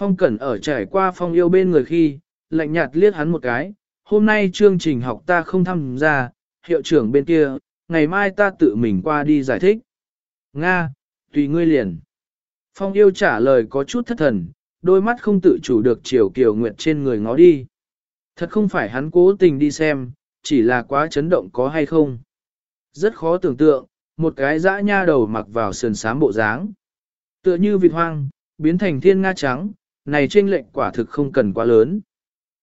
Phong Cẩn ở trải qua phong yêu bên người khi, lạnh nhạt liếc hắn một cái, hôm nay chương trình học ta không tham gia, hiệu trưởng bên kia, ngày mai ta tự mình qua đi giải thích. Nga, tùy ngươi liền. Phong yêu trả lời có chút thất thần, đôi mắt không tự chủ được chiều kiều nguyệt trên người ngó đi. Thật không phải hắn cố tình đi xem, chỉ là quá chấn động có hay không. Rất khó tưởng tượng, một cái dã nha đầu mặc vào sườn sám bộ dáng. Tựa như vịt hoang, biến thành thiên nga trắng, này trên lệnh quả thực không cần quá lớn.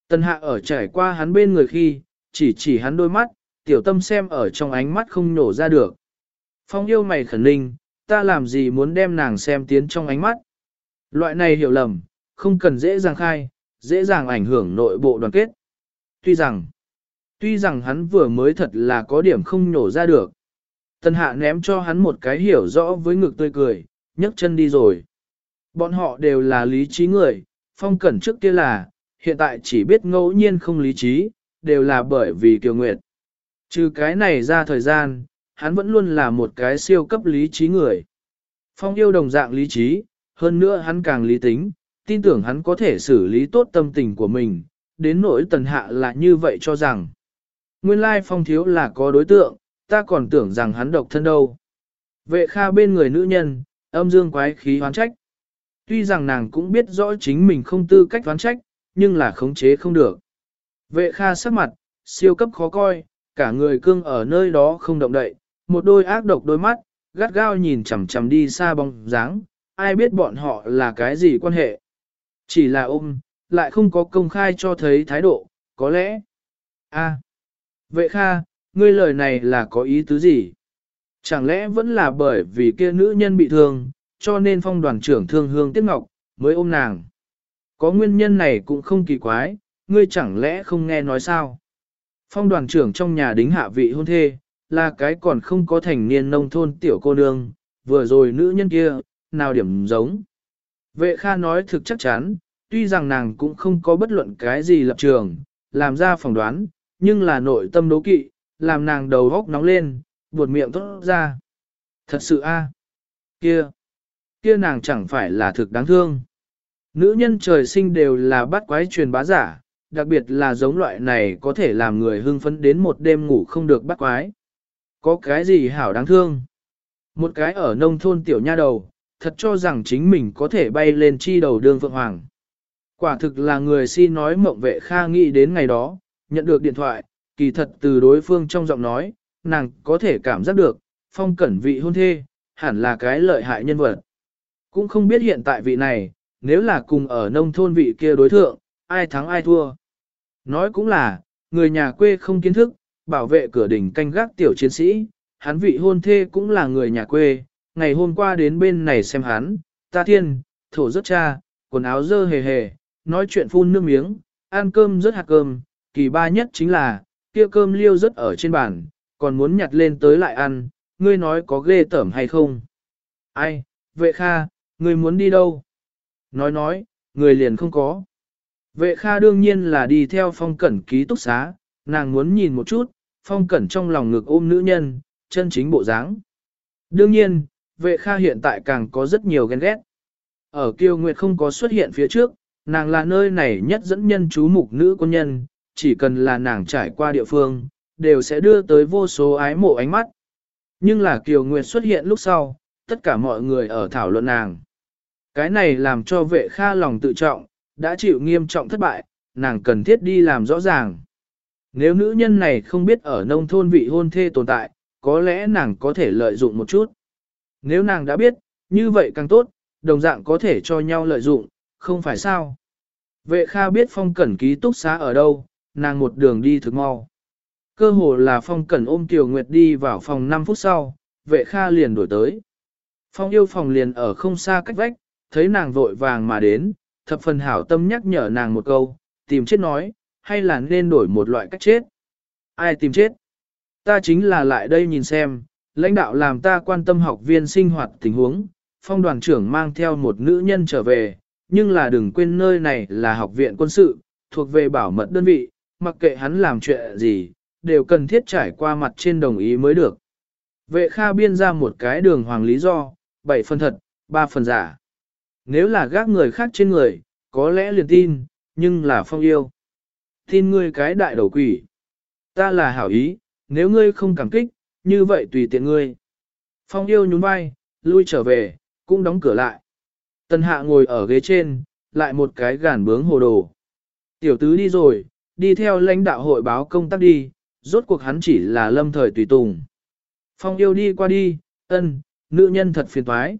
Tần hạ ở trải qua hắn bên người khi, chỉ chỉ hắn đôi mắt, tiểu tâm xem ở trong ánh mắt không nổ ra được. Phong yêu mày khẩn ninh, ta làm gì muốn đem nàng xem tiến trong ánh mắt. Loại này hiểu lầm, không cần dễ dàng khai, dễ dàng ảnh hưởng nội bộ đoàn kết. Tuy rằng, tuy rằng hắn vừa mới thật là có điểm không nổ ra được. Tần hạ ném cho hắn một cái hiểu rõ với ngực tươi cười, nhấc chân đi rồi. Bọn họ đều là lý trí người, phong cẩn trước kia là, hiện tại chỉ biết ngẫu nhiên không lý trí, đều là bởi vì kiều nguyệt. Trừ cái này ra thời gian, hắn vẫn luôn là một cái siêu cấp lý trí người. Phong yêu đồng dạng lý trí, hơn nữa hắn càng lý tính, tin tưởng hắn có thể xử lý tốt tâm tình của mình, đến nỗi tần hạ là như vậy cho rằng. Nguyên lai phong thiếu là có đối tượng, ta còn tưởng rằng hắn độc thân đâu. Vệ kha bên người nữ nhân, âm dương quái khí hoán trách. Tuy rằng nàng cũng biết rõ chính mình không tư cách hoán trách, nhưng là khống chế không được. Vệ kha sắc mặt, siêu cấp khó coi, cả người cương ở nơi đó không động đậy, một đôi ác độc đôi mắt, gắt gao nhìn chằm chằm đi xa bóng dáng, ai biết bọn họ là cái gì quan hệ. Chỉ là ôm, lại không có công khai cho thấy thái độ, có lẽ. a vệ kha, ngươi lời này là có ý tứ gì? Chẳng lẽ vẫn là bởi vì kia nữ nhân bị thương, cho nên phong đoàn trưởng thương hương tiếc ngọc, mới ôm nàng. Có nguyên nhân này cũng không kỳ quái, ngươi chẳng lẽ không nghe nói sao? Phong đoàn trưởng trong nhà đính hạ vị hôn thê, là cái còn không có thành niên nông thôn tiểu cô nương, vừa rồi nữ nhân kia, nào điểm giống. Vệ Kha nói thực chắc chắn, tuy rằng nàng cũng không có bất luận cái gì lập trường, làm ra phỏng đoán, nhưng là nội tâm đố kỵ, làm nàng đầu góc nóng lên, buột miệng thốt ra. Thật sự a, kia, kia nàng chẳng phải là thực đáng thương. Nữ nhân trời sinh đều là bắt quái truyền bá giả, đặc biệt là giống loại này có thể làm người hưng phấn đến một đêm ngủ không được bắt quái. Có cái gì hảo đáng thương? Một cái ở nông thôn tiểu nha đầu, thật cho rằng chính mình có thể bay lên chi đầu đường vượng Hoàng. Quả thực là người si nói mộng vệ Kha nghĩ đến ngày đó, nhận được điện thoại, kỳ thật từ đối phương trong giọng nói, nàng có thể cảm giác được, phong cẩn vị hôn thê, hẳn là cái lợi hại nhân vật. Cũng không biết hiện tại vị này, nếu là cùng ở nông thôn vị kia đối thượng, ai thắng ai thua. Nói cũng là, người nhà quê không kiến thức, bảo vệ cửa đỉnh canh gác tiểu chiến sĩ, hắn vị hôn thê cũng là người nhà quê, ngày hôm qua đến bên này xem hắn, ta thiên, thổ rất cha, quần áo dơ hề hề, nói chuyện phun nước miếng, ăn cơm rất hạt cơm, kỳ ba nhất chính là, kia cơm liêu rất ở trên bàn, còn muốn nhặt lên tới lại ăn, ngươi nói có ghê tởm hay không? Ai, vệ kha, Người muốn đi đâu? Nói nói, người liền không có. Vệ kha đương nhiên là đi theo phong cẩn ký túc xá, nàng muốn nhìn một chút, phong cẩn trong lòng ngực ôm nữ nhân, chân chính bộ dáng. Đương nhiên, vệ kha hiện tại càng có rất nhiều ghen ghét. Ở Kiều nguyệt không có xuất hiện phía trước, nàng là nơi này nhất dẫn nhân chú mục nữ quân nhân, chỉ cần là nàng trải qua địa phương, đều sẽ đưa tới vô số ái mộ ánh mắt. Nhưng là Kiều Nguyệt xuất hiện lúc sau, tất cả mọi người ở thảo luận nàng. Cái này làm cho vệ kha lòng tự trọng, đã chịu nghiêm trọng thất bại, nàng cần thiết đi làm rõ ràng. Nếu nữ nhân này không biết ở nông thôn vị hôn thê tồn tại, có lẽ nàng có thể lợi dụng một chút. Nếu nàng đã biết, như vậy càng tốt, đồng dạng có thể cho nhau lợi dụng, không phải sao. Vệ Kha biết phong cẩn ký túc xá ở đâu, nàng một đường đi thực mau. Cơ hồ là phong cẩn ôm Tiểu Nguyệt đi vào phòng 5 phút sau, vệ Kha liền đổi tới. Phong yêu phòng liền ở không xa cách vách, thấy nàng vội vàng mà đến, thập phần hảo tâm nhắc nhở nàng một câu, tìm chết nói, hay là nên đổi một loại cách chết. Ai tìm chết? Ta chính là lại đây nhìn xem, lãnh đạo làm ta quan tâm học viên sinh hoạt tình huống, phong đoàn trưởng mang theo một nữ nhân trở về, nhưng là đừng quên nơi này là học viện quân sự, thuộc về bảo mật đơn vị, mặc kệ hắn làm chuyện gì, đều cần thiết trải qua mặt trên đồng ý mới được. Vệ Kha biên ra một cái đường hoàng lý do, bảy phần thật, ba phần giả. Nếu là gác người khác trên người, có lẽ liền tin, nhưng là phong yêu. Tin ngươi cái đại đầu quỷ. Ta là hảo ý, nếu ngươi không cảm kích, như vậy tùy tiện ngươi. Phong yêu nhún vai, lui trở về, cũng đóng cửa lại. Tân hạ ngồi ở ghế trên, lại một cái gàn bướng hồ đồ. Tiểu tứ đi rồi, đi theo lãnh đạo hội báo công tác đi, rốt cuộc hắn chỉ là lâm thời tùy tùng. Phong yêu đi qua đi, ân, nữ nhân thật phiền thoái.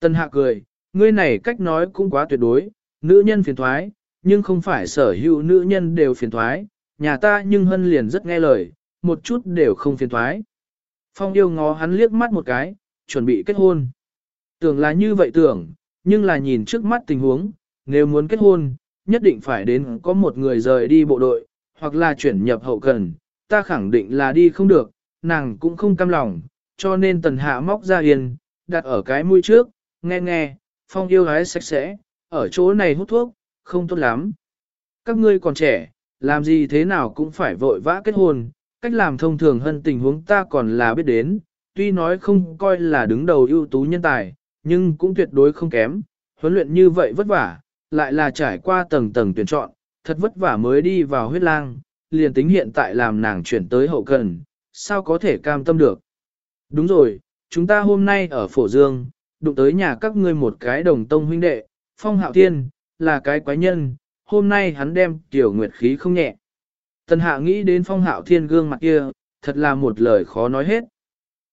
Tân hạ cười, ngươi này cách nói cũng quá tuyệt đối, nữ nhân phiền thoái, nhưng không phải sở hữu nữ nhân đều phiền thoái, nhà ta nhưng hân liền rất nghe lời, một chút đều không phiền thoái. Phong yêu ngó hắn liếc mắt một cái, chuẩn bị kết hôn. Tưởng là như vậy tưởng, nhưng là nhìn trước mắt tình huống, nếu muốn kết hôn, nhất định phải đến có một người rời đi bộ đội, hoặc là chuyển nhập hậu cần, ta khẳng định là đi không được, nàng cũng không cam lòng, cho nên tần hạ móc ra yên, đặt ở cái mũi trước, nghe nghe, phong yêu hái sạch sẽ, ở chỗ này hút thuốc, không tốt lắm. Các ngươi còn trẻ, làm gì thế nào cũng phải vội vã kết hôn, cách làm thông thường hơn tình huống ta còn là biết đến, tuy nói không coi là đứng đầu ưu tú nhân tài, nhưng cũng tuyệt đối không kém, huấn luyện như vậy vất vả, lại là trải qua tầng tầng tuyển chọn, thật vất vả mới đi vào huyết lang, liền tính hiện tại làm nàng chuyển tới hậu cần, sao có thể cam tâm được. Đúng rồi, chúng ta hôm nay ở Phổ Dương, đụng tới nhà các ngươi một cái đồng tông huynh đệ, Phong Hạo Thiên, là cái quái nhân, hôm nay hắn đem tiểu nguyệt khí không nhẹ. Tần Hạ nghĩ đến Phong Hạo Thiên gương mặt kia, thật là một lời khó nói hết.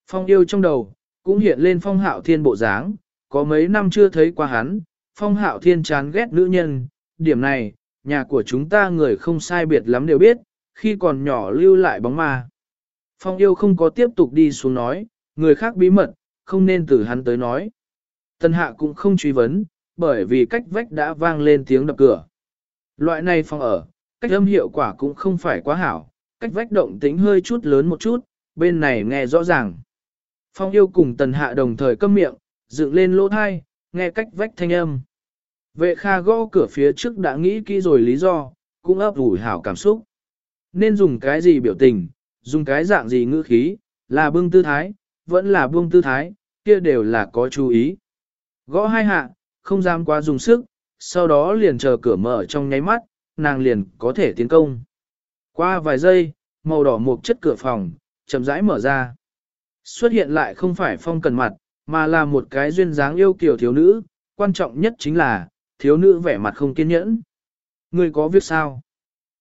Phong yêu trong đầu, cũng hiện lên Phong Hạo Thiên bộ dáng, có mấy năm chưa thấy qua hắn, Phong Hạo Thiên chán ghét nữ nhân, điểm này, nhà của chúng ta người không sai biệt lắm đều biết, khi còn nhỏ lưu lại bóng ma. Phong yêu không có tiếp tục đi xuống nói, người khác bí mật, không nên từ hắn tới nói. Tân hạ cũng không truy vấn, bởi vì cách vách đã vang lên tiếng đập cửa. Loại này phòng ở, cách âm hiệu quả cũng không phải quá hảo, cách vách động tính hơi chút lớn một chút, bên này nghe rõ ràng. Phong yêu cùng tần hạ đồng thời câm miệng, dựng lên lỗ thai, nghe cách vách thanh âm. Vệ kha gõ cửa phía trước đã nghĩ kỹ rồi lý do, cũng ấp ủi hảo cảm xúc. Nên dùng cái gì biểu tình, dùng cái dạng gì ngữ khí, là bưng tư thái, vẫn là buông tư thái, kia đều là có chú ý. Gõ hai hạ, không dám quá dùng sức, sau đó liền chờ cửa mở trong nháy mắt, nàng liền có thể tiến công. Qua vài giây, màu đỏ một chất cửa phòng, chậm rãi mở ra. Xuất hiện lại không phải phong cần mặt, mà là một cái duyên dáng yêu kiểu thiếu nữ, quan trọng nhất chính là, thiếu nữ vẻ mặt không kiên nhẫn. Người có việc sao?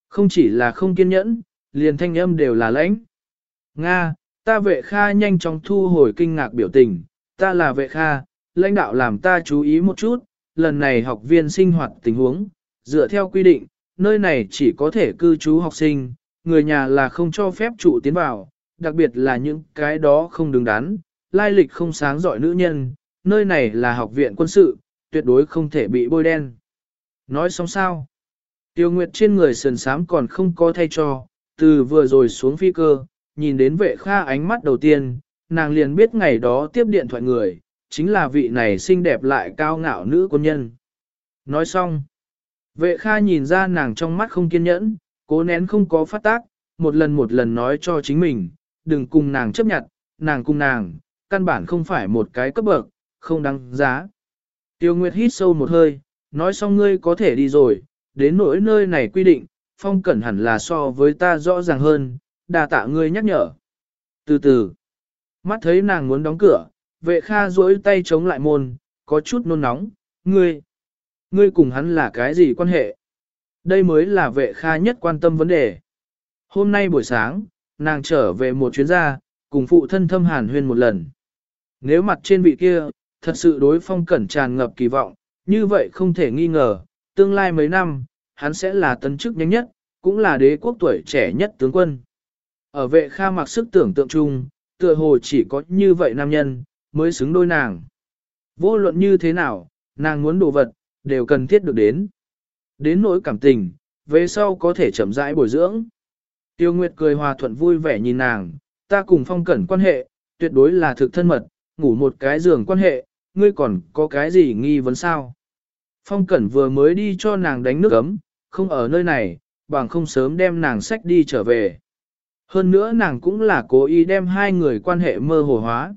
Không chỉ là không kiên nhẫn, liền thanh âm đều là lãnh. Nga, ta vệ kha nhanh chóng thu hồi kinh ngạc biểu tình, ta là vệ kha, lãnh đạo làm ta chú ý một chút, lần này học viên sinh hoạt tình huống, dựa theo quy định, nơi này chỉ có thể cư trú học sinh, người nhà là không cho phép trụ tiến vào, đặc biệt là những cái đó không đứng đắn, lai lịch không sáng giỏi nữ nhân, nơi này là học viện quân sự, tuyệt đối không thể bị bôi đen. Nói xong sao? Tiêu Nguyệt trên người sườn sám còn không có thay cho, từ vừa rồi xuống phi cơ, nhìn đến vệ kha ánh mắt đầu tiên, nàng liền biết ngày đó tiếp điện thoại người, chính là vị này xinh đẹp lại cao ngạo nữ quân nhân. Nói xong, vệ kha nhìn ra nàng trong mắt không kiên nhẫn, cố nén không có phát tác, một lần một lần nói cho chính mình, đừng cùng nàng chấp nhận, nàng cùng nàng, căn bản không phải một cái cấp bậc, không đáng giá. Tiêu Nguyệt hít sâu một hơi, nói xong ngươi có thể đi rồi, đến nỗi nơi này quy định, phong cẩn hẳn là so với ta rõ ràng hơn, đà tạ ngươi nhắc nhở. Từ từ, mắt thấy nàng muốn đóng cửa, vệ kha duỗi tay chống lại môn, có chút nôn nóng, ngươi, ngươi cùng hắn là cái gì quan hệ? Đây mới là vệ kha nhất quan tâm vấn đề. Hôm nay buổi sáng, nàng trở về một chuyến gia, cùng phụ thân thâm hàn huyên một lần. Nếu mặt trên vị kia, thật sự đối phong cẩn tràn ngập kỳ vọng, như vậy không thể nghi ngờ, tương lai mấy năm, hắn sẽ là tấn chức nhanh nhất, cũng là đế quốc tuổi trẻ nhất tướng quân. Ở vệ kha mặc sức tưởng tượng chung, tựa hồ chỉ có như vậy nam nhân, mới xứng đôi nàng. Vô luận như thế nào, nàng muốn đồ vật, đều cần thiết được đến. Đến nỗi cảm tình, về sau có thể chậm rãi bồi dưỡng. Tiêu Nguyệt cười hòa thuận vui vẻ nhìn nàng, ta cùng phong cẩn quan hệ, tuyệt đối là thực thân mật, ngủ một cái giường quan hệ, ngươi còn có cái gì nghi vấn sao? Phong cẩn vừa mới đi cho nàng đánh nước ấm, không ở nơi này, bằng không sớm đem nàng sách đi trở về. Hơn nữa nàng cũng là cố ý đem hai người quan hệ mơ hồ hóa.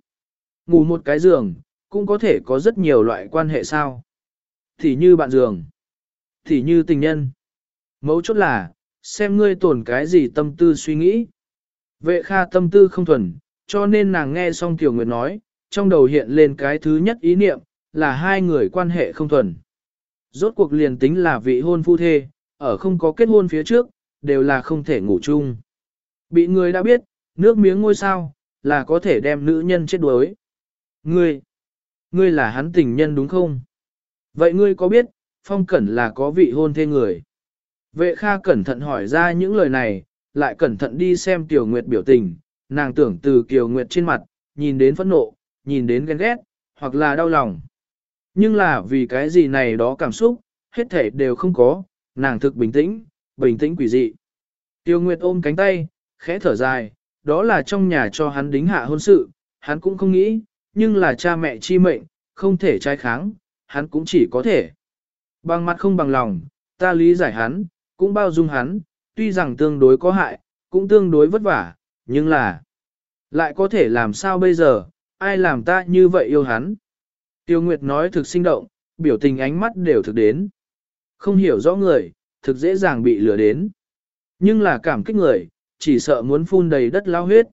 Ngủ một cái giường, cũng có thể có rất nhiều loại quan hệ sao. Thì như bạn giường. Thì như tình nhân. Mấu chốt là, xem ngươi tổn cái gì tâm tư suy nghĩ. Vệ kha tâm tư không thuần, cho nên nàng nghe xong Tiểu Nguyệt nói, trong đầu hiện lên cái thứ nhất ý niệm, là hai người quan hệ không thuần. Rốt cuộc liền tính là vị hôn phu thê, ở không có kết hôn phía trước, đều là không thể ngủ chung. Bị người đã biết, nước miếng ngôi sao, là có thể đem nữ nhân chết đuối. Ngươi, ngươi là hắn tình nhân đúng không? Vậy ngươi có biết, Phong Cẩn là có vị hôn thê người? Vệ Kha cẩn thận hỏi ra những lời này, lại cẩn thận đi xem Tiểu Nguyệt biểu tình, nàng tưởng từ Kiều Nguyệt trên mặt, nhìn đến phẫn nộ, nhìn đến ghen ghét, hoặc là đau lòng. Nhưng là vì cái gì này đó cảm xúc, hết thể đều không có, nàng thực bình tĩnh, bình tĩnh quỷ dị. Tiêu Nguyệt ôm cánh tay, khẽ thở dài, đó là trong nhà cho hắn đính hạ hôn sự, hắn cũng không nghĩ, nhưng là cha mẹ chi mệnh, không thể trái kháng, hắn cũng chỉ có thể. Bằng mặt không bằng lòng, ta lý giải hắn, cũng bao dung hắn, tuy rằng tương đối có hại, cũng tương đối vất vả, nhưng là lại có thể làm sao bây giờ, ai làm ta như vậy yêu hắn. Tiêu Nguyệt nói thực sinh động, biểu tình ánh mắt đều thực đến. Không hiểu rõ người, thực dễ dàng bị lừa đến. Nhưng là cảm kích người, chỉ sợ muốn phun đầy đất lao huyết.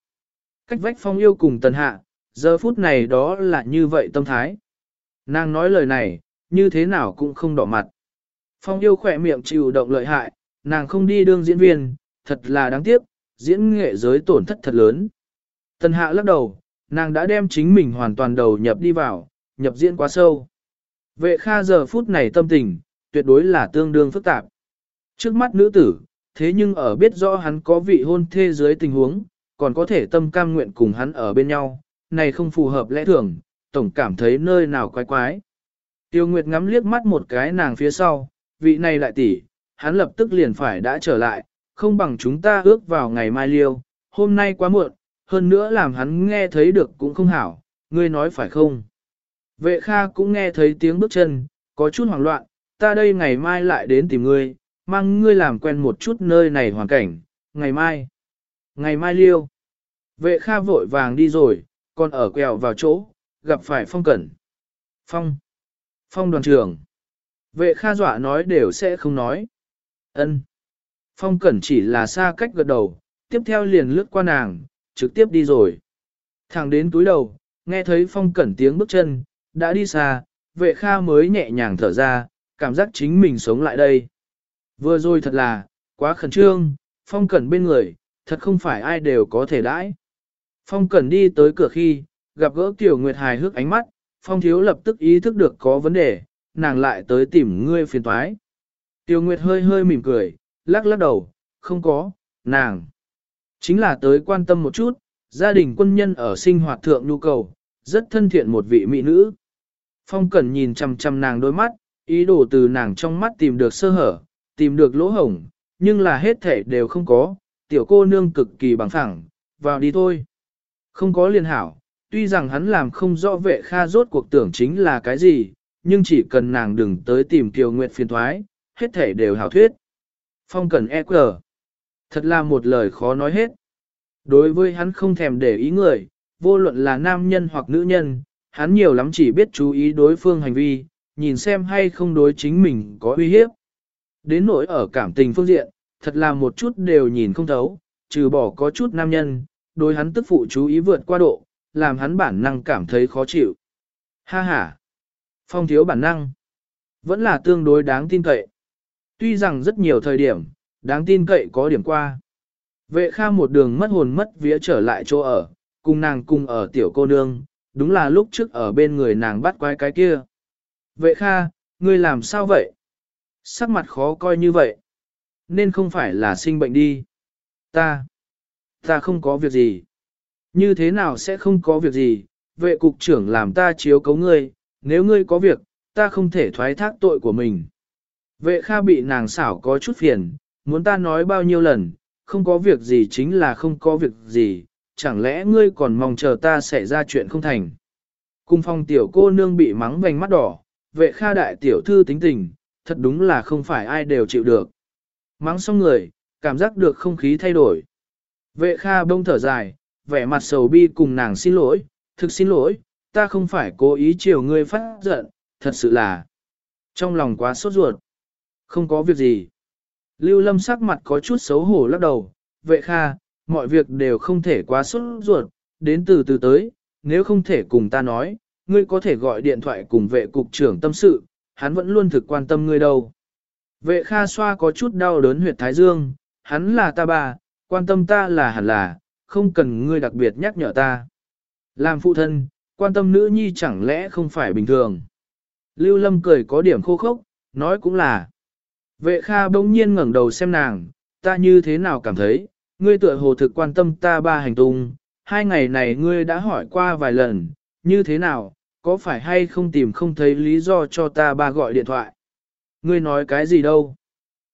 Cách vách phong yêu cùng tần hạ, giờ phút này đó là như vậy tâm thái. Nàng nói lời này, như thế nào cũng không đỏ mặt. Phong yêu khỏe miệng chịu động lợi hại, nàng không đi đương diễn viên, thật là đáng tiếc, diễn nghệ giới tổn thất thật lớn. Tần hạ lắc đầu, nàng đã đem chính mình hoàn toàn đầu nhập đi vào, nhập diễn quá sâu. Vệ kha giờ phút này tâm tình, tuyệt đối là tương đương phức tạp. Trước mắt nữ tử, thế nhưng ở biết rõ hắn có vị hôn thê dưới tình huống, còn có thể tâm cam nguyện cùng hắn ở bên nhau, này không phù hợp lẽ thường, tổng cảm thấy nơi nào quái quái. Tiêu Nguyệt ngắm liếc mắt một cái nàng phía sau, vị này lại tỷ, hắn lập tức liền phải đã trở lại, không bằng chúng ta ước vào ngày mai liêu, hôm nay quá muộn, hơn nữa làm hắn nghe thấy được cũng không hảo, ngươi nói phải không? Vệ Kha cũng nghe thấy tiếng bước chân, có chút hoảng loạn, ta đây ngày mai lại đến tìm ngươi, mang ngươi làm quen một chút nơi này hoàn cảnh, ngày mai. Ngày mai liêu. Vệ Kha vội vàng đi rồi, còn ở quẹo vào chỗ, gặp phải Phong Cẩn. Phong. Phong đoàn trưởng. Vệ Kha dọa nói đều sẽ không nói. Ân. Phong Cẩn chỉ là xa cách gật đầu, tiếp theo liền lướt qua nàng, trực tiếp đi rồi. Thẳng đến túi đầu, nghe thấy Phong Cẩn tiếng bước chân, đã đi xa, vệ Kha mới nhẹ nhàng thở ra, cảm giác chính mình sống lại đây. Vừa rồi thật là, quá khẩn trương, Phong Cẩn bên người, thật không phải ai đều có thể đãi. Phong Cẩn đi tới cửa khi, gặp gỡ Tiểu Nguyệt hài hước ánh mắt, Phong Thiếu lập tức ý thức được có vấn đề, nàng lại tới tìm ngươi phiền toái. Tiểu Nguyệt hơi hơi mỉm cười, lắc lắc đầu, không có, nàng. Chính là tới quan tâm một chút, gia đình quân nhân ở sinh hoạt thượng nhu cầu, rất thân thiện một vị mỹ nữ. Phong Cẩn nhìn chằm chằm nàng đôi mắt, ý đồ từ nàng trong mắt tìm được sơ hở, tìm được lỗ hổng, nhưng là hết thể đều không có, tiểu cô nương cực kỳ bằng phẳng, vào đi thôi. Không có liên hảo, tuy rằng hắn làm không rõ vệ kha rốt cuộc tưởng chính là cái gì, nhưng chỉ cần nàng đừng tới tìm Kiều Nguyệt phiền thoái, hết thể đều hảo thuyết. Phong cần e quờ. Thật là một lời khó nói hết. Đối với hắn không thèm để ý người, vô luận là nam nhân hoặc nữ nhân, hắn nhiều lắm chỉ biết chú ý đối phương hành vi, nhìn xem hay không đối chính mình có uy hiếp. Đến nỗi ở cảm tình phương diện, thật là một chút đều nhìn không thấu, trừ bỏ có chút nam nhân, đối hắn tức phụ chú ý vượt qua độ, làm hắn bản năng cảm thấy khó chịu. Ha ha! Phong thiếu bản năng, vẫn là tương đối đáng tin cậy. Tuy rằng rất nhiều thời điểm, đáng tin cậy có điểm qua. Vệ kha một đường mất hồn mất vía trở lại chỗ ở, cùng nàng cùng ở tiểu cô nương, đúng là lúc trước ở bên người nàng bắt quái cái kia. Vệ kha, ngươi làm sao vậy? Sắc mặt khó coi như vậy. Nên không phải là sinh bệnh đi. Ta, ta không có việc gì. Như thế nào sẽ không có việc gì, vệ cục trưởng làm ta chiếu cấu ngươi, nếu ngươi có việc, ta không thể thoái thác tội của mình. Vệ kha bị nàng xảo có chút phiền, muốn ta nói bao nhiêu lần, không có việc gì chính là không có việc gì, chẳng lẽ ngươi còn mong chờ ta xảy ra chuyện không thành. Cung phong tiểu cô nương bị mắng vành mắt đỏ, vệ kha đại tiểu thư tính tình, thật đúng là không phải ai đều chịu được. Mắng xong người, cảm giác được không khí thay đổi. Vệ kha bông thở dài, vẻ mặt sầu bi cùng nàng xin lỗi, thực xin lỗi, ta không phải cố ý chiều ngươi phát giận, thật sự là trong lòng quá sốt ruột. Không có việc gì. Lưu Lâm sắc mặt có chút xấu hổ lắc đầu, vệ kha, mọi việc đều không thể quá sốt ruột, đến từ từ tới, nếu không thể cùng ta nói, ngươi có thể gọi điện thoại cùng vệ cục trưởng tâm sự, hắn vẫn luôn thực quan tâm ngươi đâu. Vệ kha xoa có chút đau đớn huyệt thái dương, hắn là ta bà, quan tâm ta là hẳn là, không cần ngươi đặc biệt nhắc nhở ta. Làm phụ thân, quan tâm nữ nhi chẳng lẽ không phải bình thường. Lưu Lâm cười có điểm khô khốc, nói cũng là. Vệ Kha bỗng nhiên ngẩng đầu xem nàng, ta như thế nào cảm thấy, ngươi tựa hồ thực quan tâm ta ba hành tung, hai ngày này ngươi đã hỏi qua vài lần, như thế nào, có phải hay không tìm không thấy lý do cho ta ba gọi điện thoại. Ngươi nói cái gì đâu?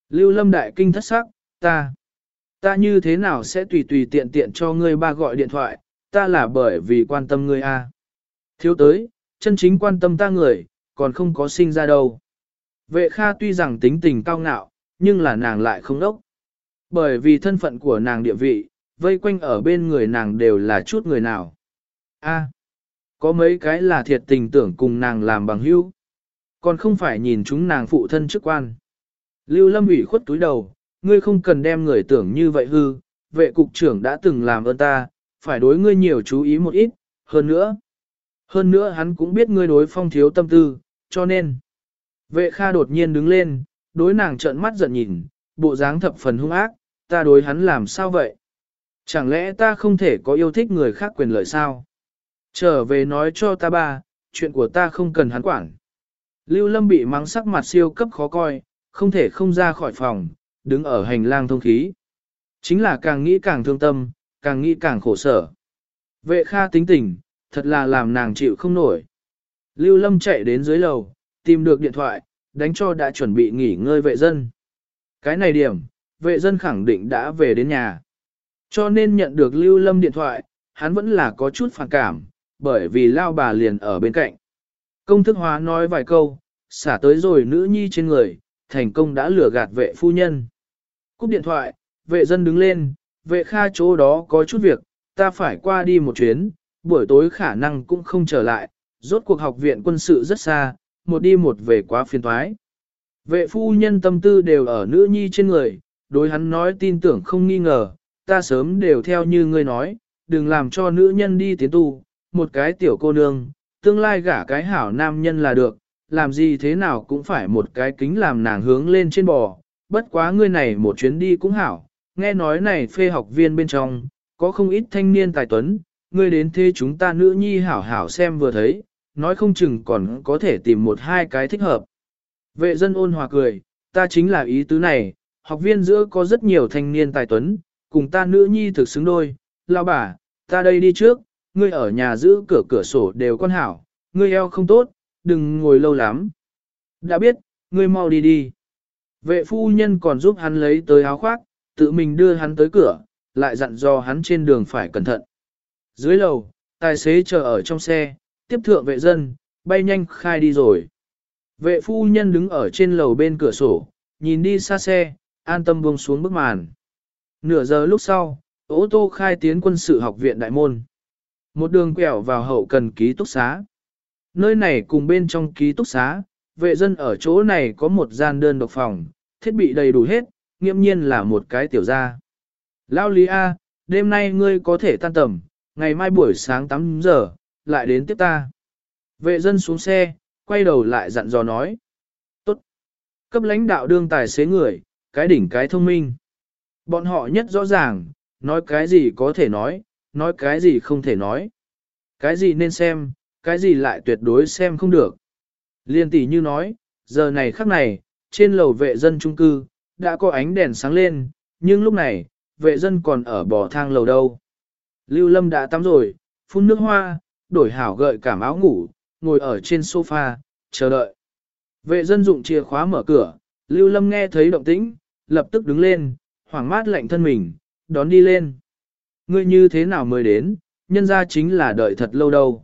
Lưu Lâm đại kinh thất sắc, ta, ta như thế nào sẽ tùy tùy tiện tiện cho ngươi ba gọi điện thoại, ta là bởi vì quan tâm ngươi a. À. Thiếu tới, chân chính quan tâm ta người, còn không có sinh ra đâu. Vệ Kha tuy rằng tính tình cao ngạo, nhưng là nàng lại không đốc. Bởi vì thân phận của nàng địa vị, vây quanh ở bên người nàng đều là chút người nào. A, có mấy cái là thiệt tình tưởng cùng nàng làm bằng hữu, còn không phải nhìn chúng nàng phụ thân chức quan. Lưu Lâm ủy khuất túi đầu, ngươi không cần đem người tưởng như vậy hư, vệ cục trưởng đã từng làm ơn ta, phải đối ngươi nhiều chú ý một ít, hơn nữa. Hơn nữa hắn cũng biết ngươi đối phong thiếu tâm tư, cho nên. Vệ Kha đột nhiên đứng lên, đối nàng trợn mắt giận nhìn, bộ dáng thập phần hung ác, ta đối hắn làm sao vậy? Chẳng lẽ ta không thể có yêu thích người khác quyền lợi sao? Trở về nói cho ta ba, chuyện của ta không cần hắn quản. Lưu Lâm bị mắng sắc mặt siêu cấp khó coi, không thể không ra khỏi phòng, đứng ở hành lang thông khí. Chính là càng nghĩ càng thương tâm, càng nghĩ càng khổ sở. Vệ Kha tính tình, thật là làm nàng chịu không nổi. Lưu Lâm chạy đến dưới lầu, tìm được điện thoại, đánh cho đã chuẩn bị nghỉ ngơi vệ dân. Cái này điểm, vệ dân khẳng định đã về đến nhà. Cho nên nhận được Lưu Lâm điện thoại, hắn vẫn là có chút phản cảm, bởi vì lao bà liền ở bên cạnh. Công thức hóa nói vài câu, xả tới rồi nữ nhi trên người, thành công đã lừa gạt vệ phu nhân. Cúp điện thoại, vệ dân đứng lên, vệ kha chỗ đó có chút việc, ta phải qua đi một chuyến, buổi tối khả năng cũng không trở lại, rốt cuộc học viện quân sự rất xa, một đi một về quá phiền thoái. Vệ phu nhân tâm tư đều ở nữ nhi trên người, đối hắn nói tin tưởng không nghi ngờ, ta sớm đều theo như ngươi nói, đừng làm cho nữ nhân đi tiến tu, một cái tiểu cô nương, tương lai gả cái hảo nam nhân là được, làm gì thế nào cũng phải một cái kính làm nàng hướng lên trên bò, bất quá ngươi này một chuyến đi cũng hảo, nghe nói này phê học viên bên trong, có không ít thanh niên tài tuấn, ngươi đến thế chúng ta nữ nhi hảo hảo xem vừa thấy, nói không chừng còn có thể tìm một hai cái thích hợp. Vệ dân ôn hòa cười, ta chính là ý tứ này, học viên giữa có rất nhiều thanh niên tài tuấn, cùng ta nữ nhi thực xứng đôi, lao bà, ta đây đi trước, ngươi ở nhà giữ cửa cửa sổ đều con hảo, ngươi eo không tốt, đừng ngồi lâu lắm. Đã biết, ngươi mau đi đi. Vệ phu nhân còn giúp hắn lấy tới áo khoác, tự mình đưa hắn tới cửa, lại dặn dò hắn trên đường phải cẩn thận. Dưới lầu, tài xế chờ ở trong xe, tiếp thượng vệ dân, bay nhanh khai đi rồi. Vệ phu nhân đứng ở trên lầu bên cửa sổ, nhìn đi xa xe, an tâm buông xuống bức màn. Nửa giờ lúc sau, ô tô khai tiến quân sự học viện đại môn. Một đường quẹo vào hậu cần ký túc xá. Nơi này cùng bên trong ký túc xá, vệ dân ở chỗ này có một gian đơn độc phòng, thiết bị đầy đủ hết, nghiêm nhiên là một cái tiểu gia. Lao Lý A, đêm nay ngươi có thể tan tầm, ngày mai buổi sáng 8 giờ, lại đến tiếp ta. Vệ dân xuống xe, quay đầu lại dặn dò nói. Tốt. Cấp lãnh đạo đương tài xế người, cái đỉnh cái thông minh. Bọn họ nhất rõ ràng, nói cái gì có thể nói, nói cái gì không thể nói. Cái gì nên xem, cái gì lại tuyệt đối xem không được. Liên tỷ như nói, giờ này khắc này, trên lầu vệ dân trung cư, đã có ánh đèn sáng lên, nhưng lúc này, vệ dân còn ở bò thang lầu đâu. Lưu Lâm đã tắm rồi, phun nước hoa, đổi hảo gợi cảm áo ngủ, ngồi ở trên sofa, chờ đợi. Vệ dân dụng chìa khóa mở cửa, Lưu Lâm nghe thấy động tĩnh, lập tức đứng lên, hoảng mát lạnh thân mình, đón đi lên. Ngươi như thế nào mới đến, nhân ra chính là đợi thật lâu đâu.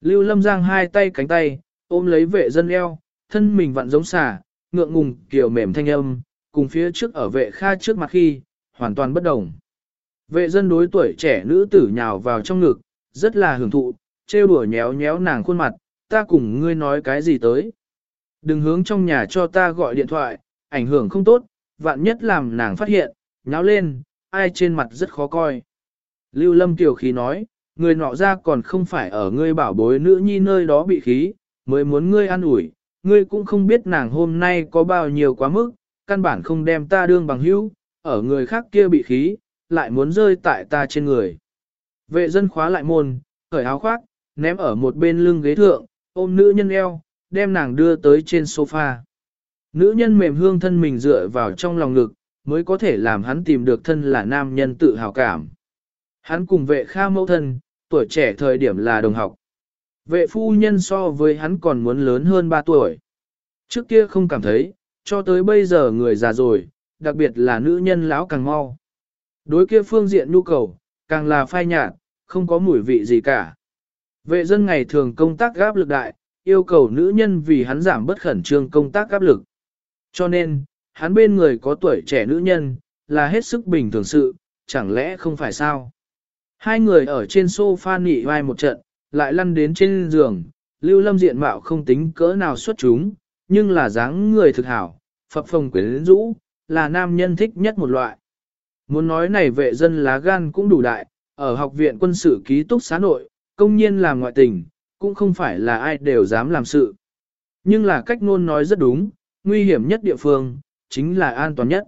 Lưu Lâm giang hai tay cánh tay, ôm lấy vệ dân eo, thân mình vặn giống xả, ngượng ngùng, kiểu mềm thanh âm, cùng phía trước ở vệ kha trước mặt khi, hoàn toàn bất đồng. Vệ dân đối tuổi trẻ nữ tử nhào vào trong ngực, rất là hưởng thụ, trêu đùa nhéo nhéo nàng khuôn mặt, ta cùng ngươi nói cái gì tới. Đừng hướng trong nhà cho ta gọi điện thoại, ảnh hưởng không tốt, vạn nhất làm nàng phát hiện, nháo lên, ai trên mặt rất khó coi. Lưu Lâm tiểu khí nói, người nọ ra còn không phải ở ngươi bảo bối nữ nhi nơi đó bị khí, mới muốn ngươi ăn ủi, ngươi cũng không biết nàng hôm nay có bao nhiêu quá mức, căn bản không đem ta đương bằng hữu, ở người khác kia bị khí, lại muốn rơi tại ta trên người. Vệ dân khóa lại môn, cởi áo khoác, ném ở một bên lưng ghế thượng, ôm nữ nhân eo, đem nàng đưa tới trên sofa. Nữ nhân mềm hương thân mình dựa vào trong lòng ngực, mới có thể làm hắn tìm được thân là nam nhân tự hào cảm. Hắn cùng vệ kha mẫu thân, tuổi trẻ thời điểm là đồng học. Vệ phu nhân so với hắn còn muốn lớn hơn 3 tuổi. Trước kia không cảm thấy, cho tới bây giờ người già rồi, đặc biệt là nữ nhân lão càng mau. Đối kia phương diện nhu cầu, càng là phai nhạt, không có mùi vị gì cả. Vệ dân ngày thường công tác gáp lực đại, yêu cầu nữ nhân vì hắn giảm bất khẩn trương công tác gáp lực. Cho nên, hắn bên người có tuổi trẻ nữ nhân, là hết sức bình thường sự, chẳng lẽ không phải sao? Hai người ở trên sofa nị vai một trận, lại lăn đến trên giường, lưu lâm diện mạo không tính cỡ nào xuất chúng, nhưng là dáng người thực hảo, phập phồng quyến rũ, là nam nhân thích nhất một loại. Muốn nói này vệ dân lá gan cũng đủ đại, ở học viện quân sự ký túc xá nội, công nhiên làm ngoại tình, cũng không phải là ai đều dám làm sự. Nhưng là cách ngôn nói rất đúng, nguy hiểm nhất địa phương, chính là an toàn nhất.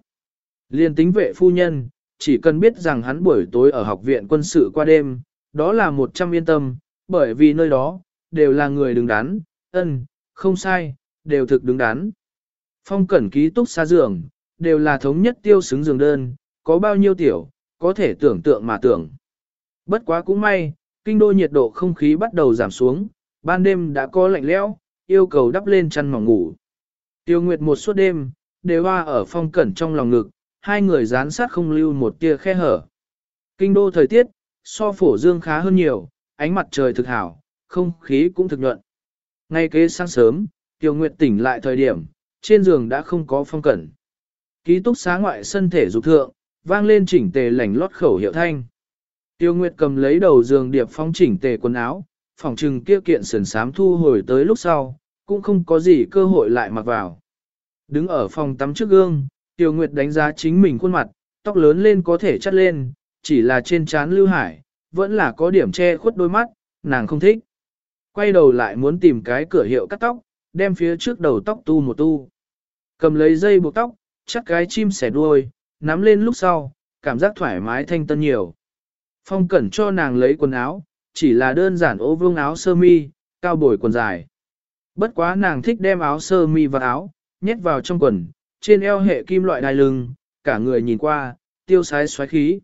Liên tính vệ phu nhân, chỉ cần biết rằng hắn buổi tối ở học viện quân sự qua đêm, đó là một trăm yên tâm, bởi vì nơi đó, đều là người đứng đắn, ân, không sai, đều thực đứng đắn. Phong cẩn ký túc xa giường, đều là thống nhất tiêu xứng giường đơn, có bao nhiêu tiểu, có thể tưởng tượng mà tưởng. Bất quá cũng may, kinh đô nhiệt độ không khí bắt đầu giảm xuống, ban đêm đã có lạnh lẽo, yêu cầu đắp lên chăn mỏng ngủ. Tiêu Nguyệt một suốt đêm, đều hoa ở phong cẩn trong lòng ngực, hai người dán sát không lưu một tia khe hở. Kinh đô thời tiết, so phổ dương khá hơn nhiều, ánh mặt trời thực hảo, không khí cũng thực nhuận. Ngay kế sáng sớm, Tiêu Nguyệt tỉnh lại thời điểm, trên giường đã không có phong cẩn. Ký túc xá ngoại sân thể dục thượng, vang lên chỉnh tề lảnh lót khẩu hiệu thanh. Tiêu Nguyệt cầm lấy đầu giường điệp phong chỉnh tề quần áo, phòng trừng kia kiện sườn sám thu hồi tới lúc sau, cũng không có gì cơ hội lại mặc vào. Đứng ở phòng tắm trước gương, Tiêu Nguyệt đánh giá chính mình khuôn mặt, tóc lớn lên có thể chắt lên, chỉ là trên trán lưu hải, vẫn là có điểm che khuất đôi mắt, nàng không thích. Quay đầu lại muốn tìm cái cửa hiệu cắt tóc, đem phía trước đầu tóc tu một tu. Cầm lấy dây buộc tóc, chắc cái chim sẻ đuôi, nắm lên lúc sau, cảm giác thoải mái thanh tân nhiều. Phong cẩn cho nàng lấy quần áo, chỉ là đơn giản ô vương áo sơ mi, cao bồi quần dài. Bất quá nàng thích đem áo sơ mi và áo, nhét vào trong quần, trên eo hệ kim loại đai lưng, cả người nhìn qua, tiêu sái xoáy khí.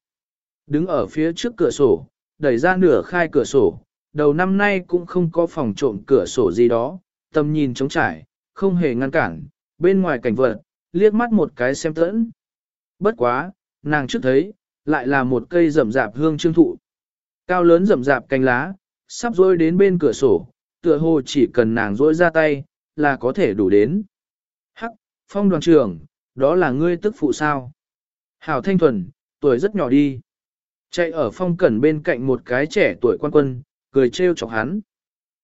Đứng ở phía trước cửa sổ, đẩy ra nửa khai cửa sổ, đầu năm nay cũng không có phòng trộm cửa sổ gì đó, tầm nhìn trống trải, không hề ngăn cản, bên ngoài cảnh vật, liếc mắt một cái xem tẫn. Bất quá, nàng trước thấy, lại là một cây rậm rạp hương trương thụ. Cao lớn rậm rạp cánh lá, sắp rôi đến bên cửa sổ, tựa hồ chỉ cần nàng rôi ra tay, là có thể đủ đến. Hắc, phong đoàn trưởng, đó là ngươi tức phụ sao. Hảo Thanh Thuần, tuổi rất nhỏ đi. Chạy ở phong cẩn bên cạnh một cái trẻ tuổi quan quân, cười trêu chọc hắn.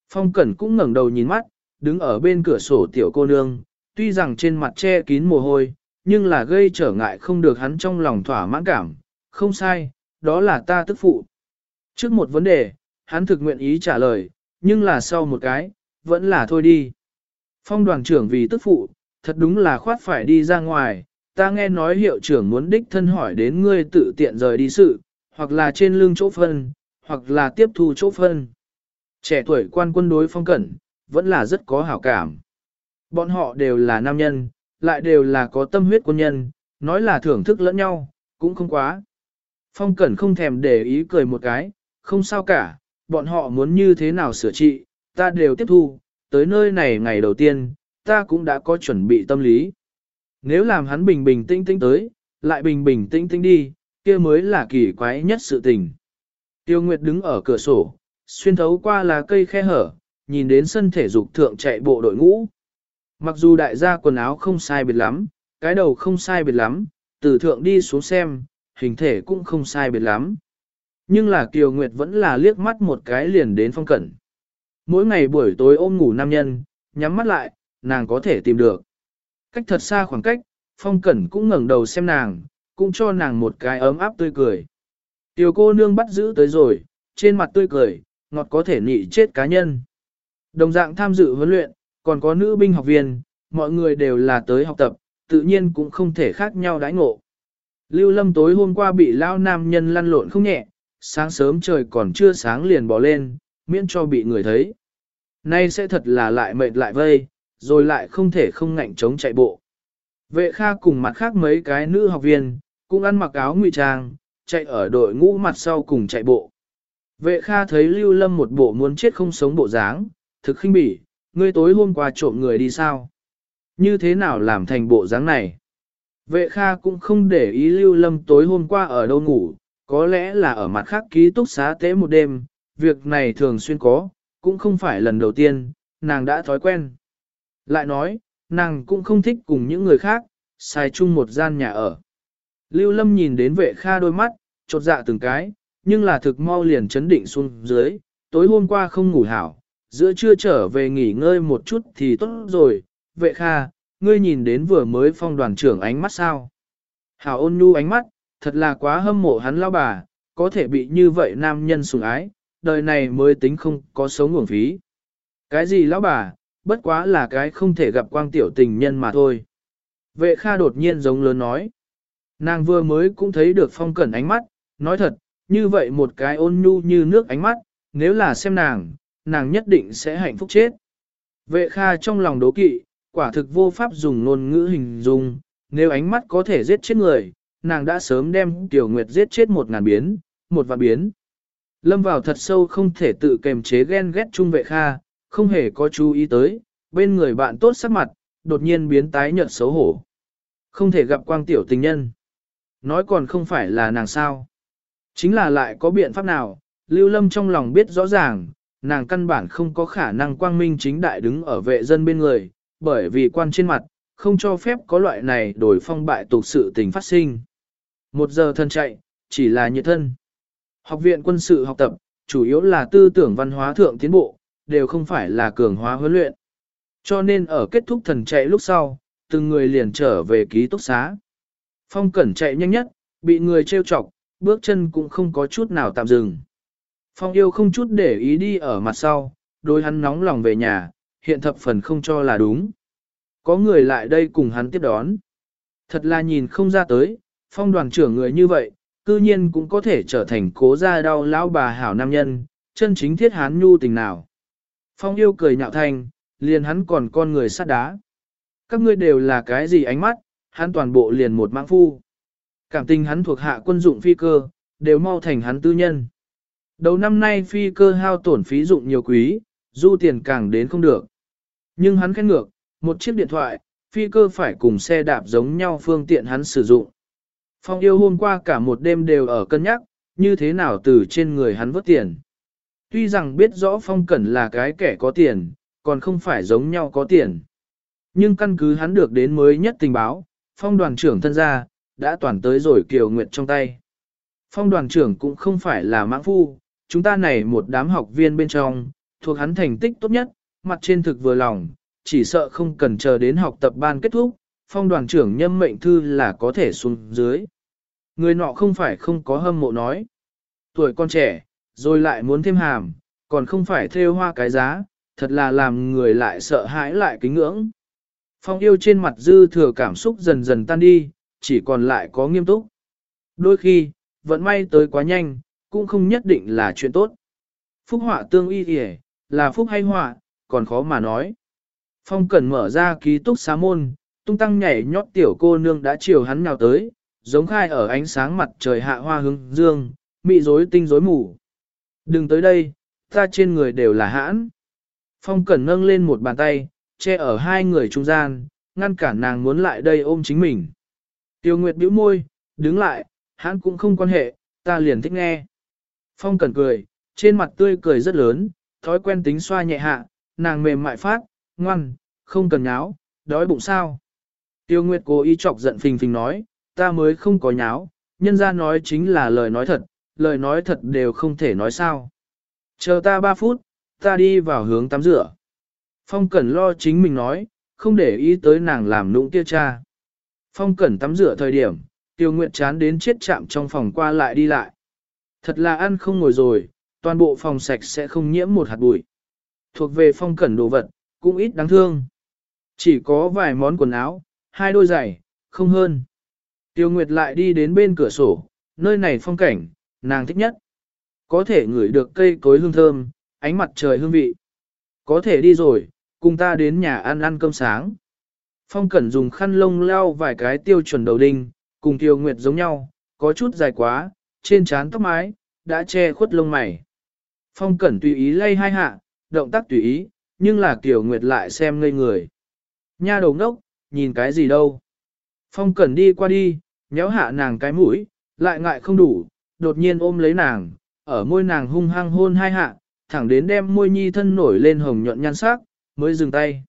Phong cẩn cũng ngẩng đầu nhìn mắt, đứng ở bên cửa sổ tiểu cô nương, tuy rằng trên mặt che kín mồ hôi, nhưng là gây trở ngại không được hắn trong lòng thỏa mãn cảm. Không sai, đó là ta tức phụ. Trước một vấn đề, hắn thực nguyện ý trả lời, nhưng là sau một cái, vẫn là thôi đi. Phong đoàn trưởng vì tức phụ, thật đúng là khoát phải đi ra ngoài, ta nghe nói hiệu trưởng muốn đích thân hỏi đến ngươi tự tiện rời đi sự, hoặc là trên lưng chỗ phân, hoặc là tiếp thu chỗ phân. Trẻ tuổi quan quân đối phong cẩn, vẫn là rất có hảo cảm. Bọn họ đều là nam nhân, lại đều là có tâm huyết quân nhân, nói là thưởng thức lẫn nhau, cũng không quá. Phong Cẩn không thèm để ý cười một cái, không sao cả, bọn họ muốn như thế nào sửa trị, ta đều tiếp thu, tới nơi này ngày đầu tiên, ta cũng đã có chuẩn bị tâm lý. Nếu làm hắn bình bình tĩnh tĩnh tới, lại bình bình tĩnh tĩnh đi, kia mới là kỳ quái nhất sự tình. Tiêu Nguyệt đứng ở cửa sổ, xuyên thấu qua là cây khe hở, nhìn đến sân thể dục thượng chạy bộ đội ngũ. Mặc dù đại gia quần áo không sai biệt lắm, cái đầu không sai biệt lắm, từ thượng đi xuống xem, hình thể cũng không sai biệt lắm. Nhưng là Kiều Nguyệt vẫn là liếc mắt một cái liền đến phong cẩn. Mỗi ngày buổi tối ôm ngủ nam nhân, nhắm mắt lại, nàng có thể tìm được. Cách thật xa khoảng cách, phong cẩn cũng ngẩng đầu xem nàng, cũng cho nàng một cái ấm áp tươi cười. Tiểu cô nương bắt giữ tới rồi, trên mặt tươi cười, ngọt có thể nị chết cá nhân. Đồng dạng tham dự huấn luyện, còn có nữ binh học viên, mọi người đều là tới học tập, tự nhiên cũng không thể khác nhau đãi ngộ. Lưu Lâm tối hôm qua bị lao nam nhân lăn lộn không nhẹ, sáng sớm trời còn chưa sáng liền bỏ lên, miễn cho bị người thấy. Nay sẽ thật là lại mệt lại vây, rồi lại không thể không ngạnh chống chạy bộ. Vệ Kha cùng mặt khác mấy cái nữ học viên, cũng ăn mặc áo ngụy trang, chạy ở đội ngũ mặt sau cùng chạy bộ. Vệ Kha thấy Lưu Lâm một bộ muốn chết không sống bộ dáng, thực khinh bỉ, ngươi tối hôm qua trộm người đi sao? Như thế nào làm thành bộ dáng này? Vệ Kha cũng không để ý Lưu Lâm tối hôm qua ở đâu ngủ, có lẽ là ở mặt khác ký túc xá tế một đêm, việc này thường xuyên có, cũng không phải lần đầu tiên, nàng đã thói quen. Lại nói, nàng cũng không thích cùng những người khác, xài chung một gian nhà ở. Lưu Lâm nhìn đến vệ Kha đôi mắt, chột dạ từng cái, nhưng là thực mau liền chấn định xuống dưới, tối hôm qua không ngủ hảo, giữa trưa trở về nghỉ ngơi một chút thì tốt rồi, vệ Kha, ngươi nhìn đến vừa mới phong đoàn trưởng ánh mắt sao. Hảo ôn nhu ánh mắt, thật là quá hâm mộ hắn lao bà, có thể bị như vậy nam nhân sủng ái, đời này mới tính không có sống nguồn phí. Cái gì lão bà, bất quá là cái không thể gặp quang tiểu tình nhân mà thôi. Vệ Kha đột nhiên giống lớn nói. Nàng vừa mới cũng thấy được phong cẩn ánh mắt, nói thật, như vậy một cái ôn nhu như nước ánh mắt, nếu là xem nàng, nàng nhất định sẽ hạnh phúc chết. Vệ Kha trong lòng đố kỵ, quả thực vô pháp dùng ngôn ngữ hình dung, nếu ánh mắt có thể giết chết người, nàng đã sớm đem Tiểu Nguyệt giết chết một ngàn biến, một vạn biến. Lâm vào thật sâu không thể tự kềm chế ghen ghét chung vệ Kha, không hề có chú ý tới, bên người bạn tốt sắc mặt, đột nhiên biến tái nhợt xấu hổ. Không thể gặp quang tiểu tình nhân. Nói còn không phải là nàng sao. Chính là lại có biện pháp nào, Lưu Lâm trong lòng biết rõ ràng, nàng căn bản không có khả năng quang minh chính đại đứng ở vệ dân bên người, bởi vì quan trên mặt, không cho phép có loại này đổi phong bại tục sự tình phát sinh. Một giờ thân chạy, chỉ là nhiệt thân. Học viện quân sự học tập, chủ yếu là tư tưởng văn hóa thượng tiến bộ, đều không phải là cường hóa huấn luyện. Cho nên ở kết thúc thần chạy lúc sau, từng người liền trở về ký túc xá. Phong cẩn chạy nhanh nhất, bị người trêu chọc, bước chân cũng không có chút nào tạm dừng. Phong yêu không chút để ý đi ở mặt sau, đôi hắn nóng lòng về nhà, hiện thập phần không cho là đúng. Có người lại đây cùng hắn tiếp đón. Thật là nhìn không ra tới, phong đoàn trưởng người như vậy, cư nhiên cũng có thể trở thành cố gia đau lão bà hảo nam nhân, chân chính thiết hán nhu tình nào. Phong yêu cười nhạo thành, liền hắn còn con người sát đá. Các ngươi đều là cái gì ánh mắt, hắn toàn bộ liền một mãng phu. Cảm tình hắn thuộc hạ quân dụng phi cơ, đều mau thành hắn tư nhân. Đầu năm nay phi cơ hao tổn phí dụng nhiều quý, du tiền càng đến không được. Nhưng hắn khen ngược, một chiếc điện thoại, phi cơ phải cùng xe đạp giống nhau phương tiện hắn sử dụng. Phong yêu hôm qua cả một đêm đều ở cân nhắc, như thế nào từ trên người hắn vớt tiền. Tuy rằng biết rõ Phong Cẩn là cái kẻ có tiền, còn không phải giống nhau có tiền. Nhưng căn cứ hắn được đến mới nhất tình báo, Phong đoàn trưởng thân gia, đã toàn tới rồi Kiều Nguyệt trong tay. Phong đoàn trưởng cũng không phải là mãng phu, chúng ta này một đám học viên bên trong, thuộc hắn thành tích tốt nhất, mặt trên thực vừa lòng, chỉ sợ không cần chờ đến học tập ban kết thúc, phong đoàn trưởng nhâm mệnh thư là có thể xuống dưới. Người nọ không phải không có hâm mộ nói. Tuổi con trẻ, rồi lại muốn thêm hàm, còn không phải theo hoa cái giá, thật là làm người lại sợ hãi lại kính ngưỡng. Phong yêu trên mặt dư thừa cảm xúc dần dần tan đi, chỉ còn lại có nghiêm túc. Đôi khi, vận may tới quá nhanh, cũng không nhất định là chuyện tốt. Phúc họa tương y kìa, là phúc hay họa, còn khó mà nói. Phong cần mở ra ký túc xá môn, tung tăng nhảy nhót tiểu cô nương đã chiều hắn nhào tới, giống khai ở ánh sáng mặt trời hạ hoa hướng dương, mị rối tinh rối mù. Đừng tới đây, ta trên người đều là hãn. Phong Cẩn nâng lên một bàn tay, che ở hai người trung gian, ngăn cản nàng muốn lại đây ôm chính mình. Tiêu Nguyệt bĩu môi, đứng lại, hắn cũng không quan hệ, ta liền thích nghe. Phong Cẩn cười, trên mặt tươi cười rất lớn, thói quen tính xoa nhẹ hạ, nàng mềm mại phát, ngoan, không cần nháo, đói bụng sao. Tiêu Nguyệt cố ý chọc giận phình phình nói, ta mới không có nháo, nhân ra nói chính là lời nói thật, lời nói thật đều không thể nói sao. Chờ ta 3 phút, ta đi vào hướng tắm rửa. Phong Cẩn lo chính mình nói, không để ý tới nàng làm nũng kia cha. Phong cẩn tắm rửa thời điểm, Tiêu Nguyệt chán đến chết chạm trong phòng qua lại đi lại. Thật là ăn không ngồi rồi, toàn bộ phòng sạch sẽ không nhiễm một hạt bụi. Thuộc về phong cẩn đồ vật, cũng ít đáng thương. Chỉ có vài món quần áo, hai đôi giày, không hơn. Tiêu Nguyệt lại đi đến bên cửa sổ, nơi này phong cảnh, nàng thích nhất. Có thể ngửi được cây cối hương thơm, ánh mặt trời hương vị. Có thể đi rồi, cùng ta đến nhà ăn ăn cơm sáng. Phong Cẩn dùng khăn lông lau vài cái tiêu chuẩn đầu đinh, cùng Tiêu Nguyệt giống nhau, có chút dài quá, trên trán tóc mái, đã che khuất lông mày. Phong Cẩn tùy ý lay hai hạ, động tác tùy ý, nhưng là Tiểu Nguyệt lại xem ngây người. Nha đầu ngốc, nhìn cái gì đâu. Phong Cẩn đi qua đi, nhéo hạ nàng cái mũi, lại ngại không đủ, đột nhiên ôm lấy nàng, ở môi nàng hung hăng hôn hai hạ, thẳng đến đem môi nhi thân nổi lên hồng nhuận nhan sắc, mới dừng tay.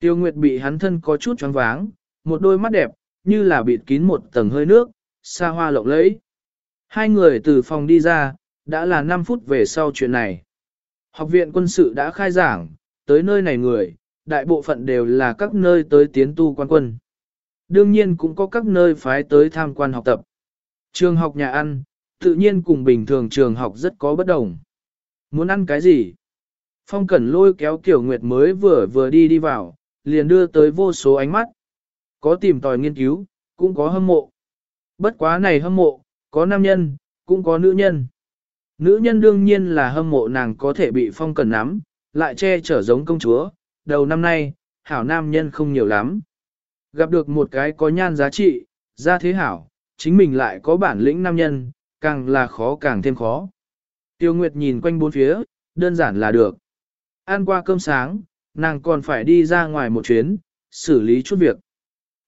Tiêu Nguyệt bị hắn thân có chút choáng váng, một đôi mắt đẹp, như là bịt kín một tầng hơi nước, xa hoa lộng lẫy. Hai người từ phòng đi ra, đã là 5 phút về sau chuyện này. Học viện quân sự đã khai giảng, tới nơi này người, đại bộ phận đều là các nơi tới tiến tu quan quân. Đương nhiên cũng có các nơi phái tới tham quan học tập. Trường học nhà ăn, tự nhiên cùng bình thường trường học rất có bất đồng. Muốn ăn cái gì? Phong Cẩn lôi kéo Kiều Nguyệt mới vừa vừa đi đi vào, liền đưa tới vô số ánh mắt. Có tìm tòi nghiên cứu, cũng có hâm mộ. Bất quá này hâm mộ, có nam nhân, cũng có nữ nhân. Nữ nhân đương nhiên là hâm mộ nàng có thể bị Phong Cẩn nắm, lại che chở giống công chúa. Đầu năm nay, hảo nam nhân không nhiều lắm. Gặp được một cái có nhan giá trị, ra thế hảo, chính mình lại có bản lĩnh nam nhân, càng là khó càng thêm khó. Tiêu Nguyệt nhìn quanh bốn phía, đơn giản là được. Ăn qua cơm sáng, nàng còn phải đi ra ngoài một chuyến, xử lý chút việc.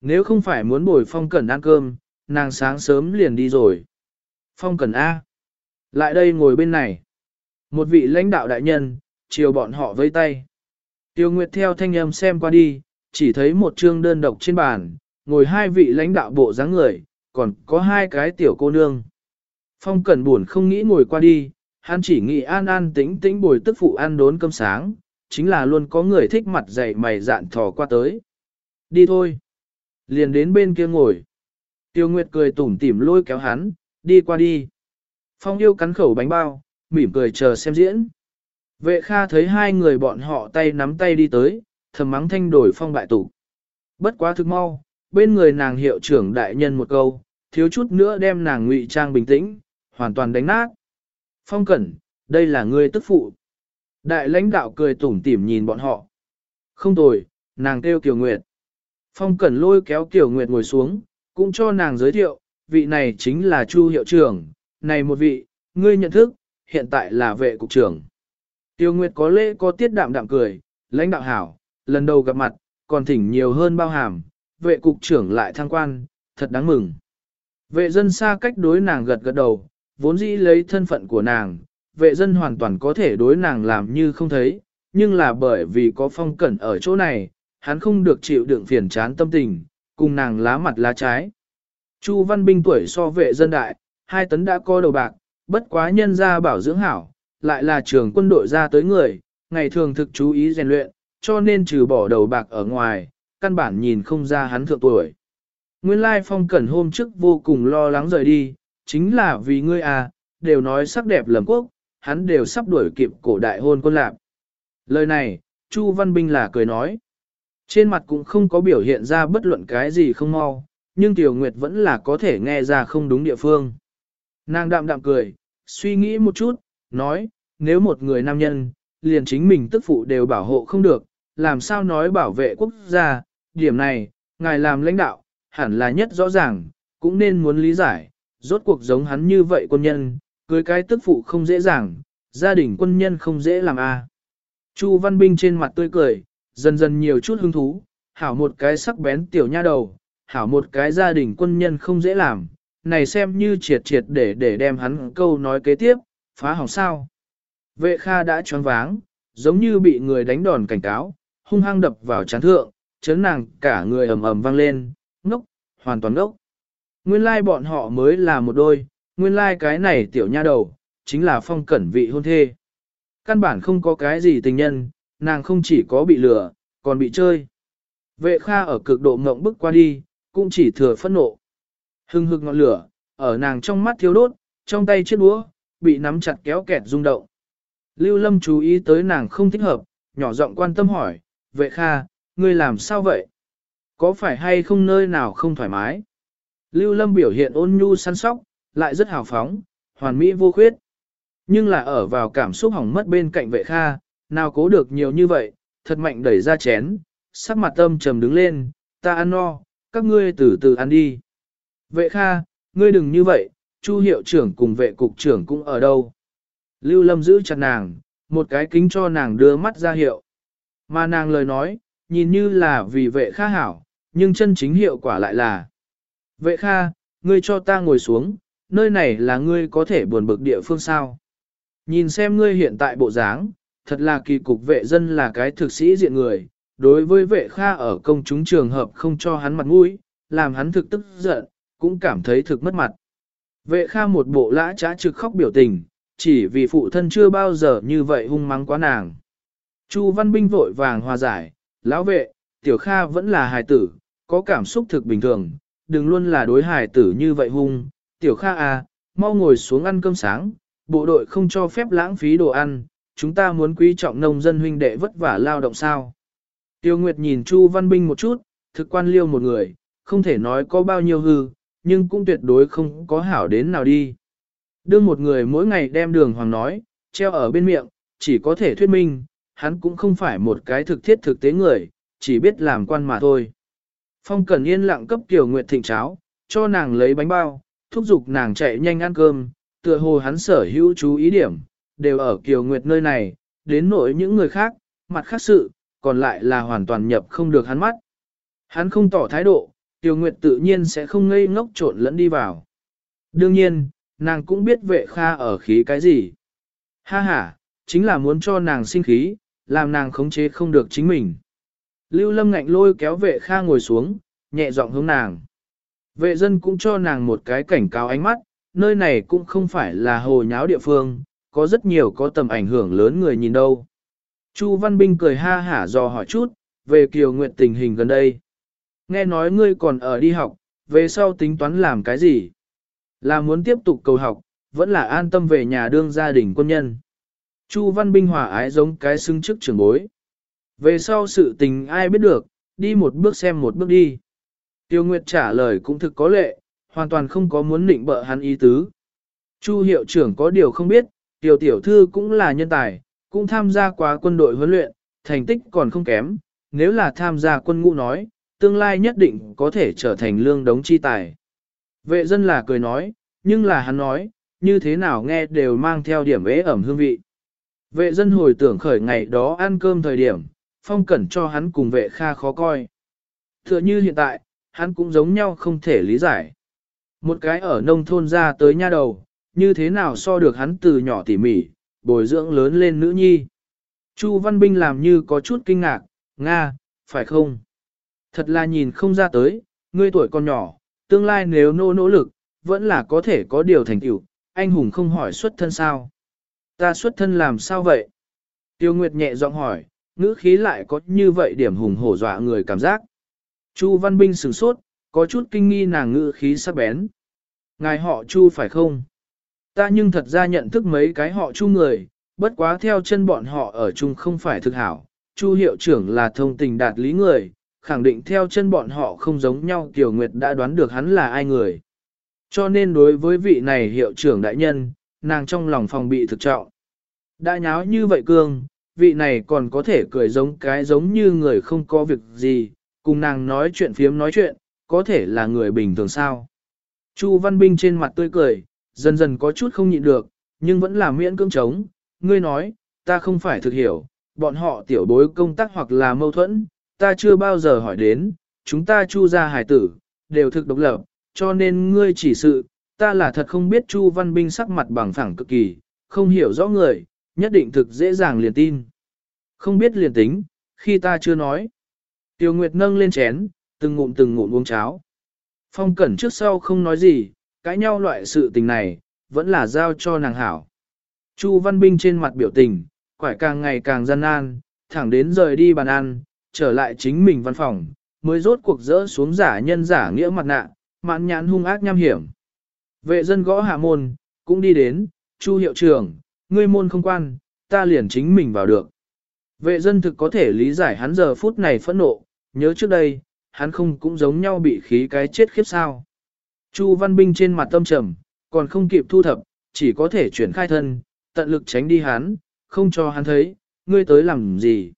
Nếu không phải muốn bồi Phong Cẩn ăn cơm, nàng sáng sớm liền đi rồi. Phong Cẩn A. Lại đây ngồi bên này. Một vị lãnh đạo đại nhân, chiều bọn họ vây tay. Tiêu Nguyệt theo thanh âm xem qua đi, chỉ thấy một chương đơn độc trên bàn, ngồi hai vị lãnh đạo bộ dáng người, còn có hai cái tiểu cô nương. Phong Cẩn buồn không nghĩ ngồi qua đi, hắn chỉ nghĩ an an tĩnh tĩnh bồi tức phụ ăn đốn cơm sáng, chính là luôn có người thích mặt dày mày dạn thò qua tới. Đi thôi. Liền đến bên kia ngồi. Tiêu Nguyệt cười tủm tỉm lôi kéo hắn, đi qua đi. Phong yêu cắn khẩu bánh bao, mỉm cười chờ xem diễn. Vệ Kha thấy hai người bọn họ tay nắm tay đi tới, thầm mắng thanh đổi phong bại tủ. Bất quá thực mau, bên người nàng hiệu trưởng đại nhân một câu, thiếu chút nữa đem nàng ngụy trang bình tĩnh, hoàn toàn đánh nát. Phong cẩn, đây là ngươi tức phụ. Đại lãnh đạo cười tủm tỉm nhìn bọn họ. Không tồi, nàng kêu Kiều Nguyệt. Phong cẩn lôi kéo Kiều Nguyệt ngồi xuống, cũng cho nàng giới thiệu, vị này chính là Chu hiệu trưởng, này một vị, ngươi nhận thức, hiện tại là vệ cục trưởng. Tiêu Nguyệt có lễ có tiết đạm đạm cười, lãnh đạo hảo, lần đầu gặp mặt, còn thỉnh nhiều hơn bao hàm, vệ cục trưởng lại thăng quan, thật đáng mừng. Vệ dân xa cách đối nàng gật gật đầu, vốn dĩ lấy thân phận của nàng, vệ dân hoàn toàn có thể đối nàng làm như không thấy, nhưng là bởi vì có phong cẩn ở chỗ này, hắn không được chịu đựng phiền chán tâm tình, cùng nàng lá mặt lá trái. Chu Văn Binh tuổi so vệ dân đại, hai tấn đã có đầu bạc, bất quá nhân ra bảo dưỡng hảo, lại là trường quân đội ra tới người, ngày thường thực chú ý rèn luyện, cho nên trừ bỏ đầu bạc ở ngoài, căn bản nhìn không ra hắn thượng tuổi. Nguyên lai phong cẩn hôm trước vô cùng lo lắng rời đi, chính là vì ngươi à, đều nói sắc đẹp lầm quốc, hắn đều sắp đuổi kịp cổ đại hôn quân lạc. Lời này, Chu Văn Binh là cười nói. Trên mặt cũng không có biểu hiện ra bất luận cái gì không mau, nhưng Tiểu Nguyệt vẫn là có thể nghe ra không đúng địa phương. Nàng đạm đạm cười, suy nghĩ một chút, nói, nếu một người nam nhân, liền chính mình tức phụ đều bảo hộ không được, làm sao nói bảo vệ quốc gia, điểm này, ngài làm lãnh đạo, hẳn là nhất rõ ràng, cũng nên muốn lý giải, rốt cuộc giống hắn như vậy quân nhân, cưới cái tức phụ không dễ dàng, gia đình quân nhân không dễ làm a. Chu Văn Binh trên mặt tươi cười, dần dần nhiều chút hứng thú, hảo một cái sắc bén tiểu nha đầu, hảo một cái gia đình quân nhân không dễ làm, này xem như triệt triệt để để đem hắn câu nói kế tiếp, phá hỏng sao. Vệ Kha đã choáng váng, giống như bị người đánh đòn cảnh cáo, hung hăng đập vào chán thượng, chấn nàng cả người ầm ầm vang lên, ngốc, hoàn toàn ngốc. Nguyên lai like bọn họ mới là một đôi, nguyên lai like cái này tiểu nha đầu, chính là phong cẩn vị hôn thê. Căn bản không có cái gì tình nhân, nàng không chỉ có bị lừa, còn bị chơi. Vệ Kha ở cực độ ngộng bức qua đi, cũng chỉ thừa phẫn nộ. Hưng hực ngọn lửa, ở nàng trong mắt thiếu đốt, trong tay chiếc đũa, bị nắm chặt kéo kẹt rung động. Lưu Lâm chú ý tới nàng không thích hợp, nhỏ giọng quan tâm hỏi, vệ kha, ngươi làm sao vậy? Có phải hay không nơi nào không thoải mái? Lưu Lâm biểu hiện ôn nhu săn sóc, lại rất hào phóng, hoàn mỹ vô khuyết. Nhưng là ở vào cảm xúc hỏng mất bên cạnh vệ kha, nào cố được nhiều như vậy, thật mạnh đẩy ra chén, sắc mặt tâm trầm đứng lên, ta ăn no, các ngươi từ từ ăn đi. Vệ kha, ngươi đừng như vậy, chu hiệu trưởng cùng vệ cục trưởng cũng ở đâu. Lưu Lâm giữ chặt nàng, một cái kính cho nàng đưa mắt ra hiệu. Mà nàng lời nói, nhìn như là vì vệ kha hảo, nhưng chân chính hiệu quả lại là. Vệ kha, ngươi cho ta ngồi xuống, nơi này là ngươi có thể buồn bực địa phương sao. Nhìn xem ngươi hiện tại bộ dáng, thật là kỳ cục vệ dân là cái thực sĩ diện người, đối với vệ kha ở công chúng trường hợp không cho hắn mặt mũi, làm hắn thực tức giận, cũng cảm thấy thực mất mặt. Vệ kha một bộ lã trá trực khóc biểu tình, chỉ vì phụ thân chưa bao giờ như vậy hung mắng quá nàng. Chu Văn Binh vội vàng hòa giải, lão vệ, tiểu kha vẫn là hài tử, có cảm xúc thực bình thường, đừng luôn là đối hài tử như vậy hung, tiểu kha à, mau ngồi xuống ăn cơm sáng, bộ đội không cho phép lãng phí đồ ăn, chúng ta muốn quý trọng nông dân huynh đệ vất vả lao động sao. Tiêu Nguyệt nhìn Chu Văn Binh một chút, thực quan liêu một người, không thể nói có bao nhiêu hư, nhưng cũng tuyệt đối không có hảo đến nào đi. Đương một người mỗi ngày đem đường hoàng nói, treo ở bên miệng, chỉ có thể thuyết minh, hắn cũng không phải một cái thực thiết thực tế người, chỉ biết làm quan mà thôi. Phong Cẩn yên lặng cấp Tiểu Nguyệt thịnh cháo, cho nàng lấy bánh bao, thúc giục nàng chạy nhanh ăn cơm, tựa hồ hắn sở hữu chú ý điểm, đều ở Kiều Nguyệt nơi này, đến nỗi những người khác, mặt khác sự, còn lại là hoàn toàn nhập không được hắn mắt. Hắn không tỏ thái độ, Kiều Nguyệt tự nhiên sẽ không ngây ngốc trộn lẫn đi vào. Đương nhiên, nàng cũng biết vệ kha ở khí cái gì. Ha ha, chính là muốn cho nàng sinh khí, làm nàng khống chế không được chính mình. Lưu Lâm ngạnh lôi kéo vệ kha ngồi xuống, nhẹ giọng hướng nàng. Vệ dân cũng cho nàng một cái cảnh cáo ánh mắt, nơi này cũng không phải là hồ nháo địa phương, có rất nhiều có tầm ảnh hưởng lớn người nhìn đâu. Chu Văn Binh cười ha hả dò hỏi chút, về Kiều Nguyệt tình hình gần đây. Nghe nói ngươi còn ở đi học, về sau tính toán làm cái gì? Là muốn tiếp tục cầu học, vẫn là an tâm về nhà đương gia đình quân nhân. Chu Văn Binh hòa ái giống cái xưng chức trưởng bối. Về sau sự tình ai biết được, đi một bước xem một bước đi. Tiêu Nguyệt trả lời cũng thực có lệ, hoàn toàn không có muốn định bợ hắn ý tứ. Chu hiệu trưởng có điều không biết, tiểu tiểu thư cũng là nhân tài, cũng tham gia quá quân đội huấn luyện, thành tích còn không kém, nếu là tham gia quân ngũ nói, tương lai nhất định có thể trở thành lương đống chi tài. Vệ dân là cười nói, nhưng là hắn nói, như thế nào nghe đều mang theo điểm ế ẩm hương vị. Vệ dân hồi tưởng khởi ngày đó ăn cơm thời điểm, phong cẩn cho hắn cùng vệ kha khó coi. Thừa như hiện tại, hắn cũng giống nhau không thể lý giải. Một cái ở nông thôn ra tới nha đầu, như thế nào so được hắn từ nhỏ tỉ mỉ, bồi dưỡng lớn lên nữ nhi. Chu Văn Binh làm như có chút kinh ngạc, Nga, phải không? Thật là nhìn không ra tới, ngươi tuổi còn nhỏ, tương lai nếu nô nỗ lực, vẫn là có thể có điều thành tựu. anh hùng không hỏi xuất thân sao? Ta xuất thân làm sao vậy? Tiêu Nguyệt nhẹ giọng hỏi, ngữ khí lại có như vậy điểm hùng hổ dọa người cảm giác. Chu Văn Binh sửng sốt, có chút kinh nghi nàng ngữ khí sắc bén. Ngài họ Chu phải không? Ta nhưng thật ra nhận thức mấy cái họ Chu người, bất quá theo chân bọn họ ở chung không phải thực hảo. Chu hiệu trưởng là thông tình đạt lý người, khẳng định theo chân bọn họ không giống nhau Kiều Nguyệt đã đoán được hắn là ai người. Cho nên đối với vị này hiệu trưởng đại nhân, nàng trong lòng phòng bị thực trọng. Đã nháo như vậy cương, vị này còn có thể cười giống cái giống như người không có việc gì, cùng nàng nói chuyện phiếm nói chuyện, có thể là người bình thường sao. Chu Văn Binh trên mặt tươi cười, dần dần có chút không nhịn được, nhưng vẫn là miễn cưỡng chống. Ngươi nói, ta không phải thực hiểu, bọn họ tiểu bối công tác hoặc là mâu thuẫn, ta chưa bao giờ hỏi đến, chúng ta chu ra hải tử, đều thực độc lập, cho nên ngươi chỉ sự, ta là thật không biết Chu Văn Binh sắc mặt bằng phẳng cực kỳ, không hiểu rõ người, nhất định thực dễ dàng liền tin. Không biết liền tính, khi ta chưa nói. Tiêu Nguyệt nâng lên chén, từng ngụm từng ngụm uống cháo. Phong Cẩn trước sau không nói gì, cãi nhau loại sự tình này, vẫn là giao cho nàng hảo. Chu Văn Binh trên mặt biểu tình, quải càng ngày càng gian nan, thẳng đến rời đi bàn ăn, trở lại chính mình văn phòng, mới rốt cuộc dỡ xuống giả nhân giả nghĩa mặt nạ, mạn nhãn hung ác nham hiểm. Vệ dân gõ hạ môn, cũng đi đến, Chu hiệu trưởng, ngươi môn không quan, ta liền chính mình vào được. Vệ dân thực có thể lý giải hắn giờ phút này phẫn nộ, nhớ trước đây, hắn không cũng giống nhau bị khí cái chết khiếp sao. Chu Văn Binh trên mặt tâm trầm, còn không kịp thu thập, chỉ có thể chuyển khai thân, tận lực tránh đi hắn, không cho hắn thấy, ngươi tới làm gì.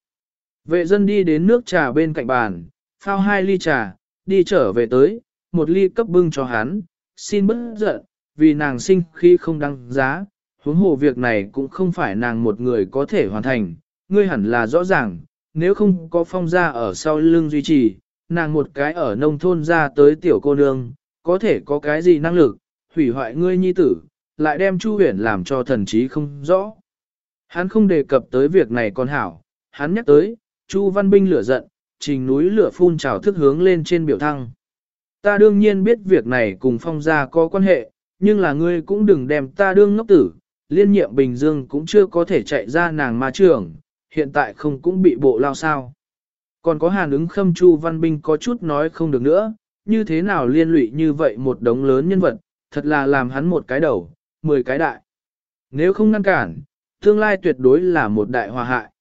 Vệ dân đi đến nước trà bên cạnh bàn, phao hai ly trà, đi trở về tới, một ly cấp bưng cho hắn, xin bớt giận, vì nàng sinh khi không đăng giá, huống hồ việc này cũng không phải nàng một người có thể hoàn thành, ngươi hẳn là rõ ràng, nếu không có phong gia ở sau lưng duy trì, nàng một cái ở nông thôn ra tới tiểu cô nương, có thể có cái gì năng lực, hủy hoại ngươi nhi tử, lại đem Chu huyền làm cho thần trí không rõ. Hắn không đề cập tới việc này còn hảo, hắn nhắc tới, Chu Văn Binh lửa giận, trình núi lửa phun trào thức hướng lên trên biểu thăng. Ta đương nhiên biết việc này cùng phong gia có quan hệ, nhưng là ngươi cũng đừng đem ta đương ngốc tử, liên nhiệm Bình Dương cũng chưa có thể chạy ra nàng ma trưởng, hiện tại không cũng bị bộ lao sao. Còn có hàn ứng khâm Chu Văn Binh có chút nói không được nữa, như thế nào liên lụy như vậy một đống lớn nhân vật, thật là làm hắn một cái đầu, mười cái đại. Nếu không ngăn cản, tương lai tuyệt đối là một đại hòa hại.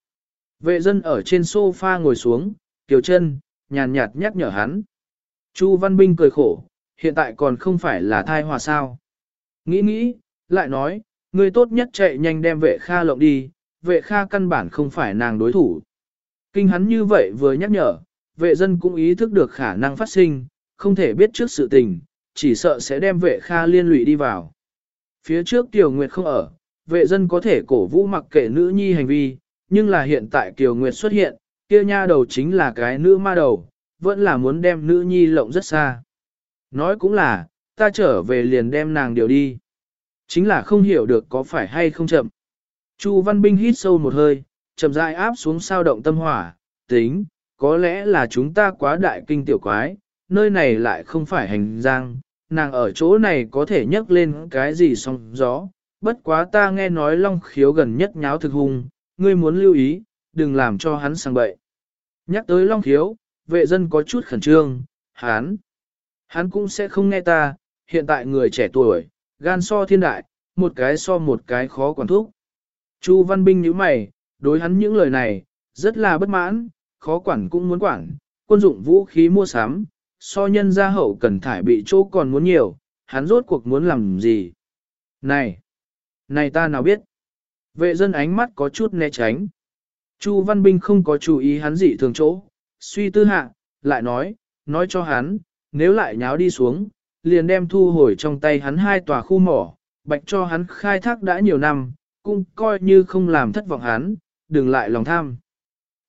Vệ dân ở trên sofa ngồi xuống, kiều chân, nhàn nhạt nhắc nhở hắn. Chu Văn Binh cười khổ, hiện tại còn không phải là thai hòa sao. Nghĩ nghĩ, lại nói, người tốt nhất chạy nhanh đem vệ kha lộng đi, vệ kha căn bản không phải nàng đối thủ. Kinh hắn như vậy vừa nhắc nhở, vệ dân cũng ý thức được khả năng phát sinh, không thể biết trước sự tình, chỉ sợ sẽ đem vệ kha liên lụy đi vào. Phía trước Tiểu Nguyệt không ở, vệ dân có thể cổ vũ mặc kệ nữ nhi hành vi, nhưng là hiện tại Kiều Nguyệt xuất hiện, kia nha đầu chính là cái nữ ma đầu, vẫn là muốn đem nữ nhi lộng rất xa. Nói cũng là, ta trở về liền đem nàng điều đi. Chính là không hiểu được có phải hay không chậm. Chu Văn Binh hít sâu một hơi, chậm rãi áp xuống sao động tâm hỏa, tính, có lẽ là chúng ta quá đại kinh tiểu quái, nơi này lại không phải hành giang, nàng ở chỗ này có thể nhấc lên cái gì song gió, bất quá ta nghe nói long khiếu gần nhất nháo thực hung, ngươi muốn lưu ý, đừng làm cho hắn sang bậy. Nhắc tới long khiếu, vệ dân có chút khẩn trương, hắn, hắn cũng sẽ không nghe ta, hiện tại người trẻ tuổi, gan so thiên đại, một cái so một cái khó quản thúc. Chu Văn Binh nhíu mày, đối hắn những lời này, rất là bất mãn, khó quản cũng muốn quản, quân dụng vũ khí mua sắm, so nhân gia hậu cần thải bị chỗ còn muốn nhiều, hắn rốt cuộc muốn làm gì. Này, này ta nào biết. Vệ dân ánh mắt có chút né tránh. Chu Văn Binh không có chú ý hắn dị thường chỗ, suy tư hạ, lại nói, nói cho hắn, nếu lại nháo đi xuống, liền đem thu hồi trong tay hắn hai tòa khu mỏ, bạch cho hắn khai thác đã nhiều năm, cũng coi như không làm thất vọng hắn, đừng lại lòng tham.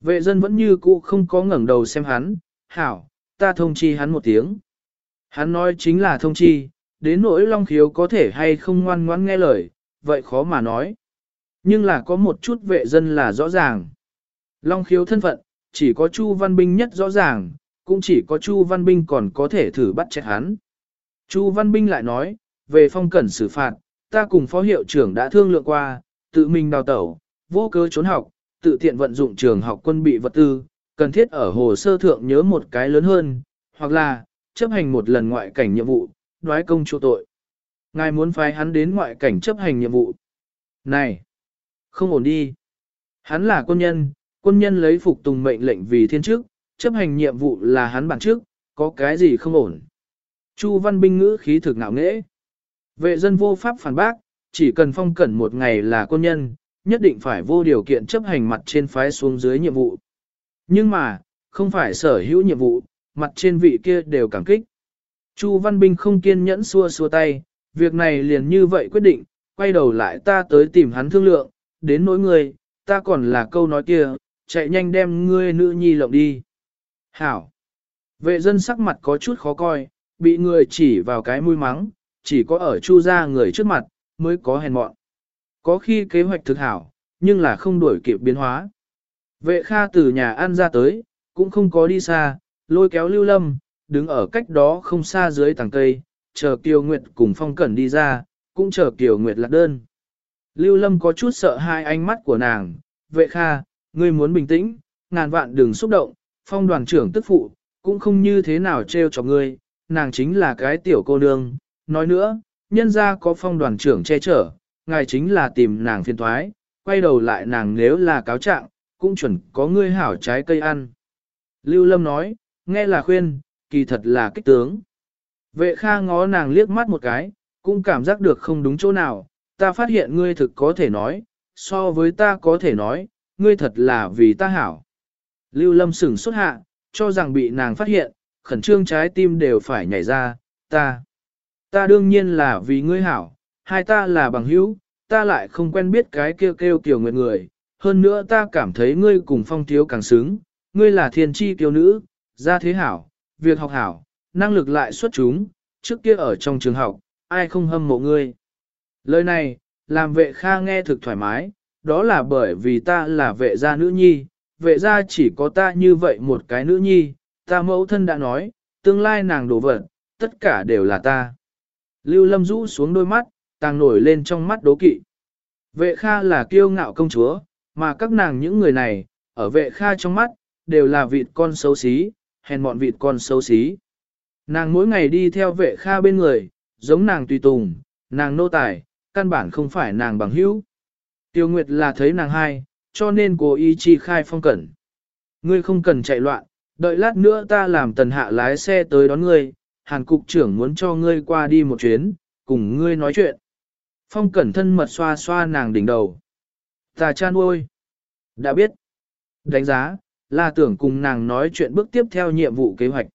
Vệ dân vẫn như cũ không có ngẩng đầu xem hắn, hảo, ta thông chi hắn một tiếng. Hắn nói chính là thông chi, đến nỗi long khiếu có thể hay không ngoan ngoãn nghe lời, vậy khó mà nói. Nhưng là có một chút vệ dân là rõ ràng. Long khiếu thân phận, chỉ có Chu Văn Binh nhất rõ ràng, cũng chỉ có Chu Văn Binh còn có thể thử bắt chết hắn. Chu Văn Binh lại nói, về phong cẩn xử phạt, ta cùng phó hiệu trưởng đã thương lượng qua, tự mình đào tẩu, vô cớ trốn học, tự tiện vận dụng trường học quân bị vật tư, cần thiết ở hồ sơ thượng nhớ một cái lớn hơn, hoặc là, chấp hành một lần ngoại cảnh nhiệm vụ, đoái công chu tội. Ngài muốn phái hắn đến ngoại cảnh chấp hành nhiệm vụ. Này! Không ổn đi. Hắn là quân nhân, quân nhân lấy phục tùng mệnh lệnh vì thiên chức, chấp hành nhiệm vụ là hắn bản chức, có cái gì không ổn. Chu văn binh ngữ khí thực ngạo nghễ. Vệ dân vô pháp phản bác, chỉ cần phong cẩn một ngày là quân nhân, nhất định phải vô điều kiện chấp hành mặt trên phái xuống dưới nhiệm vụ. Nhưng mà, không phải sở hữu nhiệm vụ, mặt trên vị kia đều cảm kích. Chu Văn Binh không kiên nhẫn xua xua tay, việc này liền như vậy quyết định, quay đầu lại ta tới tìm hắn thương lượng, đến nỗi ngươi, ta còn là câu nói kia, chạy nhanh đem ngươi nữ nhi lộng đi. Hảo! Vệ dân sắc mặt có chút khó coi, bị người chỉ vào cái mũi mắng, chỉ có ở chu ra người trước mặt, mới có hèn mọn. Có khi kế hoạch thực hảo, nhưng là không đuổi kịp biến hóa. Vệ kha từ nhà ăn ra tới, cũng không có đi xa, lôi kéo lưu lâm, đứng ở cách đó không xa dưới tàng cây, chờ Kiều Nguyệt cùng Phong Cẩn đi ra, cũng chờ Kiều Nguyệt lạc đơn. Lưu lâm có chút sợ hai ánh mắt của nàng, vệ kha, ngươi muốn bình tĩnh, ngàn vạn đừng xúc động, phong đoàn trưởng tức phụ, cũng không như thế nào trêu cho ngươi, nàng chính là cái tiểu cô nương. Nói nữa, nhân ra có phong đoàn trưởng che chở, ngài chính là tìm nàng phiền thoái, quay đầu lại nàng nếu là cáo trạng, cũng chuẩn có ngươi hảo trái cây ăn. Lưu Lâm nói, nghe là khuyên, kỳ thật là kích tướng. Vệ Kha ngó nàng liếc mắt một cái, cũng cảm giác được không đúng chỗ nào, ta phát hiện ngươi thực có thể nói, so với ta có thể nói, ngươi thật là vì ta hảo. Lưu Lâm sửng xuất hạ, cho rằng bị nàng phát hiện, khẩn trương trái tim đều phải nhảy ra, ta. Ta đương nhiên là vì ngươi hảo, hai ta là bằng hữu, ta lại không quen biết cái kêu kêu kiểu nguyện người, hơn nữa ta cảm thấy ngươi cùng phong thiếu càng xứng, ngươi là thiên tri kiều nữ, gia thế hảo, việc học hảo, năng lực lại xuất chúng, trước kia ở trong trường học, ai không hâm mộ ngươi. Lời này, làm vệ kha nghe thực thoải mái, đó là bởi vì ta là vệ gia nữ nhi, vệ gia chỉ có ta như vậy một cái nữ nhi, ta mẫu thân đã nói, tương lai nàng đổ vật, tất cả đều là ta. Lưu Lâm rũ xuống đôi mắt, tàng nổi lên trong mắt đố kỵ. Vệ Kha là kiêu ngạo công chúa, mà các nàng những người này, ở vệ Kha trong mắt, đều là vịt con xấu xí, hèn mọn vịt con xấu xí. Nàng mỗi ngày đi theo vệ Kha bên người, giống nàng tùy tùng, nàng nô tài, căn bản không phải nàng bằng hữu. Tiêu Nguyệt là thấy nàng hai, cho nên cố ý chi khai phong cẩn. Ngươi không cần chạy loạn, đợi lát nữa ta làm tần hạ lái xe tới đón ngươi, hàn cục trưởng muốn cho ngươi qua đi một chuyến, cùng ngươi nói chuyện. Phong cẩn thân mật xoa xoa nàng đỉnh đầu. Ta cha nuôi. Đã biết. Đánh giá, là tưởng cùng nàng nói chuyện bước tiếp theo nhiệm vụ kế hoạch.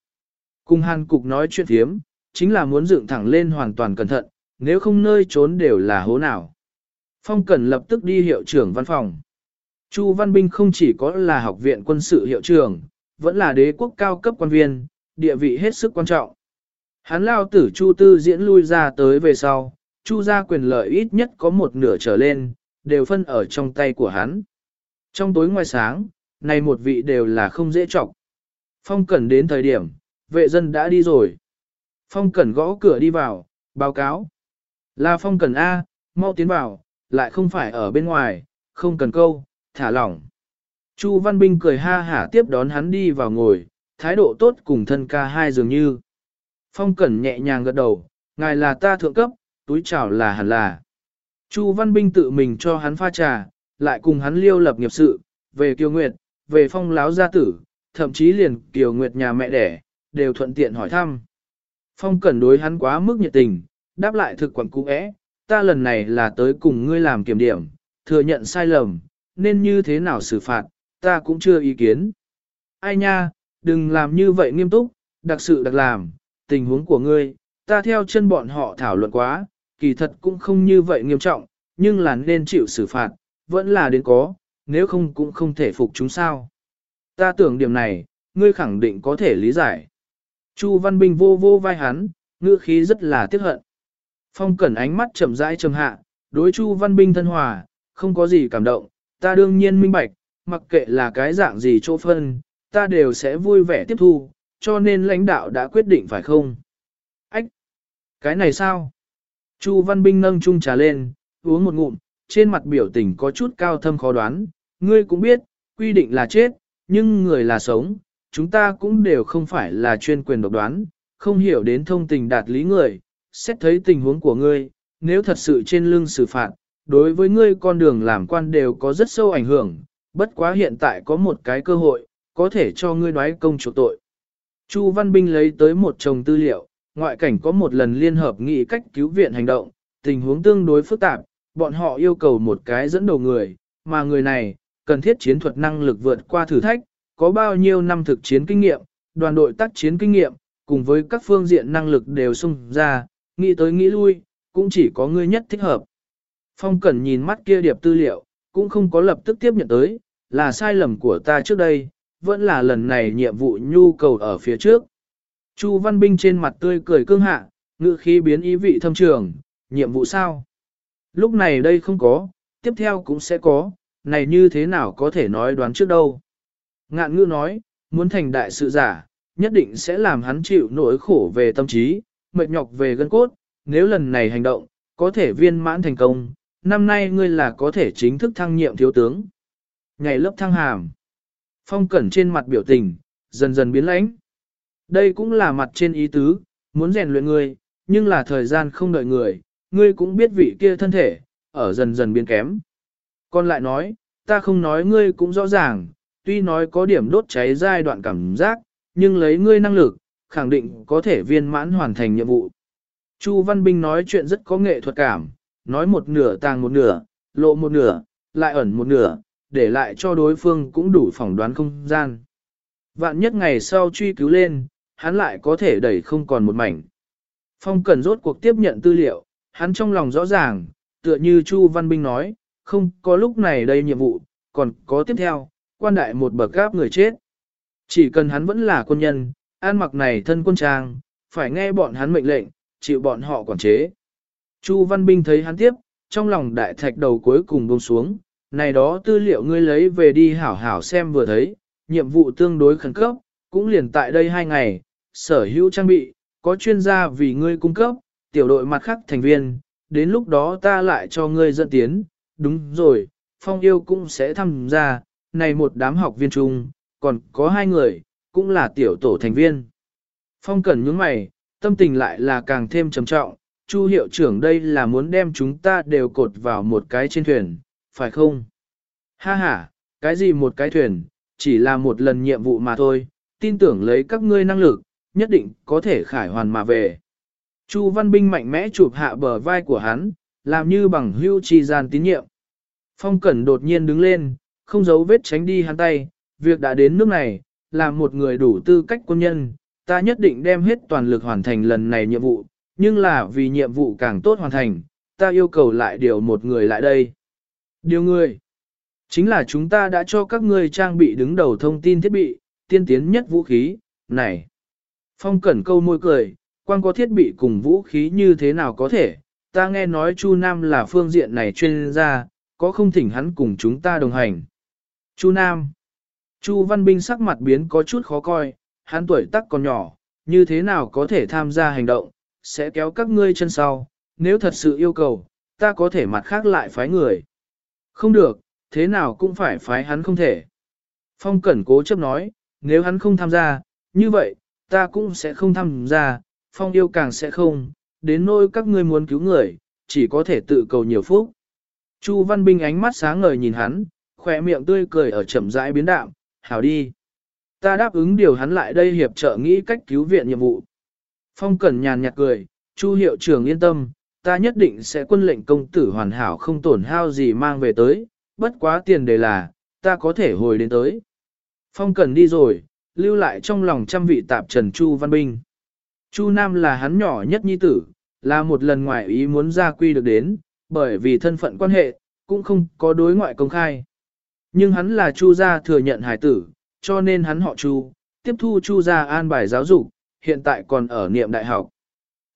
Cùng hàn cục nói chuyện thiếm, chính là muốn dựng thẳng lên hoàn toàn cẩn thận, nếu không nơi trốn đều là hố nào. Phong Cẩn lập tức đi hiệu trưởng văn phòng. Chu Văn Binh không chỉ có là học viện quân sự hiệu trưởng, vẫn là đế quốc cao cấp quan viên, địa vị hết sức quan trọng. Hắn lao tử Chu Tư diễn lui ra tới về sau, Chu gia quyền lợi ít nhất có một nửa trở lên, đều phân ở trong tay của hắn. Trong tối ngoài sáng, này một vị đều là không dễ trọng. Phong Cẩn đến thời điểm, vệ dân đã đi rồi. Phong Cẩn gõ cửa đi vào, báo cáo. Là Phong Cẩn A, mau tiến vào, lại không phải ở bên ngoài, không cần câu, thả lỏng. Chu Văn Binh cười ha hả tiếp đón hắn đi vào ngồi, thái độ tốt cùng thân ca hai dường như. Phong Cẩn nhẹ nhàng gật đầu, ngài là ta thượng cấp, túi chào là hẳn là. Chu Văn Binh tự mình cho hắn pha trà, lại cùng hắn liêu lập nghiệp sự, về Kiều Nguyệt, về phong láo gia tử, thậm chí liền Kiều Nguyệt nhà mẹ đẻ, đều thuận tiện hỏi thăm. Phong Cẩn đối hắn quá mức nhiệt tình, đáp lại thực quẩn cũ é, ta lần này là tới cùng ngươi làm kiểm điểm, thừa nhận sai lầm, nên như thế nào xử phạt, ta cũng chưa ý kiến. Ai nha, đừng làm như vậy nghiêm túc, đặc sự đặc làm, tình huống của ngươi, ta theo chân bọn họ thảo luận quá, kỳ thật cũng không như vậy nghiêm trọng, nhưng là nên chịu xử phạt, vẫn là đến có, nếu không cũng không thể phục chúng sao. Ta tưởng điểm này, ngươi khẳng định có thể lý giải. Chu Văn Bình vô vô vai hắn, ngữ khí rất là tiếc hận. Phong cẩn ánh mắt chậm rãi trầm hạ, đối Chu Văn Bình thân hòa, không có gì cảm động, ta đương nhiên minh bạch, mặc kệ là cái dạng gì chỗ phân, ta đều sẽ vui vẻ tiếp thu, cho nên lãnh đạo đã quyết định phải không? Ách! Cái này sao? Chu Văn Binh nâng chung trà lên, uống một ngụm, trên mặt biểu tình có chút cao thâm khó đoán, ngươi cũng biết, quy định là chết, nhưng người là sống, chúng ta cũng đều không phải là chuyên quyền độc đoán, không hiểu đến thông tình đạt lý người, xét thấy tình huống của ngươi, nếu thật sự trên lưng xử phạt, đối với ngươi con đường làm quan đều có rất sâu ảnh hưởng, bất quá hiện tại có một cái cơ hội, có thể cho ngươi đoái công chủ tội. Chu Văn Binh lấy tới một chồng tư liệu, ngoại cảnh có một lần liên hợp nghị cách cứu viện hành động, tình huống tương đối phức tạp, bọn họ yêu cầu một cái dẫn đầu người, mà người này, cần thiết chiến thuật năng lực vượt qua thử thách, có bao nhiêu năm thực chiến kinh nghiệm, đoàn đội tác chiến kinh nghiệm, cùng với các phương diện năng lực đều xung ra, nghĩ tới nghĩ lui, cũng chỉ có ngươi nhất thích hợp. Phong Cẩn nhìn mắt kia điệp tư liệu, cũng không có lập tức tiếp nhận tới, là sai lầm của ta trước đây, vẫn là lần này nhiệm vụ nhu cầu ở phía trước. Chu Văn Binh trên mặt tươi cười cương hạ, ngự khí biến ý vị thâm trường, nhiệm vụ sao? Lúc này đây không có, tiếp theo cũng sẽ có, này như thế nào có thể nói đoán trước đâu. Ngạn ngữ nói, muốn thành đại sự giả, nhất định sẽ làm hắn chịu nỗi khổ về tâm trí, mệt nhọc về gân cốt, nếu lần này hành động, có thể viên mãn thành công, năm nay ngươi là có thể chính thức thăng nhiệm thiếu tướng. Ngày lớp thăng hàm, phong cẩn trên mặt biểu tình, dần dần biến lãnh. Đây cũng là mặt trên ý tứ, muốn rèn luyện ngươi, nhưng là thời gian không đợi người, ngươi cũng biết vị kia thân thể, ở dần dần biến kém. Còn lại nói, ta không nói ngươi cũng rõ ràng, tuy nói có điểm đốt cháy giai đoạn cảm giác, nhưng lấy ngươi năng lực, khẳng định có thể viên mãn hoàn thành nhiệm vụ. Chu Văn Bình nói chuyện rất có nghệ thuật cảm, nói một nửa tàng một nửa, lộ một nửa, lại ẩn một nửa, để lại cho đối phương cũng đủ phỏng đoán không gian. Vạn nhất ngày sau truy cứu lên, hắn lại có thể đẩy không còn một mảnh. Phong Cần rốt cuộc tiếp nhận tư liệu, hắn trong lòng rõ ràng, tựa như Chu Văn Binh nói, không có lúc này đây nhiệm vụ, còn có tiếp theo, quan đại một bậc gáp người chết. Chỉ cần hắn vẫn là quân nhân, an mặc này thân quân trang, phải nghe bọn hắn mệnh lệnh, chịu bọn họ quản chế. Chu Văn Binh thấy hắn tiếp, trong lòng đại thạch đầu cuối cùng buông xuống, này đó tư liệu ngươi lấy về đi hảo hảo xem vừa thấy, nhiệm vụ tương đối khẩn cấp, cũng liền tại đây hai ngày, sở hữu trang bị, có chuyên gia vì ngươi cung cấp, tiểu đội mặt khác thành viên, đến lúc đó ta lại cho ngươi dẫn tiến, đúng rồi, phong yêu cũng sẽ tham gia, này một đám học viên chung, còn có hai người, cũng là tiểu tổ thành viên. Phong cẩn nhướng mày, tâm tình lại là càng thêm trầm trọng, Chu hiệu trưởng đây là muốn đem chúng ta đều cột vào một cái trên thuyền, phải không? Ha ha, cái gì một cái thuyền, chỉ là một lần nhiệm vụ mà thôi, tin tưởng lấy các ngươi năng lực, nhất định có thể khải hoàn mà về. Chu Văn Binh mạnh mẽ chụp hạ bờ vai của hắn, làm như bằng hưu trì gian tín nhiệm. Phong Cẩn đột nhiên đứng lên, không giấu vết tránh đi hắn tay, việc đã đến nước này, là một người đủ tư cách quân nhân, ta nhất định đem hết toàn lực hoàn thành lần này nhiệm vụ, nhưng là vì nhiệm vụ càng tốt hoàn thành, ta yêu cầu lại điều một người lại đây. Điều người, chính là chúng ta đã cho các ngươi trang bị đứng đầu thông tin thiết bị, tiên tiến nhất vũ khí, này. Phong cẩn câu môi cười, quan có thiết bị cùng vũ khí như thế nào có thể, ta nghe nói Chu Nam là phương diện này chuyên gia, có không thỉnh hắn cùng chúng ta đồng hành. Chu Nam Chu Văn Binh sắc mặt biến có chút khó coi, hắn tuổi tác còn nhỏ, như thế nào có thể tham gia hành động, sẽ kéo các ngươi chân sau, nếu thật sự yêu cầu, ta có thể mặt khác lại phái người. Không được, thế nào cũng phải phái hắn không thể. Phong Cẩn cố chấp nói, nếu hắn không tham gia, như vậy, ta cũng sẽ không tham gia, Phong yêu càng sẽ không, đến nỗi các ngươi muốn cứu người, chỉ có thể tự cầu nhiều phúc. Chu Văn Binh ánh mắt sáng ngời nhìn hắn, khỏe miệng tươi cười ở chậm rãi biến đạm, hảo đi. Ta đáp ứng điều hắn lại đây hiệp trợ nghĩ cách cứu viện nhiệm vụ. Phong Cẩn nhàn nhạt cười, Chu hiệu trưởng yên tâm, ta nhất định sẽ quân lệnh công tử hoàn hảo không tổn hao gì mang về tới, bất quá tiền đề là, ta có thể hồi đến tới. Phong Cẩn đi rồi, lưu lại trong lòng trăm vị tạp trần Chu Văn Binh. Chu Nam là hắn nhỏ nhất nhi tử, là một lần ngoại ý muốn ra quy được đến, bởi vì thân phận quan hệ, cũng không có đối ngoại công khai. Nhưng hắn là Chu gia thừa nhận hải tử, cho nên hắn họ Chu, tiếp thu Chu gia an bài giáo dục, hiện tại còn ở niệm đại học.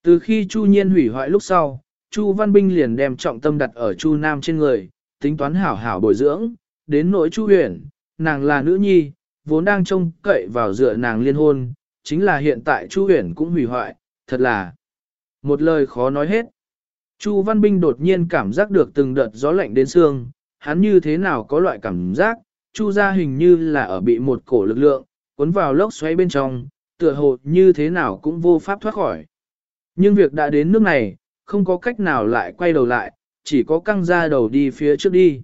Từ khi Chu Nhiên hủy hoại lúc sau, Chu Văn Binh liền đem trọng tâm đặt ở Chu Nam trên người, tính toán hảo hảo bồi dưỡng, đến nỗi Chu Huyền, nàng là nữ nhi, vốn đang trông cậy vào dựa nàng liên hôn, chính là hiện tại Chu Huyền cũng hủy hoại, thật là một lời khó nói hết. Chu Văn Binh đột nhiên cảm giác được từng đợt gió lạnh đến xương, hắn như thế nào có loại cảm giác, Chu gia hình như là ở bị một cổ lực lượng, cuốn vào lốc xoáy bên trong, tựa hồ như thế nào cũng vô pháp thoát khỏi. Nhưng việc đã đến nước này, không có cách nào lại quay đầu lại, chỉ có căng ra đầu đi phía trước đi.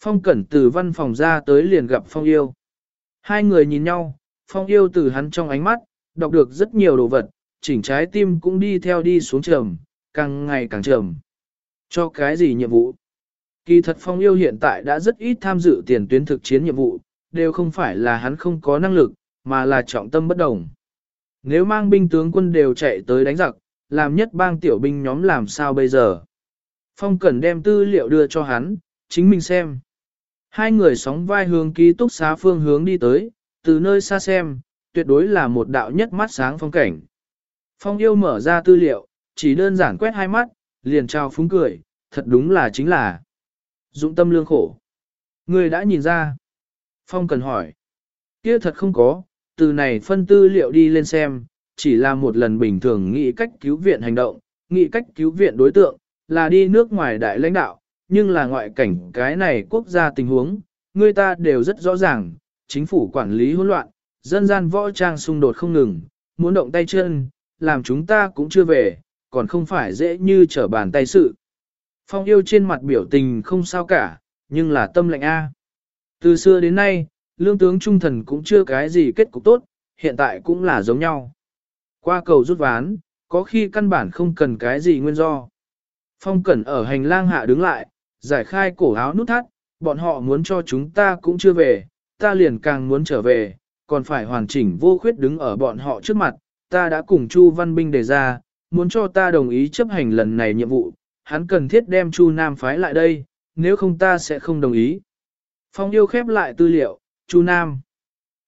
Phong Cẩn từ văn phòng ra tới liền gặp Phong Yêu. Hai người nhìn nhau, Phong Yêu từ hắn trong ánh mắt, đọc được rất nhiều đồ vật, chỉnh trái tim cũng đi theo đi xuống trầm, càng ngày càng trầm. Cho cái gì nhiệm vụ? Kỳ thật Phong Yêu hiện tại đã rất ít tham dự tiền tuyến thực chiến nhiệm vụ, đều không phải là hắn không có năng lực, mà là trọng tâm bất đồng. Nếu mang binh tướng quân đều chạy tới đánh giặc, làm nhất bang tiểu binh nhóm làm sao bây giờ? Phong Cẩn đem tư liệu đưa cho hắn, chính mình xem. Hai người sóng vai hướng ký túc xá phương hướng đi tới, từ nơi xa xem, tuyệt đối là một đạo nhất mắt sáng phong cảnh. Phong yêu mở ra tư liệu, chỉ đơn giản quét hai mắt, liền trao phúng cười, thật đúng là chính là dụng tâm lương khổ. Người đã nhìn ra. Phong cần hỏi. Kia thật không có, từ này phân tư liệu đi lên xem, chỉ là một lần bình thường nghĩ cách cứu viện hành động, nghĩ cách cứu viện đối tượng, là đi nước ngoài đại lãnh đạo, nhưng là ngoại cảnh cái này quốc gia tình huống, người ta đều rất rõ ràng, chính phủ quản lý hỗn loạn, dân gian võ trang xung đột không ngừng, muốn động tay chân, làm chúng ta cũng chưa về, còn không phải dễ như trở bàn tay sự. Phong yêu trên mặt biểu tình không sao cả, nhưng là tâm lệnh A. Từ xưa đến nay, lương tướng trung thần cũng chưa cái gì kết cục tốt, hiện tại cũng là giống nhau. Qua cầu rút ván, có khi căn bản không cần cái gì nguyên do. Phong cẩn ở hành lang hạ đứng lại, giải khai cổ áo nút thắt, bọn họ muốn cho chúng ta cũng chưa về, ta liền càng muốn trở về, còn phải hoàn chỉnh vô khuyết đứng ở bọn họ trước mặt, ta đã cùng Chu Văn Binh đề ra, muốn cho ta đồng ý chấp hành lần này nhiệm vụ, hắn cần thiết đem Chu Nam phái lại đây, nếu không ta sẽ không đồng ý. Phong yêu khép lại tư liệu, Chu Nam.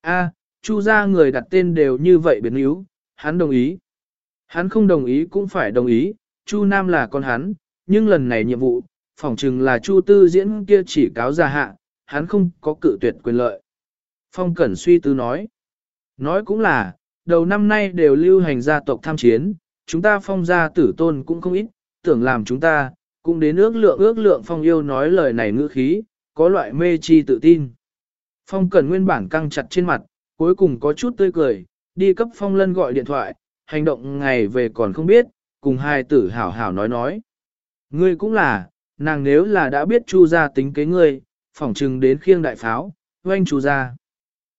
A, Chu Gia người đặt tên đều như vậy biến yếu, hắn đồng ý. Hắn không đồng ý cũng phải đồng ý, Chu Nam là con hắn, nhưng lần này nhiệm vụ, phỏng chừng là Chu Tư diễn kia chỉ cáo gia hạ, hắn không có cự tuyệt quyền lợi. Phong Cẩn suy tư nói. Nói cũng là, đầu năm nay đều lưu hành gia tộc tham chiến, chúng ta phong gia tử tôn cũng không ít, tưởng làm chúng ta, cũng đến ước lượng ước lượng phong yêu nói lời này ngữ khí, có loại mê chi tự tin. Phong Cẩn nguyên bản căng chặt trên mặt, cuối cùng có chút tươi cười, đi cấp phong lân gọi điện thoại, hành động ngày về còn không biết, cùng hai tử hảo hảo nói nói. Ngươi cũng là, nàng nếu là đã biết chu gia tính kế ngươi, phỏng chừng đến khiêng đại pháo, oanh chu gia.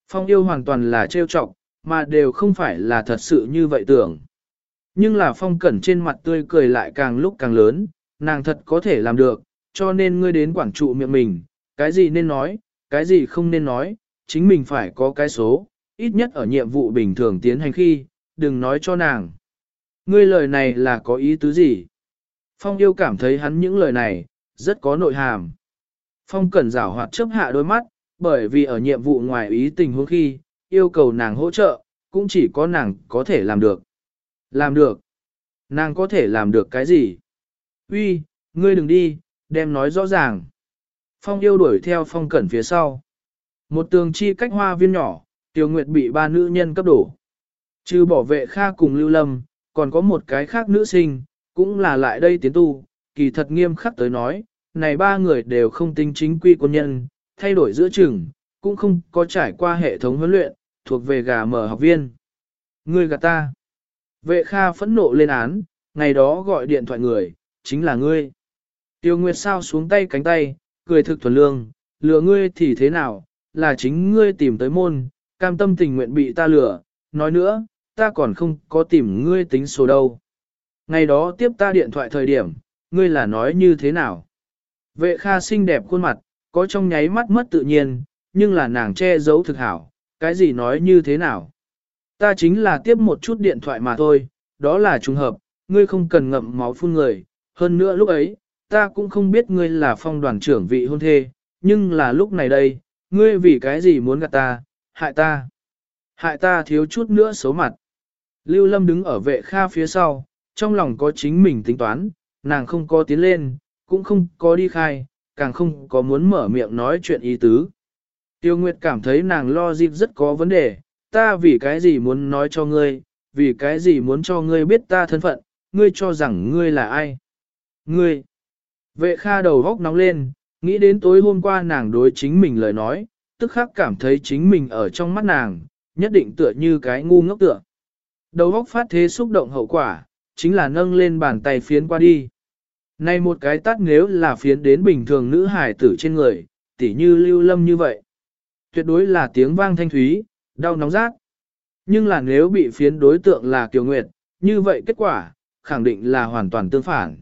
Phong yêu hoàn toàn là trêu chọc, mà đều không phải là thật sự như vậy tưởng. Nhưng là phong cẩn trên mặt tươi cười lại càng lúc càng lớn, nàng thật có thể làm được, cho nên ngươi đến quản trụ miệng mình, cái gì nên nói, cái gì không nên nói, chính mình phải có cái số, ít nhất ở nhiệm vụ bình thường tiến hành khi, đừng nói cho nàng. Ngươi lời này là có ý tứ gì? Phong yêu cảm thấy hắn những lời này, rất có nội hàm. Phong cẩn rảo hoạt chấp hạ đôi mắt, bởi vì ở nhiệm vụ ngoài ý tình huống khi, yêu cầu nàng hỗ trợ, cũng chỉ có nàng có thể làm được. Làm được. Nàng có thể làm được cái gì? Uy, ngươi đừng đi, đem nói rõ ràng. Phong yêu đuổi theo phong cẩn phía sau. Một tường chi cách hoa viên nhỏ, Tiêu Nguyệt bị ba nữ nhân cấp đổ. Trừ bảo vệ Kha cùng Lưu Lâm, còn có một cái khác nữ sinh, cũng là lại đây tiến tu, kỳ thật nghiêm khắc tới nói, này ba người đều không tinh chính quy quân nhân, thay đổi giữa chừng, cũng không có trải qua hệ thống huấn luyện, thuộc về gà mở học viên. Ngươi gạt ta. Vệ Kha phẫn nộ lên án, ngày đó gọi điện thoại người, chính là ngươi. Tiêu Nguyệt sao xuống tay cánh tay, cười thực thuần lương, lừa ngươi thì thế nào, là chính ngươi tìm tới môn, cam tâm tình nguyện bị ta lừa, nói nữa, ta còn không có tìm ngươi tính số đâu. Ngày đó tiếp ta điện thoại thời điểm, ngươi là nói như thế nào? Vệ Kha xinh đẹp khuôn mặt, có trong nháy mắt mất tự nhiên, nhưng là nàng che giấu thực hảo, cái gì nói như thế nào? Ta chính là tiếp một chút điện thoại mà thôi, đó là trùng hợp, ngươi không cần ngậm máu phun người, hơn nữa lúc ấy, ta cũng không biết ngươi là phong đoàn trưởng vị hôn thê, nhưng là lúc này đây, ngươi vì cái gì muốn gạt ta, hại ta. Hại ta thiếu chút nữa xấu mặt. Lưu Lâm đứng ở vệ kha phía sau, trong lòng có chính mình tính toán, nàng không có tiến lên, cũng không có đi khai, càng không có muốn mở miệng nói chuyện ý tứ. Tiêu Nguyệt cảm thấy nàng lo dịp rất có vấn đề, ta vì cái gì muốn nói cho ngươi, vì cái gì muốn cho ngươi biết ta thân phận, ngươi cho rằng ngươi là ai. Ngươi. Vệ kha đầu góc nóng lên, nghĩ đến tối hôm qua nàng đối chính mình lời nói, tức khắc cảm thấy chính mình ở trong mắt nàng, nhất định tựa như cái ngu ngốc tựa. Đầu góc phát thế xúc động hậu quả, chính là nâng lên bàn tay phiến qua đi. Này một cái tắt nếu là phiến đến bình thường nữ hải tử trên người, tỉ như lưu lâm như vậy. Tuyệt đối là tiếng vang thanh thúy, đau nóng rát. Nhưng là nếu bị phiến đối tượng là Kiều Nguyệt, như vậy kết quả, khẳng định là hoàn toàn tương phản.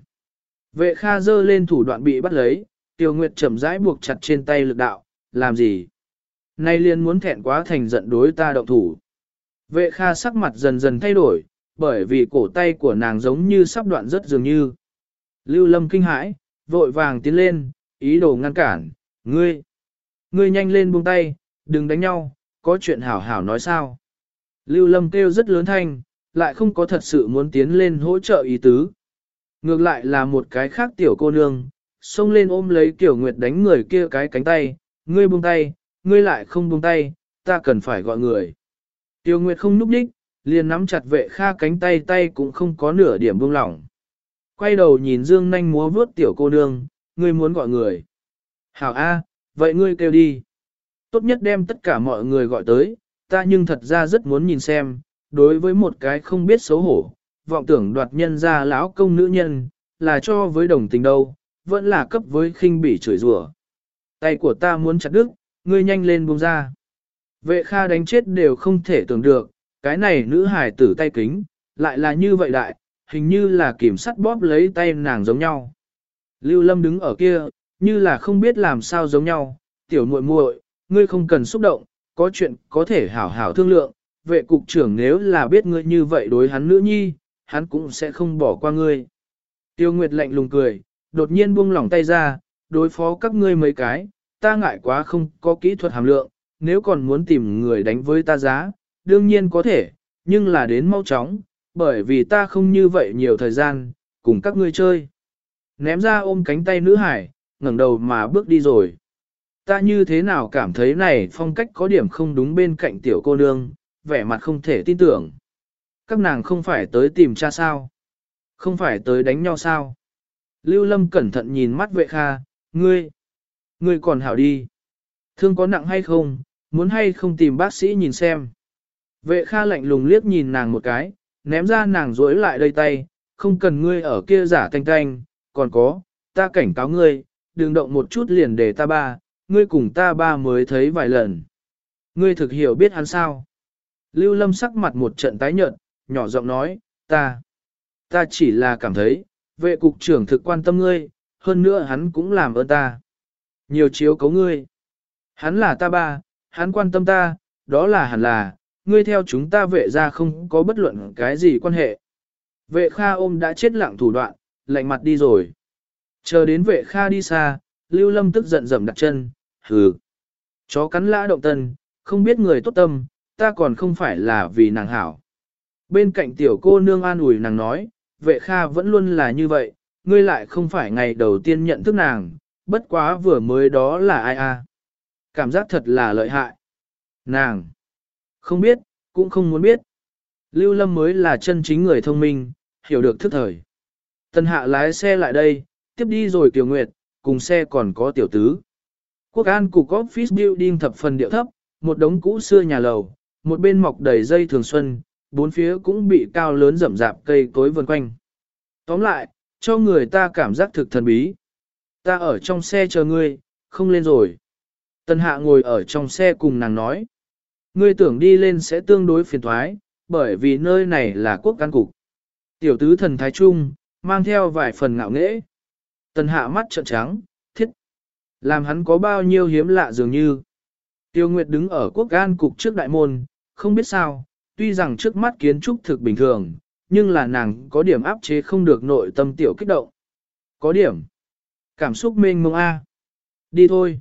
Vệ Kha dơ lên thủ đoạn bị bắt lấy, Tiêu Nguyệt chậm rãi buộc chặt trên tay lực đạo, làm gì? Nay liền muốn thẹn quá thành giận đối ta động thủ. Vệ Kha sắc mặt dần dần thay đổi, bởi vì cổ tay của nàng giống như sắp đoạn rất dường như. Lưu Lâm kinh hãi, vội vàng tiến lên, ý đồ ngăn cản, ngươi. Ngươi nhanh lên buông tay, đừng đánh nhau, có chuyện hảo hảo nói sao. Lưu Lâm kêu rất lớn thanh, lại không có thật sự muốn tiến lên hỗ trợ ý tứ. Ngược lại là một cái khác tiểu cô nương, xông lên ôm lấy Tiểu Nguyệt đánh người kia cái cánh tay, ngươi buông tay, ngươi lại không buông tay, ta cần phải gọi người. Tiểu Nguyệt không núp đích, liền nắm chặt vệ kha cánh tay tay cũng không có nửa điểm buông lỏng. Quay đầu nhìn Dương nanh múa vướt tiểu cô nương, ngươi muốn gọi người. Hảo A, vậy ngươi kêu đi. Tốt nhất đem tất cả mọi người gọi tới, ta nhưng thật ra rất muốn nhìn xem, Đối với một cái không biết xấu hổ, vọng tưởng đoạt nhân ra lão công nữ nhân, là cho với đồng tình đâu, vẫn là cấp với khinh bỉ chửi rủa. Tay của ta muốn chặt đứt, ngươi nhanh lên buông ra. Vệ kha đánh chết đều không thể tưởng được, cái này nữ hài tử tay kính, lại là như vậy đại, hình như là kiểm sắt bóp lấy tay nàng giống nhau. Lưu Lâm đứng ở kia, như là không biết làm sao giống nhau, tiểu muội muội, ngươi không cần xúc động, có chuyện có thể hảo hảo thương lượng, vệ cục trưởng nếu là biết ngươi như vậy đối hắn nữ nhi, hắn cũng sẽ không bỏ qua ngươi. Tiêu Nguyệt lạnh lùng cười, đột nhiên buông lỏng tay ra, đối phó các ngươi mấy cái, ta ngại quá không có kỹ thuật hàm lượng, nếu còn muốn tìm người đánh với ta giá, đương nhiên có thể, nhưng là đến mau chóng, bởi vì ta không như vậy nhiều thời gian, cùng các ngươi chơi. Ném ra ôm cánh tay nữ hải, ngẩng đầu mà bước đi rồi. Ta như thế nào cảm thấy này phong cách có điểm không đúng bên cạnh tiểu cô nương, vẻ mặt không thể tin tưởng. Các nàng không phải tới tìm cha sao? Không phải tới đánh nhau sao? Lưu Lâm cẩn thận nhìn mắt vệ kha, ngươi, ngươi còn hảo đi. Thương có nặng hay không, muốn hay không tìm bác sĩ nhìn xem. Vệ kha lạnh lùng liếc nhìn nàng một cái, ném ra nàng rối lại đây tay, không cần ngươi ở kia giả tanh tanh, còn có, ta cảnh cáo ngươi, đừng động một chút liền để ta ba, ngươi cùng ta ba mới thấy vài lần. Ngươi thực hiểu biết hắn sao? Lưu Lâm sắc mặt một trận tái nhợt, nhỏ giọng nói, ta, ta chỉ là cảm thấy, vệ cục trưởng thực quan tâm ngươi, hơn nữa hắn cũng làm ơn ta. Nhiều chiếu cấu ngươi. Hắn là ta ba, hắn quan tâm ta, đó là hẳn là, ngươi theo chúng ta vệ ra không có bất luận cái gì quan hệ. Vệ Kha ôm đã chết lặng thủ đoạn, lạnh mặt đi rồi. Chờ đến vệ Kha đi xa, Lưu Lâm tức giận dầm đặt chân, hừ. Chó cắn lã động tân, không biết người tốt tâm, ta còn không phải là vì nàng hảo. Bên cạnh tiểu cô nương an ủi nàng nói, vệ Kha vẫn luôn là như vậy, ngươi lại không phải ngày đầu tiên nhận thức nàng, bất quá vừa mới đó là ai a? Cảm giác thật là lợi hại. Nàng, không biết, cũng không muốn biết. Lưu Lâm mới là chân chính người thông minh, hiểu được thức thời. Tân hạ lái xe lại đây, tiếp đi rồi tiểu Nguyệt, cùng xe còn có tiểu tứ. Quốc An cục office building thập phần điệu thấp, một đống cũ xưa nhà lầu, một bên mọc đầy dây thường xuân, bốn phía cũng bị cao lớn rậm rạp cây cối vần quanh. Tóm lại, cho người ta cảm giác thực thần bí. Ta ở trong xe chờ ngươi, không lên rồi. Tân hạ ngồi ở trong xe cùng nàng nói. Ngươi tưởng đi lên sẽ tương đối phiền thoái, bởi vì nơi này là quốc căn cục. Tiểu tứ thần thái trung, mang theo vài phần ngạo nghễ. Tần hạ mắt trợn trắng, thiết. Làm hắn có bao nhiêu hiếm lạ dường như. Tiêu Nguyệt đứng ở quốc gan cục trước đại môn, không biết sao, tuy rằng trước mắt kiến trúc thực bình thường, nhưng là nàng có điểm áp chế không được nội tâm tiểu kích động. Có điểm. Cảm xúc mênh mông A. Đi thôi.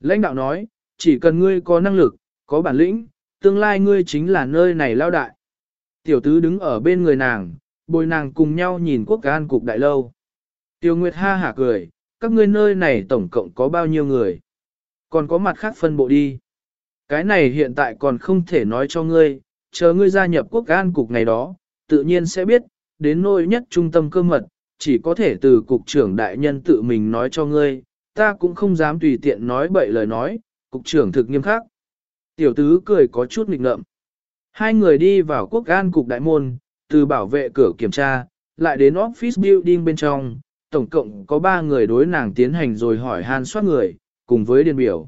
Lãnh đạo nói, chỉ cần ngươi có năng lực, có bản lĩnh, tương lai ngươi chính là nơi này lao đại. Tiểu tứ đứng ở bên người nàng, bồi nàng cùng nhau nhìn quốc an cục đại lâu. Tiêu Nguyệt ha hả cười, các ngươi nơi này tổng cộng có bao nhiêu người? Còn có mặt khác phân bộ đi. Cái này hiện tại còn không thể nói cho ngươi, chờ ngươi gia nhập quốc an cục ngày đó, tự nhiên sẽ biết, đến nôi nhất trung tâm cơ mật, chỉ có thể từ cục trưởng đại nhân tự mình nói cho ngươi, ta cũng không dám tùy tiện nói bậy lời nói, cục trưởng thực nghiêm khắc. Tiểu tứ cười có chút nghịch ngợm. Hai người đi vào quốc an cục đại môn, từ bảo vệ cửa kiểm tra, lại đến office building bên trong, tổng cộng có ba người đối nàng tiến hành rồi hỏi han soát người, cùng với điền biểu.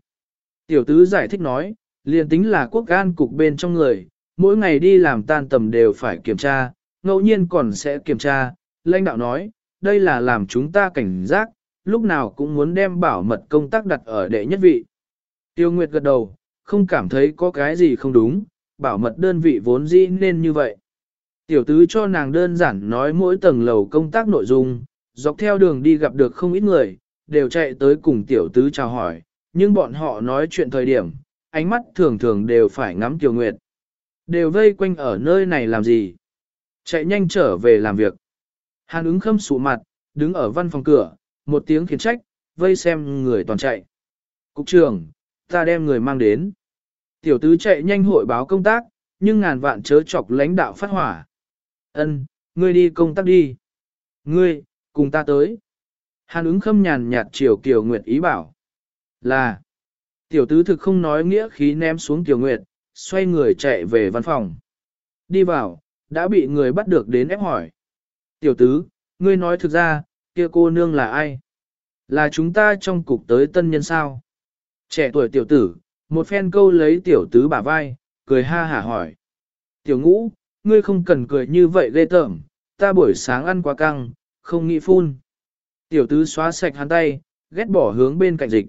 Tiểu tứ giải thích nói, liền tính là quốc an cục bên trong người, mỗi ngày đi làm tan tầm đều phải kiểm tra, ngẫu nhiên còn sẽ kiểm tra, lãnh đạo nói, đây là làm chúng ta cảnh giác, lúc nào cũng muốn đem bảo mật công tác đặt ở đệ nhất vị. Tiêu Nguyệt gật đầu, không cảm thấy có cái gì không đúng, bảo mật đơn vị vốn dĩ nên như vậy. Tiểu tứ cho nàng đơn giản nói mỗi tầng lầu công tác nội dung, dọc theo đường đi gặp được không ít người, đều chạy tới cùng tiểu tứ chào hỏi, nhưng bọn họ nói chuyện thời điểm, ánh mắt thường thường đều phải ngắm Tiểu Nguyệt. Đều vây quanh ở nơi này làm gì? Chạy nhanh trở về làm việc. Hàn ứng khâm sụ mặt, đứng ở văn phòng cửa, một tiếng khiển trách, vây xem người toàn chạy. Cục trưởng, ta đem người mang đến. Tiểu tứ chạy nhanh hội báo công tác, nhưng ngàn vạn chớ chọc lãnh đạo phát hỏa. Ân, ngươi đi công tác đi. Ngươi, cùng ta tới. Hàn ứng khâm nhàn nhạt chiều Kiều Nguyệt ý bảo. Là, tiểu tứ thực không nói nghĩa khí ném xuống Kiều Nguyệt, xoay người chạy về văn phòng. Đi vào, đã bị người bắt được đến ép hỏi. Tiểu tứ, ngươi nói thực ra, kia cô nương là ai? Là chúng ta trong cục tới tân nhân sao? Trẻ tuổi tiểu tử, một phen câu lấy tiểu tứ bả vai, cười ha hả hỏi. Tiểu ngũ, ngươi không cần cười như vậy ghê tởm, ta buổi sáng ăn quá căng, không nghĩ phun. Tiểu tứ xóa sạch hắn tay, ghét bỏ hướng bên cạnh dịch.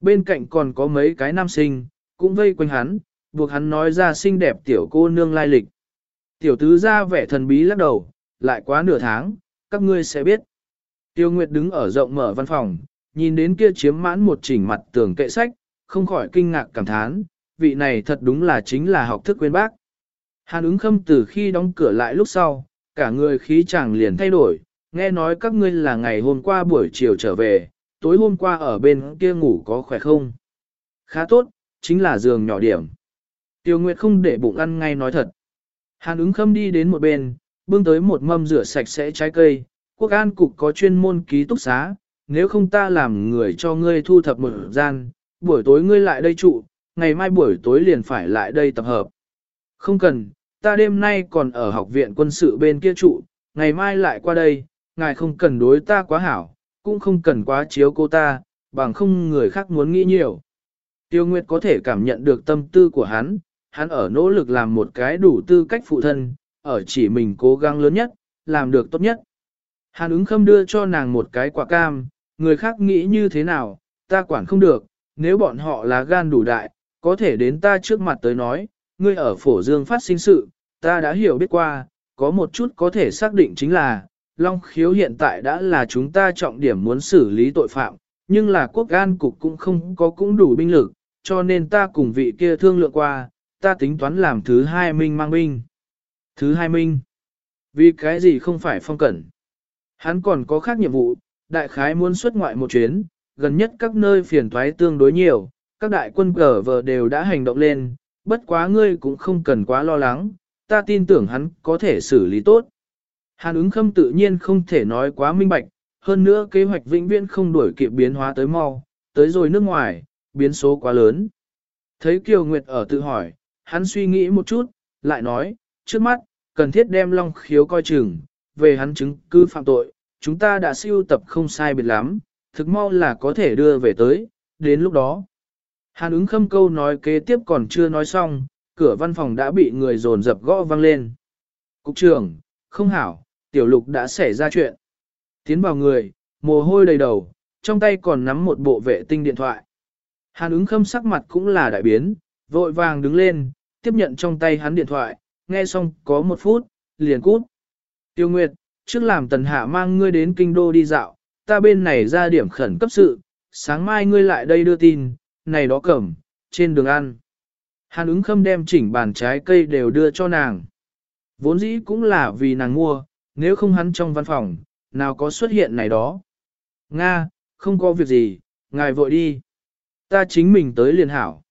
Bên cạnh còn có mấy cái nam sinh, cũng vây quanh hắn, buộc hắn nói ra xinh đẹp tiểu cô nương lai lịch. Tiểu tứ ra vẻ thần bí lắc đầu, lại quá nửa tháng, các ngươi sẽ biết. Tiêu Nguyệt đứng ở rộng mở văn phòng, nhìn đến kia chiếm mãn một chỉnh mặt tường kệ sách, không khỏi kinh ngạc cảm thán, vị này thật đúng là chính là học thức quên bác. Hàn ứng khâm từ khi đóng cửa lại lúc sau, cả người khí chàng liền thay đổi, nghe nói các ngươi là ngày hôm qua buổi chiều trở về, tối hôm qua ở bên kia ngủ có khỏe không? Khá tốt, chính là giường nhỏ điểm. Tiêu Nguyệt không để bụng ăn ngay nói thật. Hàn ứng khâm đi đến một bên, bưng tới một mâm rửa sạch sẽ trái cây, quốc an cục có chuyên môn ký túc xá, nếu không ta làm người cho ngươi thu thập một gian, buổi tối ngươi lại đây trụ, ngày mai buổi tối liền phải lại đây tập hợp. Không cần, ta đêm nay còn ở học viện quân sự bên kia trụ, ngày mai lại qua đây, ngài không cần đối ta quá hảo, cũng không cần quá chiếu cô ta, bằng không người khác muốn nghĩ nhiều. Tiêu Nguyệt có thể cảm nhận được tâm tư của hắn, hắn ở nỗ lực làm một cái đủ tư cách phụ thân, ở chỉ mình cố gắng lớn nhất, làm được tốt nhất. Hàn ứng khâm đưa cho nàng một cái quả cam, người khác nghĩ như thế nào, ta quản không được, nếu bọn họ là gan đủ đại, có thể đến ta trước mặt tới nói, ngươi ở phổ dương phát sinh sự, ta đã hiểu biết qua, có một chút có thể xác định chính là, Long khiếu hiện tại đã là chúng ta trọng điểm muốn xử lý tội phạm, nhưng là quốc an cục cũng không có cũng đủ binh lực, cho nên ta cùng vị kia thương lượng qua, ta tính toán làm thứ hai minh mang binh. Thứ hai minh, vì cái gì không phải phong cẩn. Hắn còn có khác nhiệm vụ, đại khái muốn xuất ngoại một chuyến, gần nhất các nơi phiền thoái tương đối nhiều, các đại quân cờ vờ đều đã hành động lên, bất quá ngươi cũng không cần quá lo lắng, ta tin tưởng hắn có thể xử lý tốt. Hàn ứng khâm tự nhiên không thể nói quá minh bạch, hơn nữa kế hoạch vĩnh viễn không đuổi kịp biến hóa tới mau, tới rồi nước ngoài, biến số quá lớn. Thấy Kiều Nguyệt ở tự hỏi, hắn suy nghĩ một chút, lại nói, trước mắt, cần thiết đem Long Khiếu coi chừng, về hắn chứng cứ phạm tội, chúng ta đã siêu tập không sai biệt lắm, thực mau là có thể đưa về tới, đến lúc đó. Hàn ứng khâm câu nói kế tiếp còn chưa nói xong, cửa văn phòng đã bị người dồn dập gõ vang lên. Cục trưởng, không hảo, tiểu lục đã xảy ra chuyện. Tiến vào người, mồ hôi đầy đầu, trong tay còn nắm một bộ vệ tinh điện thoại. Hàn ứng khâm sắc mặt cũng là đại biến, vội vàng đứng lên, tiếp nhận trong tay hắn điện thoại, nghe xong có một phút, liền cút. Tiêu Nguyệt, trước làm tần hạ mang ngươi đến kinh đô đi dạo, ta bên này ra điểm khẩn cấp sự, sáng mai ngươi lại đây đưa tin, này đó cẩm, trên đường ăn. Hàn ứng khâm đem chỉnh bàn trái cây đều đưa cho nàng. Vốn dĩ cũng là vì nàng mua, nếu không hắn trong văn phòng, nào có xuất hiện này đó. Nga, không có việc gì, ngài vội đi. Ta chính mình tới liền hảo.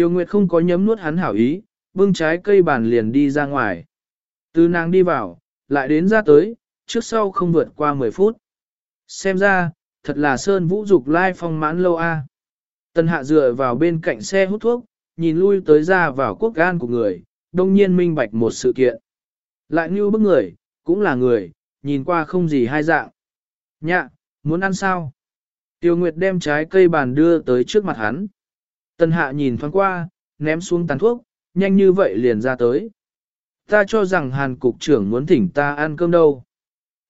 Tiêu Nguyệt không có nhấm nuốt hắn hảo ý, bưng trái cây bàn liền đi ra ngoài. Từ nàng đi vào, lại đến ra tới, trước sau không vượt qua 10 phút. Xem ra, thật là sơn vũ dục lai phong mãn lâu a. Tân hạ dựa vào bên cạnh xe hút thuốc, nhìn lui tới ra vào quốc gan của người, đông nhiên minh bạch một sự kiện. Lại như bức người, cũng là người, nhìn qua không gì hai dạng. Nhạ, muốn ăn sao? Tiêu Nguyệt đem trái cây bàn đưa tới trước mặt hắn. Tân hạ nhìn thoáng qua, ném xuống tàn thuốc, nhanh như vậy liền ra tới. Ta cho rằng hàn cục trưởng muốn thỉnh ta ăn cơm đâu.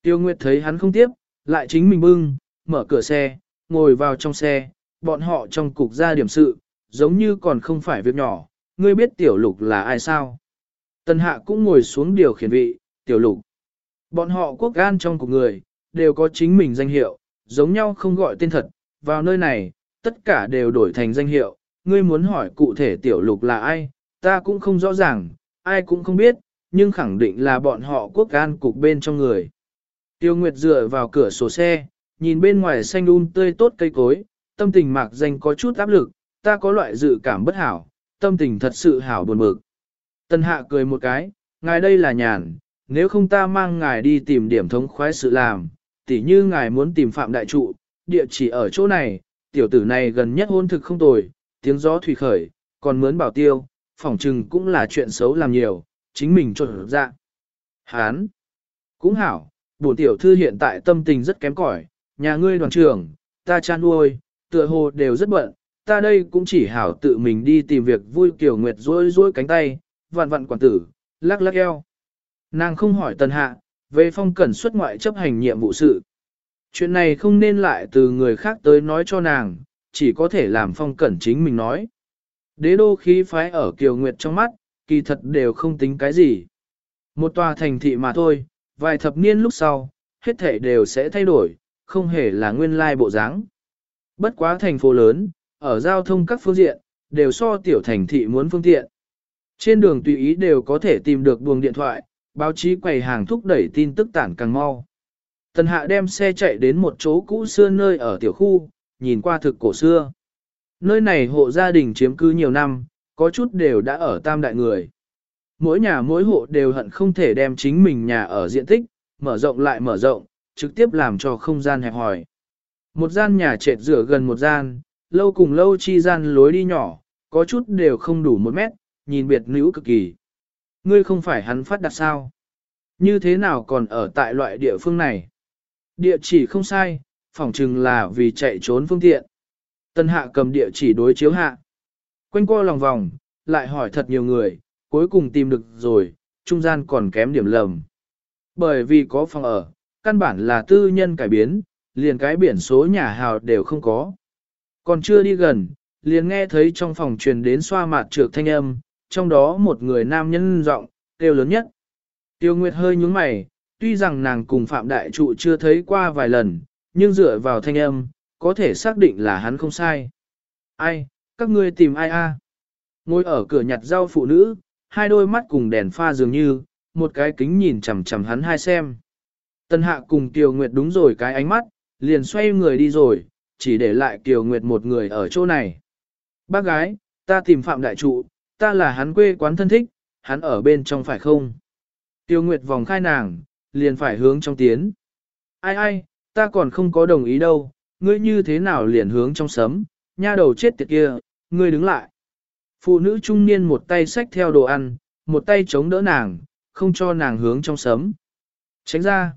Tiêu Nguyệt thấy hắn không tiếp, lại chính mình bưng, mở cửa xe, ngồi vào trong xe, bọn họ trong cục ra điểm sự, giống như còn không phải việc nhỏ, ngươi biết tiểu lục là ai sao? Tân hạ cũng ngồi xuống điều khiển vị, tiểu lục. Bọn họ quốc gan trong cục người, đều có chính mình danh hiệu, giống nhau không gọi tên thật, vào nơi này, tất cả đều đổi thành danh hiệu, ngươi muốn hỏi cụ thể tiểu lục là ai, ta cũng không rõ ràng, ai cũng không biết, nhưng khẳng định là bọn họ quốc An cục bên trong người. Tiêu Nguyệt dựa vào cửa sổ xe, nhìn bên ngoài xanh um tươi tốt cây cối, tâm tình mạc danh có chút áp lực, ta có loại dự cảm bất hảo, tâm tình thật sự hảo buồn bực. Tân hạ cười một cái, ngài đây là nhàn, nếu không ta mang ngài đi tìm điểm thống khoái sự làm, tỉ như ngài muốn tìm phạm đại trụ, địa chỉ ở chỗ này, tiểu tử này gần nhất hôn thực không tồi, tiếng gió thủy khởi, còn mướn bảo tiêu, phỏng trừng cũng là chuyện xấu làm nhiều, chính mình trộn dạ. Hán! Cũng hảo, bổn tiểu thư hiện tại tâm tình rất kém cỏi, nhà ngươi đoàn trưởng, ta chan nuôi, tựa hồ đều rất bận, ta đây cũng chỉ hảo tự mình đi tìm việc vui kiểu nguyệt rối rối cánh tay, vạn vạn quản tử, lắc lắc eo. Nàng không hỏi tần hạ, về phong cẩn xuất ngoại chấp hành nhiệm vụ sự. Chuyện này không nên lại từ người khác tới nói cho nàng, chỉ có thể làm phong cẩn chính mình nói. Đế đô khí phái ở Kiều Nguyệt trong mắt, kỳ thật đều không tính cái gì. Một tòa thành thị mà thôi, vài thập niên lúc sau, hết thể đều sẽ thay đổi, không hề là nguyên lai bộ dáng. Bất quá thành phố lớn, ở giao thông các phương diện, đều so tiểu thành thị muốn phương tiện. Trên đường tùy ý đều có thể tìm được buồng điện thoại, báo chí quầy hàng thúc đẩy tin tức tản càng mau. Tần hạ đem xe chạy đến một chỗ cũ xưa nơi ở tiểu khu, nhìn qua thực cổ xưa. Nơi này hộ gia đình chiếm cứ nhiều năm, có chút đều đã ở tam đại người. Mỗi nhà mỗi hộ đều hận không thể đem chính mình nhà ở diện tích, mở rộng lại mở rộng, trực tiếp làm cho không gian hẹp hòi. Một gian nhà trệt rửa gần một gian, lâu cùng lâu chi gian lối đi nhỏ, có chút đều không đủ một mét, nhìn biệt nữ cực kỳ. Ngươi không phải hắn phát đặt sao? Như thế nào còn ở tại loại địa phương này? Địa chỉ không sai, phỏng chừng là vì chạy trốn phương tiện. Tân hạ cầm địa chỉ đối chiếu hạ. Quanh co lòng vòng, lại hỏi thật nhiều người, cuối cùng tìm được rồi, trung gian còn kém điểm lầm. Bởi vì có phòng ở, căn bản là tư nhân cải biến, liền cái biển số nhà hào đều không có. Còn chưa đi gần, liền nghe thấy trong phòng truyền đến xoa mạt trược thanh âm, trong đó một người nam nhân giọng kêu lớn nhất. Tiêu Nguyệt hơi nhúng mày, tuy rằng nàng cùng Phạm Đại Trụ chưa thấy qua vài lần, nhưng dựa vào thanh âm, có thể xác định là hắn không sai. Ai, các ngươi tìm ai a? Ngồi ở cửa nhặt rau phụ nữ, hai đôi mắt cùng đèn pha dường như, một cái kính nhìn chằm chằm hắn hai xem. Tân hạ cùng Kiều Nguyệt đúng rồi cái ánh mắt, liền xoay người đi rồi, chỉ để lại Kiều Nguyệt một người ở chỗ này. Bác gái, ta tìm Phạm Đại Trụ, ta là hắn quê quán thân thích, hắn ở bên trong phải không? Tiêu Nguyệt vòng khai nàng, liền phải hướng trong tiến. Ai ai, ta còn không có đồng ý đâu, ngươi như thế nào liền hướng trong sấm, nha đầu chết tiệt kia, ngươi đứng lại. Phụ nữ trung niên một tay xách theo đồ ăn, một tay chống đỡ nàng, không cho nàng hướng trong sấm. Tránh ra.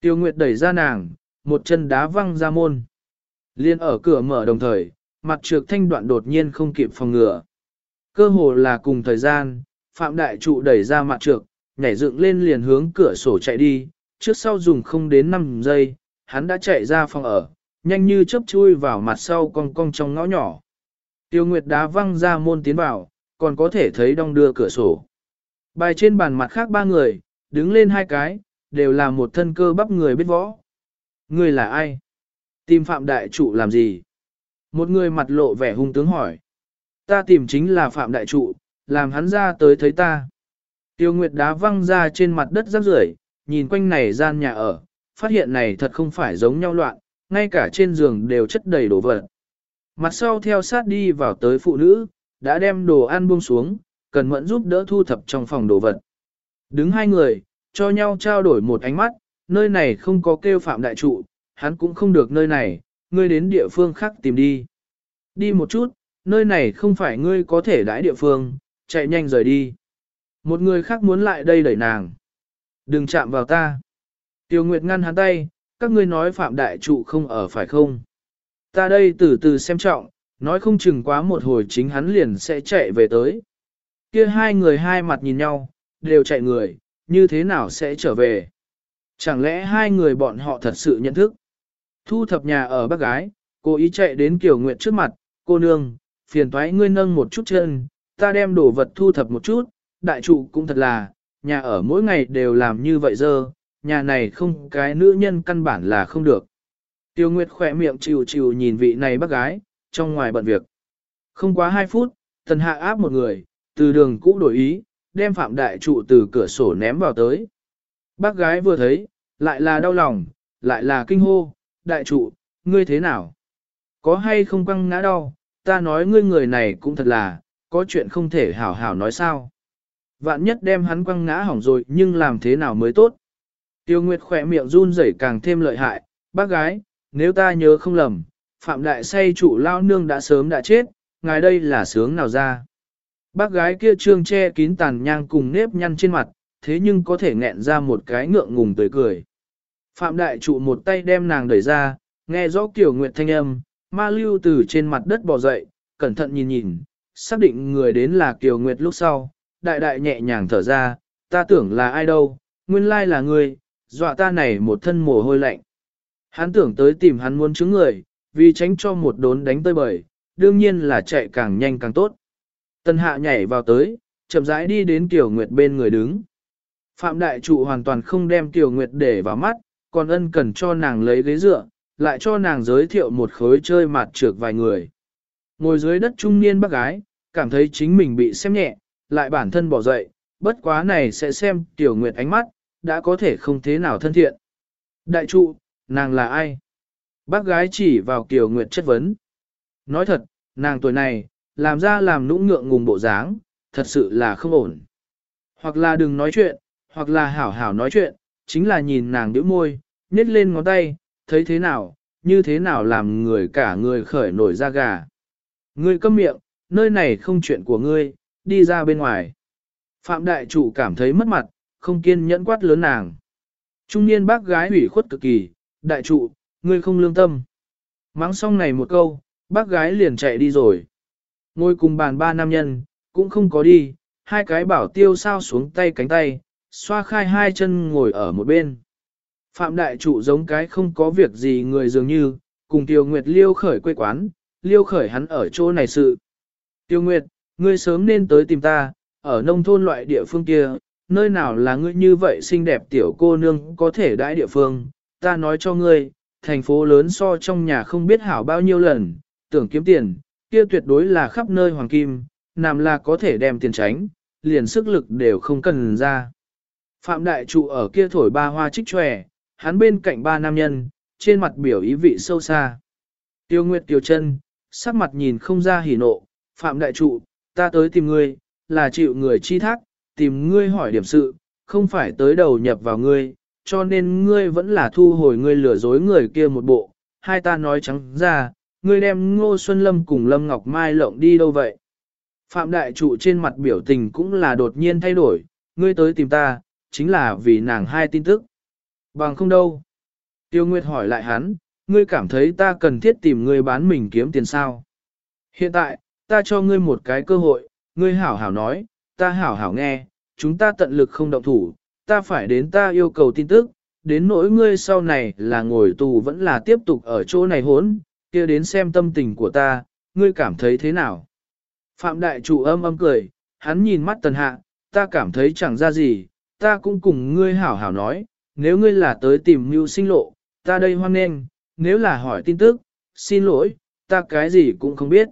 Tiêu Nguyệt đẩy ra nàng, một chân đá văng ra môn. Liên ở cửa mở đồng thời, mặt trược thanh đoạn đột nhiên không kịp phòng ngừa. Cơ hồ là cùng thời gian, Phạm Đại Trụ đẩy ra mặt trược, nhảy dựng lên liền hướng cửa sổ chạy đi, trước sau dùng không đến 5 giây, hắn đã chạy ra phòng ở, nhanh như chớp chui vào mặt sau cong cong trong ngõ nhỏ. Tiêu Nguyệt đá văng ra môn tiến vào, còn có thể thấy đong đưa cửa sổ. Bài trên bàn mặt khác ba người, đứng lên hai cái, đều là một thân cơ bắp người biết võ. Người là ai? Tìm Phạm Đại Trụ làm gì? Một người mặt lộ vẻ hung tướng hỏi. Ta tìm chính là Phạm Đại Trụ, làm hắn ra tới thấy ta. Tiêu Nguyệt đá văng ra trên mặt đất rác rưởi, nhìn quanh này gian nhà ở, phát hiện này thật không phải giống nhau loạn, ngay cả trên giường đều chất đầy đồ vật. Mặt sau theo sát đi vào tới phụ nữ, đã đem đồ ăn buông xuống, cần mẫn giúp đỡ thu thập trong phòng đồ vật. Đứng hai người, cho nhau trao đổi một ánh mắt, nơi này không có kêu phạm đại trụ, hắn cũng không được nơi này, ngươi đến địa phương khác tìm đi. Đi một chút, nơi này không phải ngươi có thể đãi địa phương, chạy nhanh rời đi. Một người khác muốn lại đây đẩy nàng. Đừng chạm vào ta. Tiêu Nguyệt ngăn hắn tay, các ngươi nói phạm đại trụ không ở phải không? Ta đây từ từ xem trọng, nói không chừng quá một hồi chính hắn liền sẽ chạy về tới. Kia hai người hai mặt nhìn nhau, đều chạy người, như thế nào sẽ trở về? Chẳng lẽ hai người bọn họ thật sự nhận thức? Thu thập nhà ở bác gái, cô ý chạy đến Kiều Nguyệt trước mặt, cô nương, phiền thoái ngươi nâng một chút chân, ta đem đồ vật thu thập một chút, đại trụ cũng thật là, nhà ở mỗi ngày đều làm như vậy dơ, nhà này không cái nữ nhân căn bản là không được. Tiêu Nguyệt khỏe miệng chịu chịu nhìn vị này bác gái, trong ngoài bận việc. Không quá 2 phút, thần hạ áp một người, từ đường cũ đổi ý, đem phạm đại trụ từ cửa sổ ném vào tới. Bác gái vừa thấy, lại là đau lòng, lại là kinh hô, đại trụ, ngươi thế nào? Có hay không quăng ngã đau, ta nói ngươi người này cũng thật là, có chuyện không thể hảo hảo nói sao. Vạn nhất đem hắn quăng ngã hỏng rồi nhưng làm thế nào mới tốt. Tiêu Nguyệt khỏe miệng run rẩy càng thêm lợi hại, bác gái, nếu ta nhớ không lầm, Phạm Đại say trụ lao nương đã sớm đã chết, ngài đây là sướng nào ra. Bác gái kia trương che kín tàn nhang cùng nếp nhăn trên mặt, thế nhưng có thể nghẹn ra một cái ngượng ngùng tươi cười. Phạm đại trụ một tay đem nàng đẩy ra, nghe rõ Tiểu nguyệt thanh âm, ma lưu từ trên mặt đất bò dậy, cẩn thận nhìn nhìn, xác định người đến là Kiều Nguyệt lúc sau, đại đại nhẹ nhàng thở ra, ta tưởng là ai đâu, nguyên lai là người, dọa ta này một thân mồ hôi lạnh. Hắn tưởng tới tìm hắn muốn chứng người, vì tránh cho một đốn đánh tơi bời, đương nhiên là chạy càng nhanh càng tốt. Tân hạ nhảy vào tới, chậm rãi đi đến tiểu Nguyệt bên người đứng. Phạm đại trụ hoàn toàn không đem tiểu Nguyệt để vào mắt, còn ân cần cho nàng lấy ghế dựa, lại cho nàng giới thiệu một khối chơi mặt trược vài người. Ngồi dưới đất trung niên bác gái, cảm thấy chính mình bị xem nhẹ, lại bản thân bỏ dậy, bất quá này sẽ xem Tiểu Nguyệt ánh mắt, đã có thể không thế nào thân thiện. Đại trụ, nàng là ai? Bác gái chỉ vào Kiều Nguyệt chất vấn. Nói thật, nàng tuổi này, làm ra làm nũng ngượng ngùng bộ dáng, thật sự là không ổn. Hoặc là đừng nói chuyện, hoặc là hảo hảo nói chuyện, chính là nhìn nàng đứa môi, nhét lên ngón tay, thấy thế nào, như thế nào làm người cả người khởi nổi da gà. Ngươi câm miệng, nơi này không chuyện của ngươi, đi ra bên ngoài. Phạm đại trụ cảm thấy mất mặt, không kiên nhẫn quát lớn nàng. Trung niên bác gái ủy khuất cực kỳ, đại trụ, ngươi không lương tâm. Mắng xong này một câu, bác gái liền chạy đi rồi. Ngồi cùng bàn ba nam nhân, cũng không có đi, hai cái bảo tiêu sao xuống tay cánh tay, xoa khai hai chân ngồi ở một bên. Phạm đại trụ giống cái không có việc gì người dường như, cùng Tiêu Nguyệt liêu khởi quê quán, liêu khởi hắn ở chỗ này sự. Tiêu Nguyệt, ngươi sớm nên tới tìm ta, ở nông thôn loại địa phương kia, nơi nào là ngươi như vậy xinh đẹp tiểu cô nương có thể đãi địa phương, ta nói cho ngươi, thành phố lớn so trong nhà không biết hảo bao nhiêu lần, tưởng kiếm tiền, kia tuyệt đối là khắp nơi hoàng kim, nằm là có thể đem tiền tránh, liền sức lực đều không cần ra. Phạm đại trụ ở kia thổi ba hoa trích tròe, hắn bên cạnh ba nam nhân, trên mặt biểu ý vị sâu xa. Tiêu Nguyệt Tiêu chân, sắc mặt nhìn không ra hỉ nộ, Phạm Đại Trụ, ta tới tìm ngươi, là chịu người chi thác, tìm ngươi hỏi điểm sự, không phải tới đầu nhập vào ngươi, cho nên ngươi vẫn là thu hồi ngươi lừa dối người kia một bộ, hai ta nói trắng ra, ngươi đem Ngô Xuân Lâm cùng Lâm Ngọc Mai lộng đi đâu vậy? Phạm Đại Trụ trên mặt biểu tình cũng là đột nhiên thay đổi, ngươi tới tìm ta, chính là vì nàng hai tin tức. Bằng không đâu. Tiêu Nguyệt hỏi lại hắn, ngươi cảm thấy ta cần thiết tìm ngươi bán mình kiếm tiền sao? Hiện tại, ta cho ngươi một cái cơ hội, ngươi hảo hảo nói, ta hảo hảo nghe, chúng ta tận lực không động thủ, ta phải đến ta yêu cầu tin tức, đến nỗi ngươi sau này là ngồi tù vẫn là tiếp tục ở chỗ này hốn, kia đến xem tâm tình của ta, ngươi cảm thấy thế nào? Phạm đại chủ âm âm cười, hắn nhìn mắt tần hạ, ta cảm thấy chẳng ra gì, ta cũng cùng ngươi hảo hảo nói, nếu ngươi là tới tìm mưu sinh lộ, ta đây hoan nghênh, nếu là hỏi tin tức, xin lỗi, ta cái gì cũng không biết.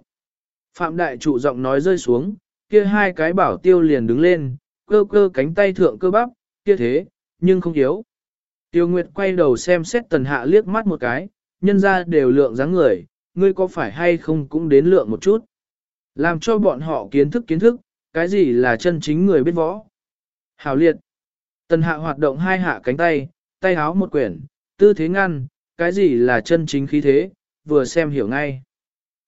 Phạm đại trụ giọng nói rơi xuống, kia hai cái bảo tiêu liền đứng lên, cơ cơ cánh tay thượng cơ bắp, kia thế, nhưng không yếu. Tiêu Nguyệt quay đầu xem xét tần hạ liếc mắt một cái, nhân ra đều lượng dáng người, ngươi có phải hay không cũng đến lượng một chút. Làm cho bọn họ kiến thức kiến thức, cái gì là chân chính người biết võ. Hảo liệt. Tần hạ hoạt động hai hạ cánh tay, tay háo một quyển, tư thế ngăn, cái gì là chân chính khí thế, vừa xem hiểu ngay.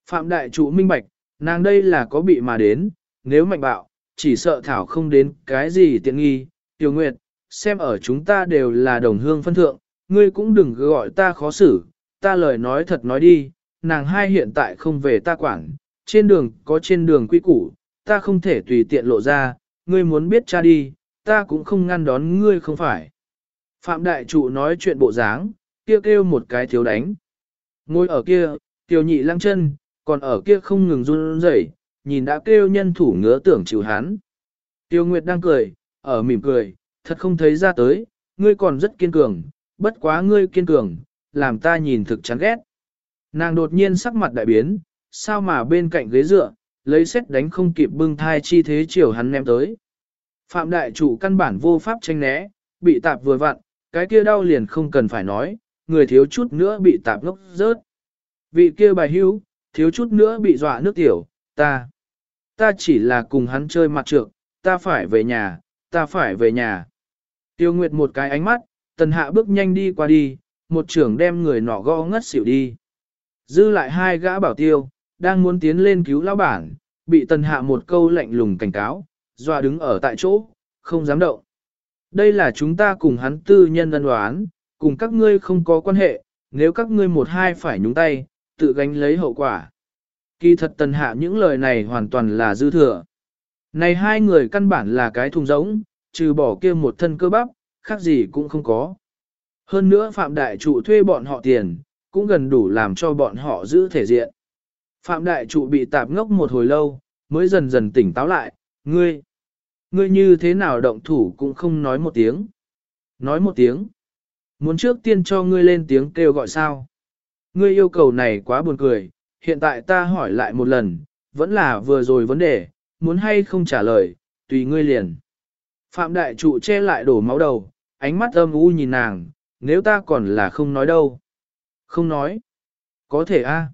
Phạm đại trụ minh bạch, nàng đây là có bị mà đến, nếu mạnh bạo, chỉ sợ thảo không đến cái gì tiện nghi. Tiểu Nguyệt, xem ở chúng ta đều là đồng hương phân thượng, ngươi cũng đừng gọi ta khó xử, ta lời nói thật nói đi, nàng hai hiện tại không về ta quản, trên đường có trên đường quy củ, ta không thể tùy tiện lộ ra, ngươi muốn biết cha đi, ta cũng không ngăn đón ngươi không phải. Phạm đại trụ nói chuyện bộ dáng, kia kêu, kêu một cái thiếu đánh. Ngồi ở kia, tiểu nhị lăng chân, còn ở kia không ngừng run rẩy, nhìn đã kêu nhân thủ ngứa tưởng chịu hắn. Tiêu Nguyệt đang cười, ở mỉm cười, thật không thấy ra tới, ngươi còn rất kiên cường, bất quá ngươi kiên cường, làm ta nhìn thực chán ghét. Nàng đột nhiên sắc mặt đại biến, sao mà bên cạnh ghế dựa, lấy xét đánh không kịp bưng thai chi thế chiều hắn ném tới. Phạm đại chủ căn bản vô pháp tranh né, bị tạp vừa vặn, cái kia đau liền không cần phải nói, người thiếu chút nữa bị tạp ngốc rớt. Vị kia bài hưu, thiếu chút nữa bị dọa nước tiểu, ta. Ta chỉ là cùng hắn chơi mặt trược, ta phải về nhà, ta phải về nhà. Tiêu Nguyệt một cái ánh mắt, tần hạ bước nhanh đi qua đi, một trưởng đem người nọ gõ ngất xỉu đi. Dư lại hai gã bảo tiêu, đang muốn tiến lên cứu lão bản, bị tần hạ một câu lạnh lùng cảnh cáo, dọa đứng ở tại chỗ, không dám động. Đây là chúng ta cùng hắn tư nhân ân đoán, cùng các ngươi không có quan hệ, nếu các ngươi một hai phải nhúng tay, tự gánh lấy hậu quả. Kỳ thật tần hạ những lời này hoàn toàn là dư thừa. Này hai người căn bản là cái thùng giống, trừ bỏ kia một thân cơ bắp, khác gì cũng không có. Hơn nữa Phạm Đại Trụ thuê bọn họ tiền, cũng gần đủ làm cho bọn họ giữ thể diện. Phạm Đại Trụ bị tạp ngốc một hồi lâu, mới dần dần tỉnh táo lại, ngươi, ngươi như thế nào động thủ cũng không nói một tiếng. Nói một tiếng. Muốn trước tiên cho ngươi lên tiếng kêu gọi sao? Ngươi yêu cầu này quá buồn cười, hiện tại ta hỏi lại một lần, vẫn là vừa rồi vấn đề, muốn hay không trả lời, tùy ngươi liền. Phạm đại trụ che lại đổ máu đầu, ánh mắt âm u nhìn nàng, nếu ta còn là không nói đâu. Không nói. Có thể a.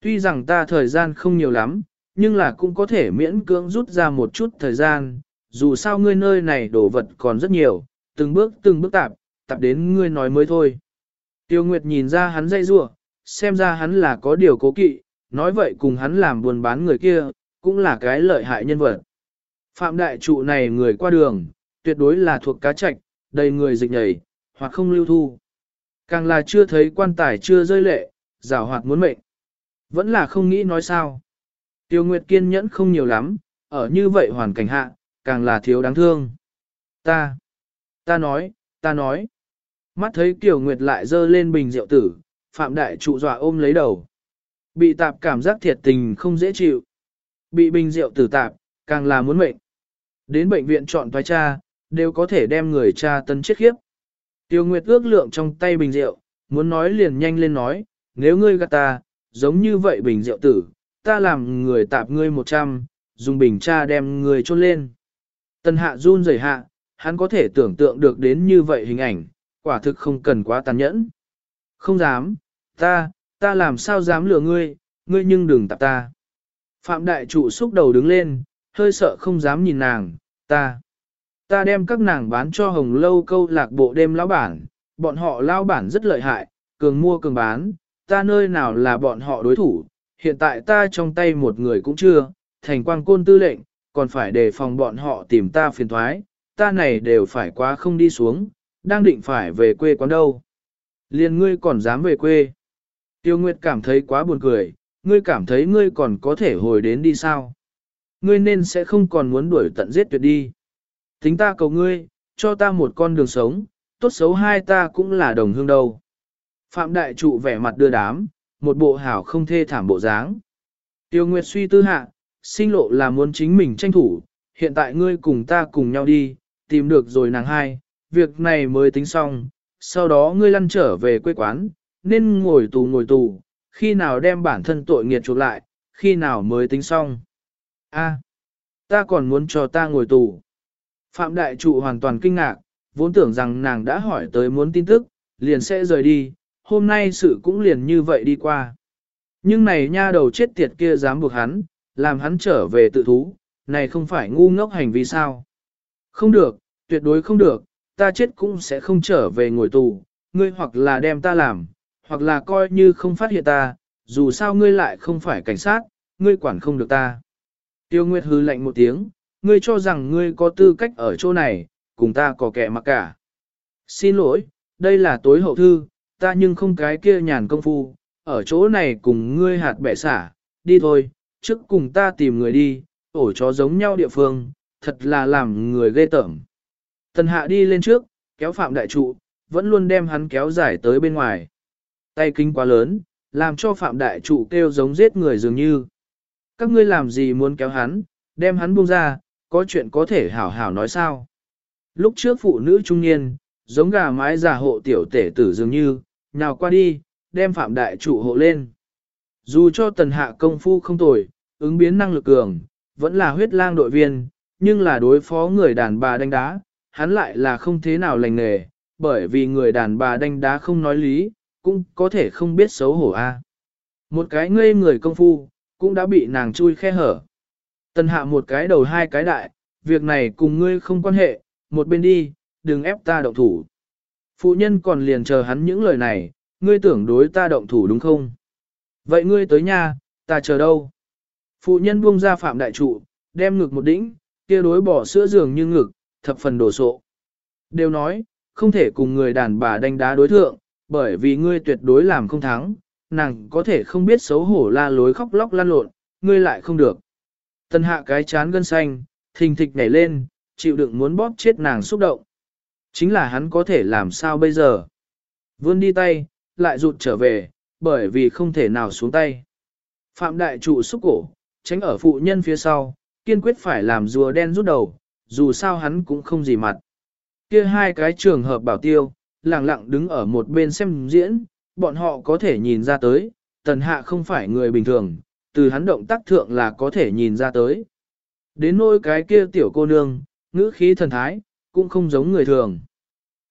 Tuy rằng ta thời gian không nhiều lắm, nhưng là cũng có thể miễn cưỡng rút ra một chút thời gian, dù sao ngươi nơi này đổ vật còn rất nhiều, từng bước từng bước tạp, tạp đến ngươi nói mới thôi. Tiêu Nguyệt nhìn ra hắn dây rua, xem ra hắn là có điều cố kỵ, nói vậy cùng hắn làm buồn bán người kia, cũng là cái lợi hại nhân vật. Phạm đại trụ này người qua đường, tuyệt đối là thuộc cá trạch, đầy người dịch nhảy, hoặc không lưu thu. Càng là chưa thấy quan tài chưa rơi lệ, rào hoạt muốn mệnh. Vẫn là không nghĩ nói sao. Tiêu Nguyệt kiên nhẫn không nhiều lắm, ở như vậy hoàn cảnh hạ, càng là thiếu đáng thương. Ta, ta nói, ta nói. Mắt thấy Kiều Nguyệt lại dơ lên bình rượu tử, Phạm Đại trụ dọa ôm lấy đầu. Bị tạp cảm giác thiệt tình không dễ chịu. Bị bình rượu tử tạp, càng là muốn mệnh. Đến bệnh viện chọn toái cha, đều có thể đem người cha tân chết khiếp. Tiêu Nguyệt ước lượng trong tay bình rượu, muốn nói liền nhanh lên nói, nếu ngươi gạt ta, giống như vậy bình rượu tử, ta làm người tạp ngươi một trăm, dùng bình cha đem người chôn lên. Tân hạ run rẩy hạ, hắn có thể tưởng tượng được đến như vậy hình ảnh, quả thực không cần quá tàn nhẫn. Không dám, ta, ta làm sao dám lừa ngươi, ngươi nhưng đừng tạp ta. Phạm đại trụ xúc đầu đứng lên, hơi sợ không dám nhìn nàng, ta. Ta đem các nàng bán cho hồng lâu câu lạc bộ đêm lão bản, bọn họ lao bản rất lợi hại, cường mua cường bán, ta nơi nào là bọn họ đối thủ, hiện tại ta trong tay một người cũng chưa, thành quang côn tư lệnh, còn phải đề phòng bọn họ tìm ta phiền thoái, ta này đều phải quá không đi xuống, đang định phải về quê quán đâu. liền ngươi còn dám về quê. Tiêu Nguyệt cảm thấy quá buồn cười, ngươi cảm thấy ngươi còn có thể hồi đến đi sao. Ngươi nên sẽ không còn muốn đuổi tận giết tuyệt đi. Tính ta cầu ngươi, cho ta một con đường sống, tốt xấu hai ta cũng là đồng hương đâu. Phạm đại trụ vẻ mặt đưa đám, một bộ hảo không thê thảm bộ dáng. Tiêu Nguyệt suy tư hạ, sinh lộ là muốn chính mình tranh thủ, hiện tại ngươi cùng ta cùng nhau đi, tìm được rồi nàng hai, việc này mới tính xong, sau đó ngươi lăn trở về quê quán, nên ngồi tù ngồi tù, khi nào đem bản thân tội nghiệt chuộc lại, khi nào mới tính xong. A, ta còn muốn cho ta ngồi tù. Phạm Đại Trụ hoàn toàn kinh ngạc, vốn tưởng rằng nàng đã hỏi tới muốn tin tức, liền sẽ rời đi, hôm nay sự cũng liền như vậy đi qua. Nhưng này nha đầu chết tiệt kia dám buộc hắn, làm hắn trở về tự thú, này không phải ngu ngốc hành vi sao. Không được, tuyệt đối không được, ta chết cũng sẽ không trở về ngồi tù, ngươi hoặc là đem ta làm, hoặc là coi như không phát hiện ta, dù sao ngươi lại không phải cảnh sát, ngươi quản không được ta. Tiêu Nguyệt hư lạnh một tiếng, ngươi cho rằng ngươi có tư cách ở chỗ này, cùng ta có kẻ mặc cả. Xin lỗi, đây là tối hậu thư, ta nhưng không cái kia nhàn công phu, ở chỗ này cùng ngươi hạt bẻ xả, đi thôi, trước cùng ta tìm người đi, ổ chó giống nhau địa phương, thật là làm người ghê tởm. Tần hạ đi lên trước, kéo phạm đại trụ, vẫn luôn đem hắn kéo dài tới bên ngoài. Tay kinh quá lớn, làm cho phạm đại trụ kêu giống giết người dường như. Các ngươi làm gì muốn kéo hắn, đem hắn buông ra, có chuyện có thể hảo hảo nói sao. Lúc trước phụ nữ trung niên, giống gà mái già hộ tiểu tể tử dường như, nhào qua đi, đem phạm đại trụ hộ lên. Dù cho tần hạ công phu không tồi, ứng biến năng lực cường, vẫn là huyết lang đội viên, nhưng là đối phó người đàn bà đánh đá, hắn lại là không thế nào lành nghề, bởi vì người đàn bà đánh đá không nói lý, cũng có thể không biết xấu hổ a. Một cái ngây người công phu, cũng đã bị nàng chui khe hở. Tần hạ một cái đầu hai cái đại, việc này cùng ngươi không quan hệ, một bên đi, đừng ép ta động thủ. Phụ nhân còn liền chờ hắn những lời này, ngươi tưởng đối ta động thủ đúng không? Vậy ngươi tới nhà, ta chờ đâu? Phụ nhân buông ra phạm đại trụ, đem ngực một đĩnh, kia đối bỏ sữa giường như ngực, thập phần đổ sộ. Đều nói, không thể cùng người đàn bà đánh đá đối thượng, bởi vì ngươi tuyệt đối làm không thắng, nàng có thể không biết xấu hổ la lối khóc lóc lan lộn, ngươi lại không được. Tân hạ cái chán gân xanh, thình thịch nhảy lên, chịu đựng muốn bóp chết nàng xúc động. Chính là hắn có thể làm sao bây giờ? Vươn đi tay, lại rụt trở về, bởi vì không thể nào xuống tay. Phạm đại trụ xúc cổ, tránh ở phụ nhân phía sau, kiên quyết phải làm rùa đen rút đầu, dù sao hắn cũng không gì mặt. Kia hai cái trường hợp bảo tiêu, lặng lặng đứng ở một bên xem diễn, bọn họ có thể nhìn ra tới, tần hạ không phải người bình thường, từ hắn động tác thượng là có thể nhìn ra tới. Đến nôi cái kia tiểu cô nương, ngữ khí thần thái, cũng không giống người thường.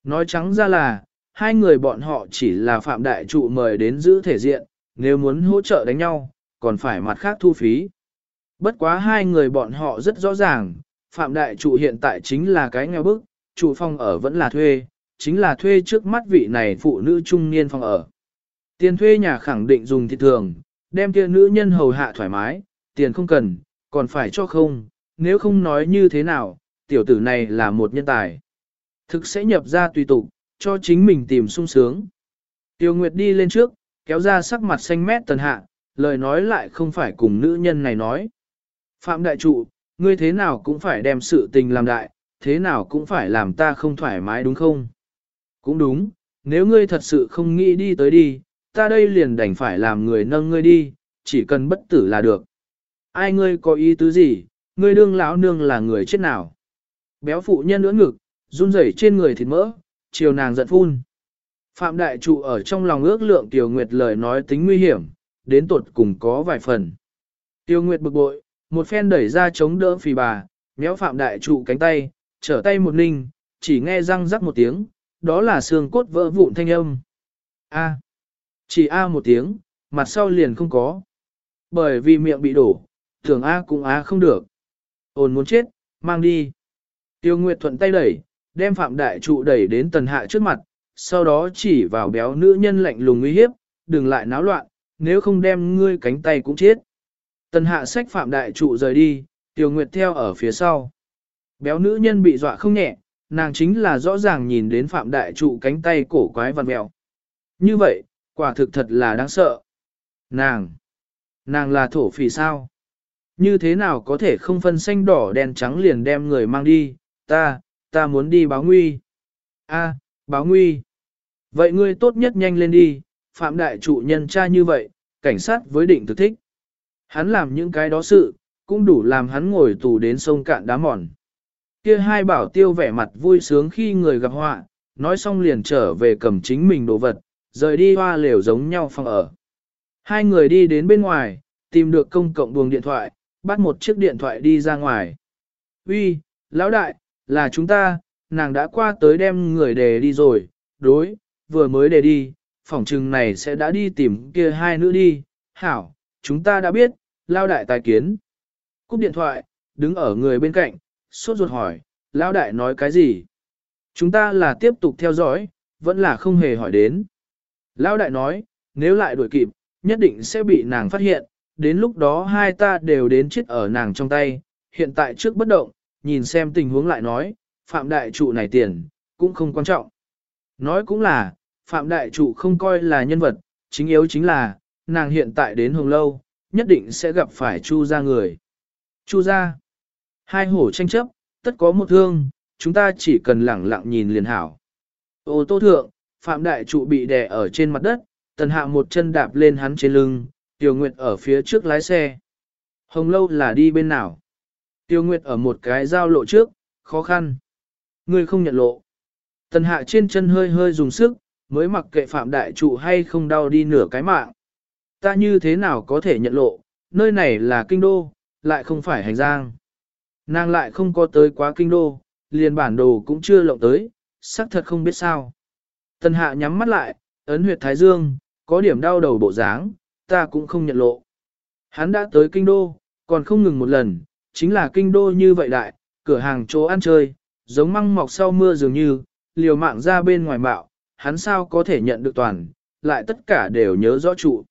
Nói trắng ra là, hai người bọn họ chỉ là phạm đại trụ mời đến giữ thể diện, nếu muốn hỗ trợ đánh nhau, còn phải mặt khác thu phí. Bất quá hai người bọn họ rất rõ ràng, phạm đại trụ hiện tại chính là cái nghèo bức, trụ phòng ở vẫn là thuê, chính là thuê trước mắt vị này phụ nữ trung niên phòng ở. Tiền thuê nhà khẳng định dùng thị thường, đem kia nữ nhân hầu hạ thoải mái, tiền không cần, còn phải cho không, nếu không nói như thế nào, tiểu tử này là một nhân tài. Thực sẽ nhập ra tùy tục, cho chính mình tìm sung sướng. Tiêu Nguyệt đi lên trước, kéo ra sắc mặt xanh mét tần hạ, lời nói lại không phải cùng nữ nhân này nói. Phạm đại trụ, ngươi thế nào cũng phải đem sự tình làm đại, thế nào cũng phải làm ta không thoải mái đúng không? Cũng đúng, nếu ngươi thật sự không nghĩ đi tới đi, ta đây liền đành phải làm người nâng ngươi đi, chỉ cần bất tử là được. Ai ngươi có ý tứ gì, ngươi đương lão nương là người chết nào? Béo phụ nhân ưỡn ngực, run rẩy trên người thịt mỡ, chiều nàng giận phun. Phạm đại trụ ở trong lòng ước lượng Tiểu Nguyệt lời nói tính nguy hiểm, đến tột cùng có vài phần. Tiêu Nguyệt bực bội, một phen đẩy ra chống đỡ phì bà, méo Phạm đại trụ cánh tay, trở tay một ninh, chỉ nghe răng rắc một tiếng, đó là xương cốt vỡ vụn thanh âm. A. Chỉ A một tiếng, mặt sau liền không có. Bởi vì miệng bị đổ, tưởng A cũng A không được. Ôn muốn chết, mang đi. Tiêu Nguyệt thuận tay đẩy, đem Phạm Đại Trụ đẩy đến tần hạ trước mặt, sau đó chỉ vào béo nữ nhân lạnh lùng uy hiếp, đừng lại náo loạn, nếu không đem ngươi cánh tay cũng chết. Tần hạ sách Phạm Đại Trụ rời đi, Tiêu Nguyệt theo ở phía sau. Béo nữ nhân bị dọa không nhẹ, nàng chính là rõ ràng nhìn đến Phạm Đại Trụ cánh tay cổ quái văn mèo. Như vậy, quả thực thật là đáng sợ. Nàng, nàng là thổ phỉ sao? Như thế nào có thể không phân xanh đỏ đen trắng liền đem người mang đi, ta, ta muốn đi báo nguy. A, báo nguy. Vậy ngươi tốt nhất nhanh lên đi, phạm đại trụ nhân tra như vậy, cảnh sát với định thực thích. Hắn làm những cái đó sự, cũng đủ làm hắn ngồi tù đến sông cạn đá mòn. Kia hai bảo tiêu vẻ mặt vui sướng khi người gặp họa, nói xong liền trở về cầm chính mình đồ vật, rời đi hoa lều giống nhau phòng ở. Hai người đi đến bên ngoài, tìm được công cộng buồng điện thoại, bắt một chiếc điện thoại đi ra ngoài. Uy, lão đại, là chúng ta, nàng đã qua tới đem người đề đi rồi, đối, vừa mới đề đi, phòng trừng này sẽ đã đi tìm kia hai nữ đi, hảo, chúng ta đã biết, lao đại tài kiến. Cúp điện thoại, đứng ở người bên cạnh, sốt ruột hỏi, Lão đại nói cái gì? Chúng ta là tiếp tục theo dõi, vẫn là không hề hỏi đến. Lão đại nói, nếu lại đuổi kịp, nhất định sẽ bị nàng phát hiện, đến lúc đó hai ta đều đến chết ở nàng trong tay, hiện tại trước bất động, nhìn xem tình huống lại nói, phạm đại trụ này tiền, cũng không quan trọng. Nói cũng là, phạm đại trụ không coi là nhân vật, chính yếu chính là, nàng hiện tại đến hồng lâu, nhất định sẽ gặp phải chu ra người. Chu ra, hai hổ tranh chấp, tất có một thương, chúng ta chỉ cần lẳng lặng nhìn liền hảo. Ô tô thượng, phạm đại trụ bị đè ở trên mặt đất, tần hạ một chân đạp lên hắn trên lưng, Tiểu Nguyệt ở phía trước lái xe. Hồng lâu là đi bên nào? Tiêu Nguyệt ở một cái giao lộ trước, khó khăn. Ngươi không nhận lộ. Tần hạ trên chân hơi hơi dùng sức, mới mặc kệ phạm đại trụ hay không đau đi nửa cái mạng. Ta như thế nào có thể nhận lộ, nơi này là kinh đô, lại không phải hành giang. Nàng lại không có tới quá kinh đô, liền bản đồ cũng chưa lộng tới, xác thật không biết sao. Tần hạ nhắm mắt lại, ấn huyệt thái dương, có điểm đau đầu bộ dáng, ta cũng không nhận lộ. Hắn đã tới kinh đô, còn không ngừng một lần, chính là kinh đô như vậy đại, cửa hàng chỗ ăn chơi, giống măng mọc sau mưa dường như, liều mạng ra bên ngoài mạo, hắn sao có thể nhận được toàn, lại tất cả đều nhớ rõ trụ.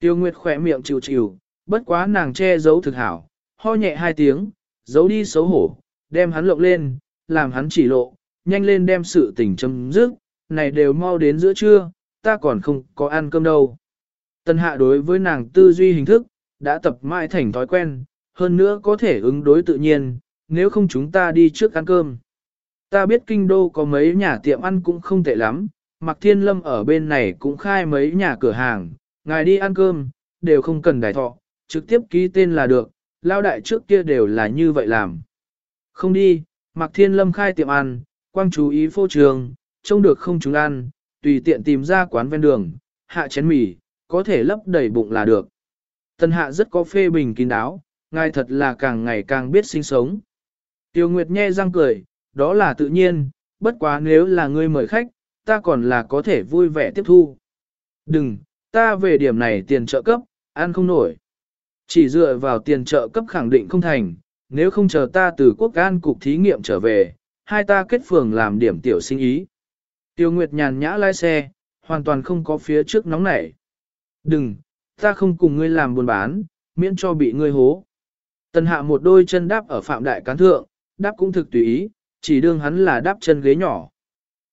Tiêu Nguyệt khỏe miệng chịu chịu, bất quá nàng che giấu thực hảo, ho nhẹ hai tiếng, giấu đi xấu hổ, đem hắn lộng lên, làm hắn chỉ lộ, nhanh lên đem sự tình chấm dứt, này đều mau đến giữa trưa, ta còn không có ăn cơm đâu. Tân hạ đối với nàng tư duy hình thức, đã tập mãi thành thói quen, hơn nữa có thể ứng đối tự nhiên, nếu không chúng ta đi trước ăn cơm. Ta biết kinh đô có mấy nhà tiệm ăn cũng không tệ lắm, Mạc Thiên Lâm ở bên này cũng khai mấy nhà cửa hàng, ngài đi ăn cơm, đều không cần đài thọ, trực tiếp ký tên là được, lao đại trước kia đều là như vậy làm. Không đi, Mạc Thiên Lâm khai tiệm ăn, quang chú ý phô trường, trông được không chúng ăn, tùy tiện tìm ra quán ven đường, hạ chén mì, có thể lấp đầy bụng là được. Tân hạ rất có phê bình kín đáo, ngài thật là càng ngày càng biết sinh sống. Tiêu Nguyệt nhe răng cười, đó là tự nhiên, bất quá nếu là ngươi mời khách, ta còn là có thể vui vẻ tiếp thu. Đừng, ta về điểm này tiền trợ cấp, ăn không nổi. Chỉ dựa vào tiền trợ cấp khẳng định không thành, nếu không chờ ta từ quốc an cục thí nghiệm trở về, hai ta kết phường làm điểm tiểu sinh ý. Tiêu Nguyệt nhàn nhã lái xe, hoàn toàn không có phía trước nóng nảy. Đừng, ta không cùng ngươi làm buôn bán, miễn cho bị ngươi hố. Tần hạ một đôi chân đáp ở phạm đại cán thượng, đáp cũng thực tùy ý, chỉ đương hắn là đáp chân ghế nhỏ.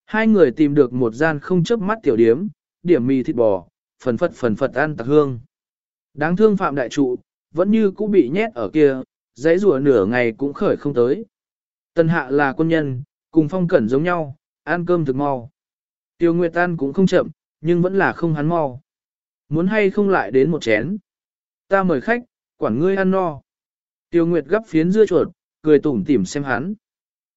Hai người tìm được một gian không chớp mắt tiểu điếm, điểm mì thịt bò, phần phật phần phật ăn tạc hương. Đáng thương phạm đại trụ, vẫn như cũ bị nhét ở kia, giấy rùa nửa ngày cũng khởi không tới. tân hạ là quân nhân, cùng phong cẩn giống nhau, ăn cơm thực mau. Tiêu Nguyệt An cũng không chậm, nhưng vẫn là không hắn mau. Muốn hay không lại đến một chén. Ta mời khách, quản ngươi ăn no. Tiêu Nguyệt gấp phiến dưa chuột, cười tủm tỉm xem hắn.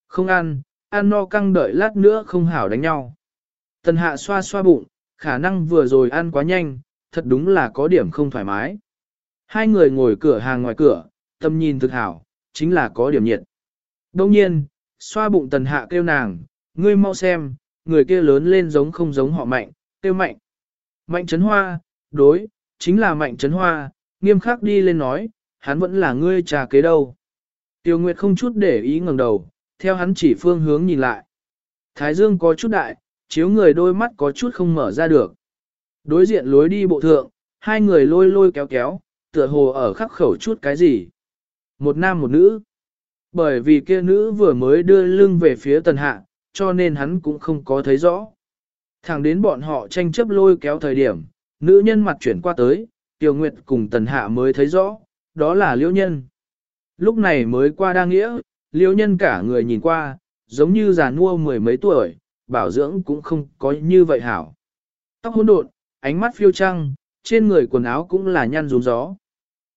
Không ăn, ăn no căng đợi lát nữa không hảo đánh nhau. Tần hạ xoa xoa bụng, khả năng vừa rồi ăn quá nhanh, thật đúng là có điểm không thoải mái. Hai người ngồi cửa hàng ngoài cửa, tâm nhìn thực hảo, chính là có điểm nhiệt. Đông nhiên, xoa bụng tần hạ kêu nàng, ngươi mau xem, người kia lớn lên giống không giống họ mạnh, kêu mạnh. Mạnh trấn hoa, đối, chính là mạnh trấn hoa, nghiêm khắc đi lên nói, hắn vẫn là ngươi trà kế đâu. Tiêu Nguyệt không chút để ý ngẩng đầu, theo hắn chỉ phương hướng nhìn lại. Thái dương có chút đại, chiếu người đôi mắt có chút không mở ra được. Đối diện lối đi bộ thượng, hai người lôi lôi kéo kéo, tựa hồ ở khắc khẩu chút cái gì. Một nam một nữ. Bởi vì kia nữ vừa mới đưa lưng về phía tần hạ, cho nên hắn cũng không có thấy rõ. Thẳng đến bọn họ tranh chấp lôi kéo thời điểm, nữ nhân mặt chuyển qua tới, Tiêu Nguyệt cùng tần hạ mới thấy rõ, đó là liễu nhân. Lúc này mới qua đa nghĩa, liễu nhân cả người nhìn qua, giống như già nua mười mấy tuổi, bảo dưỡng cũng không có như vậy hảo. Tóc hỗn độn, ánh mắt phiêu trăng, trên người quần áo cũng là nhăn rúm gió.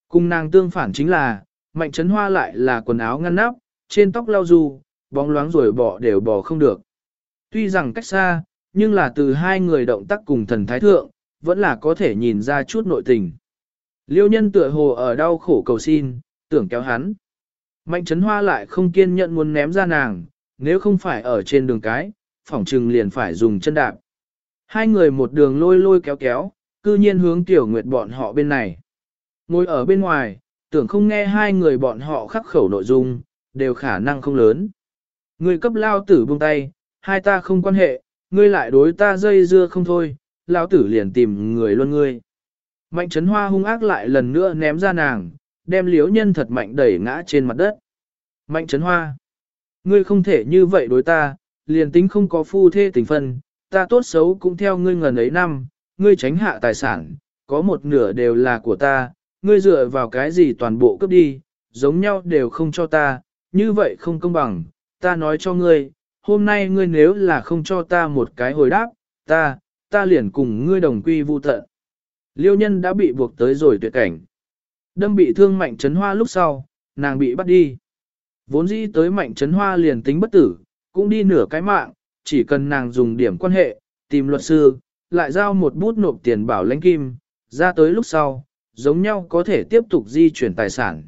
Cùng nàng tương phản chính là, mạnh trấn hoa lại là quần áo ngăn nắp, trên tóc lau du, bóng loáng rồi bỏ đều bỏ không được. Tuy rằng cách xa, nhưng là từ hai người động tác cùng thần thái thượng, vẫn là có thể nhìn ra chút nội tình. Liêu nhân tựa hồ ở đau khổ cầu xin, tưởng kéo hắn. Mạnh trấn hoa lại không kiên nhẫn muốn ném ra nàng, nếu không phải ở trên đường cái, phỏng trừng liền phải dùng chân đạp. Hai người một đường lôi lôi kéo kéo, cư nhiên hướng tiểu nguyệt bọn họ bên này. Ngồi ở bên ngoài, tưởng không nghe hai người bọn họ khắc khẩu nội dung, đều khả năng không lớn. Người cấp lao tử buông tay, hai ta không quan hệ, ngươi lại đối ta dây dưa không thôi, lao tử liền tìm người luôn ngươi. Mạnh trấn hoa hung ác lại lần nữa ném ra nàng, đem liếu nhân thật mạnh đẩy ngã trên mặt đất. Mạnh trấn hoa, ngươi không thể như vậy đối ta, liền tính không có phu thê tình phân, ta tốt xấu cũng theo ngươi ngần ấy năm, ngươi tránh hạ tài sản, có một nửa đều là của ta, ngươi dựa vào cái gì toàn bộ cấp đi, giống nhau đều không cho ta, như vậy không công bằng, ta nói cho ngươi, hôm nay ngươi nếu là không cho ta một cái hồi đáp, ta, ta liền cùng ngươi đồng quy vu tận. Liêu nhân đã bị buộc tới rồi tuyệt cảnh. Đâm bị thương mạnh chấn hoa lúc sau, nàng bị bắt đi. Vốn dĩ tới mạnh chấn hoa liền tính bất tử, cũng đi nửa cái mạng, chỉ cần nàng dùng điểm quan hệ, tìm luật sư, lại giao một bút nộp tiền bảo lãnh kim, ra tới lúc sau, giống nhau có thể tiếp tục di chuyển tài sản.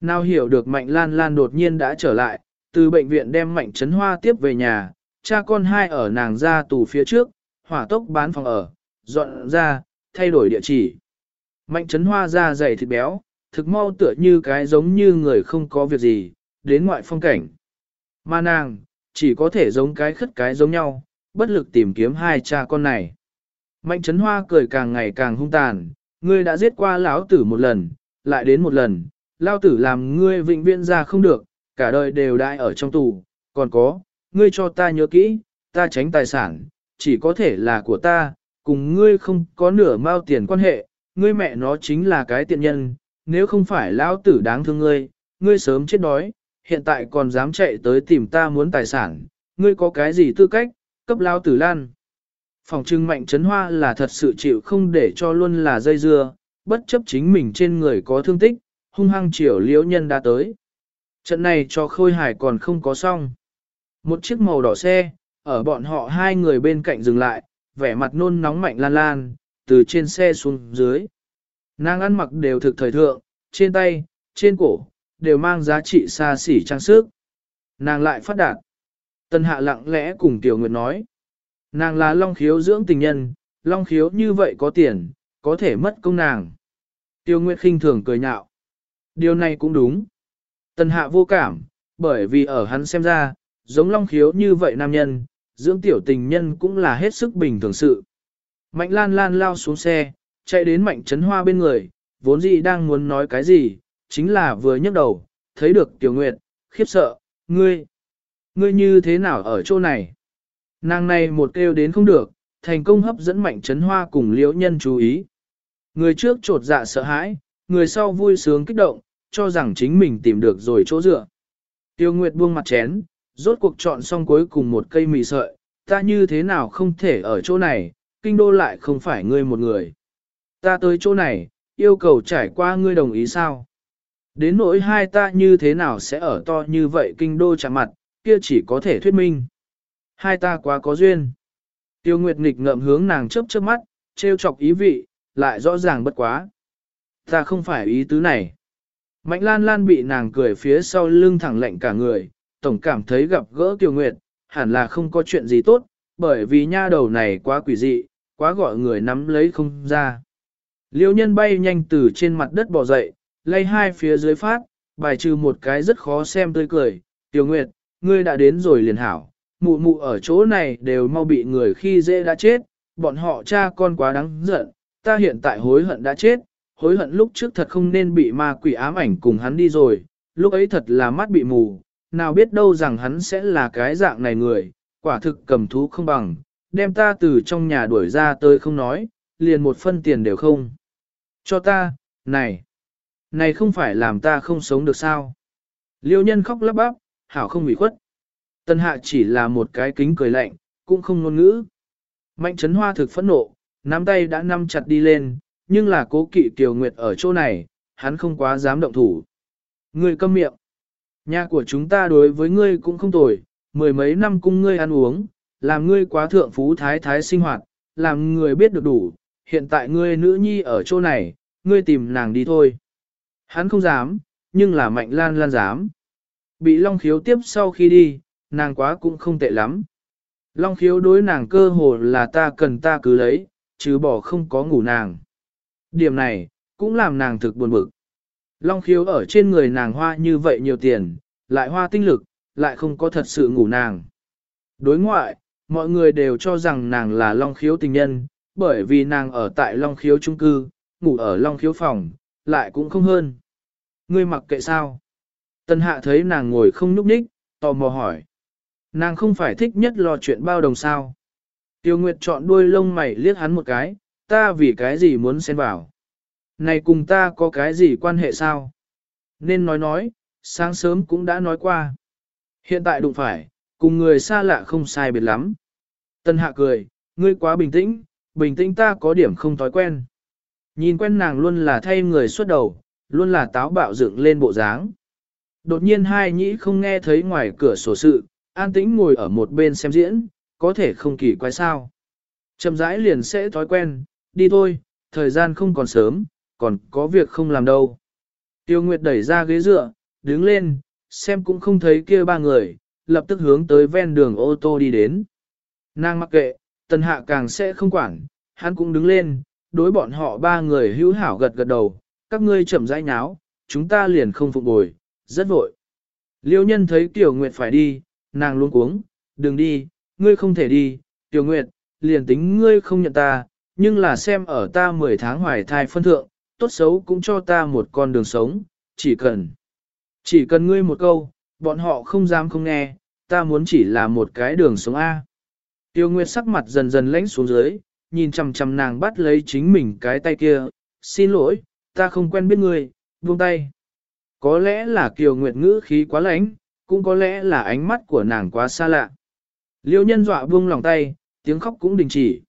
Nào hiểu được Mạnh Lan Lan đột nhiên đã trở lại, từ bệnh viện đem Mạnh Trấn Hoa tiếp về nhà, cha con hai ở nàng ra tù phía trước, hỏa tốc bán phòng ở, dọn ra, thay đổi địa chỉ. Mạnh Trấn Hoa ra dày thịt béo, thực mau tựa như cái giống như người không có việc gì, đến ngoại phong cảnh. Mà nàng, chỉ có thể giống cái khất cái giống nhau, bất lực tìm kiếm hai cha con này. Mạnh Trấn Hoa cười càng ngày càng hung tàn, ngươi đã giết qua lão tử một lần, lại đến một lần, lao tử làm ngươi vĩnh viễn ra không được, cả đời đều đại ở trong tù, còn có, ngươi cho ta nhớ kỹ, ta tránh tài sản, chỉ có thể là của ta, cùng ngươi không có nửa mao tiền quan hệ, ngươi mẹ nó chính là cái tiện nhân, nếu không phải Lão tử đáng thương ngươi, ngươi sớm chết đói, hiện tại còn dám chạy tới tìm ta muốn tài sản, ngươi có cái gì tư cách, cấp lao tử lan. Phòng trưng mạnh chấn hoa là thật sự chịu không để cho luôn là dây dưa, bất chấp chính mình trên người có thương tích, hung hăng chiều liễu nhân đã tới. Trận này cho khôi hải còn không có xong. Một chiếc màu đỏ xe, ở bọn họ hai người bên cạnh dừng lại, vẻ mặt nôn nóng mạnh lan lan, từ trên xe xuống dưới. Nàng ăn mặc đều thực thời thượng, trên tay, trên cổ, đều mang giá trị xa xỉ trang sức. Nàng lại phát đạt. Tân hạ lặng lẽ cùng Tiểu Nguyệt nói. Nàng là long khiếu dưỡng tình nhân, long khiếu như vậy có tiền, có thể mất công nàng. Tiêu Nguyệt khinh thường cười nhạo. Điều này cũng đúng. Tần hạ vô cảm, bởi vì ở hắn xem ra, giống long khiếu như vậy nam nhân, dưỡng tiểu tình nhân cũng là hết sức bình thường sự. Mạnh lan lan lao xuống xe, chạy đến mạnh trấn hoa bên người, vốn dĩ đang muốn nói cái gì, chính là vừa nhấc đầu, thấy được tiểu nguyệt, khiếp sợ, ngươi, ngươi như thế nào ở chỗ này? Nàng này một kêu đến không được, thành công hấp dẫn mạnh chấn hoa cùng liễu nhân chú ý. Người trước trột dạ sợ hãi, người sau vui sướng kích động, cho rằng chính mình tìm được rồi chỗ dựa. Tiêu Nguyệt buông mặt chén, rốt cuộc chọn xong cuối cùng một cây mì sợi, ta như thế nào không thể ở chỗ này, kinh đô lại không phải ngươi một người. Ta tới chỗ này, yêu cầu trải qua ngươi đồng ý sao? Đến nỗi hai ta như thế nào sẽ ở to như vậy kinh đô chạm mặt, kia chỉ có thể thuyết minh. Hai ta quá có duyên. Tiêu Nguyệt nghịch ngậm hướng nàng chớp chớp mắt, trêu chọc ý vị, lại rõ ràng bất quá. Ta không phải ý tứ này. Mạnh lan lan bị nàng cười phía sau lưng thẳng lạnh cả người, tổng cảm thấy gặp gỡ Tiêu Nguyệt, hẳn là không có chuyện gì tốt, bởi vì nha đầu này quá quỷ dị, quá gọi người nắm lấy không ra. Liêu nhân bay nhanh từ trên mặt đất bò dậy, lay hai phía dưới phát, bài trừ một cái rất khó xem tươi cười, Tiêu Nguyệt, ngươi đã đến rồi liền hảo, mụ mụ ở chỗ này đều mau bị người khi dễ đã chết, bọn họ cha con quá đáng giận, ta hiện tại hối hận đã chết, hối hận lúc trước thật không nên bị ma quỷ ám ảnh cùng hắn đi rồi, lúc ấy thật là mắt bị mù, nào biết đâu rằng hắn sẽ là cái dạng này người, quả thực cầm thú không bằng, đem ta từ trong nhà đuổi ra tới không nói, liền một phân tiền đều không. Cho ta, này, này không phải làm ta không sống được sao. Liêu nhân khóc lắp bắp, hảo không bị khuất. Tân hạ chỉ là một cái kính cười lạnh, cũng không ngôn ngữ. Mạnh chấn hoa thực phẫn nộ, nắm tay đã nắm chặt đi lên, nhưng là cố kỵ Kiều Nguyệt ở chỗ này, hắn không quá dám động thủ. Ngươi câm miệng. Nhà của chúng ta đối với ngươi cũng không tồi, mười mấy năm cung ngươi ăn uống, làm ngươi quá thượng phú thái thái sinh hoạt, làm người biết được đủ, hiện tại ngươi nữ nhi ở chỗ này, ngươi tìm nàng đi thôi. Hắn không dám, nhưng là mạnh lan lan dám. Bị Long Khiếu tiếp sau khi đi, nàng quá cũng không tệ lắm. Long Khiếu đối nàng cơ hồ là ta cần ta cứ lấy, chứ bỏ không có ngủ nàng. Điểm này, cũng làm nàng thực buồn bực. Long Khiếu ở trên người nàng hoa như vậy nhiều tiền, lại hoa tinh lực, lại không có thật sự ngủ nàng. Đối ngoại, mọi người đều cho rằng nàng là Long Khiếu tình nhân, bởi vì nàng ở tại Long Khiếu trung cư, ngủ ở Long Khiếu phòng, lại cũng không hơn. Ngươi mặc kệ sao? Tân hạ thấy nàng ngồi không nhúc nhích, tò mò hỏi. Nàng không phải thích nhất lo chuyện bao đồng sao. Tiêu Nguyệt chọn đuôi lông mày liếc hắn một cái, ta vì cái gì muốn xen vào. Này cùng ta có cái gì quan hệ sao? Nên nói nói, sáng sớm cũng đã nói qua. Hiện tại đụng phải, cùng người xa lạ không sai biệt lắm. Tân hạ cười, ngươi quá bình tĩnh, bình tĩnh ta có điểm không thói quen. Nhìn quen nàng luôn là thay người xuất đầu, luôn là táo bạo dựng lên bộ dáng. Đột nhiên hai nhĩ không nghe thấy ngoài cửa sổ sự, an tĩnh ngồi ở một bên xem diễn, có thể không kỳ quái sao. Chậm rãi liền sẽ thói quen, đi thôi, thời gian không còn sớm, còn có việc không làm đâu. Tiêu Nguyệt đẩy ra ghế dựa, đứng lên, xem cũng không thấy kia ba người, lập tức hướng tới ven đường ô tô đi đến. Nàng mặc kệ, tần hạ càng sẽ không quản, hắn cũng đứng lên, đối bọn họ ba người hữu hảo gật gật đầu, các ngươi chậm rãi nháo, chúng ta liền không phục bồi, rất vội. Liêu nhân thấy Tiểu Nguyệt phải đi, nàng luôn cuống, đừng đi, ngươi không thể đi, Tiểu Nguyệt, liền tính ngươi không nhận ta, nhưng là xem ở ta 10 tháng hoài thai phân thượng, tốt xấu cũng cho ta một con đường sống, chỉ cần. Chỉ cần ngươi một câu, bọn họ không dám không nghe, ta muốn chỉ là một cái đường sống A. Tiêu Nguyệt sắc mặt dần dần lãnh xuống dưới, nhìn chằm chằm nàng bắt lấy chính mình cái tay kia, xin lỗi, ta không quen biết ngươi, buông tay. Có lẽ là Kiều Nguyệt ngữ khí quá lãnh, cũng có lẽ là ánh mắt của nàng quá xa lạ. Liêu nhân dọa buông lòng tay, tiếng khóc cũng đình chỉ.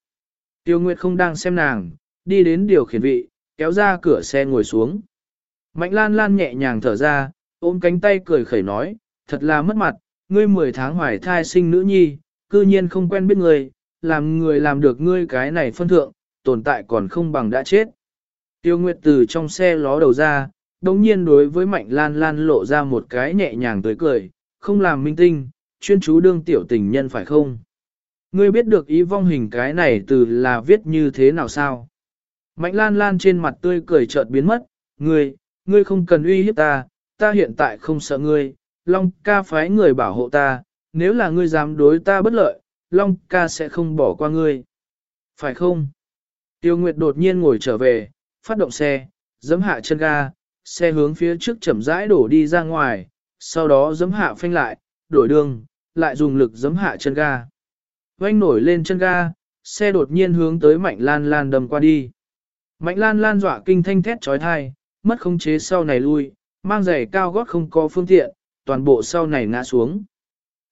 Tiêu Nguyệt không đang xem nàng, đi đến điều khiển vị, kéo ra cửa xe ngồi xuống. Mạnh lan lan nhẹ nhàng thở ra, ôm cánh tay cười khẩy nói, thật là mất mặt, ngươi 10 tháng hoài thai sinh nữ nhi, cư nhiên không quen biết ngươi, làm người làm được ngươi cái này phân thượng, tồn tại còn không bằng đã chết. Tiêu Nguyệt từ trong xe ló đầu ra, đồng nhiên đối với Mạnh Lan Lan lộ ra một cái nhẹ nhàng tươi cười, không làm minh tinh, chuyên chú đương tiểu tình nhân phải không? Ngươi biết được ý vong hình cái này từ là viết như thế nào sao? Mạnh Lan Lan trên mặt tươi cười chợt biến mất, ngươi, ngươi không cần uy hiếp ta, ta hiện tại không sợ ngươi, Long ca phái người bảo hộ ta, nếu là ngươi dám đối ta bất lợi, Long ca sẽ không bỏ qua ngươi. Phải không? Tiêu Nguyệt đột nhiên ngồi trở về, phát động xe, giẫm hạ chân ga, xe hướng phía trước chậm rãi đổ đi ra ngoài, sau đó giẫm hạ phanh lại, đổi đường, lại dùng lực giẫm hạ chân ga. Oanh nổi lên chân ga, xe đột nhiên hướng tới Mạnh Lan Lan đâm qua đi. Mạnh Lan Lan dọa kinh thanh thét trói thai, mất khống chế sau này lui, mang giày cao gót không có phương tiện, toàn bộ sau này ngã xuống.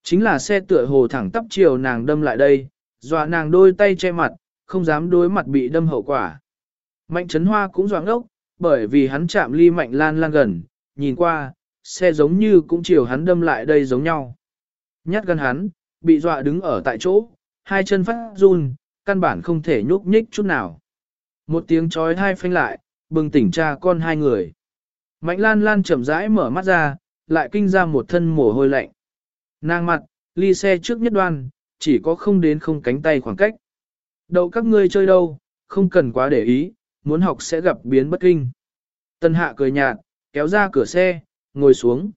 Chính là xe tựa hồ thẳng tắp chiều nàng đâm lại đây, dọa nàng đôi tay che mặt, không dám đối mặt bị đâm hậu quả. Mạnh Trấn Hoa cũng dọa ngốc, bởi vì hắn chạm ly Mạnh Lan Lan gần, nhìn qua, xe giống như cũng chiều hắn đâm lại đây giống nhau. Nhát gần hắn, bị dọa đứng ở tại chỗ, hai chân phát run, căn bản không thể nhúc nhích chút nào. Một tiếng chói hai phanh lại, bừng tỉnh cha con hai người. Mạnh Lan Lan chậm rãi mở mắt ra, lại kinh ra một thân mồ hôi lạnh. Nàng mặt, ly xe trước nhất đoan, chỉ có không đến không cánh tay khoảng cách. Đậu các ngươi chơi đâu, không cần quá để ý, muốn học sẽ gặp biến bất kinh. Tân hạ cười nhạt, kéo ra cửa xe, ngồi xuống.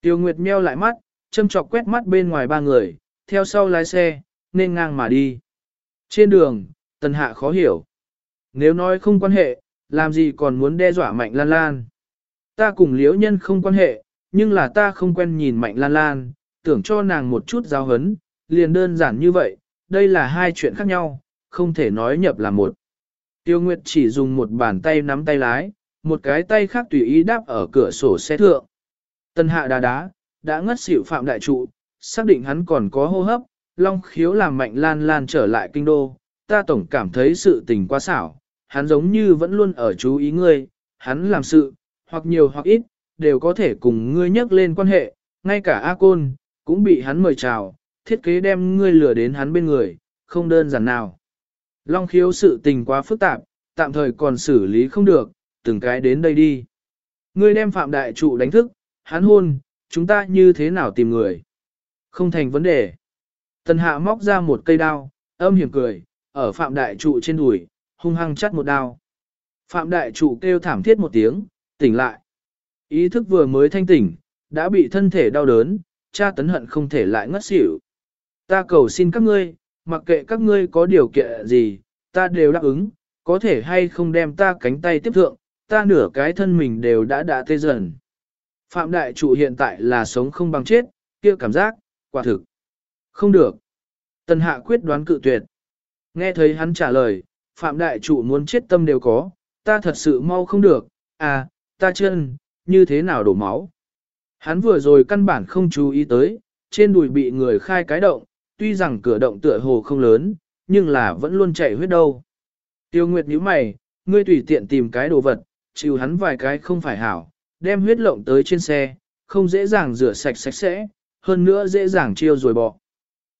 Tiêu Nguyệt meo lại mắt, châm chọc quét mắt bên ngoài ba người, theo sau lái xe, nên ngang mà đi. Trên đường, Tân hạ khó hiểu. Nếu nói không quan hệ, làm gì còn muốn đe dọa mạnh lan lan. Ta cùng liễu nhân không quan hệ, nhưng là ta không quen nhìn mạnh lan lan, tưởng cho nàng một chút giáo hấn, liền đơn giản như vậy, đây là hai chuyện khác nhau, không thể nói nhập là một. Tiêu Nguyệt chỉ dùng một bàn tay nắm tay lái, một cái tay khác tùy ý đáp ở cửa sổ xe thượng. Tân hạ đá đá, đã ngất xỉu phạm đại trụ, xác định hắn còn có hô hấp, long khiếu làm mạnh lan lan trở lại kinh đô, ta tổng cảm thấy sự tình quá xảo, hắn giống như vẫn luôn ở chú ý ngươi, hắn làm sự, hoặc nhiều hoặc ít, đều có thể cùng ngươi nhắc lên quan hệ, ngay cả A Côn, cũng bị hắn mời chào, thiết kế đem ngươi lừa đến hắn bên người, không đơn giản nào. Long khiếu sự tình quá phức tạp, tạm thời còn xử lý không được, từng cái đến đây đi. Ngươi đem phạm đại trụ đánh thức, hắn hôn, chúng ta như thế nào tìm người? Không thành vấn đề. Tần hạ móc ra một cây đao, âm hiểm cười, ở phạm đại trụ trên đùi, hung hăng chắt một đao. Phạm đại trụ kêu thảm thiết một tiếng, tỉnh lại. Ý thức vừa mới thanh tỉnh, đã bị thân thể đau đớn, cha tấn hận không thể lại ngất xỉu. Ta cầu xin các ngươi, mặc kệ các ngươi có điều kiện gì, ta đều đáp ứng, có thể hay không đem ta cánh tay tiếp thượng, ta nửa cái thân mình đều đã đã tê dần. Phạm đại trụ hiện tại là sống không bằng chết, kia cảm giác, quả thực. Không được. Tần hạ quyết đoán cự tuyệt. Nghe thấy hắn trả lời, phạm đại trụ muốn chết tâm đều có, ta thật sự mau không được, à, ta chân, như thế nào đổ máu. Hắn vừa rồi căn bản không chú ý tới, trên đùi bị người khai cái động, tuy rằng cửa động tựa hồ không lớn, nhưng là vẫn luôn chảy huyết đâu. Tiêu Nguyệt nhíu mày, ngươi tùy tiện tìm cái đồ vật, chịu hắn vài cái không phải hảo, đem huyết lộng tới trên xe, không dễ dàng rửa sạch sạch sẽ, hơn nữa dễ dàng chiêu rồi bỏ.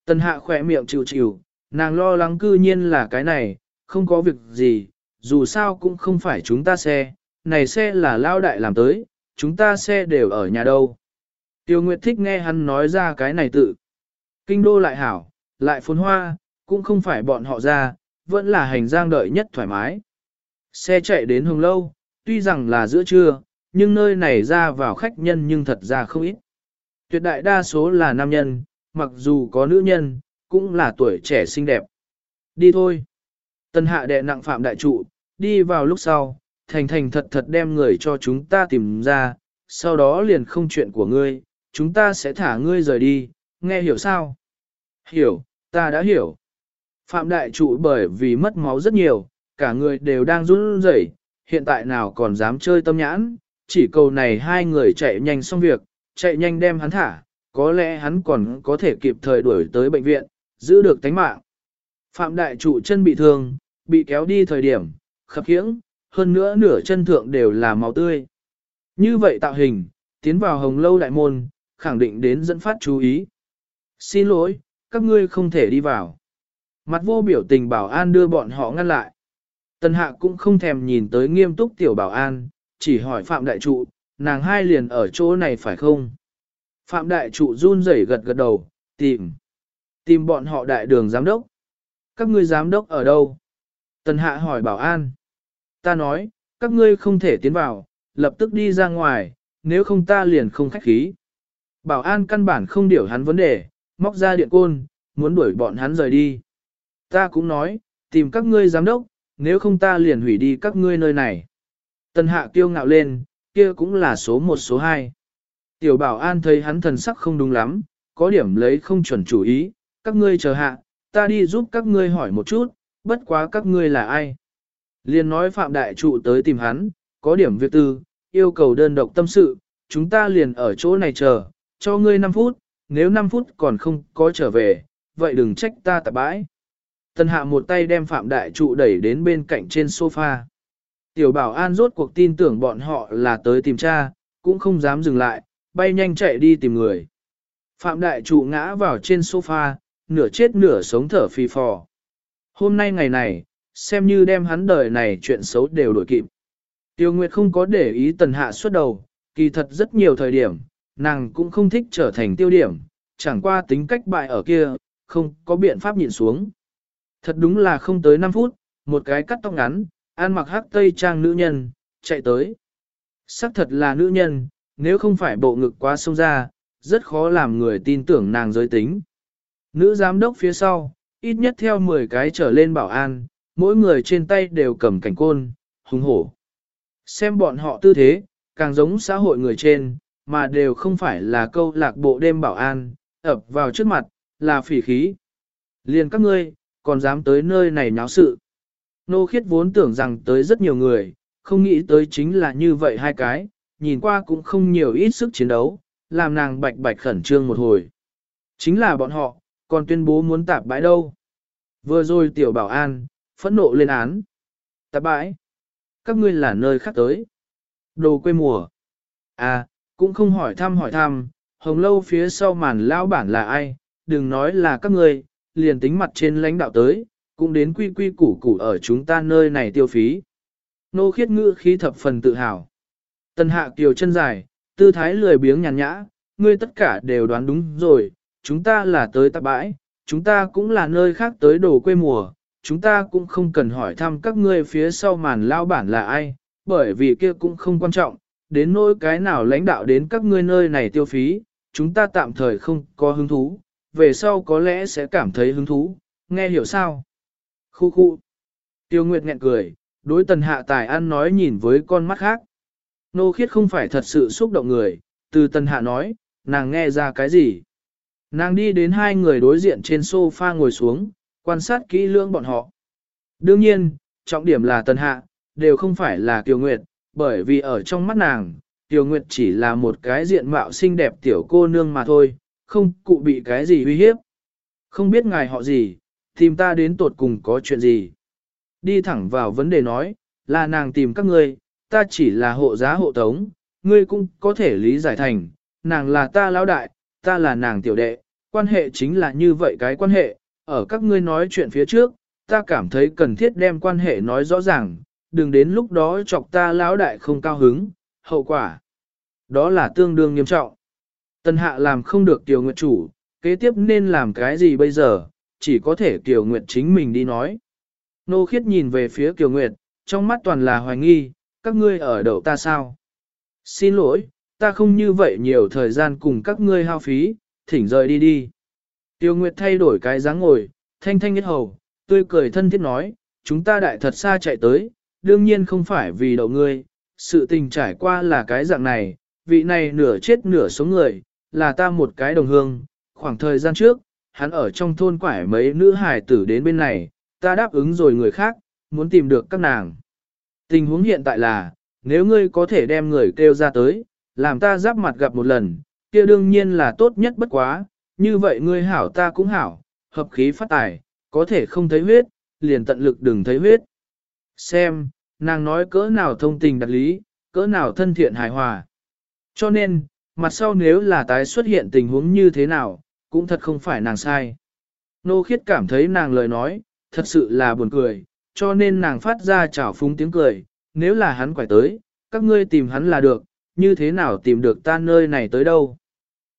Tần hạ khỏe miệng chịu chịu, nàng lo lắng cư nhiên là cái này, không có việc gì, dù sao cũng không phải chúng ta xe, này xe là lao đại làm tới, chúng ta xe đều ở nhà đâu. Tiêu Nguyệt thích nghe hắn nói ra cái này tự. Kinh đô lại hảo, lại phồn hoa, cũng không phải bọn họ ra, vẫn là hành giang đợi nhất thoải mái. Xe chạy đến hồng lâu, tuy rằng là giữa trưa, nhưng nơi này ra vào khách nhân nhưng thật ra không ít. Tuyệt đại đa số là nam nhân, mặc dù có nữ nhân, cũng là tuổi trẻ xinh đẹp. Đi thôi. Tân hạ đệ nặng phạm đại trụ, đi vào lúc sau, thành thành thật thật đem người cho chúng ta tìm ra, sau đó liền không chuyện của ngươi, chúng ta sẽ thả ngươi rời đi, nghe hiểu sao? Hiểu, ta đã hiểu. Phạm đại trụ bởi vì mất máu rất nhiều, cả người đều đang run rẩy, hiện tại nào còn dám chơi tâm nhãn, chỉ cầu này hai người chạy nhanh xong việc, chạy nhanh đem hắn thả, có lẽ hắn còn có thể kịp thời đuổi tới bệnh viện, giữ được tánh mạng. Phạm đại trụ chân bị thương, bị kéo đi thời điểm, khập khiễng, hơn nữa nửa chân thượng đều là màu tươi. Như vậy tạo hình, tiến vào hồng lâu đại môn, khẳng định đến dẫn phát chú ý. Xin lỗi, các ngươi không thể đi vào. Mặt vô biểu tình bảo an đưa bọn họ ngăn lại. Tần hạ cũng không thèm nhìn tới nghiêm túc tiểu bảo an, chỉ hỏi Phạm Đại Trụ, nàng hai liền ở chỗ này phải không? Phạm Đại Trụ run rẩy gật gật đầu, tìm. Tìm bọn họ đại đường giám đốc. Các ngươi giám đốc ở đâu? Tần hạ hỏi bảo an. Ta nói, các ngươi không thể tiến vào, lập tức đi ra ngoài, nếu không ta liền không khách khí. Bảo an căn bản không điều hắn vấn đề, móc ra điện côn, muốn đuổi bọn hắn rời đi. Ta cũng nói, tìm các ngươi giám đốc, nếu không ta liền hủy đi các ngươi nơi này. Tần hạ kiêu ngạo lên, kia cũng là số một số hai. Tiểu bảo an thấy hắn thần sắc không đúng lắm, có điểm lấy không chuẩn chủ ý, các ngươi chờ hạ, ta đi giúp các ngươi hỏi một chút, bất quá các ngươi là ai. Liên nói phạm đại trụ tới tìm hắn, có điểm việc tư, yêu cầu đơn độc tâm sự, chúng ta liền ở chỗ này chờ, cho ngươi 5 phút, nếu 5 phút còn không có trở về, vậy đừng trách ta tại bãi. Tần hạ một tay đem phạm đại trụ đẩy đến bên cạnh trên sofa. Tiểu bảo an rốt cuộc tin tưởng bọn họ là tới tìm cha, cũng không dám dừng lại, bay nhanh chạy đi tìm người. Phạm đại trụ ngã vào trên sofa, nửa chết nửa sống thở phì phò. Hôm nay ngày này, xem như đem hắn đời này chuyện xấu đều đổi kịp. Tiêu Nguyệt không có để ý tần hạ suốt đầu, kỳ thật rất nhiều thời điểm, nàng cũng không thích trở thành tiêu điểm, chẳng qua tính cách bại ở kia, không có biện pháp nhìn xuống. Thật đúng là không tới 5 phút, một cái cắt tóc ngắn, ăn mặc hắc tây trang nữ nhân, chạy tới. Sắc thật là nữ nhân, nếu không phải bộ ngực quá sông ra, rất khó làm người tin tưởng nàng giới tính. Nữ giám đốc phía sau, ít nhất theo 10 cái trở lên bảo an, mỗi người trên tay đều cầm cảnh côn, hùng hổ. Xem bọn họ tư thế, càng giống xã hội người trên, mà đều không phải là câu lạc bộ đêm bảo an, ập vào trước mặt, là phỉ khí. Liền các ngươi, còn dám tới nơi này nháo sự. Nô khiết vốn tưởng rằng tới rất nhiều người, không nghĩ tới chính là như vậy hai cái, nhìn qua cũng không nhiều ít sức chiến đấu, làm nàng bạch bạch khẩn trương một hồi. Chính là bọn họ, còn tuyên bố muốn tạp bãi đâu. Vừa rồi tiểu bảo an, phẫn nộ lên án. Tạp bãi. Các ngươi là nơi khác tới. Đồ quê mùa. À, cũng không hỏi thăm hỏi thăm, hồng lâu phía sau màn lao bản là ai, đừng nói là các ngươi, liền tính mặt trên lãnh đạo tới, cũng đến quy quy củ củ ở chúng ta nơi này tiêu phí. Nô khiết ngữ khí thập phần tự hào. Tần hạ kiều chân dài, tư thái lười biếng nhàn nhã, ngươi tất cả đều đoán đúng rồi, chúng ta là tới tạp bãi, chúng ta cũng là nơi khác tới đồ quê mùa, chúng ta cũng không cần hỏi thăm các ngươi phía sau màn lao bản là ai, bởi vì kia cũng không quan trọng, đến nỗi cái nào lãnh đạo đến các ngươi nơi này tiêu phí, chúng ta tạm thời không có hứng thú, về sau có lẽ sẽ cảm thấy hứng thú, nghe hiểu sao? Khu khu. Tiêu Nguyệt nghẹn cười, đối tần hạ tài ăn nói nhìn với con mắt khác. Nô khiết không phải thật sự xúc động người, từ tần hạ nói, nàng nghe ra cái gì. Nàng đi đến hai người đối diện trên sofa ngồi xuống, quan sát kỹ lưỡng bọn họ. Đương nhiên, trọng điểm là tần hạ, đều không phải là tiểu Nguyệt, bởi vì ở trong mắt nàng, tiểu Nguyệt chỉ là một cái diện mạo xinh đẹp tiểu cô nương mà thôi, không cụ bị cái gì uy hiếp. Không biết ngài họ gì, tìm ta đến tột cùng có chuyện gì. Đi thẳng vào vấn đề nói, là nàng tìm các ngươi, ta chỉ là hộ giá hộ tống, ngươi cũng có thể lý giải thành, nàng là ta lão đại, ta là nàng tiểu đệ, quan hệ chính là như vậy cái quan hệ, ở các ngươi nói chuyện phía trước, ta cảm thấy cần thiết đem quan hệ nói rõ ràng, đừng đến lúc đó chọc ta lão đại không cao hứng, hậu quả. Đó là tương đương nghiêm trọng. Tân hạ làm không được tiểu nguyệt chủ, kế tiếp nên làm cái gì bây giờ, chỉ có thể tiểu nguyệt chính mình đi nói. Nô khiết nhìn về phía tiểu Nguyệt, trong mắt toàn là hoài nghi, các ngươi ở đầu ta sao? Xin lỗi, ta không như vậy nhiều thời gian cùng các ngươi hao phí, thỉnh rời đi đi. Tiêu Nguyệt thay đổi cái dáng ngồi, thanh thanh nhất hầu, tươi cười thân thiết nói, chúng ta đại thật xa chạy tới, đương nhiên không phải vì đậu ngươi, sự tình trải qua là cái dạng này, vị này nửa chết nửa sống người, là ta một cái đồng hương, khoảng thời gian trước, hắn ở trong thôn quải mấy nữ hài tử đến bên này, ta đáp ứng rồi người khác, muốn tìm được các nàng. Tình huống hiện tại là, nếu ngươi có thể đem người kêu ra tới, làm ta giáp mặt gặp một lần, kia đương nhiên là tốt nhất bất quá, như vậy ngươi hảo ta cũng hảo, hợp khí phát tài, có thể không thấy huyết, liền tận lực đừng thấy huyết. Xem, nàng nói cỡ nào thông tình đặt lý, cỡ nào thân thiện hài hòa. Cho nên, mặt sau nếu là tái xuất hiện tình huống như thế nào, cũng thật không phải nàng sai. Nô khiết cảm thấy nàng lời nói, thật sự là buồn cười, cho nên nàng phát ra chảo phúng tiếng cười, nếu là hắn quải tới, các ngươi tìm hắn là được, như thế nào tìm được ta nơi này tới đâu.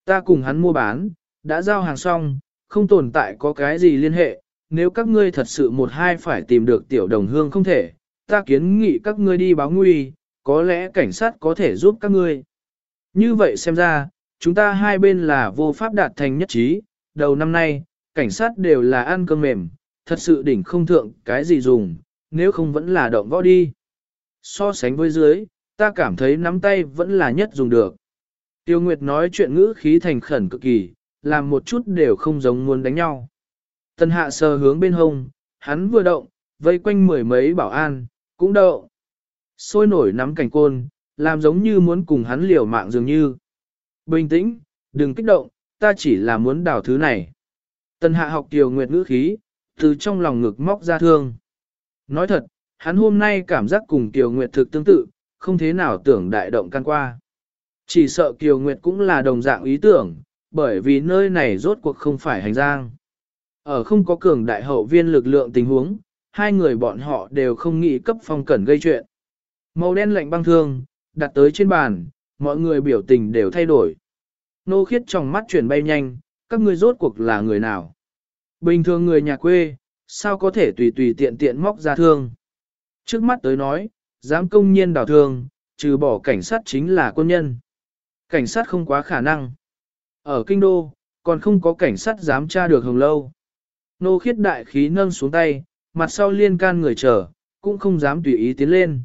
Ta cùng hắn mua bán, đã giao hàng xong, không tồn tại có cái gì liên hệ, nếu các ngươi thật sự một hai phải tìm được tiểu đồng hương không thể, ta kiến nghị các ngươi đi báo nguy, có lẽ cảnh sát có thể giúp các ngươi. Như vậy xem ra, chúng ta hai bên là vô pháp đạt thành nhất trí, đầu năm nay, cảnh sát đều là ăn cơm mềm, thật sự đỉnh không thượng cái gì dùng, nếu không vẫn là động võ đi. So sánh với dưới, ta cảm thấy nắm tay vẫn là nhất dùng được. Tiêu Nguyệt nói chuyện ngữ khí thành khẩn cực kỳ, làm một chút đều không giống muốn đánh nhau. Tần hạ sờ hướng bên hông, hắn vừa động, vây quanh mười mấy bảo an, cũng đậu. Sôi nổi nắm cảnh côn, làm giống như muốn cùng hắn liều mạng dường như. Bình tĩnh, đừng kích động, ta chỉ là muốn đào thứ này. Tần hạ học Tiêu Nguyệt ngữ khí, từ trong lòng ngực móc ra thương. Nói thật, hắn hôm nay cảm giác cùng Tiêu Nguyệt thực tương tự, không thế nào tưởng đại động can qua. Chỉ sợ Kiều Nguyệt cũng là đồng dạng ý tưởng, bởi vì nơi này rốt cuộc không phải hành giang. Ở không có cường đại hậu viên lực lượng tình huống, hai người bọn họ đều không nghĩ cấp phong cẩn gây chuyện. Màu đen lạnh băng thương, đặt tới trên bàn, mọi người biểu tình đều thay đổi. Nô khiết trong mắt chuyển bay nhanh, các ngươi rốt cuộc là người nào? Bình thường người nhà quê, sao có thể tùy tùy tiện tiện móc ra thương? Trước mắt tới nói, dám công nhiên đào thương, trừ bỏ cảnh sát chính là quân nhân. Cảnh sát không quá khả năng. Ở kinh đô, còn không có cảnh sát dám tra được hồng lâu. Nô khiết đại khí nâng xuống tay, mặt sau liên can người chờ, cũng không dám tùy ý tiến lên.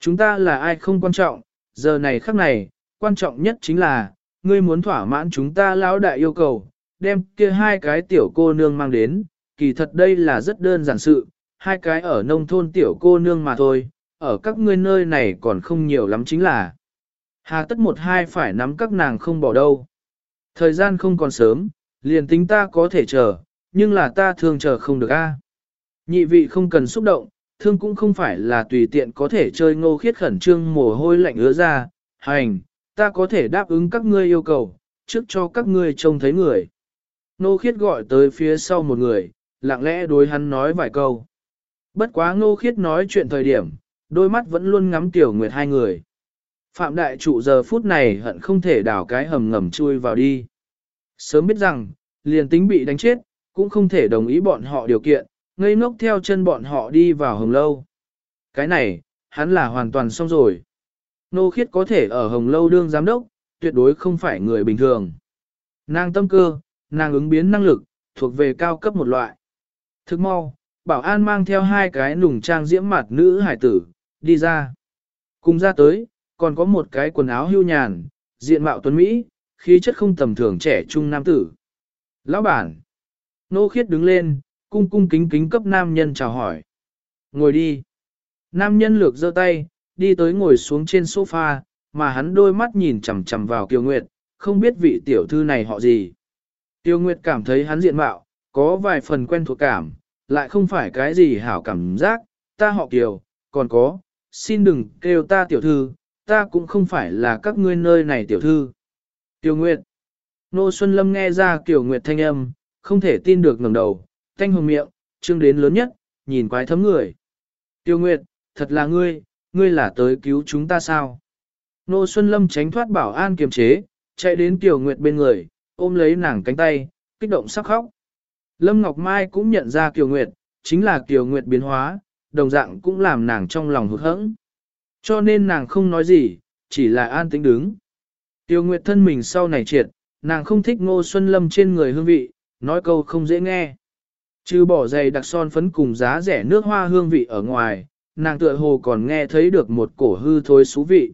Chúng ta là ai không quan trọng, giờ này khắc này, quan trọng nhất chính là, ngươi muốn thỏa mãn chúng ta lão đại yêu cầu, đem kia hai cái tiểu cô nương mang đến, kỳ thật đây là rất đơn giản sự, hai cái ở nông thôn tiểu cô nương mà thôi, ở các ngươi nơi này còn không nhiều lắm chính là. Hà tất một hai phải nắm các nàng không bỏ đâu. Thời gian không còn sớm, liền tính ta có thể chờ, nhưng là ta thường chờ không được a. À. Nhị vị không cần xúc động, thương cũng không phải là tùy tiện có thể chơi ngô khiết khẩn trương mồ hôi lạnh ứa ra, hành, ta có thể đáp ứng các ngươi yêu cầu, trước cho các ngươi trông thấy người. Ngô khiết gọi tới phía sau một người, lặng lẽ đối hắn nói vài câu. Bất quá ngô khiết nói chuyện thời điểm, đôi mắt vẫn luôn ngắm tiểu nguyệt hai người. Phạm đại trụ giờ phút này hận không thể đào cái hầm ngầm chui vào đi. Sớm biết rằng, liền tính bị đánh chết, cũng không thể đồng ý bọn họ điều kiện, ngây ngốc theo chân bọn họ đi vào hồng lâu. Cái này, hắn là hoàn toàn xong rồi. Nô khiết có thể ở hồng lâu đương giám đốc, tuyệt đối không phải người bình thường. Nàng tâm cơ, nàng ứng biến năng lực, thuộc về cao cấp một loại. Thức mau, bảo an mang theo hai cái nùng trang diễm mặt nữ hải tử, đi ra. Cùng ra tới, còn có một cái quần áo hưu nhàn, diện mạo tuấn Mỹ, khí chất không tầm thường trẻ trung nam tử. Lão bản. Nô khiết đứng lên, cung cung kính kính cấp nam nhân chào hỏi. Ngồi đi. Nam nhân lược giơ tay, đi tới ngồi xuống trên sofa, mà hắn đôi mắt nhìn chằm chằm vào Kiều Nguyệt, không biết vị tiểu thư này họ gì. Tiêu Nguyệt cảm thấy hắn diện mạo, có vài phần quen thuộc cảm, lại không phải cái gì hảo cảm giác, ta họ Kiều, còn có, xin đừng kêu ta tiểu thư, ta cũng không phải là các ngươi nơi này tiểu thư. Tiểu Nguyệt. Nô Xuân Lâm nghe ra tiểu Nguyệt thanh âm, không thể tin được ngẩng đầu, thanh hồng miệng, trương đến lớn nhất, nhìn quái thấm người. tiểu Nguyệt, thật là ngươi, ngươi là tới cứu chúng ta sao? Nô Xuân Lâm tránh thoát bảo an kiềm chế, chạy đến Tiểu Nguyệt bên người, ôm lấy nàng cánh tay, kích động sắc khóc. Lâm Ngọc Mai cũng nhận ra Kiều Nguyệt, chính là Kiều Nguyệt biến hóa, đồng dạng cũng làm nàng trong lòng hụt hẫng. Cho nên nàng không nói gì, chỉ là an tĩnh đứng. Tiêu Nguyệt thân mình sau này triệt, nàng không thích ngô xuân lâm trên người hương vị, nói câu không dễ nghe. Chứ bỏ giày đặc son phấn cùng giá rẻ nước hoa hương vị ở ngoài, nàng tựa hồ còn nghe thấy được một cổ hư thối xú vị.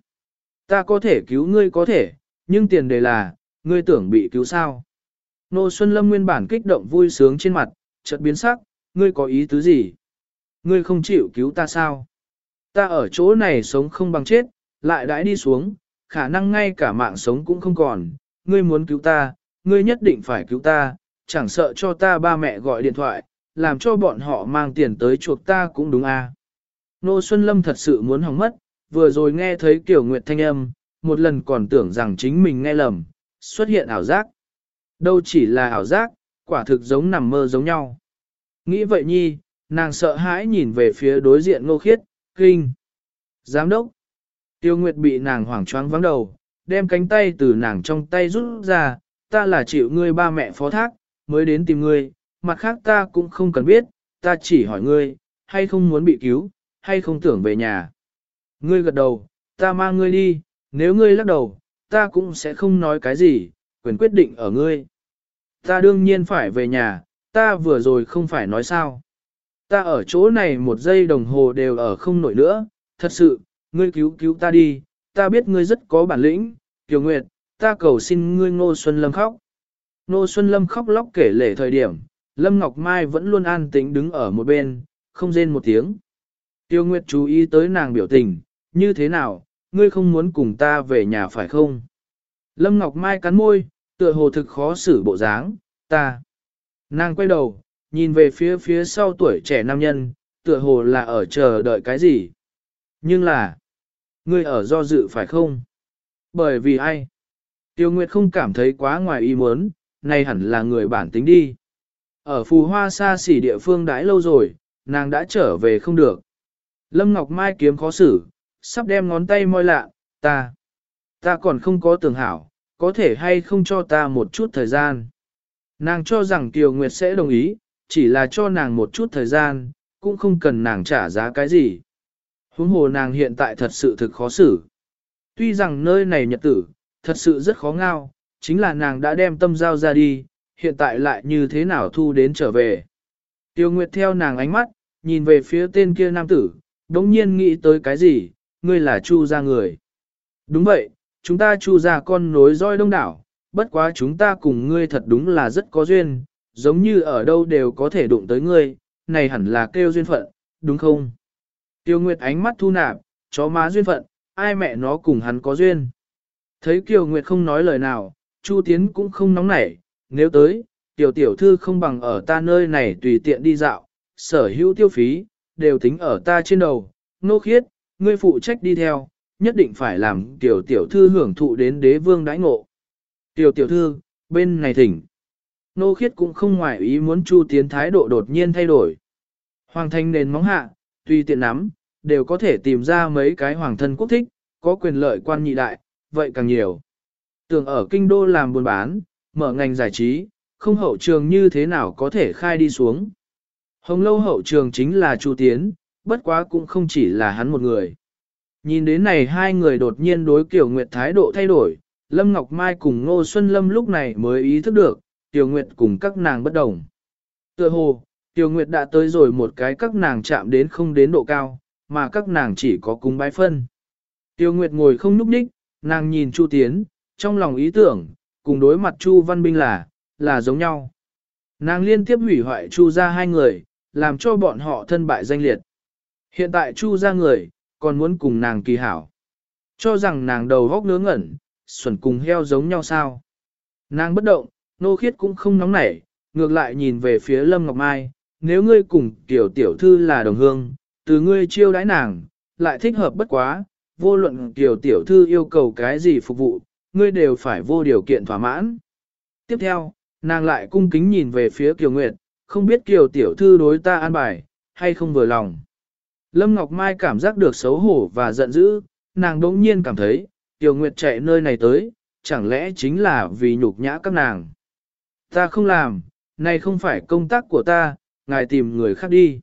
Ta có thể cứu ngươi có thể, nhưng tiền đề là, ngươi tưởng bị cứu sao. Nô Xuân Lâm nguyên bản kích động vui sướng trên mặt, chợt biến sắc, ngươi có ý tứ gì? Ngươi không chịu cứu ta sao? Ta ở chỗ này sống không bằng chết, lại đãi đi xuống, khả năng ngay cả mạng sống cũng không còn, ngươi muốn cứu ta, ngươi nhất định phải cứu ta, chẳng sợ cho ta ba mẹ gọi điện thoại, làm cho bọn họ mang tiền tới chuộc ta cũng đúng à. Nô Xuân Lâm thật sự muốn hỏng mất, vừa rồi nghe thấy Kiều Nguyệt thanh âm, một lần còn tưởng rằng chính mình nghe lầm, xuất hiện ảo giác. Đâu chỉ là ảo giác, quả thực giống nằm mơ giống nhau. Nghĩ vậy nhi, nàng sợ hãi nhìn về phía đối diện ngô khiết, kinh. Giám đốc. Tiêu Nguyệt bị nàng hoảng choáng vắng đầu, đem cánh tay từ nàng trong tay rút ra, ta là chịu ngươi ba mẹ phó thác, mới đến tìm ngươi, mặt khác ta cũng không cần biết, ta chỉ hỏi ngươi, hay không muốn bị cứu, hay không tưởng về nhà. Ngươi gật đầu, ta mang ngươi đi, nếu ngươi lắc đầu, ta cũng sẽ không nói cái gì, quyền quyết định ở ngươi. Ta đương nhiên phải về nhà, ta vừa rồi không phải nói sao. Ta ở chỗ này một giây đồng hồ đều ở không nổi nữa, thật sự, ngươi cứu cứu ta đi, ta biết ngươi rất có bản lĩnh, Kiều Nguyệt, ta cầu xin ngươi Ngô Xuân Lâm khóc. Ngô Xuân Lâm khóc lóc kể lể thời điểm, Lâm Ngọc Mai vẫn luôn an tĩnh đứng ở một bên, không rên một tiếng. Tiêu Nguyệt chú ý tới nàng biểu tình, như thế nào, ngươi không muốn cùng ta về nhà phải không? Lâm Ngọc Mai cắn môi, tựa hồ thực khó xử bộ dáng, ta. Nàng quay đầu, nhìn về phía phía sau tuổi trẻ nam nhân, tựa hồ là ở chờ đợi cái gì. Nhưng là, ngươi ở do dự phải không? Bởi vì ai? Tiêu Nguyệt không cảm thấy quá ngoài ý muốn, nay hẳn là người bản tính đi. Ở phù hoa xa xỉ địa phương đãi lâu rồi, nàng đã trở về không được. Lâm Ngọc Mai kiếm khó xử, sắp đem ngón tay moi lạ, ta, ta còn không có tưởng hảo, có thể hay không cho ta một chút thời gian. Nàng cho rằng Tiêu Nguyệt sẽ đồng ý, chỉ là cho nàng một chút thời gian, cũng không cần nàng trả giá cái gì. Huống hồ nàng hiện tại thật sự thực khó xử. Tuy rằng nơi này nhật tử, thật sự rất khó ngao, chính là nàng đã đem tâm giao ra đi, hiện tại lại như thế nào thu đến trở về. Tiêu Nguyệt theo nàng ánh mắt, nhìn về phía tên kia nam tử, đống nhiên nghĩ tới cái gì, ngươi là Chu gia người. Đúng vậy, chúng ta Chu gia con nối roi đông đảo, bất quá chúng ta cùng ngươi thật đúng là rất có duyên, giống như ở đâu đều có thể đụng tới ngươi, này hẳn là kêu duyên phận, đúng không? Tiêu Nguyệt ánh mắt thu nạp, chó má duyên phận, ai mẹ nó cùng hắn có duyên. Thấy Kiều Nguyệt không nói lời nào, Chu Tiến cũng không nóng nảy, nếu tới, tiểu tiểu thư không bằng ở ta nơi này tùy tiện đi dạo, sở hữu tiêu phí, đều tính ở ta trên đầu, nô khiết, ngươi phụ trách đi theo, nhất định phải làm tiểu tiểu thư hưởng thụ đến đế vương đãi ngộ. Tiểu tiểu thư, bên này thỉnh. Nô khiết cũng không ngoại ý muốn Chu Tiến thái độ đột nhiên thay đổi. Hoàng thanh nền móng hạ, Tuy tiện nắm, đều có thể tìm ra mấy cái hoàng thân quốc thích, có quyền lợi quan nhị đại, vậy càng nhiều. Tưởng ở kinh đô làm buôn bán, mở ngành giải trí, không hậu trường như thế nào có thể khai đi xuống. Hồng lâu hậu trường chính là Chu Tiến, bất quá cũng không chỉ là hắn một người. Nhìn đến này hai người đột nhiên đối kiểu Nguyệt thái độ thay đổi, Lâm Ngọc Mai cùng Ngô Xuân Lâm lúc này mới ý thức được, Tiểu Nguyệt cùng các nàng bất đồng. Tựa hồ, Tiểu Nguyệt đã tới rồi một cái các nàng chạm đến không đến độ cao, mà các nàng chỉ có cung bái phân. Tiêu Nguyệt ngồi không núp đích, nàng nhìn Chu Tiến, trong lòng ý tưởng, cùng đối mặt Chu Văn Binh là, là giống nhau. Nàng liên tiếp hủy hoại Chu ra hai người, làm cho bọn họ thân bại danh liệt. Hiện tại Chu ra người, còn muốn cùng nàng kỳ hảo. Cho rằng nàng đầu góc ngớ ngẩn, xuẩn cùng heo giống nhau sao. Nàng bất động, nô khiết cũng không nóng nảy, ngược lại nhìn về phía Lâm Ngọc Mai, nếu ngươi cùng tiểu tiểu thư là đồng hương, từ ngươi chiêu đãi nàng, lại thích hợp bất quá, vô luận tiểu tiểu thư yêu cầu cái gì phục vụ, ngươi đều phải vô điều kiện thỏa mãn. Tiếp theo, nàng lại cung kính nhìn về phía Kiều Nguyệt, không biết Kiều tiểu thư đối ta an bài, hay không vừa lòng. Lâm Ngọc Mai cảm giác được xấu hổ và giận dữ, nàng đỗng nhiên cảm thấy, Kiều Nguyệt chạy nơi này tới, chẳng lẽ chính là vì nhục nhã các nàng. Ta không làm, này không phải công tác của ta, ngài tìm người khác đi.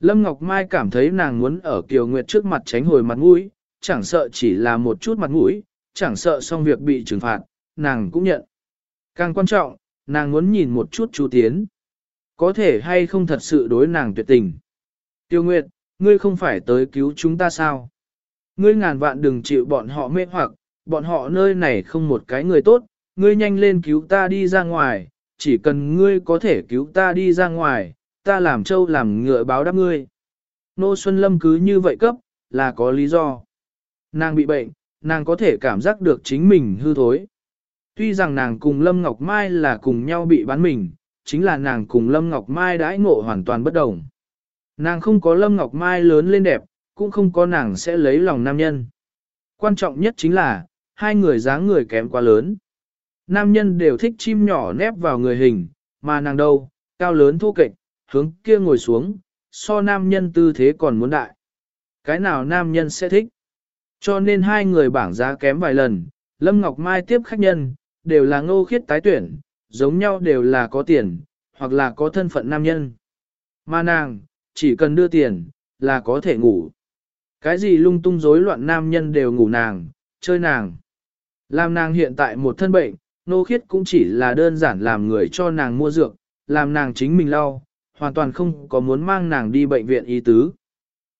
Lâm Ngọc Mai cảm thấy nàng muốn ở Kiều Nguyệt trước mặt tránh hồi mặt mũi, chẳng sợ chỉ là một chút mặt mũi, chẳng sợ xong việc bị trừng phạt, nàng cũng nhận. Càng quan trọng, nàng muốn nhìn một chút Chu Tiến. Có thể hay không thật sự đối nàng tuyệt tình. Tiêu Nguyệt, ngươi không phải tới cứu chúng ta sao? Ngươi ngàn vạn đừng chịu bọn họ mê hoặc, bọn họ nơi này không một cái người tốt, ngươi nhanh lên cứu ta đi ra ngoài, chỉ cần ngươi có thể cứu ta đi ra ngoài, ta làm trâu làm ngựa báo đáp ngươi. Nô Xuân Lâm cứ như vậy cấp, là có lý do. Nàng bị bệnh, nàng có thể cảm giác được chính mình hư thối. Tuy rằng nàng cùng Lâm Ngọc Mai là cùng nhau bị bán mình, chính là nàng cùng Lâm Ngọc Mai đãi ngộ hoàn toàn bất đồng. Nàng không có Lâm Ngọc Mai lớn lên đẹp, cũng không có nàng sẽ lấy lòng nam nhân. Quan trọng nhất chính là, hai người dáng người kém quá lớn. Nam nhân đều thích chim nhỏ nép vào người hình, mà nàng đâu, cao lớn thô kệch, hướng kia ngồi xuống, so nam nhân tư thế còn muốn đại. Cái nào nam nhân sẽ thích? Cho nên hai người bảng giá kém vài lần, Lâm Ngọc Mai tiếp khách nhân, đều là ngô khiết tái tuyển, giống nhau đều là có tiền, hoặc là có thân phận nam nhân. Mà nàng, chỉ cần đưa tiền, là có thể ngủ. Cái gì lung tung rối loạn nam nhân đều ngủ nàng, chơi nàng. Làm nàng hiện tại một thân bệnh, nô khiết cũng chỉ là đơn giản làm người cho nàng mua dược, làm nàng chính mình lau, hoàn toàn không có muốn mang nàng đi bệnh viện y tứ.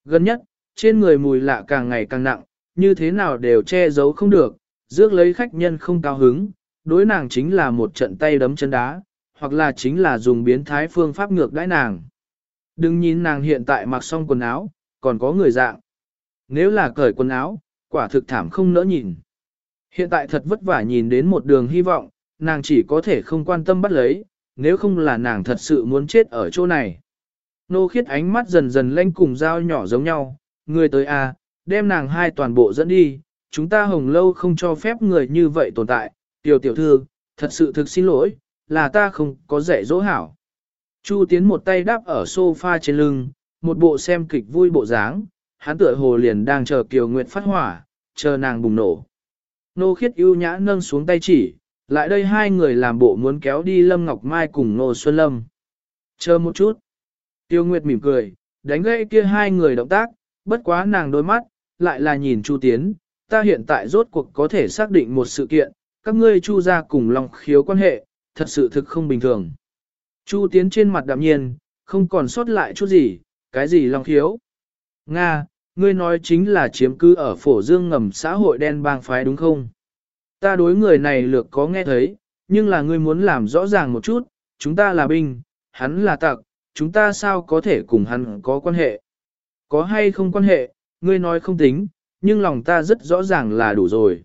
Gần nhất, trên người mùi lạ càng ngày càng nặng, như thế nào đều che giấu không được, rước lấy khách nhân không cao hứng, đối nàng chính là một trận tay đấm chân đá, hoặc là chính là dùng biến thái phương pháp ngược đãi nàng. Đừng nhìn nàng hiện tại mặc xong quần áo, còn có người dạng. Nếu là cởi quần áo, quả thực thảm không nỡ nhìn. Hiện tại thật vất vả nhìn đến một đường hy vọng, nàng chỉ có thể không quan tâm bắt lấy, nếu không là nàng thật sự muốn chết ở chỗ này. Nô khiết ánh mắt dần dần lanh cùng dao nhỏ giống nhau, người tới à, đem nàng hai toàn bộ dẫn đi, chúng ta hồng lâu không cho phép người như vậy tồn tại, tiểu tiểu thư, thật sự thực xin lỗi, là ta không có dạy dỗ hảo. Chu tiến một tay đáp ở sofa trên lưng, một bộ xem kịch vui bộ dáng, hắn tựa hồ liền đang chờ Kiều Nguyệt phát hỏa, chờ nàng bùng nổ. Nô khiết ưu nhã nâng xuống tay chỉ, lại đây hai người làm bộ muốn kéo đi Lâm Ngọc Mai cùng Nô Xuân Lâm. Chờ một chút. Tiêu Nguyệt mỉm cười, đánh gãy kia hai người động tác, bất quá nàng đôi mắt, lại là nhìn Chu Tiến, ta hiện tại rốt cuộc có thể xác định một sự kiện, các ngươi Chu ra cùng Long khiếu quan hệ, thật sự thực không bình thường. Chu Tiến trên mặt đạm nhiên, không còn sót lại chút gì, cái gì Long khiếu. Nga, ngươi nói chính là chiếm cứ ở phổ dương ngầm xã hội đen bang phái đúng không? Ta đối người này lược có nghe thấy, nhưng là ngươi muốn làm rõ ràng một chút, chúng ta là binh, hắn là tặc, chúng ta sao có thể cùng hắn có quan hệ? Có hay không quan hệ, ngươi nói không tính, nhưng lòng ta rất rõ ràng là đủ rồi.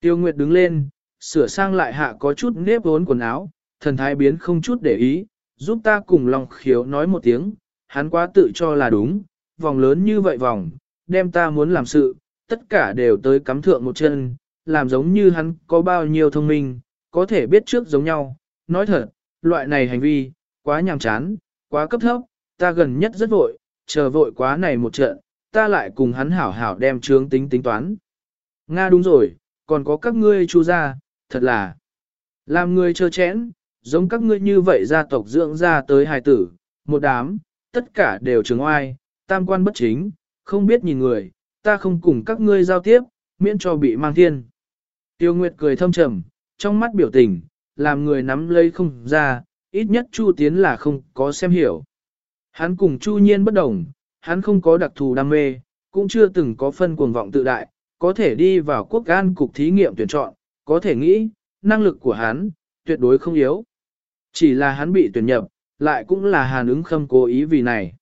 Tiêu Nguyệt đứng lên, sửa sang lại hạ có chút nếp vốn quần áo, thần thái biến không chút để ý, giúp ta cùng lòng khiếu nói một tiếng, hắn quá tự cho là đúng, vòng lớn như vậy vòng, đem ta muốn làm sự, tất cả đều tới cắm thượng một chân, làm giống như hắn có bao nhiêu thông minh, có thể biết trước giống nhau. Nói thật, loại này hành vi, quá nhàm chán, quá cấp thấp, ta gần nhất rất vội, chờ vội quá này một trận, ta lại cùng hắn hảo hảo đem trướng tính tính toán. Nga đúng rồi, còn có các ngươi chu gia, thật là làm người trơ chẽn, giống các ngươi như vậy gia tộc dưỡng ra tới hài tử, một đám, tất cả đều trường oai, tam quan bất chính, không biết nhìn người, ta không cùng các ngươi giao tiếp, miễn cho bị mang thiên. Tiêu Nguyệt cười thâm trầm, trong mắt biểu tình, làm người nắm lấy không ra, ít nhất Chu Tiến là không có xem hiểu. Hắn cùng Chu Nhiên bất đồng, hắn không có đặc thù đam mê, cũng chưa từng có phân cuồng vọng tự đại, có thể đi vào quốc an cục thí nghiệm tuyển chọn, có thể nghĩ, năng lực của hắn, tuyệt đối không yếu. Chỉ là hắn bị tuyển nhập, lại cũng là hàn ứng khâm cố ý vì này.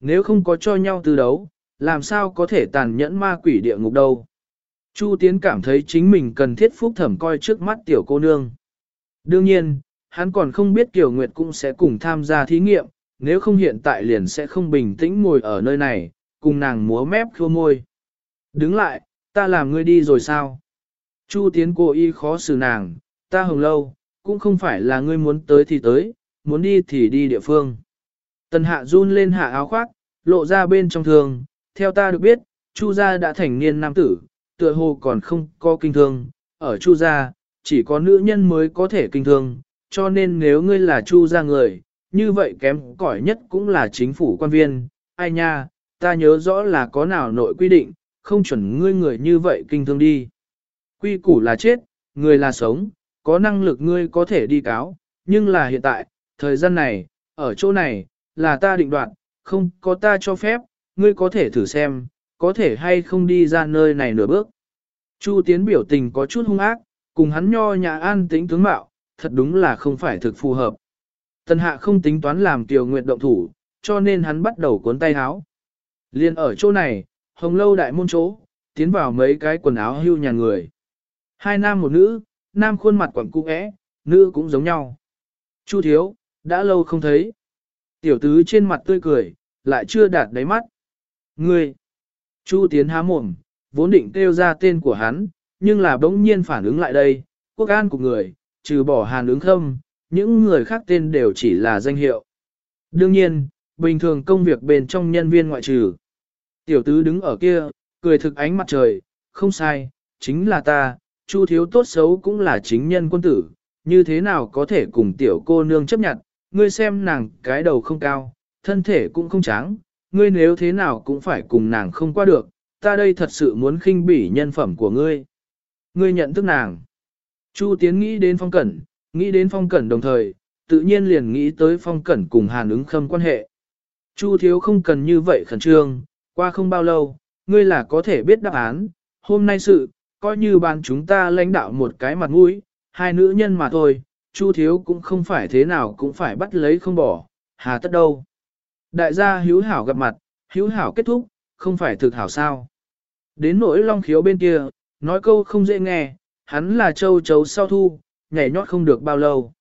Nếu không có cho nhau từ đấu, làm sao có thể tàn nhẫn ma quỷ địa ngục đâu. Chu Tiến cảm thấy chính mình cần thiết phúc thẩm coi trước mắt tiểu cô nương. Đương nhiên, hắn còn không biết Kiều Nguyệt cũng sẽ cùng tham gia thí nghiệm, nếu không hiện tại liền sẽ không bình tĩnh ngồi ở nơi này, cùng nàng múa mép khua môi. Đứng lại, ta làm ngươi đi rồi sao? Chu Tiến cố ý khó xử nàng, ta hồng lâu, cũng không phải là ngươi muốn tới thì tới, muốn đi thì đi địa phương. Tần hạ run lên hạ áo khoác, lộ ra bên trong thường, theo ta được biết, Chu gia đã thành niên nam tử, tựa hồ còn không có kinh thương, ở Chu gia, chỉ có nữ nhân mới có thể kinh thương, cho nên nếu ngươi là Chu gia người, như vậy kém cỏi nhất cũng là chính phủ quan viên, ai nha, ta nhớ rõ là có nào nội quy định, không chuẩn ngươi người như vậy kinh thương đi. Quy củ là chết, người là sống, có năng lực ngươi có thể đi cáo, nhưng là hiện tại, thời gian này, ở chỗ này, là ta định đoạt, không có ta cho phép, ngươi có thể thử xem, có thể hay không đi ra nơi này nửa bước. Chu Tiến biểu tình có chút hung ác, cùng hắn nho nhã an tĩnh tướng mạo, thật đúng là không phải thực phù hợp. Tần hạ không tính toán làm tiểu nguyện động thủ, cho nên hắn bắt đầu cuốn tay áo. Liên ở chỗ này, hồng lâu đại môn chỗ, tiến vào mấy cái quần áo hưu nhà người. Hai nam một nữ, nam khuôn mặt quẳng cung ẽ, nữ cũng giống nhau. Chu thiếu, đã lâu không thấy. Tiểu tứ trên mặt tươi cười, lại chưa đạt đáy mắt. Ngươi! Chu tiến há mồm, vốn định kêu ra tên của hắn, nhưng là bỗng nhiên phản ứng lại đây, quốc an của người, trừ bỏ hàn ứng khâm, những người khác tên đều chỉ là danh hiệu. Đương nhiên, bình thường công việc bên trong nhân viên ngoại trừ. Tiểu tứ đứng ở kia, cười thực ánh mặt trời, không sai, chính là ta, chu thiếu tốt xấu cũng là chính nhân quân tử, như thế nào có thể cùng tiểu cô nương chấp nhận, ngươi xem nàng cái đầu không cao, thân thể cũng không trắng, ngươi nếu thế nào cũng phải cùng nàng không qua được, ta đây thật sự muốn khinh bỉ nhân phẩm của ngươi. Ngươi nhận thức nàng. Chu Tiến nghĩ đến phong cẩn, nghĩ đến phong cẩn đồng thời, tự nhiên liền nghĩ tới phong cẩn cùng hàn ứng khâm quan hệ. Chu Thiếu không cần như vậy khẩn trương, qua không bao lâu, ngươi là có thể biết đáp án, hôm nay sự, coi như bàn chúng ta lãnh đạo một cái mặt mũi, hai nữ nhân mà thôi, Chu Thiếu cũng không phải thế nào cũng phải bắt lấy không bỏ, hà tất đâu. Đại gia hiếu hảo gặp mặt, hiếu hảo kết thúc, không phải thực hảo sao. Đến nỗi long khiếu bên kia, nói câu không dễ nghe, hắn là châu chấu sau thu, nhảy nhót không được bao lâu.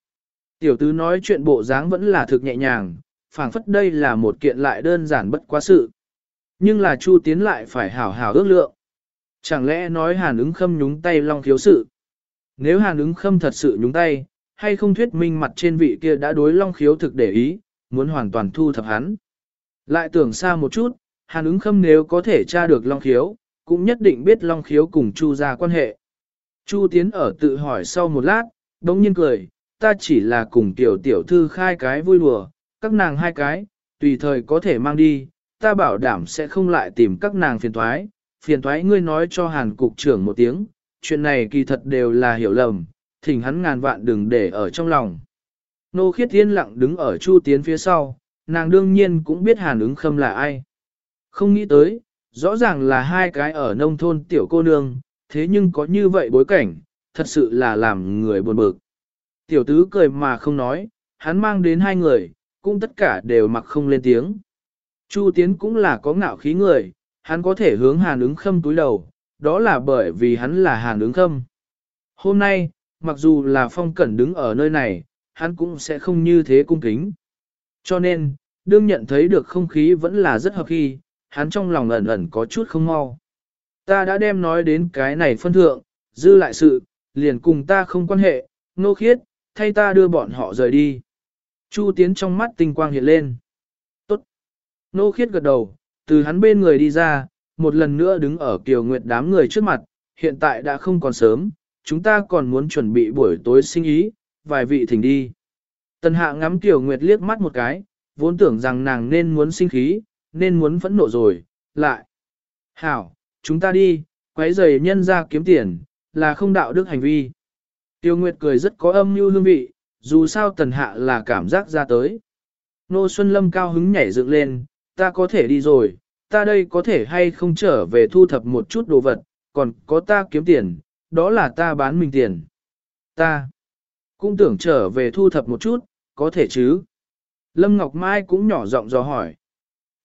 Tiểu tứ nói chuyện bộ dáng vẫn là thực nhẹ nhàng, phảng phất đây là một kiện lại đơn giản bất quá sự. Nhưng là Chu Tiến lại phải hảo hảo ước lượng. Chẳng lẽ nói Hàn ứng khâm nhúng tay long khiếu sự? Nếu Hàn ứng khâm thật sự nhúng tay, hay không thuyết minh mặt trên vị kia đã đối long khiếu thực để ý, muốn hoàn toàn thu thập hắn. Lại tưởng xa một chút, Hàn ứng khâm nếu có thể tra được long khiếu, cũng nhất định biết long khiếu cùng Chu ra quan hệ. Chu Tiến ở tự hỏi sau một lát, đống nhiên cười, ta chỉ là cùng tiểu tiểu thư khai cái vui đùa, các nàng hai cái, tùy thời có thể mang đi, ta bảo đảm sẽ không lại tìm các nàng phiền thoái, phiền thoái ngươi nói cho hàn cục trưởng một tiếng, chuyện này kỳ thật đều là hiểu lầm, thỉnh hắn ngàn vạn đừng để ở trong lòng. Nô khiết yên lặng đứng ở chu tiến phía sau, nàng đương nhiên cũng biết hàn ứng khâm là ai. Không nghĩ tới, rõ ràng là hai cái ở nông thôn tiểu cô nương, thế nhưng có như vậy bối cảnh, thật sự là làm người buồn bực. Tiểu tứ cười mà không nói, hắn mang đến hai người, cũng tất cả đều mặc không lên tiếng. Chu Tiến cũng là có ngạo khí người, hắn có thể hướng hàn ứng khâm túi đầu, đó là bởi vì hắn là hàn ứng khâm. Hôm nay, mặc dù là phong cẩn đứng ở nơi này, hắn cũng sẽ không như thế cung kính. Cho nên, đương nhận thấy được không khí vẫn là rất hợp khi, hắn trong lòng ẩn ẩn có chút không mau. Ta đã đem nói đến cái này phân thượng, dư lại sự, liền cùng ta không quan hệ, nô khiết, thay ta đưa bọn họ rời đi. Chu Tiến trong mắt tinh quang hiện lên. Tốt. Nô khiết gật đầu, từ hắn bên người đi ra, một lần nữa đứng ở kiều nguyệt đám người trước mặt, hiện tại đã không còn sớm, chúng ta còn muốn chuẩn bị buổi tối sinh ý, vài vị thỉnh đi. Tần hạ ngắm tiểu nguyệt liếc mắt một cái, vốn tưởng rằng nàng nên muốn sinh khí, nên muốn phẫn nộ rồi, lại. Hảo, chúng ta đi, quấy giày nhân ra kiếm tiền, là không đạo đức hành vi. Tiêu Nguyệt cười rất có âm mưu hương vị, dù sao tần hạ là cảm giác ra tới. Nô Xuân Lâm cao hứng nhảy dựng lên, ta có thể đi rồi, ta đây có thể hay không trở về thu thập một chút đồ vật, còn có ta kiếm tiền, đó là ta bán mình tiền. Ta cũng tưởng trở về thu thập một chút, có thể chứ. Lâm Ngọc Mai cũng nhỏ giọng dò hỏi.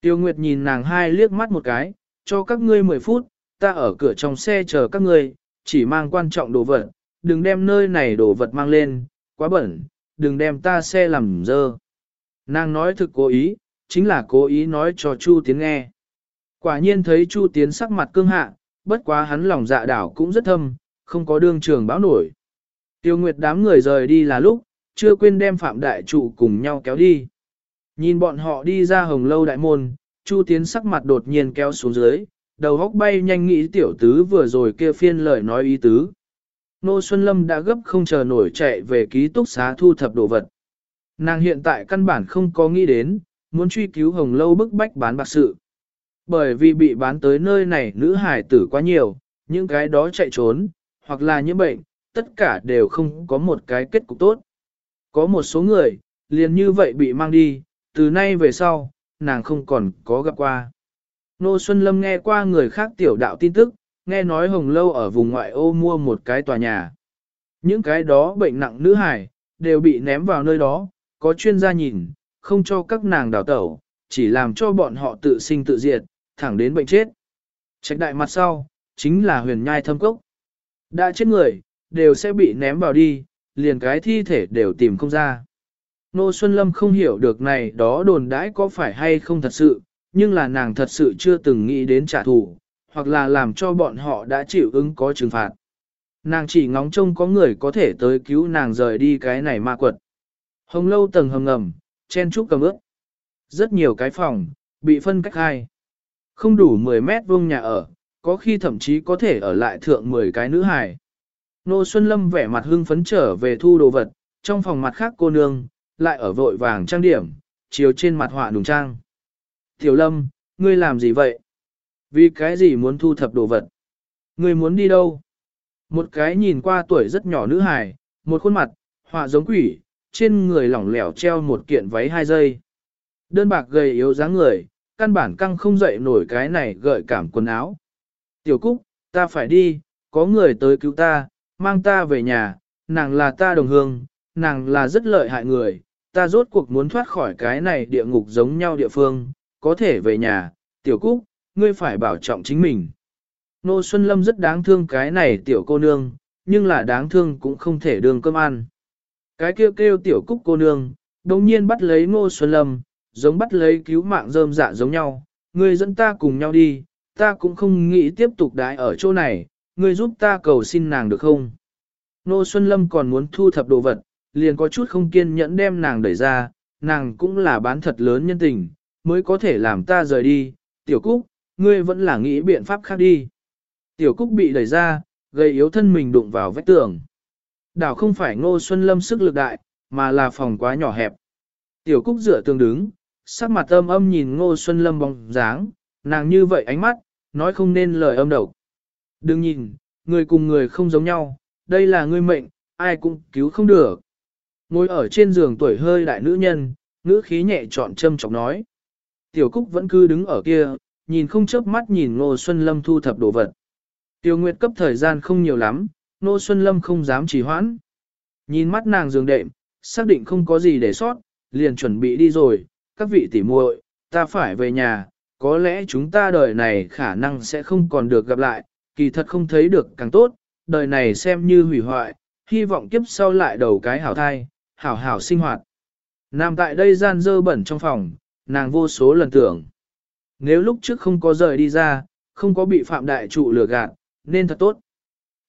Tiêu Nguyệt nhìn nàng hai liếc mắt một cái, cho các ngươi 10 phút, ta ở cửa trong xe chờ các ngươi, chỉ mang quan trọng đồ vật, đừng đem nơi này đồ vật mang lên, quá bẩn, đừng đem ta xe làm dơ. Nàng nói thực cố ý, chính là cố ý nói cho Chu Tiến nghe. Quả nhiên thấy Chu Tiến sắc mặt cương hạ, bất quá hắn lòng dạ đảo cũng rất thâm, không có đương trường báo nổi. Tiêu Nguyệt đám người rời đi là lúc, chưa quên đem Phạm Đại Trụ cùng nhau kéo đi. Nhìn bọn họ đi ra hồng lâu đại môn, Chu Tiến sắc mặt đột nhiên kéo xuống dưới, đầu góc bay nhanh nghĩ tiểu tứ vừa rồi kia phiên lời nói ý tứ. Nô Xuân Lâm đã gấp không chờ nổi chạy về ký túc xá thu thập đồ vật. Nàng hiện tại căn bản không có nghĩ đến, muốn truy cứu hồng lâu bức bách bán bạc sự. Bởi vì bị bán tới nơi này nữ hải tử quá nhiều, những cái đó chạy trốn, hoặc là những bệnh, tất cả đều không có một cái kết cục tốt. Có một số người, liền như vậy bị mang đi, từ nay về sau, nàng không còn có gặp qua. Nô Xuân Lâm nghe qua người khác tiểu đạo tin tức, nghe nói Hồng Lâu ở vùng ngoại ô mua một cái tòa nhà. Những cái đó bệnh nặng nữ hải, đều bị ném vào nơi đó, có chuyên gia nhìn, không cho các nàng đào tẩu, chỉ làm cho bọn họ tự sinh tự diệt, thẳng đến bệnh chết. Trạch đại mặt sau, chính là huyền nhai thâm cốc. Đã chết người, đều sẽ bị ném vào đi, liền cái thi thể đều tìm không ra. Nô Xuân Lâm không hiểu được này đó đồn đãi có phải hay không thật sự, nhưng là nàng thật sự chưa từng nghĩ đến trả thù, hoặc là làm cho bọn họ đã chịu ứng có trừng phạt. Nàng chỉ ngóng trông có người có thể tới cứu nàng rời đi cái này ma quật. Hồng lâu tầng hầm ngầm, chen trúc cầm ướp. Rất nhiều cái phòng, bị phân cách hai. Không đủ 10 mét vuông nhà ở, có khi thậm chí có thể ở lại thượng 10 cái nữ hài. Nô Xuân Lâm vẻ mặt hưng phấn trở về thu đồ vật, trong phòng mặt khác cô nương, lại ở vội vàng trang điểm, chiều trên mặt họa đùng trang. Tiểu Lâm, ngươi làm gì vậy? Vì cái gì muốn thu thập đồ vật? Ngươi muốn đi đâu? Một cái nhìn qua tuổi rất nhỏ nữ hài, một khuôn mặt, họa giống quỷ, trên người lỏng lẻo treo một kiện váy hai giây. Đơn bạc gầy yếu dáng người, căn bản căng không dậy nổi cái này gợi cảm quần áo. Tiểu Cúc, ta phải đi, có người tới cứu ta, mang ta về nhà, nàng là ta đồng hương, nàng là rất lợi hại người, ta rốt cuộc muốn thoát khỏi cái này địa ngục giống nhau địa phương, có thể về nhà, Tiểu Cúc, ngươi phải bảo trọng chính mình. Nô Xuân Lâm rất đáng thương cái này tiểu cô nương, nhưng là đáng thương cũng không thể đường cơm ăn. Cái kêu kêu tiểu cúc cô nương, đồng nhiên bắt lấy Ngô Xuân Lâm, giống bắt lấy cứu mạng rơm dạ giống nhau, ngươi dẫn ta cùng nhau đi, ta cũng không nghĩ tiếp tục đái ở chỗ này, ngươi giúp ta cầu xin nàng được không? Nô Xuân Lâm còn muốn thu thập đồ vật, liền có chút không kiên nhẫn đem nàng đẩy ra, nàng cũng là bán thật lớn nhân tình, mới có thể làm ta rời đi, tiểu cúc, ngươi vẫn là nghĩ biện pháp khác đi. Tiểu Cúc bị đẩy ra, gây yếu thân mình đụng vào vách tường. Đảo không phải Ngô Xuân Lâm sức lực đại, mà là phòng quá nhỏ hẹp. Tiểu Cúc dựa tường đứng, sắc mặt âm âm nhìn Ngô Xuân Lâm bóng dáng, nàng như vậy ánh mắt, nói không nên lời âm độc. Đừng nhìn, người cùng người không giống nhau, đây là ngươi mệnh, ai cũng cứu không được. Ngồi ở trên giường tuổi hơi đại nữ nhân, ngữ khí nhẹ trọn châm chọc nói. Tiểu Cúc vẫn cứ đứng ở kia, nhìn không chớp mắt nhìn Ngô Xuân Lâm thu thập đồ vật. Tiêu Nguyệt cấp thời gian không nhiều lắm, Ngô Xuân Lâm không dám trì hoãn. Nhìn mắt nàng giường đệm, xác định không có gì để sót, liền chuẩn bị đi rồi, các vị tỉ muội, ta phải về nhà, có lẽ chúng ta đời này khả năng sẽ không còn được gặp lại, kỳ thật không thấy được càng tốt, đời này xem như hủy hoại, hy vọng kiếp sau lại đầu cái hảo thai, hảo hảo sinh hoạt. nằm tại đây gian dơ bẩn trong phòng, nàng vô số lần tưởng. Nếu lúc trước không có rời đi ra, không có bị phạm đại trụ lừa gạt, nên thật tốt.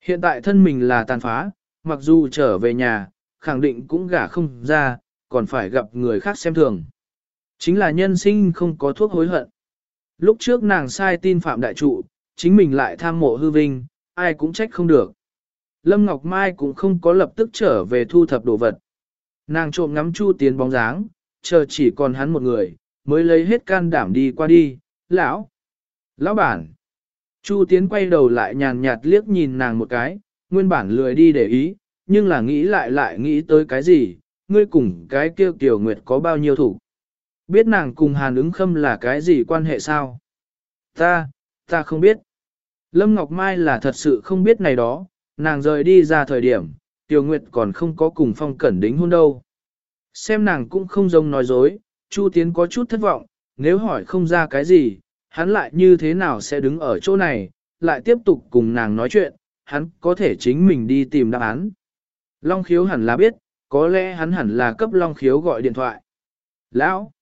Hiện tại thân mình là tàn phá, mặc dù trở về nhà, khẳng định cũng gả không ra, còn phải gặp người khác xem thường. Chính là nhân sinh không có thuốc hối hận. Lúc trước nàng sai tin phạm đại trụ, chính mình lại tham mộ hư vinh, ai cũng trách không được. Lâm Ngọc Mai cũng không có lập tức trở về thu thập đồ vật. Nàng trộm ngắm Chu Tiến bóng dáng, chờ chỉ còn hắn một người, mới lấy hết can đảm đi qua đi, lão. Lão bản. Chu Tiến quay đầu lại nhàn nhạt liếc nhìn nàng một cái, nguyên bản lười đi để ý, nhưng là nghĩ lại lại nghĩ tới cái gì, ngươi cùng cái kêu Tiểu Nguyệt có bao nhiêu thủ. Biết nàng cùng Hàn ứng khâm là cái gì quan hệ sao? Ta, ta không biết. Lâm Ngọc Mai là thật sự không biết này đó, nàng rời đi ra thời điểm, Tiểu Nguyệt còn không có cùng phong cẩn đính hôn đâu. Xem nàng cũng không giống nói dối, Chu Tiến có chút thất vọng, nếu hỏi không ra cái gì, hắn lại như thế nào sẽ đứng ở chỗ này, lại tiếp tục cùng nàng nói chuyện, hắn có thể chính mình đi tìm đáp án. Long khiếu hẳn là biết, có lẽ hắn hẳn là cấp Long khiếu gọi điện thoại. Lão!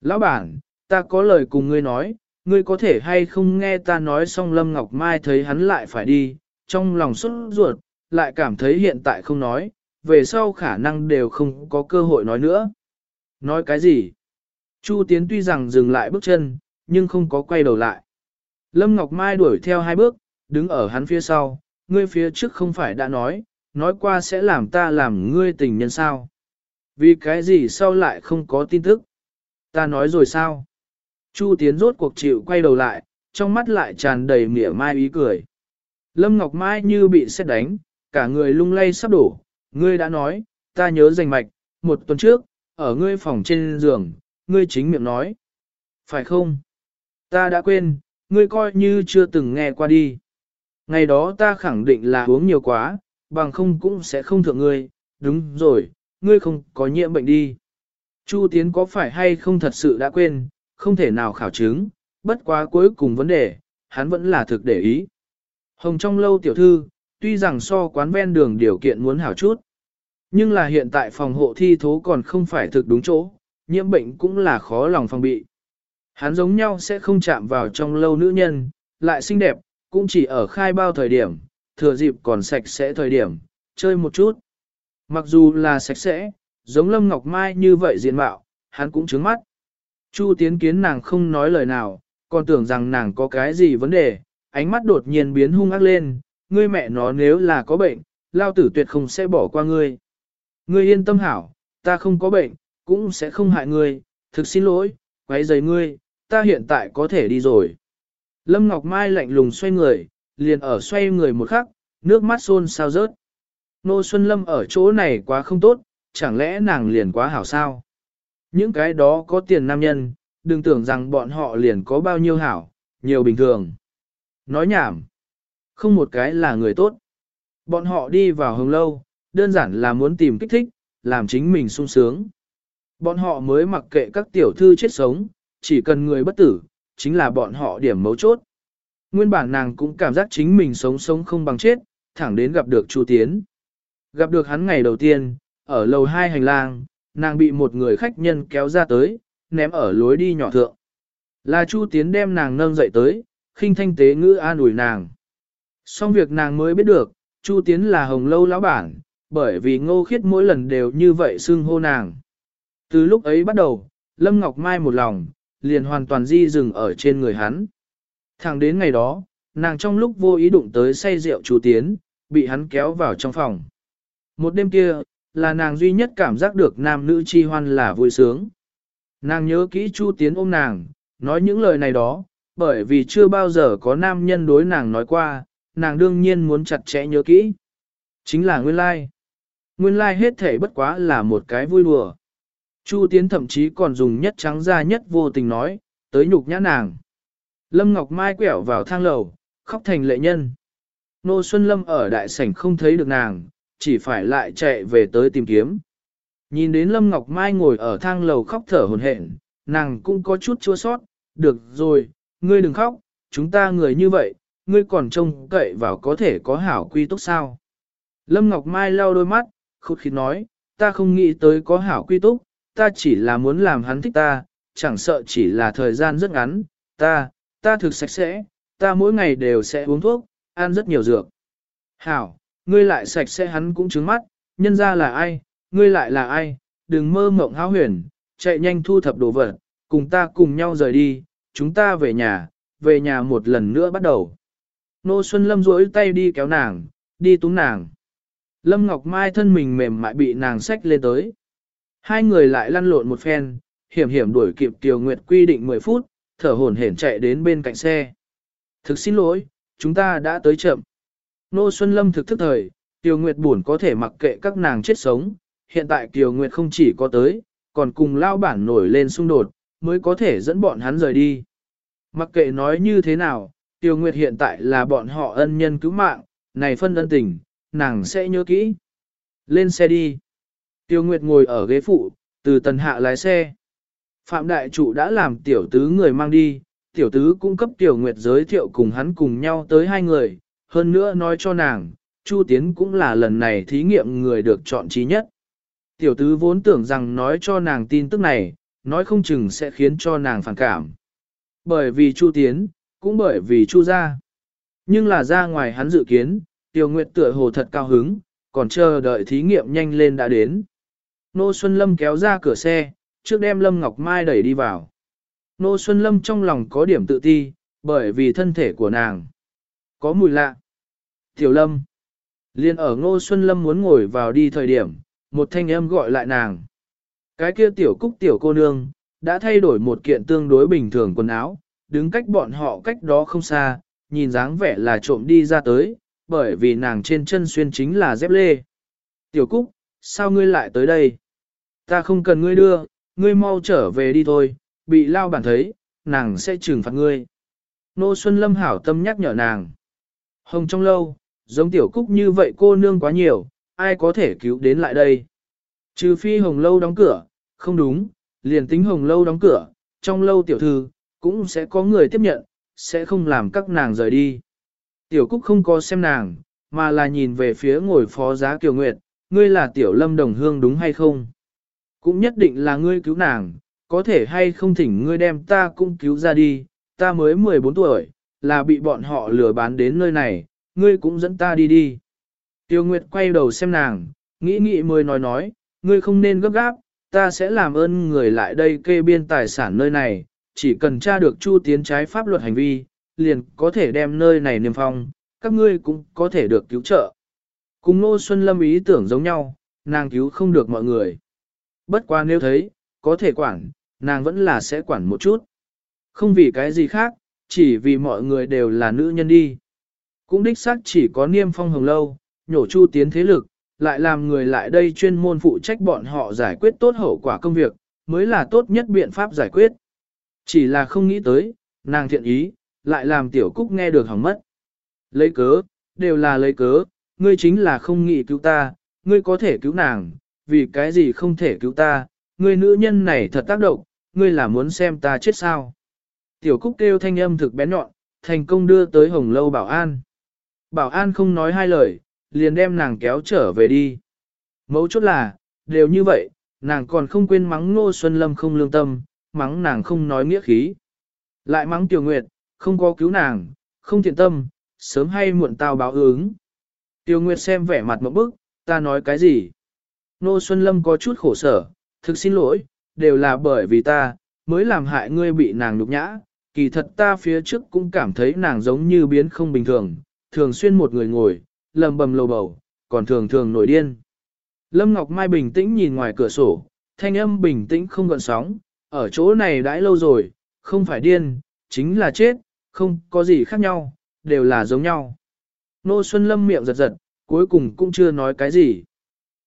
Lão bản, ta có lời cùng ngươi nói, ngươi có thể hay không nghe ta nói xong Lâm Ngọc Mai thấy hắn lại phải đi, trong lòng xuất ruột, lại cảm thấy hiện tại không nói, về sau khả năng đều không có cơ hội nói nữa. Nói cái gì? Chu Tiến tuy rằng dừng lại bước chân, nhưng không có quay đầu lại. Lâm Ngọc Mai đuổi theo hai bước, đứng ở hắn phía sau, ngươi phía trước không phải đã nói, nói qua sẽ làm ta làm ngươi tình nhân sao. Vì cái gì sau lại không có tin tức? Ta nói rồi sao? Chu Tiến rốt cuộc chịu quay đầu lại, trong mắt lại tràn đầy mỉa mai ý cười. Lâm Ngọc Mai như bị xét đánh, cả người lung lay sắp đổ. Ngươi đã nói, ta nhớ danh mạch, một tuần trước, ở ngươi phòng trên giường, ngươi chính miệng nói. Phải không? Ta đã quên, ngươi coi như chưa từng nghe qua đi. Ngày đó ta khẳng định là uống nhiều quá, bằng không cũng sẽ không thượng ngươi, đúng rồi, ngươi không có nhiễm bệnh đi. Chu Tiến có phải hay không thật sự đã quên, không thể nào khảo chứng, bất quá cuối cùng vấn đề, hắn vẫn là thực để ý. Hồng trong lâu tiểu thư, tuy rằng so quán ven đường điều kiện muốn hảo chút, nhưng là hiện tại phòng hộ thi thố còn không phải thực đúng chỗ, nhiễm bệnh cũng là khó lòng phòng bị. Hắn giống nhau sẽ không chạm vào trong lâu nữ nhân, lại xinh đẹp, cũng chỉ ở khai bao thời điểm, thừa dịp còn sạch sẽ thời điểm, chơi một chút. Mặc dù là sạch sẽ, giống Lâm Ngọc Mai như vậy diện mạo, hắn cũng trướng mắt. Chu tiến kiến nàng không nói lời nào, còn tưởng rằng nàng có cái gì vấn đề, ánh mắt đột nhiên biến hung ác lên, ngươi mẹ nó nếu là có bệnh, lao tử tuyệt không sẽ bỏ qua ngươi. Ngươi yên tâm hảo, ta không có bệnh, cũng sẽ không hại ngươi, thực xin lỗi, quấy rầy ngươi, ta hiện tại có thể đi rồi. Lâm Ngọc Mai lạnh lùng xoay người, liền ở xoay người một khắc, nước mắt xôn sao rớt. Nô Xuân Lâm ở chỗ này quá không tốt, chẳng lẽ nàng liền quá hảo sao? Những cái đó có tiền nam nhân, đừng tưởng rằng bọn họ liền có bao nhiêu hảo, nhiều bình thường. Nói nhảm, không một cái là người tốt. Bọn họ đi vào hồng lâu, đơn giản là muốn tìm kích thích, làm chính mình sung sướng. Bọn họ mới mặc kệ các tiểu thư chết sống, chỉ cần người bất tử, chính là bọn họ điểm mấu chốt. Nguyên bản nàng cũng cảm giác chính mình sống sống không bằng chết, thẳng đến gặp được Chu Tiến. Gặp được hắn ngày đầu tiên, ở lầu hai hành lang, nàng bị một người khách nhân kéo ra tới, ném ở lối đi nhỏ thượng. Là Chu Tiến đem nàng nâng dậy tới, khinh thanh tế ngữ an ủi nàng. Xong việc nàng mới biết được, Chu Tiến là hồng lâu lão bản, bởi vì ngô khiết mỗi lần đều như vậy xưng hô nàng. Từ lúc ấy bắt đầu, Lâm Ngọc Mai một lòng, liền hoàn toàn di dừng ở trên người hắn. Thẳng đến ngày đó, nàng trong lúc vô ý đụng tới say rượu Chu Tiến, bị hắn kéo vào trong phòng. Một đêm kia, là nàng duy nhất cảm giác được nam nữ chi hoan là vui sướng. Nàng nhớ kỹ Chu Tiến ôm nàng, nói những lời này đó, bởi vì chưa bao giờ có nam nhân đối nàng nói qua, nàng đương nhiên muốn chặt chẽ nhớ kỹ. Chính là nguyên lai. Nguyên lai hết thể bất quá là một cái vui đùa. Chu Tiến thậm chí còn dùng nhất trắng ra nhất vô tình nói, tới nhục nhã nàng. Lâm Ngọc Mai quẹo vào thang lầu, khóc thành lệ nhân. Nô Xuân Lâm ở đại sảnh không thấy được nàng, chỉ phải lại chạy về tới tìm kiếm. Nhìn đến Lâm Ngọc Mai ngồi ở thang lầu khóc thở hồn hển, nàng cũng có chút chua sót, được rồi, ngươi đừng khóc, chúng ta người như vậy, ngươi còn trông cậy vào có thể có hảo quy túc sao. Lâm Ngọc Mai lau đôi mắt, khụt khít nói, ta không nghĩ tới có hảo quy túc, ta chỉ là muốn làm hắn thích ta, chẳng sợ chỉ là thời gian rất ngắn, ta, ta thực sạch sẽ, ta mỗi ngày đều sẽ uống thuốc, ăn rất nhiều dược. Hảo, ngươi lại sạch sẽ hắn cũng trứng mắt, nhân ra là ai, ngươi lại là ai, đừng mơ mộng háo huyền, chạy nhanh thu thập đồ vật, cùng ta cùng nhau rời đi, chúng ta về nhà, về nhà một lần nữa bắt đầu. Nô Xuân Lâm duỗi tay đi kéo nàng, đi túng nàng. Lâm Ngọc Mai thân mình mềm mại bị nàng xách lên tới. Hai người lại lăn lộn một phen, hiểm hiểm đuổi kịp Tiêu Nguyệt quy định 10 phút, thở hổn hển chạy đến bên cạnh xe. Thực xin lỗi, chúng ta đã tới chậm. Nô Xuân Lâm thực thức thời, Kiều Nguyệt buồn có thể mặc kệ các nàng chết sống, hiện tại Kiều Nguyệt không chỉ có tới, còn cùng lao bản nổi lên xung đột, mới có thể dẫn bọn hắn rời đi. Mặc kệ nói như thế nào, Tiêu Nguyệt hiện tại là bọn họ ân nhân cứu mạng, này phân ân tình, nàng sẽ nhớ kỹ. Lên xe đi. Tiêu Nguyệt ngồi ở ghế phụ, từ tần hạ lái xe. Phạm đại trụ đã làm tiểu tứ người mang đi, tiểu tứ cung cấp tiểu Nguyệt giới thiệu cùng hắn cùng nhau tới hai người, hơn nữa nói cho nàng, Chu Tiến cũng là lần này thí nghiệm người được chọn trí nhất. Tiểu tứ vốn tưởng rằng nói cho nàng tin tức này, nói không chừng sẽ khiến cho nàng phản cảm. Bởi vì Chu Tiến, cũng bởi vì Chu gia. Nhưng là ra ngoài hắn dự kiến, Tiểu Nguyệt tựa hồ thật cao hứng, còn chờ đợi thí nghiệm nhanh lên đã đến. Nô Xuân Lâm kéo ra cửa xe, trước đem Lâm Ngọc Mai đẩy đi vào. Nô Xuân Lâm trong lòng có điểm tự ti, bởi vì thân thể của nàng có mùi lạ. Tiểu Lâm. Liên ở Ngô Xuân Lâm muốn ngồi vào đi thời điểm, một thanh âm gọi lại nàng. Cái kia tiểu cúc tiểu cô nương, đã thay đổi một kiện tương đối bình thường quần áo, đứng cách bọn họ cách đó không xa, nhìn dáng vẻ là trộm đi ra tới, bởi vì nàng trên chân xuyên chính là dép lê. Tiểu cúc, sao ngươi lại tới đây? Ta không cần ngươi đưa, ngươi mau trở về đi thôi, bị lao bản thấy, nàng sẽ trừng phạt ngươi. Nô Xuân Lâm hảo tâm nhắc nhở nàng. Hồng trong lâu, giống tiểu cúc như vậy cô nương quá nhiều, ai có thể cứu đến lại đây. Trừ phi hồng lâu đóng cửa, không đúng, liền tính hồng lâu đóng cửa, trong lâu tiểu thư, cũng sẽ có người tiếp nhận, sẽ không làm các nàng rời đi. Tiểu Cúc không có xem nàng, mà là nhìn về phía ngồi phó giá Kiều Nguyệt, ngươi là tiểu lâm đồng hương đúng hay không? Cũng nhất định là ngươi cứu nàng, có thể hay không thỉnh ngươi đem ta cũng cứu ra đi, ta mới 14 tuổi, là bị bọn họ lừa bán đến nơi này, ngươi cũng dẫn ta đi đi. Tiêu Nguyệt quay đầu xem nàng, nghĩ nghĩ mới nói nói, ngươi không nên gấp gáp, ta sẽ làm ơn người lại đây kê biên tài sản nơi này, chỉ cần tra được chu tiến trái pháp luật hành vi, liền có thể đem nơi này niêm phong, các ngươi cũng có thể được cứu trợ. Cùng Nô Xuân Lâm ý tưởng giống nhau, nàng cứu không được mọi người. Bất quá nếu thấy, có thể quản, nàng vẫn là sẽ quản một chút. Không vì cái gì khác, chỉ vì mọi người đều là nữ nhân đi. Cũng đích xác chỉ có niêm phong hồng lâu, nhổ chu tiến thế lực, lại làm người lại đây chuyên môn phụ trách bọn họ giải quyết tốt hậu quả công việc, mới là tốt nhất biện pháp giải quyết. Chỉ là không nghĩ tới, nàng thiện ý, lại làm tiểu cúc nghe được hỏng mất. Lấy cớ, đều là lấy cớ, ngươi chính là không nghĩ cứu ta, ngươi có thể cứu nàng, vì cái gì không thể cứu ta, ngươi nữ nhân này thật tác động, ngươi là muốn xem ta chết sao. Tiểu cúc kêu thanh âm thực bén nhọn, thành công đưa tới hồng lâu bảo an. Bảo an không nói hai lời, liền đem nàng kéo trở về đi. Mấu chốt là, đều như vậy, nàng còn không quên mắng Ngô Xuân Lâm không lương tâm, mắng nàng không nói nghĩa khí. Lại mắng Tiểu Nguyệt, không có cứu nàng, không thiện tâm, sớm hay muộn tao báo ứng. Tiểu Nguyệt xem vẻ mặt một bức, ta nói cái gì? Nô Xuân Lâm có chút khổ sở, thực xin lỗi, đều là bởi vì ta, mới làm hại ngươi bị nàng nhục nhã. Kỳ thật ta phía trước cũng cảm thấy nàng giống như biến không bình thường, thường xuyên một người ngồi, lầm bầm lầu bầu, còn thường thường nổi điên. Lâm Ngọc Mai bình tĩnh nhìn ngoài cửa sổ, thanh âm bình tĩnh không gợn sóng, ở chỗ này đãi lâu rồi, không phải điên, chính là chết, không có gì khác nhau, đều là giống nhau. Nô Xuân Lâm miệng giật giật, cuối cùng cũng chưa nói cái gì.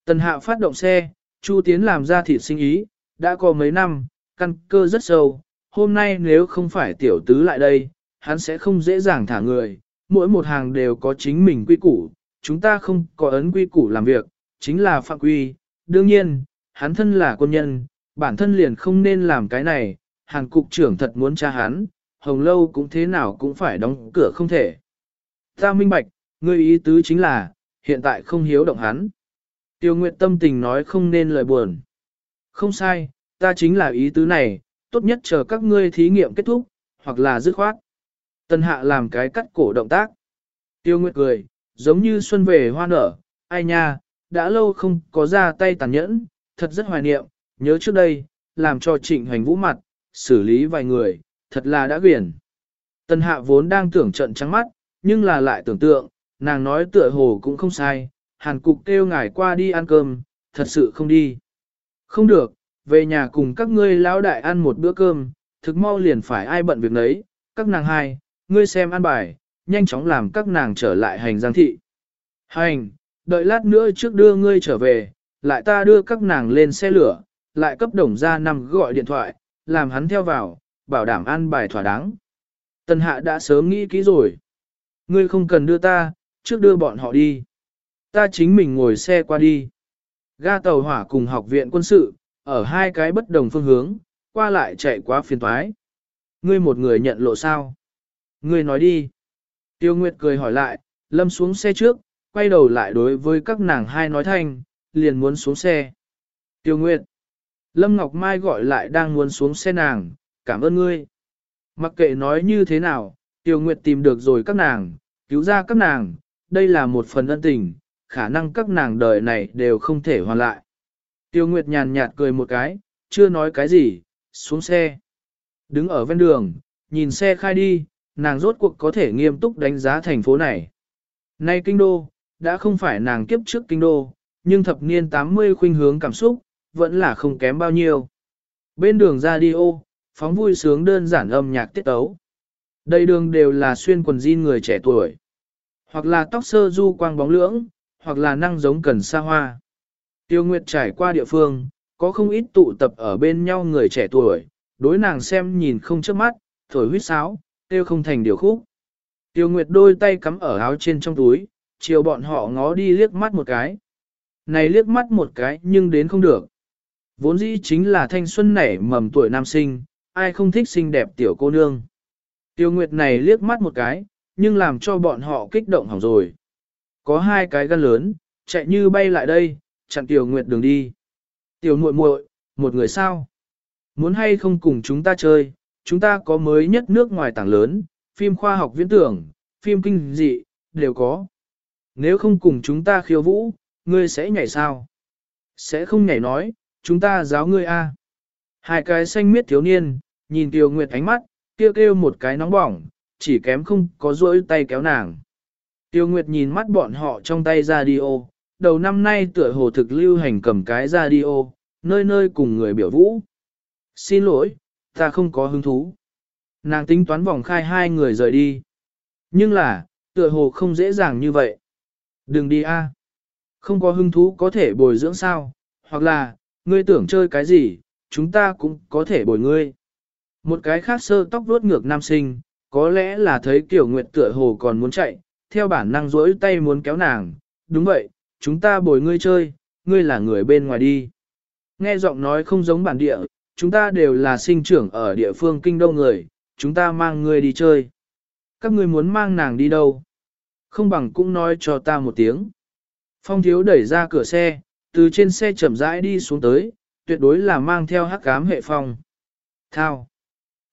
Tần Hạ phát động xe, Chu Tiến làm ra thịt sinh ý, đã có mấy năm, căn cơ rất sâu, hôm nay nếu không phải tiểu tứ lại đây, hắn sẽ không dễ dàng thả người, mỗi một hàng đều có chính mình quy củ, chúng ta không có ấn quy củ làm việc, chính là phạm quy, đương nhiên, hắn thân là quân nhân, bản thân liền không nên làm cái này, hàng cục trưởng thật muốn tra hắn, hồng lâu cũng thế nào cũng phải đóng cửa không thể. Ta minh bạch, ngươi ý tứ chính là, hiện tại không hiếu động hắn. Tiêu Nguyệt tâm tình nói không nên lời buồn. Không sai, ta chính là ý tứ này, tốt nhất chờ các ngươi thí nghiệm kết thúc, hoặc là dứt khoát. Tân hạ làm cái cắt cổ động tác. Tiêu Nguyệt cười, giống như xuân về hoa nở, ai nha, đã lâu không có ra tay tàn nhẫn, thật rất hoài niệm, nhớ trước đây, làm cho trịnh hoành vũ mặt, xử lý vài người, thật là đã quyển. Tân hạ vốn đang tưởng trận trắng mắt, nhưng là lại tưởng tượng, nàng nói tựa hồ cũng không sai, hàn cục kêu ngài qua đi ăn cơm, thật sự không đi. Không được, về nhà cùng các ngươi lão đại ăn một bữa cơm, thực mau liền phải ai bận việc nấy, các nàng hai, ngươi xem ăn bài, nhanh chóng làm các nàng trở lại hành giang thị. Hành, đợi lát nữa trước đưa ngươi trở về, lại ta đưa các nàng lên xe lửa, lại cấp đồng ra nằm gọi điện thoại, làm hắn theo vào, bảo đảm ăn bài thỏa đáng. Tần hạ đã sớm nghĩ kỹ rồi. Ngươi không cần đưa ta, trước đưa bọn họ đi. Ta chính mình ngồi xe qua đi. Ga tàu hỏa cùng học viện quân sự, ở hai cái bất đồng phương hướng, qua lại chạy quá phiền toái. Ngươi một người nhận lộ sao? Ngươi nói đi. Tiêu Nguyệt cười hỏi lại, lâm xuống xe trước, quay đầu lại đối với các nàng hai nói thanh, liền muốn xuống xe. Tiêu Nguyệt. Lâm Ngọc Mai gọi lại đang muốn xuống xe nàng, cảm ơn ngươi. Mặc kệ nói như thế nào, Tiêu Nguyệt tìm được rồi các nàng, cứu ra các nàng, đây là một phần ân tình, khả năng các nàng đời này đều không thể hoàn lại. Tiêu Nguyệt nhàn nhạt cười một cái, chưa nói cái gì, xuống xe. Đứng ở ven đường, nhìn xe khai đi, nàng rốt cuộc có thể nghiêm túc đánh giá thành phố này. Nay kinh đô, đã không phải nàng kiếp trước kinh đô, nhưng thập niên 80 khuynh hướng cảm xúc, vẫn là không kém bao nhiêu. Bên đường radio, phóng vui sướng đơn giản âm nhạc tiết tấu. Đầy đường đều là xuyên quần jean người trẻ tuổi. Hoặc là tóc sơ du quang bóng lưỡng, hoặc là năng giống cần xa hoa. Tiêu Nguyệt trải qua địa phương, có không ít tụ tập ở bên nhau người trẻ tuổi, đối nàng xem nhìn không chớp mắt, thổi huyết sáo, tiêu không thành điều khúc. Tiêu Nguyệt đôi tay cắm ở áo trên trong túi, chiều bọn họ ngó đi liếc mắt một cái. Này liếc mắt một cái nhưng đến không được. Vốn dĩ chính là thanh xuân nảy mầm tuổi nam sinh, ai không thích xinh đẹp tiểu cô nương. Tiêu Nguyệt này liếc mắt một cái, nhưng làm cho bọn họ kích động hỏng rồi. Có hai cái gan lớn, chạy như bay lại đây, chặn Tiểu Nguyệt đường đi. Tiểu muội muội, một người sao? Muốn hay không cùng chúng ta chơi, chúng ta có mới nhất nước ngoài tảng lớn, phim khoa học viễn tưởng, phim kinh dị, đều có. Nếu không cùng chúng ta khiêu vũ, ngươi sẽ nhảy sao? Sẽ không nhảy nói, chúng ta giáo ngươi a. Hai cái xanh miết thiếu niên, nhìn Tiêu Nguyệt ánh mắt, kêu kêu một cái nóng bỏng, chỉ kém không có rỗi tay kéo nàng. Tiêu Nguyệt nhìn mắt bọn họ trong tay radio, đầu năm nay tựa hồ thực lưu hành cầm cái radio, nơi nơi cùng người biểu vũ. Xin lỗi, ta không có hứng thú. Nàng tính toán vòng khai hai người rời đi. Nhưng là, tựa hồ không dễ dàng như vậy. Đừng đi a. Không có hứng thú có thể bồi dưỡng sao, hoặc là, ngươi tưởng chơi cái gì, chúng ta cũng có thể bồi ngươi. Một cái khác sơ tóc vuốt ngược nam sinh, có lẽ là thấy Tiểu Nguyệt tựa hồ còn muốn chạy, theo bản năng rỗi tay muốn kéo nàng, đúng vậy, chúng ta bồi ngươi chơi, ngươi là người bên ngoài đi. Nghe giọng nói không giống bản địa, chúng ta đều là sinh trưởng ở địa phương kinh đông người, chúng ta mang ngươi đi chơi. Các ngươi muốn mang nàng đi đâu? Không bằng cũng nói cho ta một tiếng. Phong thiếu đẩy ra cửa xe, từ trên xe chậm rãi đi xuống tới, tuyệt đối là mang theo hắc cám hệ phong. Thao.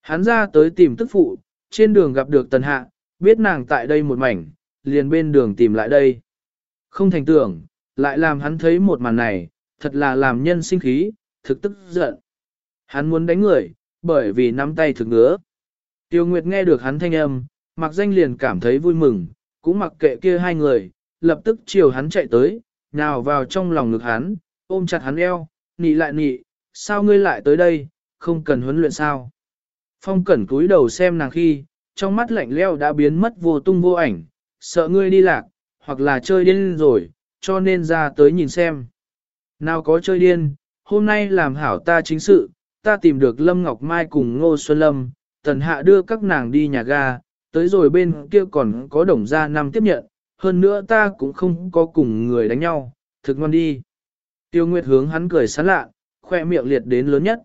Hắn ra tới tìm tức phụ, trên đường gặp được tần hạ, biết nàng tại đây một mảnh, liền bên đường tìm lại đây. Không thành tưởng, lại làm hắn thấy một màn này, thật là làm nhân sinh khí, thực tức giận. Hắn muốn đánh người, bởi vì nắm tay thực ngứa. Tiêu Nguyệt nghe được hắn thanh âm, mặc danh liền cảm thấy vui mừng, cũng mặc kệ kia hai người, lập tức chiều hắn chạy tới, nào vào trong lòng ngực hắn, ôm chặt hắn eo, nị lại nị, sao ngươi lại tới đây, không cần huấn luyện sao. Phong cẩn cúi đầu xem nàng khi, trong mắt lạnh leo đã biến mất vô tung vô ảnh, sợ ngươi đi lạc, hoặc là chơi điên rồi, cho nên ra tới nhìn xem. Nào có chơi điên, hôm nay làm hảo ta chính sự, ta tìm được Lâm Ngọc Mai cùng Ngô Xuân Lâm, tần hạ đưa các nàng đi nhà ga, tới rồi bên kia còn có đồng gia năm tiếp nhận, hơn nữa ta cũng không có cùng người đánh nhau, thực ngon đi. Tiêu Nguyệt hướng hắn cười sán lạ, khoe miệng liệt đến lớn nhất.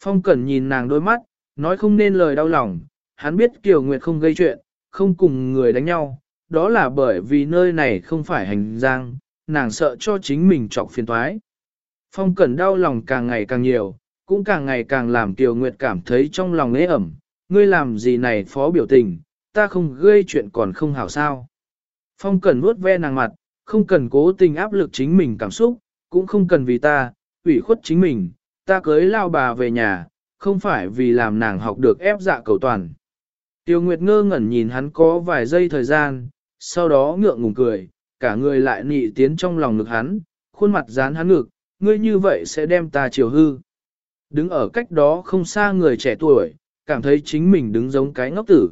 Phong Cẩn nhìn nàng đôi mắt, nói không nên lời đau lòng, hắn biết Kiều Nguyệt không gây chuyện, không cùng người đánh nhau, đó là bởi vì nơi này không phải hành giang, nàng sợ cho chính mình trọc phiền toái. Phong Cẩn đau lòng càng ngày càng nhiều, cũng càng ngày càng làm Tiểu Nguyệt cảm thấy trong lòng ế ẩm, ngươi làm gì này phó biểu tình, ta không gây chuyện còn không hảo sao. Phong Cẩn vuốt ve nàng mặt, không cần cố tình áp lực chính mình cảm xúc, cũng không cần vì ta, ủy khuất chính mình, ta cưới lao bà về nhà, không phải vì làm nàng học được ép dạ cầu toàn. Tiêu Nguyệt ngơ ngẩn nhìn hắn có vài giây thời gian, sau đó ngượng ngùng cười, cả người lại nị tiến trong lòng ngực hắn, khuôn mặt dán hắn ngực, ngươi như vậy sẽ đem ta chiều hư. Đứng ở cách đó không xa người trẻ tuổi, cảm thấy chính mình đứng giống cái ngốc tử.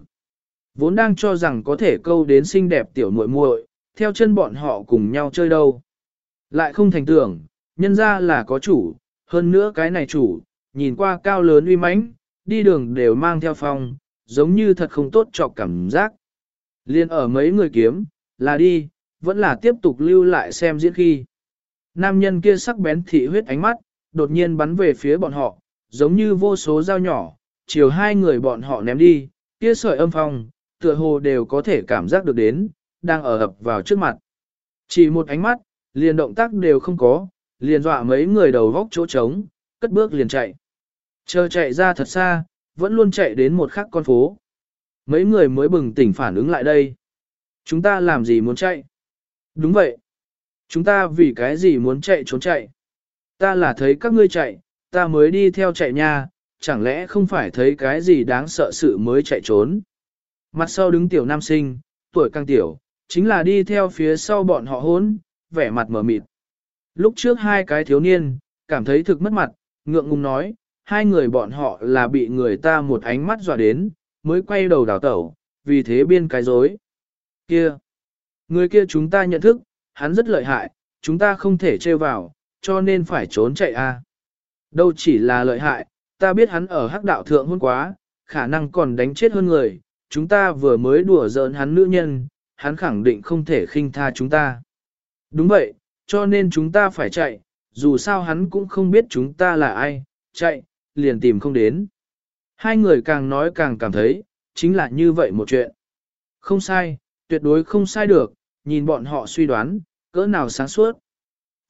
Vốn đang cho rằng có thể câu đến xinh đẹp tiểu muội muội, theo chân bọn họ cùng nhau chơi đâu. Lại không thành tưởng, nhân ra là có chủ, hơn nữa cái này chủ, nhìn qua cao lớn uy mãnh, đi đường đều mang theo phong, giống như thật không tốt cho cảm giác. Liên ở mấy người kiếm, là đi, vẫn là tiếp tục lưu lại xem diễn khi. Nam nhân kia sắc bén thị huyết ánh mắt, đột nhiên bắn về phía bọn họ, giống như vô số dao nhỏ, chiều hai người bọn họ ném đi, kia sợi âm phong, tựa hồ đều có thể cảm giác được đến, đang ở ập vào trước mặt. Chỉ một ánh mắt, liền động tác đều không có, liền dọa mấy người đầu vóc chỗ trống, cất bước liền chạy. Chờ chạy ra thật xa, vẫn luôn chạy đến một khắc con phố. Mấy người mới bừng tỉnh phản ứng lại đây. Chúng ta làm gì muốn chạy? Đúng vậy. Chúng ta vì cái gì muốn chạy trốn chạy? Ta là thấy các ngươi chạy, ta mới đi theo chạy nha, chẳng lẽ không phải thấy cái gì đáng sợ sự mới chạy trốn? Mặt sau đứng tiểu nam sinh, tuổi càng tiểu, chính là đi theo phía sau bọn họ hốn, vẻ mặt mở mịt. Lúc trước hai cái thiếu niên, cảm thấy thực mất mặt, ngượng ngùng nói, hai người bọn họ là bị người ta một ánh mắt dọa đến, mới quay đầu đào tẩu, vì thế biên cái dối. Kia! Người kia chúng ta nhận thức, hắn rất lợi hại, chúng ta không thể trêu vào, cho nên phải trốn chạy a. Đâu chỉ là lợi hại, ta biết hắn ở hắc đạo thượng hôn quá, khả năng còn đánh chết hơn người, chúng ta vừa mới đùa giỡn hắn nữ nhân, hắn khẳng định không thể khinh tha chúng ta. Đúng vậy, cho nên chúng ta phải chạy, dù sao hắn cũng không biết chúng ta là ai, chạy, liền tìm không đến. Hai người càng nói càng cảm thấy, chính là như vậy một chuyện. Không sai, tuyệt đối không sai được, nhìn bọn họ suy đoán, cỡ nào sáng suốt.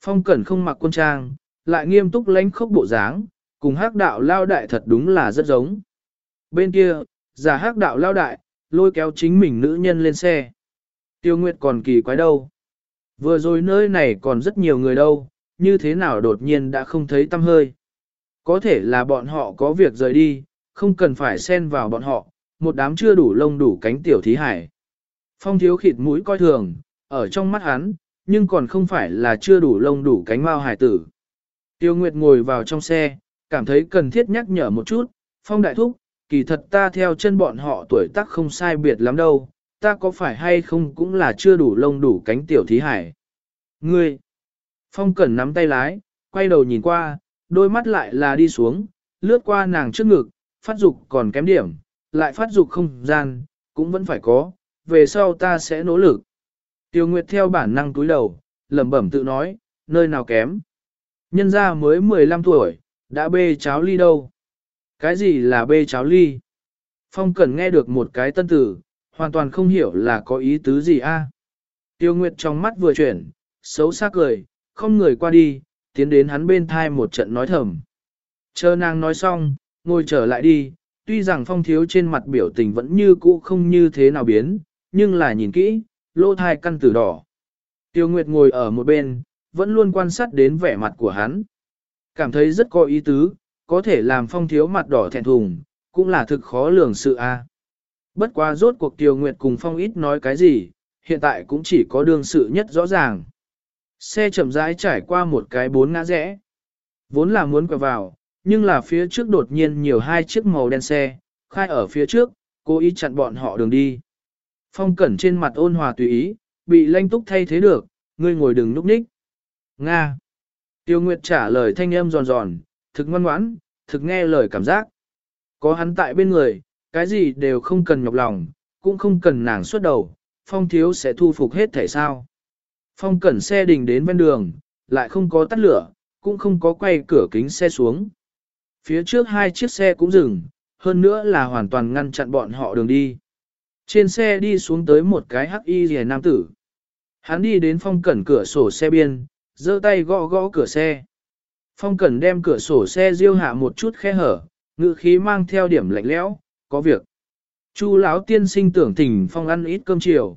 Phong Cẩn không mặc quân trang, lại nghiêm túc lánh khốc bộ dáng, cùng hắc đạo lao đại thật đúng là rất giống. Bên kia, giả hắc đạo lao đại, lôi kéo chính mình nữ nhân lên xe. Tiêu Nguyệt còn kỳ quái đâu. Vừa rồi nơi này còn rất nhiều người đâu, như thế nào đột nhiên đã không thấy tâm hơi. Có thể là bọn họ có việc rời đi, không cần phải xen vào bọn họ, một đám chưa đủ lông đủ cánh tiểu thí hải. Phong thiếu khịt mũi coi thường, ở trong mắt hắn, nhưng còn không phải là chưa đủ lông đủ cánh mao hải tử. Tiêu Nguyệt ngồi vào trong xe, cảm thấy cần thiết nhắc nhở một chút, Phong đại thúc, kỳ thật ta theo chân bọn họ tuổi tác không sai biệt lắm đâu, ta có phải hay không cũng là chưa đủ lông đủ cánh tiểu thí hải. Ngươi! Phong cẩn nắm tay lái, quay đầu nhìn qua, đôi mắt lại là đi xuống, lướt qua nàng trước ngực, phát dục còn kém điểm, lại phát dục không gian, cũng vẫn phải có, về sau ta sẽ nỗ lực. Tiêu Nguyệt theo bản năng túi đầu, lẩm bẩm tự nói, nơi nào kém. Nhân ra mới 15 tuổi, đã bê cháo ly đâu. Cái gì là bê cháo ly? Phong Cẩn nghe được một cái tân tử, hoàn toàn không hiểu là có ý tứ gì a. Tiêu Nguyệt trong mắt vừa chuyển, xấu xa cười, không người qua đi, tiến đến hắn bên thai một trận nói thầm. Chờ nàng nói xong, ngồi trở lại đi, tuy rằng phong thiếu trên mặt biểu tình vẫn như cũ không như thế nào biến, nhưng là nhìn kỹ, lỗ thai căn tử đỏ. Tiêu Nguyệt ngồi ở một bên, vẫn luôn quan sát đến vẻ mặt của hắn. Cảm thấy rất có ý tứ, có thể làm phong thiếu mặt đỏ thẹn thùng, cũng là thực khó lường sự a. Bất quá rốt cuộc Tiêu Nguyệt cùng phong ít nói cái gì, hiện tại cũng chỉ có đương sự nhất rõ ràng. Xe chậm rãi trải qua một cái bốn ngã rẽ. Vốn là muốn quẹo vào, nhưng là phía trước đột nhiên nhiều hai chiếc màu đen xe, khai ở phía trước, cố ý chặn bọn họ đường đi. Phong cẩn trên mặt ôn hòa tùy ý, bị lanh túc thay thế được, ngươi ngồi đừng núp ních. Nga. Tiêu Nguyệt trả lời thanh âm giòn giòn, thực ngoan ngoãn, thực nghe lời cảm giác. Có hắn tại bên người, cái gì đều không cần nhọc lòng, cũng không cần nàng xuất đầu, phong thiếu sẽ thu phục hết thể sao. Phong cẩn xe đình đến bên đường, lại không có tắt lửa, cũng không có quay cửa kính xe xuống. Phía trước hai chiếc xe cũng dừng, hơn nữa là hoàn toàn ngăn chặn bọn họ đường đi. Trên xe đi xuống tới một cái hắc y rìa nam tử. Hắn đi đến phong cẩn cửa sổ xe biên, giơ tay gõ gõ cửa xe. Phong cẩn đem cửa sổ xe riêu hạ một chút khe hở, ngự khí mang theo điểm lạnh lẽo, có việc. Chu lão tiên sinh tưởng thỉnh phong ăn ít cơm chiều.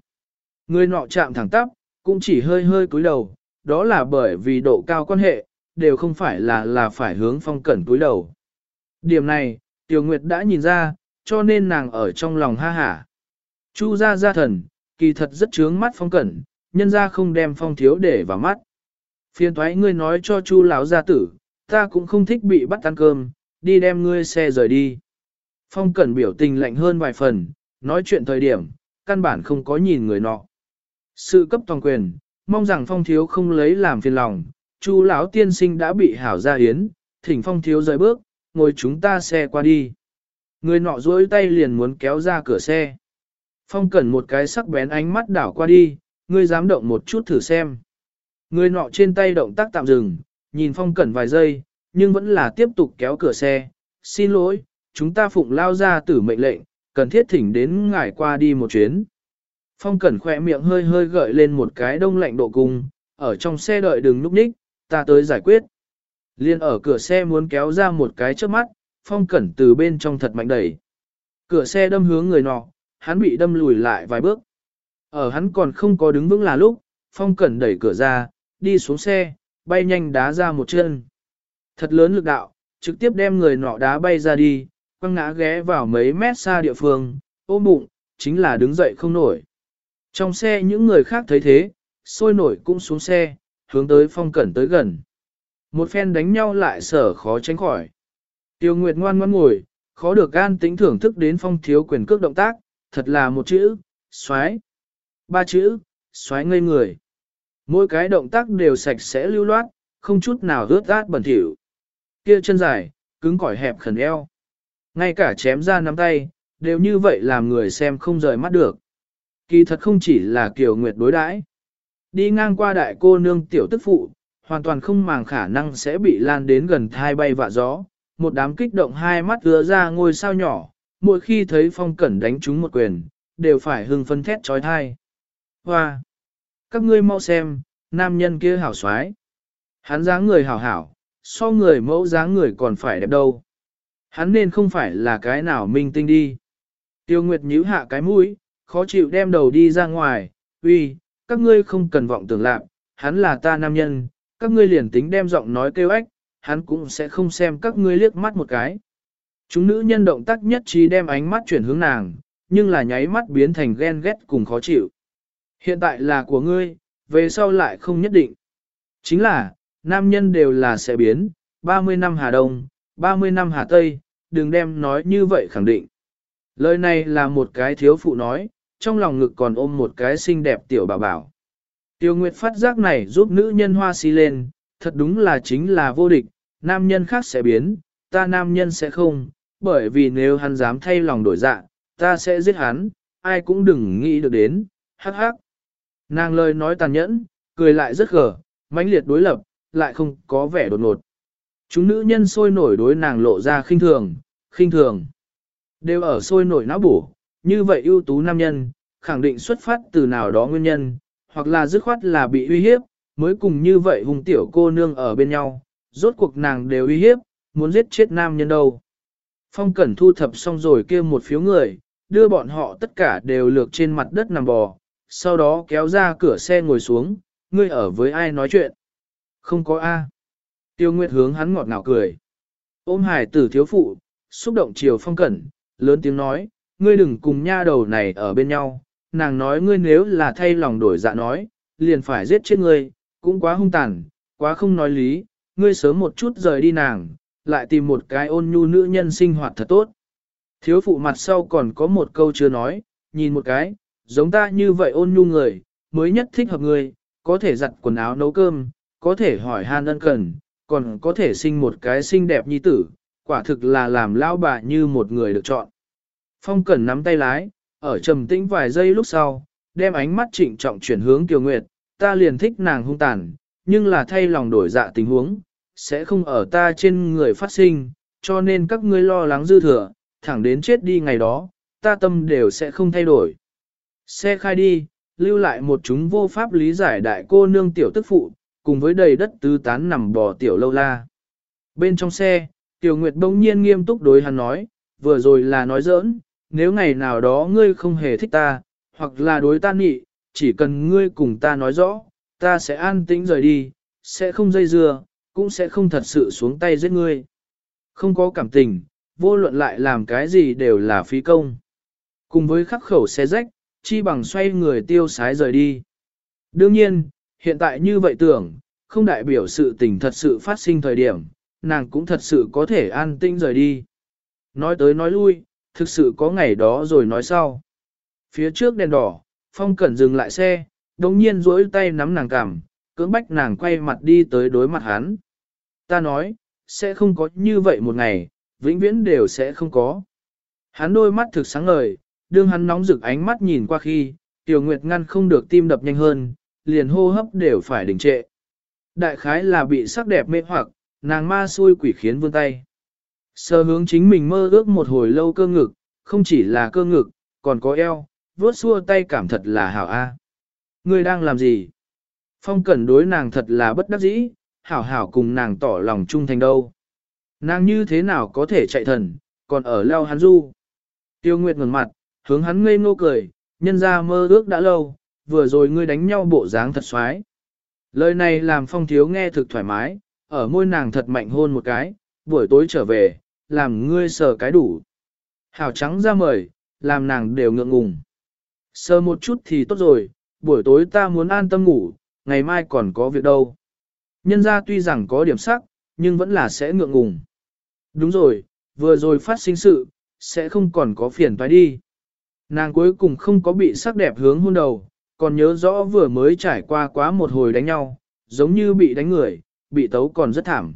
Người nọ chạm thẳng tắp, cũng chỉ hơi hơi cúi đầu, đó là bởi vì độ cao quan hệ, đều không phải là là phải hướng phong cẩn cúi đầu. Điểm này, Tiểu Nguyệt đã nhìn ra, cho nên nàng ở trong lòng ha hả. Chu gia gia thần, kỳ thật rất trướng mắt phong cẩn, nhân ra không đem phong thiếu để vào mắt. Phiên thoái ngươi nói cho chu lão gia tử, ta cũng không thích bị bắt ăn cơm, đi đem ngươi xe rời đi. Phong cẩn biểu tình lạnh hơn vài phần, nói chuyện thời điểm, căn bản không có nhìn người nọ. Sự cấp toàn quyền, mong rằng phong thiếu không lấy làm phiền lòng, chu lão tiên sinh đã bị hảo gia yến. thỉnh phong thiếu rời bước, ngồi chúng ta xe qua đi. Người nọ duỗi tay liền muốn kéo ra cửa xe. Phong cẩn một cái sắc bén ánh mắt đảo qua đi, ngươi dám động một chút thử xem. Người nọ trên tay động tác tạm dừng, nhìn phong cẩn vài giây, nhưng vẫn là tiếp tục kéo cửa xe. Xin lỗi, chúng ta phụng lao ra tử mệnh lệnh, cần thiết thỉnh đến ngài qua đi một chuyến. Phong cẩn khỏe miệng hơi hơi gợi lên một cái đông lạnh độ cung, ở trong xe đợi đừng núp ních, ta tới giải quyết. Liên ở cửa xe muốn kéo ra một cái trước mắt, phong cẩn từ bên trong thật mạnh đẩy. Cửa xe đâm hướng người nọ, hắn bị đâm lùi lại vài bước. Ở hắn còn không có đứng vững là lúc, phong cẩn đẩy cửa ra, đi xuống xe, bay nhanh đá ra một chân. Thật lớn lực đạo, trực tiếp đem người nọ đá bay ra đi, quăng ngã ghé vào mấy mét xa địa phương, ôm bụng, chính là đứng dậy không nổi. Trong xe những người khác thấy thế, sôi nổi cũng xuống xe, hướng tới phong cẩn tới gần. Một phen đánh nhau lại sở khó tránh khỏi. Tiêu Nguyệt ngoan ngoan ngồi, khó được gan tính thưởng thức đến phong thiếu quyền cước động tác, thật là một chữ, xoái. Ba chữ, xoái ngây người. Mỗi cái động tác đều sạch sẽ lưu loát, không chút nào rớt át bẩn thỉu. Kia chân dài, cứng cỏi hẹp khẩn eo. Ngay cả chém ra nắm tay, đều như vậy làm người xem không rời mắt được. Kỳ thật không chỉ là Kiều Nguyệt đối đãi, Đi ngang qua đại cô nương tiểu tức phụ, hoàn toàn không màng khả năng sẽ bị lan đến gần thai bay vạ gió. Một đám kích động hai mắt ứa ra ngôi sao nhỏ, mỗi khi thấy phong cẩn đánh chúng một quyền, đều phải hưng phân thét trói thai. Hoa! Các ngươi mau xem, nam nhân kia hảo xoái. Hắn dáng người hảo hảo, so người mẫu dáng người còn phải đẹp đâu. Hắn nên không phải là cái nào minh tinh đi. Tiêu Nguyệt nhíu hạ cái mũi, khó chịu đem đầu đi ra ngoài, uy, các ngươi không cần vọng tưởng lạc, hắn là ta nam nhân, các ngươi liền tính đem giọng nói kêu ếch, hắn cũng sẽ không xem các ngươi liếc mắt một cái. Chúng nữ nhân động tác nhất trí đem ánh mắt chuyển hướng nàng, nhưng là nháy mắt biến thành ghen ghét cùng khó chịu. Hiện tại là của ngươi, về sau lại không nhất định. Chính là, nam nhân đều là sẽ biến, 30 năm Hà Đông, 30 năm Hà Tây, đừng đem nói như vậy khẳng định. Lời này là một cái thiếu phụ nói, trong lòng ngực còn ôm một cái xinh đẹp tiểu bảo bảo. Tiêu Nguyệt phát giác này giúp nữ nhân hoa si lên, thật đúng là chính là vô địch, nam nhân khác sẽ biến, ta nam nhân sẽ không, bởi vì nếu hắn dám thay lòng đổi dạ, ta sẽ giết hắn, ai cũng đừng nghĩ được đến, hắc hắc. Nàng lời nói tàn nhẫn, cười lại rất gở, mãnh liệt đối lập, lại không có vẻ đột ngột. Chúng nữ nhân sôi nổi đối nàng lộ ra khinh thường, khinh thường. Đều ở sôi nổi não bổ, như vậy ưu tú nam nhân, khẳng định xuất phát từ nào đó nguyên nhân, hoặc là dứt khoát là bị uy hiếp, mới cùng như vậy hùng tiểu cô nương ở bên nhau, rốt cuộc nàng đều uy hiếp, muốn giết chết nam nhân đâu. Phong Cẩn thu thập xong rồi kia một phiếu người, đưa bọn họ tất cả đều lược trên mặt đất nằm bò, sau đó kéo ra cửa xe ngồi xuống, ngươi ở với ai nói chuyện. Không có A. Tiêu Nguyệt hướng hắn ngọt ngào cười. Ôm hải tử thiếu phụ, xúc động chiều Phong Cẩn, lớn tiếng nói, ngươi đừng cùng nha đầu này ở bên nhau, nàng nói ngươi nếu là thay lòng đổi dạ nói, liền phải giết chết ngươi, cũng quá hung tàn, quá không nói lý, ngươi sớm một chút rời đi nàng, lại tìm một cái ôn nhu nữ nhân sinh hoạt thật tốt. Thiếu phụ mặt sau còn có một câu chưa nói, nhìn một cái, giống ta như vậy ôn nhu người, mới nhất thích hợp người, có thể giặt quần áo nấu cơm, có thể hỏi han ân cần, còn có thể sinh một cái xinh đẹp nhi tử, quả thực là làm lão bà như một người được chọn. Phong Cẩn nắm tay lái, ở trầm tĩnh vài giây lúc sau, đem ánh mắt trịnh trọng chuyển hướng Kiều Nguyệt, ta liền thích nàng hung tàn, nhưng là thay lòng đổi dạ tình huống, sẽ không ở ta trên người phát sinh, cho nên các ngươi lo lắng dư thừa, thẳng đến chết đi ngày đó, ta tâm đều sẽ không thay đổi. Xe khai đi, lưu lại một chúng vô pháp lý giải đại cô nương tiểu tức phụ, cùng với đầy đất tứ tán nằm bò tiểu lâu la. Bên trong xe, Tiểu Nguyệt bỗng nhiên nghiêm túc đối hắn nói, vừa rồi là nói giỡn, nếu ngày nào đó ngươi không hề thích ta, hoặc là đối ta nị, chỉ cần ngươi cùng ta nói rõ, ta sẽ an tĩnh rời đi, sẽ không dây dưa, cũng sẽ không thật sự xuống tay giết ngươi. Không có cảm tình, vô luận lại làm cái gì đều là phí công. Cùng với khắc khẩu xe rách, chi bằng xoay người tiêu sái rời đi. Đương nhiên, hiện tại như vậy tưởng, không đại biểu sự tình thật sự phát sinh thời điểm, nàng cũng thật sự có thể an tĩnh rời đi. Nói tới nói lui, thực sự có ngày đó rồi nói sau. Phía trước đèn đỏ, Phong Cẩn dừng lại xe, đồng nhiên duỗi tay nắm nàng cằm, cưỡng bách nàng quay mặt đi tới đối mặt hắn. Ta nói, sẽ không có như vậy một ngày, vĩnh viễn đều sẽ không có. Hắn đôi mắt thực sáng ngời, đương hắn nóng rực ánh mắt nhìn qua khi, Tiểu Nguyệt ngăn không được tim đập nhanh hơn, liền hô hấp đều phải đình trệ. Đại khái là bị sắc đẹp mê hoặc, nàng ma xui quỷ khiến vươn tay. Sơ hướng chính mình mơ ước một hồi lâu cơ ngực, không chỉ là cơ ngực, còn có eo, vuốt xua tay cảm thật là hảo a. À. Ngươi đang làm gì? Phong cẩn đối nàng thật là bất đắc dĩ, hảo hảo cùng nàng tỏ lòng trung thành đâu. Nàng như thế nào có thể chạy thần, còn ở leo hắn du. Tiêu Nguyệt ngẩng mặt, hướng hắn ngây ngô cười, nhân ra mơ ước đã lâu, vừa rồi ngươi đánh nhau bộ dáng thật xoái. Lời này làm phong thiếu nghe thực thoải mái, ở môi nàng thật mạnh hôn một cái, buổi tối trở về, làm ngươi sờ cái đủ. Hảo trắng ra mời, làm nàng đều ngượng ngùng. Sờ một chút thì tốt rồi, buổi tối ta muốn an tâm ngủ, ngày mai còn có việc đâu. Nhân ra tuy rằng có điểm sắc, nhưng vẫn là sẽ ngượng ngùng. Đúng rồi, vừa rồi phát sinh sự, sẽ không còn có phiền phải đi. Nàng cuối cùng không có bị sắc đẹp hướng hôn đầu, còn nhớ rõ vừa mới trải qua quá một hồi đánh nhau, giống như bị đánh người, bị tấu còn rất thảm.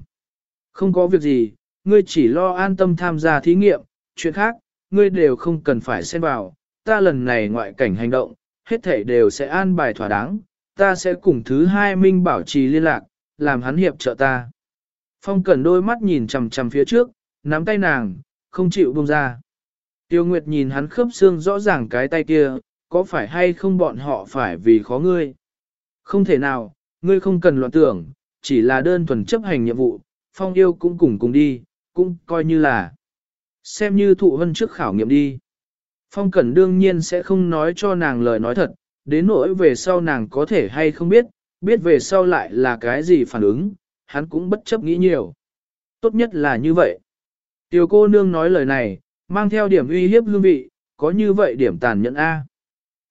Không có việc gì, ngươi chỉ lo an tâm tham gia thí nghiệm, chuyện khác, ngươi đều không cần phải xen vào, ta lần này ngoại cảnh hành động, hết thảy đều sẽ an bài thỏa đáng, ta sẽ cùng thứ hai minh bảo trì liên lạc, làm hắn hiệp trợ ta. Phong Cẩn đôi mắt nhìn chằm chằm phía trước, nắm tay nàng, không chịu buông ra. Tiêu Nguyệt nhìn hắn khớp xương rõ ràng cái tay kia, có phải hay không bọn họ phải vì khó ngươi? Không thể nào, ngươi không cần loạn tưởng, chỉ là đơn thuần chấp hành nhiệm vụ, Phong yêu cũng cùng cùng đi, cũng coi như là xem như thụ hân trước khảo nghiệm đi. Phong Cẩn đương nhiên sẽ không nói cho nàng lời nói thật, đến nỗi về sau nàng có thể hay không biết, biết về sau lại là cái gì phản ứng, hắn cũng bất chấp nghĩ nhiều. Tốt nhất là như vậy. Tiểu cô nương nói lời này, mang theo điểm uy hiếp hương vị, có như vậy điểm tàn nhẫn A.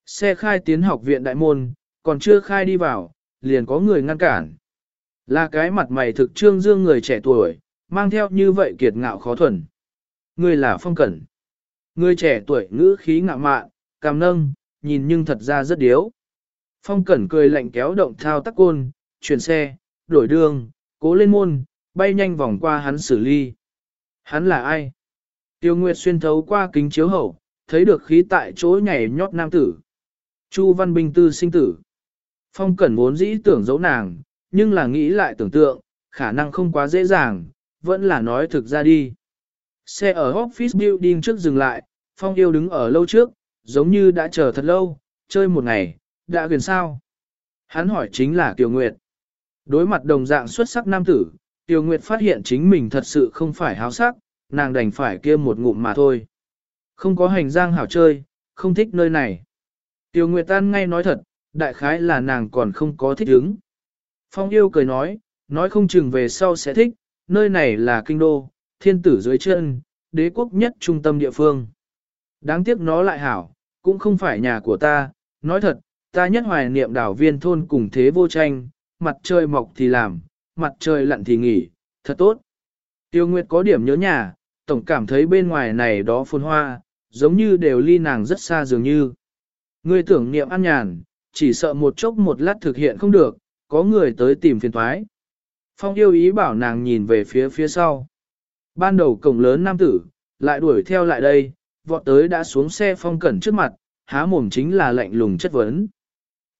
Xe khai tiến học viện đại môn, còn chưa khai đi vào, liền có người ngăn cản. Là cái mặt mày thực trương dương người trẻ tuổi, mang theo như vậy kiệt ngạo khó thuần. Ngươi là phong cẩn. ngươi trẻ tuổi ngữ khí ngạo mạn, cằm nâng, nhìn nhưng thật ra rất điếu. Phong cẩn cười lạnh kéo động thao tắc côn, chuyển xe, đổi đường, cố lên môn, bay nhanh vòng qua hắn xử ly. Hắn là ai? Tiêu Nguyệt xuyên thấu qua kính chiếu hậu, thấy được khí tại chỗ nhảy nhót nam tử. Chu Văn Bình tư sinh tử. Phong Cẩn vốn dĩ tưởng giấu nàng, nhưng là nghĩ lại tưởng tượng, khả năng không quá dễ dàng, vẫn là nói thực ra đi. Xe ở office building trước dừng lại, Phong yêu đứng ở lâu trước, giống như đã chờ thật lâu, chơi một ngày, đã gần sao. Hắn hỏi chính là Kiều Nguyệt. Đối mặt đồng dạng xuất sắc nam tử, Tiêu Nguyệt phát hiện chính mình thật sự không phải háo sắc, nàng đành phải kia một ngụm mà thôi. Không có hành giang hảo chơi, không thích nơi này. Tiêu Nguyệt Tan ngay nói thật, đại khái là nàng còn không có thích ứng. Phong yêu cười nói, nói không chừng về sau sẽ thích, nơi này là kinh đô, thiên tử dưới chân, đế quốc nhất trung tâm địa phương. Đáng tiếc nó lại hảo, cũng không phải nhà của ta, nói thật, ta nhất hoài niệm đảo viên thôn cùng thế vô tranh, mặt trời mọc thì làm, mặt trời lặn thì nghỉ, thật tốt. Tiêu Nguyệt có điểm nhớ nhà, tổng cảm thấy bên ngoài này đó phồn hoa, giống như đều ly nàng rất xa dường như. Ngươi tưởng niệm an nhàn, chỉ sợ một chốc một lát thực hiện không được, có người tới tìm phiền thoái. Phong yêu ý bảo nàng nhìn về phía phía sau. Ban đầu cổng lớn nam tử, lại đuổi theo lại đây, vọt tới đã xuống xe phong cẩn trước mặt, há mồm chính là lạnh lùng chất vấn.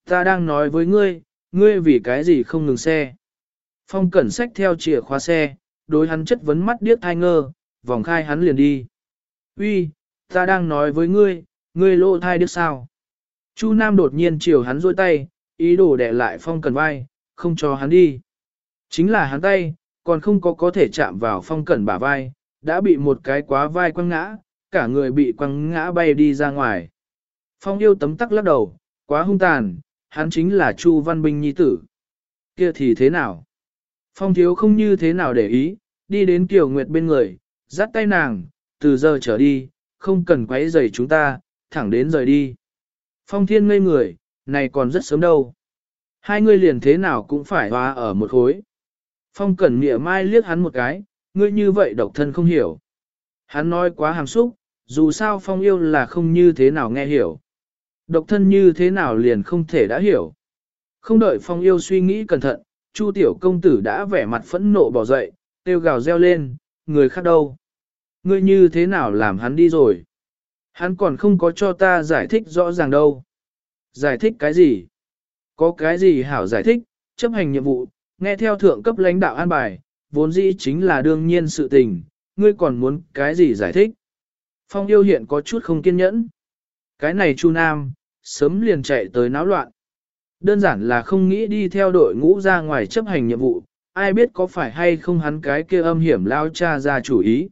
Ta đang nói với ngươi, ngươi vì cái gì không ngừng xe. Phong cẩn sách theo chìa khóa xe, đối hắn chất vấn mắt điếc thai ngơ, vòng khai hắn liền đi. Uy, ta đang nói với ngươi, ngươi lộ thai điếc sao. Chu Nam đột nhiên chiều hắn rôi tay, ý đồ đẻ lại phong cẩn vai, không cho hắn đi. Chính là hắn tay, còn không có có thể chạm vào phong cẩn bả vai, đã bị một cái quá vai quăng ngã, cả người bị quăng ngã bay đi ra ngoài. Phong yêu tấm tắc lắc đầu, quá hung tàn, hắn chính là Chu Văn Binh nhi tử. Kia thì thế nào? Phong thiếu không như thế nào để ý, đi đến Kiều Nguyệt bên người, dắt tay nàng, từ giờ trở đi, không cần quấy rầy chúng ta, thẳng đến rời đi. Phong thiên ngây người, này còn rất sớm đâu. Hai người liền thế nào cũng phải hòa ở một khối. Phong cẩn nghĩa mai liếc hắn một cái, ngươi như vậy độc thân không hiểu. Hắn nói quá hàm xúc, dù sao phong yêu là không như thế nào nghe hiểu. Độc thân như thế nào liền không thể đã hiểu. Không đợi phong yêu suy nghĩ cẩn thận, Chu tiểu công tử đã vẻ mặt phẫn nộ bỏ dậy, tiêu gào reo lên, người khác đâu? Ngươi như thế nào làm hắn đi rồi? Hắn còn không có cho ta giải thích rõ ràng đâu. Giải thích cái gì? Có cái gì hảo giải thích, chấp hành nhiệm vụ, nghe theo thượng cấp lãnh đạo an bài, vốn dĩ chính là đương nhiên sự tình, ngươi còn muốn cái gì giải thích? Phong yêu hiện có chút không kiên nhẫn. Cái này Chu Nam, sớm liền chạy tới náo loạn. Đơn giản là không nghĩ đi theo đội ngũ ra ngoài chấp hành nhiệm vụ, ai biết có phải hay không hắn cái kia âm hiểm lao cha ra chủ ý.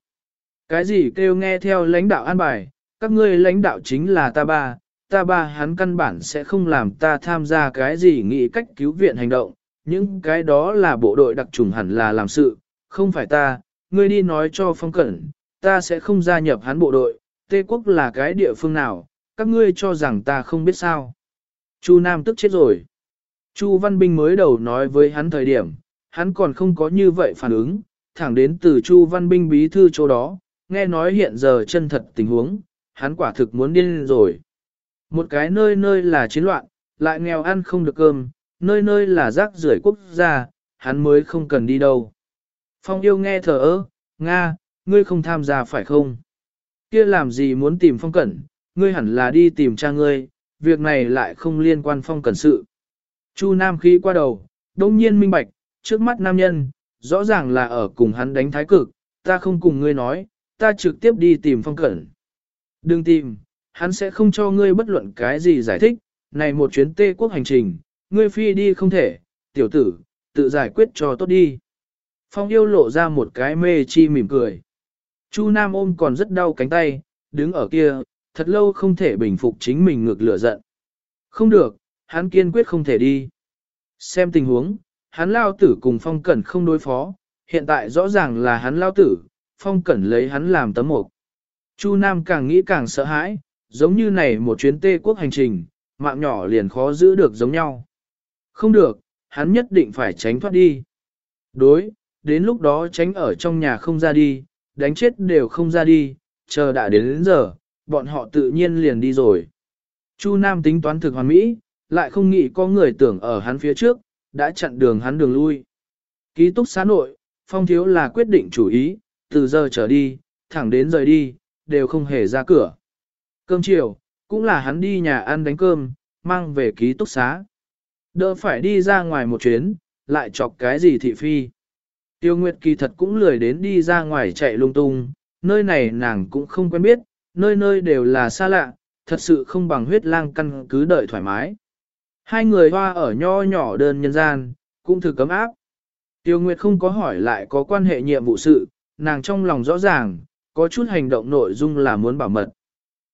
Cái gì kêu nghe theo lãnh đạo an bài, các ngươi lãnh đạo chính là ta ba, ta ba hắn căn bản sẽ không làm ta tham gia cái gì nghĩ cách cứu viện hành động, những cái đó là bộ đội đặc trùng hẳn là làm sự, không phải ta, ngươi đi nói cho phong cẩn, ta sẽ không gia nhập hắn bộ đội, Tê quốc là cái địa phương nào, các ngươi cho rằng ta không biết sao. Chu Nam tức chết rồi. Chu Văn Binh mới đầu nói với hắn thời điểm, hắn còn không có như vậy phản ứng, thẳng đến từ Chu Văn Binh bí thư chỗ đó, nghe nói hiện giờ chân thật tình huống, hắn quả thực muốn điên rồi. Một cái nơi nơi là chiến loạn, lại nghèo ăn không được cơm, nơi nơi là rác rưởi quốc gia, hắn mới không cần đi đâu. Phong yêu nghe thở ơ, Nga, ngươi không tham gia phải không? kia làm gì muốn tìm phong cẩn, ngươi hẳn là đi tìm cha ngươi, việc này lại không liên quan phong cẩn sự. Chu Nam khí qua đầu, đông nhiên minh bạch, trước mắt nam nhân, rõ ràng là ở cùng hắn đánh thái cực, ta không cùng ngươi nói, ta trực tiếp đi tìm phong cẩn. Đừng tìm, hắn sẽ không cho ngươi bất luận cái gì giải thích, này một chuyến tê quốc hành trình, ngươi phi đi không thể, tiểu tử, tự giải quyết cho tốt đi. Phong yêu lộ ra một cái mê chi mỉm cười. Chu Nam ôm còn rất đau cánh tay, đứng ở kia, thật lâu không thể bình phục chính mình ngược lửa giận. Không được, hắn kiên quyết không thể đi. Xem tình huống, hắn lao tử cùng phong cẩn không đối phó, hiện tại rõ ràng là hắn lao tử, phong cẩn lấy hắn làm tấm mộc. Chu Nam càng nghĩ càng sợ hãi, giống như này một chuyến tê quốc hành trình, mạng nhỏ liền khó giữ được giống nhau. Không được, hắn nhất định phải tránh thoát đi. Đối, đến lúc đó tránh ở trong nhà không ra đi, đánh chết đều không ra đi, chờ đã đến đến giờ, bọn họ tự nhiên liền đi rồi. Chu Nam tính toán thực hoàn mỹ, lại không nghĩ có người tưởng ở hắn phía trước, đã chặn đường hắn đường lui. Ký túc xá nội, phong thiếu là quyết định chủ ý, từ giờ trở đi, thẳng đến rời đi, đều không hề ra cửa. Cơm chiều, cũng là hắn đi nhà ăn đánh cơm, mang về ký túc xá. Đỡ phải đi ra ngoài một chuyến, lại chọc cái gì thị phi. Tiêu Nguyệt kỳ thật cũng lười đến đi ra ngoài chạy lung tung, nơi này nàng cũng không quen biết, nơi nơi đều là xa lạ, thật sự không bằng huyết lang căn cứ đợi thoải mái. Hai người hoa ở nho nhỏ đơn nhân gian, cũng thử cấm áp. Tiêu Nguyệt không có hỏi lại có quan hệ nhiệm vụ sự, nàng trong lòng rõ ràng, có chút hành động nội dung là muốn bảo mật.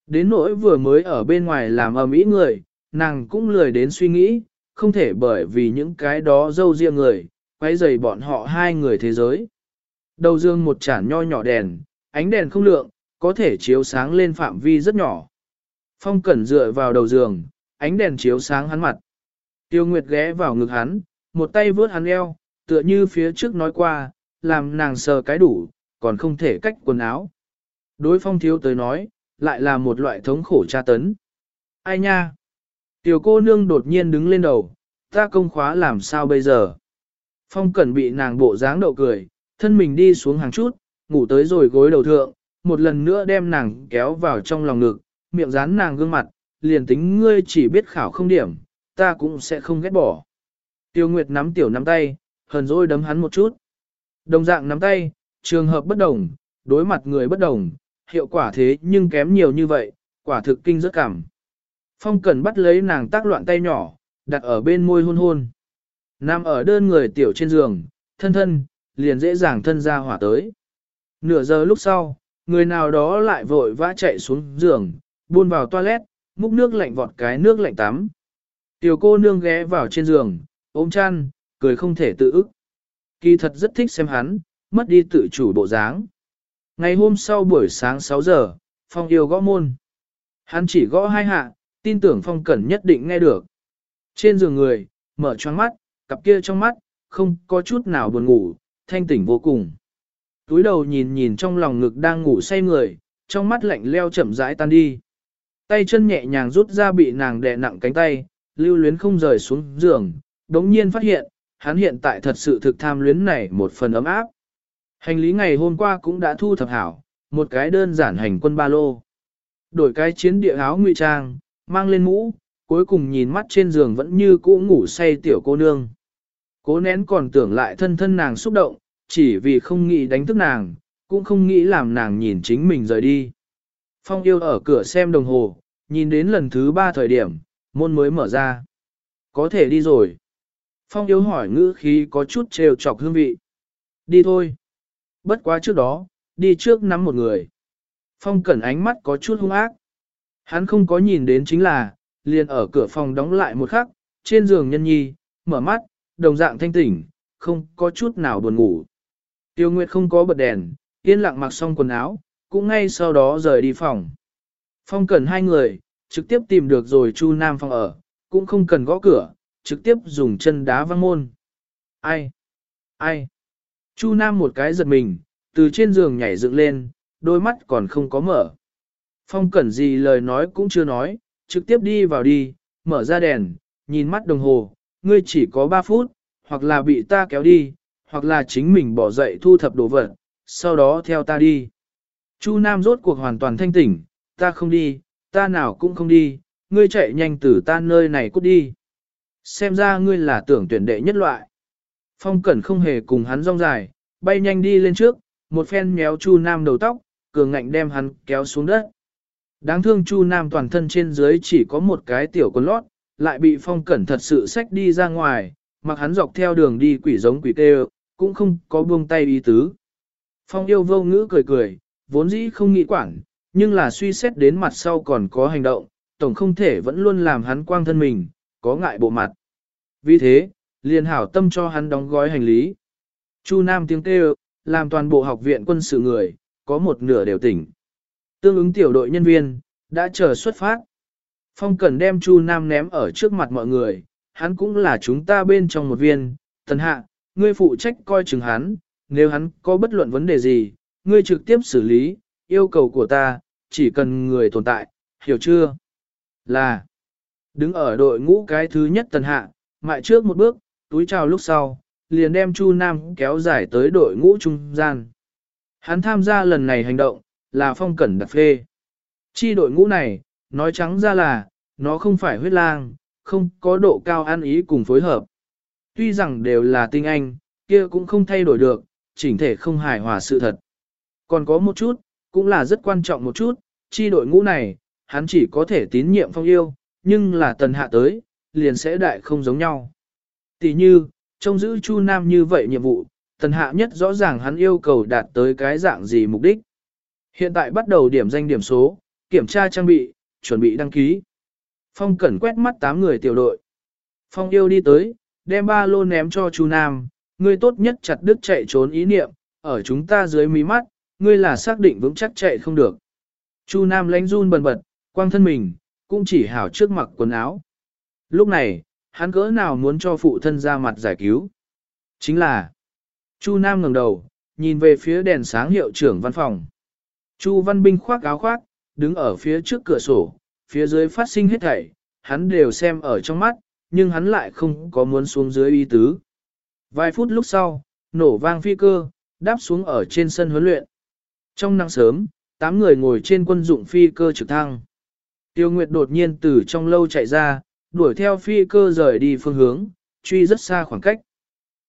Đến nỗi vừa mới ở bên ngoài làm ầm ĩ người, nàng cũng lười đến suy nghĩ, không thể bởi vì những cái đó dâu riêng người, quấy rầy bọn họ hai người thế giới. Đầu dương một chản nho nhỏ đèn, ánh đèn không lượng, có thể chiếu sáng lên phạm vi rất nhỏ. Phong cẩn dựa vào đầu giường, ánh đèn chiếu sáng hắn mặt. Tiêu Nguyệt ghé vào ngực hắn, một tay vướt hắn eo, tựa như phía trước nói qua, làm nàng sờ cái đủ, còn không thể cách quần áo. Đối phong thiếu tới nói, lại là một loại thống khổ tra tấn. Ai nha? Tiểu cô nương đột nhiên đứng lên đầu, ta công khóa làm sao bây giờ? Phong cẩn bị nàng bộ dáng đậu cười, thân mình đi xuống hàng chút, ngủ tới rồi gối đầu thượng, một lần nữa đem nàng kéo vào trong lòng ngực, miệng dán nàng gương mặt, liền tính ngươi chỉ biết khảo không điểm, ta cũng sẽ không ghét bỏ. Tiêu Nguyệt nắm tiểu nắm tay, hờn dỗi đấm hắn một chút. Đồng dạng nắm tay, trường hợp bất đồng, đối mặt người bất đồng, hiệu quả thế nhưng kém nhiều như vậy, quả thực kinh rất cảm. Phong Cẩn bắt lấy nàng tác loạn tay nhỏ, đặt ở bên môi hôn hôn. Nằm ở đơn người tiểu trên giường, thân thân, liền dễ dàng thân ra hỏa tới. Nửa giờ lúc sau, người nào đó lại vội vã chạy xuống giường, buôn vào toilet, múc nước lạnh vọt cái nước lạnh tắm. Tiểu cô nương ghé vào trên giường, ôm chăn, cười không thể tự ức. Kỳ thật rất thích xem hắn, mất đi tự chủ bộ dáng. Ngày hôm sau buổi sáng 6 giờ, Phong yêu gõ môn. Hắn chỉ gõ hai hạ, tin tưởng Phong Cẩn nhất định nghe được. Trên giường người, mở choáng mắt, cặp kia trong mắt, không có chút nào buồn ngủ, thanh tỉnh vô cùng. Túi đầu nhìn nhìn trong lòng ngực đang ngủ say người, trong mắt lạnh leo chậm rãi tan đi. Tay chân nhẹ nhàng rút ra bị nàng đè nặng cánh tay, lưu luyến không rời xuống giường, đống nhiên phát hiện, hắn hiện tại thật sự thực tham luyến này một phần ấm áp. Hành lý ngày hôm qua cũng đã thu thập hảo, một cái đơn giản hành quân ba lô. Đổi cái chiến địa áo ngụy trang, mang lên mũ, cuối cùng nhìn mắt trên giường vẫn như cũ ngủ say tiểu cô nương. Cố nén còn tưởng lại thân thân nàng xúc động, chỉ vì không nghĩ đánh thức nàng, cũng không nghĩ làm nàng nhìn chính mình rời đi. Phong yêu ở cửa xem đồng hồ, nhìn đến lần thứ ba thời điểm, môn mới mở ra. Có thể đi rồi. Phong yêu hỏi ngữ khí có chút trêu chọc hương vị. Đi thôi. Bất quá trước đó, đi trước nắm một người. Phong cẩn ánh mắt có chút hung ác. Hắn không có nhìn đến chính là, liền ở cửa phòng đóng lại một khắc, trên giường nhân nhi, mở mắt, đồng dạng thanh tỉnh, không có chút nào buồn ngủ. Tiêu Nguyệt không có bật đèn, yên lặng mặc xong quần áo, cũng ngay sau đó rời đi phòng. Phong cần hai người, trực tiếp tìm được rồi Chu Nam phòng ở, cũng không cần gõ cửa, trực tiếp dùng chân đá văng môn. Ai? Ai? Chu Nam một cái giật mình, từ trên giường nhảy dựng lên, đôi mắt còn không có mở. Phong cẩn gì lời nói cũng chưa nói, trực tiếp đi vào đi, mở ra đèn, nhìn mắt đồng hồ, ngươi chỉ có 3 phút, hoặc là bị ta kéo đi, hoặc là chính mình bỏ dậy thu thập đồ vật, sau đó theo ta đi. Chu Nam rốt cuộc hoàn toàn thanh tỉnh, ta không đi, ta nào cũng không đi, ngươi chạy nhanh từ ta nơi này cút đi. Xem ra ngươi là tưởng tuyển đệ nhất loại. Phong Cẩn không hề cùng hắn rong dài, bay nhanh đi lên trước, một phen méo Chu Nam đầu tóc, cường ngạnh đem hắn kéo xuống đất. Đáng thương Chu Nam toàn thân trên dưới chỉ có một cái tiểu con lót, lại bị Phong Cẩn thật sự xách đi ra ngoài, mặc hắn dọc theo đường đi quỷ giống quỷ tê, cũng không có buông tay ý tứ. Phong yêu vô ngữ cười cười, vốn dĩ không nghĩ quản, nhưng là suy xét đến mặt sau còn có hành động, tổng không thể vẫn luôn làm hắn quang thân mình, có ngại bộ mặt. Vì thế, liền hảo tâm cho hắn đóng gói hành lý. Chu Nam tiếng kêu, làm toàn bộ học viện quân sự người, có một nửa đều tỉnh. Tương ứng tiểu đội nhân viên, đã chờ xuất phát. Phong Cẩn đem Chu Nam ném ở trước mặt mọi người, hắn cũng là chúng ta bên trong một viên. Tần hạ, ngươi phụ trách coi chừng hắn, nếu hắn có bất luận vấn đề gì, ngươi trực tiếp xử lý, yêu cầu của ta, chỉ cần người tồn tại, hiểu chưa? Là, đứng ở đội ngũ cái thứ nhất tần hạ, mại trước một bước, túi chào lúc sau, liền đem Chu Nam kéo dài tới đội ngũ trung gian. Hắn tham gia lần này hành động, là phong cẩn đặc phê. Chi đội ngũ này, nói trắng ra là, nó không phải huyết lang, không có độ cao ăn ý cùng phối hợp. Tuy rằng đều là tinh anh, kia cũng không thay đổi được, chỉnh thể không hài hòa sự thật. Còn có một chút, cũng là rất quan trọng một chút, chi đội ngũ này, hắn chỉ có thể tín nhiệm phong yêu, nhưng là tần hạ tới, liền sẽ đại không giống nhau. Tỷ như, trông giữ Chu Nam như vậy nhiệm vụ, tần hạ nhất rõ ràng hắn yêu cầu đạt tới cái dạng gì mục đích. Hiện tại bắt đầu điểm danh điểm số, kiểm tra trang bị, chuẩn bị đăng ký. Phong cẩn quét mắt 8 người tiểu đội. Phong yêu đi tới, đem ba lô ném cho Chu Nam, ngươi tốt nhất chặt đứt chạy trốn ý niệm, ở chúng ta dưới mí mắt, ngươi là xác định vững chắc chạy không được. Chu Nam lánh run bần bật, quang thân mình, cũng chỉ hảo trước mặc quần áo. Lúc này, hắn cỡ nào muốn cho phụ thân ra mặt giải cứu. Chính là, Chu Nam ngẩng đầu, nhìn về phía đèn sáng hiệu trưởng văn phòng. Chu Văn Binh khoác áo khoác, đứng ở phía trước cửa sổ, phía dưới phát sinh hết thảy, hắn đều xem ở trong mắt, nhưng hắn lại không có muốn xuống dưới y tứ. Vài phút lúc sau, nổ vang phi cơ, đáp xuống ở trên sân huấn luyện. Trong nắng sớm, tám người ngồi trên quân dụng phi cơ trực thăng. Tiêu Nguyệt đột nhiên từ trong lâu chạy ra, đuổi theo phi cơ rời đi phương hướng, truy rất xa khoảng cách.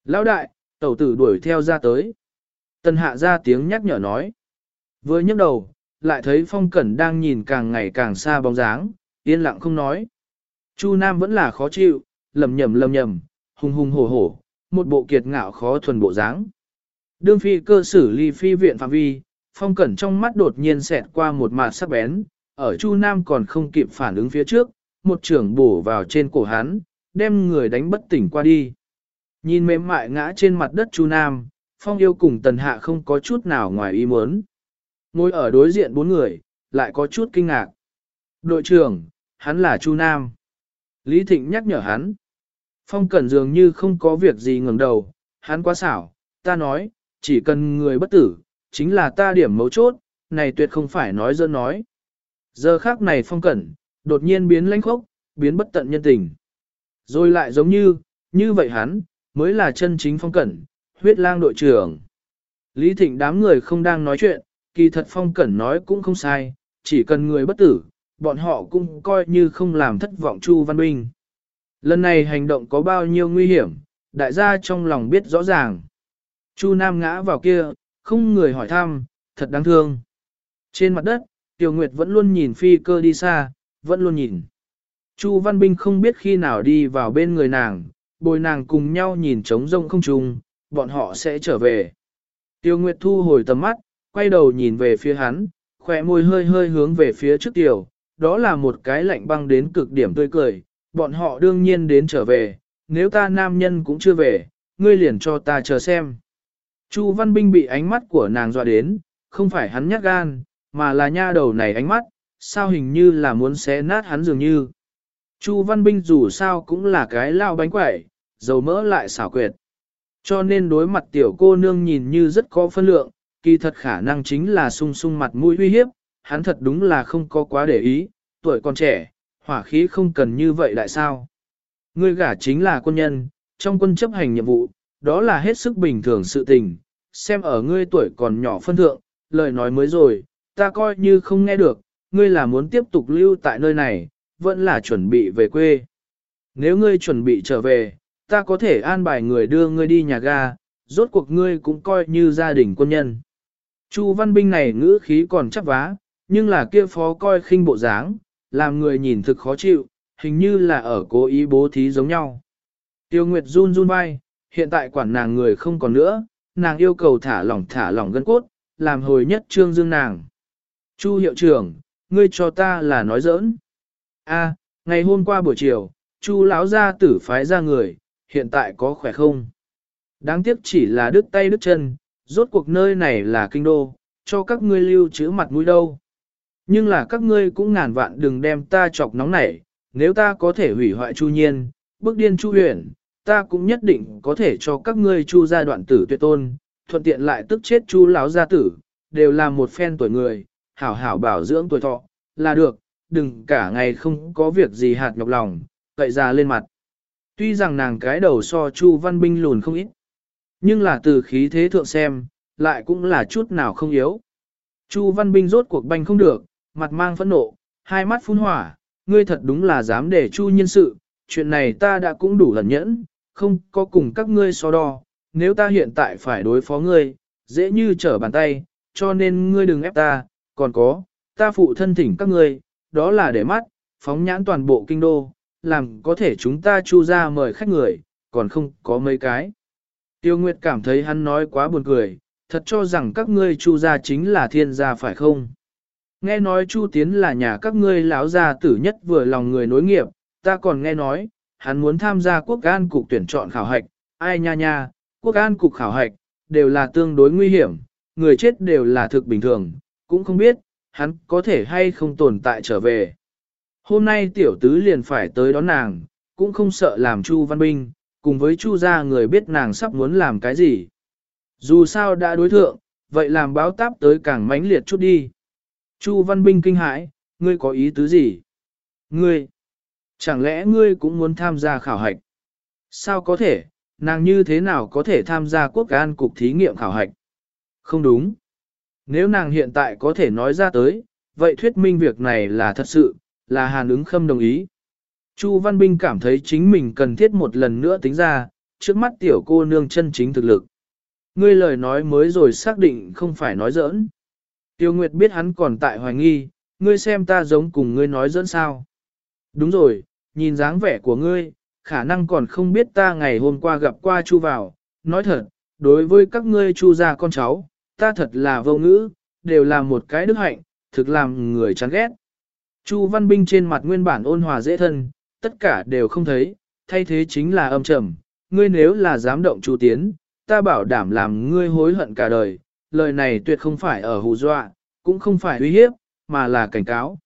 Lão đại, tẩu tử đuổi theo ra tới. Tần hạ ra tiếng nhắc nhở nói. Vừa nhấc đầu, lại thấy phong cẩn đang nhìn càng ngày càng xa bóng dáng, yên lặng không nói. Chu Nam vẫn là khó chịu, lầm nhầm lầm nhầm, hùng hùng hổ hổ, một bộ kiệt ngạo khó thuần bộ dáng. Đương phi cơ xử ly phi viện phạm vi, phong cẩn trong mắt đột nhiên xẹt qua một mạt sắc bén, ở Chu Nam còn không kịp phản ứng phía trước, một trưởng bổ vào trên cổ hắn, đem người đánh bất tỉnh qua đi. Nhìn mềm mại ngã trên mặt đất Chu Nam, phong yêu cùng tần hạ không có chút nào ngoài ý muốn. Ngồi ở đối diện bốn người, lại có chút kinh ngạc. Đội trưởng, hắn là Chu Nam. Lý Thịnh nhắc nhở hắn. Phong Cẩn dường như không có việc gì ngẩng đầu, hắn quá xảo, ta nói, chỉ cần người bất tử, chính là ta điểm mấu chốt, này tuyệt không phải nói dơ nói. Giờ khác này Phong Cẩn, đột nhiên biến lãnh khốc, biến bất tận nhân tình. Rồi lại giống như, như vậy hắn, mới là chân chính Phong Cẩn, huyết lang đội trưởng. Lý Thịnh đám người không đang nói chuyện, kỳ thật Phong Cẩn nói cũng không sai, chỉ cần người bất tử, bọn họ cũng coi như không làm thất vọng Chu Văn bình. Lần này hành động có bao nhiêu nguy hiểm, đại gia trong lòng biết rõ ràng. Chu Nam ngã vào kia, không người hỏi thăm, thật đáng thương. Trên mặt đất, Tiểu Nguyệt vẫn luôn nhìn phi cơ đi xa, vẫn luôn nhìn. Chu Văn Binh không biết khi nào đi vào bên người nàng, bồi nàng cùng nhau nhìn trống rông không trùng, bọn họ sẽ trở về. Tiêu Nguyệt thu hồi tầm mắt, quay đầu nhìn về phía hắn, khỏe môi hơi hơi hướng về phía trước tiểu, đó là một cái lạnh băng đến cực điểm tươi cười, bọn họ đương nhiên đến trở về, nếu ta nam nhân cũng chưa về, ngươi liền cho ta chờ xem. Chu Văn Binh bị ánh mắt của nàng dọa đến, không phải hắn nhát gan, mà là nha đầu này ánh mắt, sao hình như là muốn xé nát hắn dường như. Chu Văn Binh dù sao cũng là cái lao bánh quẩy, dầu mỡ lại xảo quyệt. Cho nên đối mặt tiểu cô nương nhìn như rất có phân lượng, kỳ thật khả năng chính là sung sung mặt mũi uy hiếp, hắn thật đúng là không có quá để ý, tuổi còn trẻ, hỏa khí không cần như vậy lại sao. Ngươi gả chính là quân nhân, trong quân chấp hành nhiệm vụ, đó là hết sức bình thường sự tình, xem ở ngươi tuổi còn nhỏ phân thượng, lời nói mới rồi, ta coi như không nghe được, ngươi là muốn tiếp tục lưu tại nơi này, vẫn là chuẩn bị về quê. Nếu ngươi chuẩn bị trở về, ta có thể an bài người đưa ngươi đi nhà ga, rốt cuộc ngươi cũng coi như gia đình quân nhân. Chu Văn Binh này ngữ khí còn chắc vá, nhưng là kia phó coi khinh bộ dáng, làm người nhìn thực khó chịu, hình như là ở cố ý bố thí giống nhau. Tiêu Nguyệt run run vai, hiện tại quản nàng người không còn nữa, nàng yêu cầu thả lỏng thả lỏng gân cốt, làm hồi nhất trương dương nàng. Chu hiệu trưởng, ngươi cho ta là nói giỡn. A, ngày hôm qua buổi chiều, Chu lão gia tử phái ra người, hiện tại có khỏe không? Đáng tiếc chỉ là đứt tay đứt chân, rốt cuộc nơi này là kinh đô, cho các ngươi lưu trữ mặt mũi đâu. Nhưng là các ngươi cũng ngàn vạn đừng đem ta chọc nóng nảy, nếu ta có thể hủy hoại Chu Nhiên, bước điên Chu Huyền, ta cũng nhất định có thể cho các ngươi Chu gia đoạn tử tuyệt tôn, thuận tiện lại tức chết Chu lão gia tử, đều là một phen tuổi người, hảo hảo bảo dưỡng tuổi thọ, là được, đừng cả ngày không có việc gì hạt nhọc lòng, cậy ra lên mặt. Tuy rằng nàng cái đầu so Chu Văn Binh lùn không ít, nhưng là từ khí thế thượng xem, lại cũng là chút nào không yếu. Chu Văn Binh rốt cuộc banh không được, mặt mang phẫn nộ, hai mắt phun hỏa, ngươi thật đúng là dám để Chu nhân sự, chuyện này ta đã cũng đủ lần nhẫn, không có cùng các ngươi so đo, nếu ta hiện tại phải đối phó ngươi, dễ như trở bàn tay, cho nên ngươi đừng ép ta, còn có, ta phụ thân thỉnh các ngươi, đó là để mắt, phóng nhãn toàn bộ kinh đô, làm có thể chúng ta chu ra mời khách người, còn không có mấy cái. Tiêu Nguyệt cảm thấy hắn nói quá buồn cười, thật cho rằng các ngươi chu gia chính là thiên gia phải không? Nghe nói chu tiến là nhà các ngươi lão gia tử nhất vừa lòng người nối nghiệp, ta còn nghe nói, hắn muốn tham gia quốc an cục tuyển chọn khảo hạch, ai nha nha, quốc an cục khảo hạch, đều là tương đối nguy hiểm, người chết đều là thực bình thường, cũng không biết, hắn có thể hay không tồn tại trở về. Hôm nay tiểu tứ liền phải tới đón nàng, cũng không sợ làm Chu Văn Binh, cùng với Chu gia người biết nàng sắp muốn làm cái gì. Dù sao đã đối thượng, vậy làm báo táp tới càng mãnh liệt chút đi. Chu Văn Binh kinh hãi, ngươi có ý tứ gì? Ngươi, chẳng lẽ ngươi cũng muốn tham gia khảo hạch? Sao có thể, nàng như thế nào có thể tham gia quốc an cục thí nghiệm khảo hạch? Không đúng. Nếu nàng hiện tại có thể nói ra tới, vậy thuyết minh việc này là thật sự, là Hàn ứng khâm đồng ý. Chu Văn Binh cảm thấy chính mình cần thiết một lần nữa tính ra, trước mắt tiểu cô nương chân chính thực lực. Ngươi lời nói mới rồi xác định không phải nói giỡn. Tiêu Nguyệt biết hắn còn tại hoài nghi, ngươi xem ta giống cùng ngươi nói dẫn sao. Đúng rồi, nhìn dáng vẻ của ngươi, khả năng còn không biết ta ngày hôm qua gặp qua Chu vào. Nói thật, đối với các ngươi Chu gia con cháu, ta thật là vô ngữ, đều là một cái đức hạnh, thực làm người chán ghét. Chu Văn Binh trên mặt nguyên bản ôn hòa dễ thân, tất cả đều không thấy, thay thế chính là âm trầm. Ngươi nếu là dám động Chu Tiến, ta bảo đảm làm ngươi hối hận cả đời. Lời này tuyệt không phải ở hù dọa, cũng không phải uy hiếp, mà là cảnh cáo.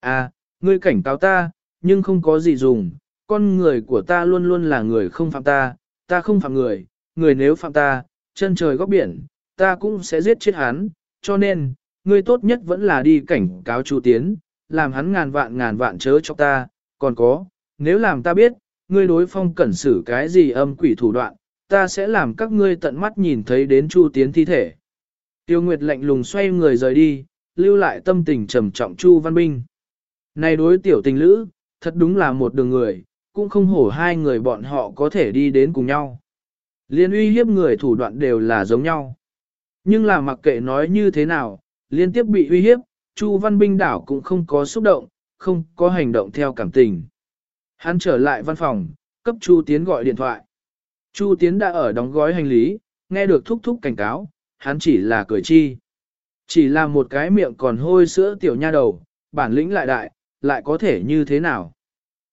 À, ngươi cảnh cáo ta, nhưng không có gì dùng. Con người của ta luôn luôn là người không phạm ta, ta không phạm người, người nếu phạm ta, chân trời góc biển, ta cũng sẽ giết chết hắn, cho nên, ngươi tốt nhất vẫn là đi cảnh cáo Chu Tiến, làm hắn ngàn vạn ngàn vạn chớ cho ta, còn có, nếu làm ta biết, ngươi đối phong cẩn xử cái gì âm quỷ thủ đoạn, ta sẽ làm các ngươi tận mắt nhìn thấy đến Chu Tiến thi thể. Tiêu Nguyệt lạnh lùng xoay người rời đi, lưu lại tâm tình trầm trọng Chu Văn Binh. Này đối tiểu tình lữ, thật đúng là một đường người, cũng không hổ hai người bọn họ có thể đi đến cùng nhau. Liên uy hiếp người thủ đoạn đều là giống nhau. Nhưng là mặc kệ nói như thế nào, liên tiếp bị uy hiếp, Chu Văn Binh đảo cũng không có xúc động, không có hành động theo cảm tình. Hắn trở lại văn phòng, cấp Chu Tiến gọi điện thoại. Chu Tiến đã ở đóng gói hành lý, nghe được thúc thúc cảnh cáo, hắn chỉ là cười chi. Chỉ là một cái miệng còn hôi sữa tiểu nha đầu, bản lĩnh lại đại, lại có thể như thế nào.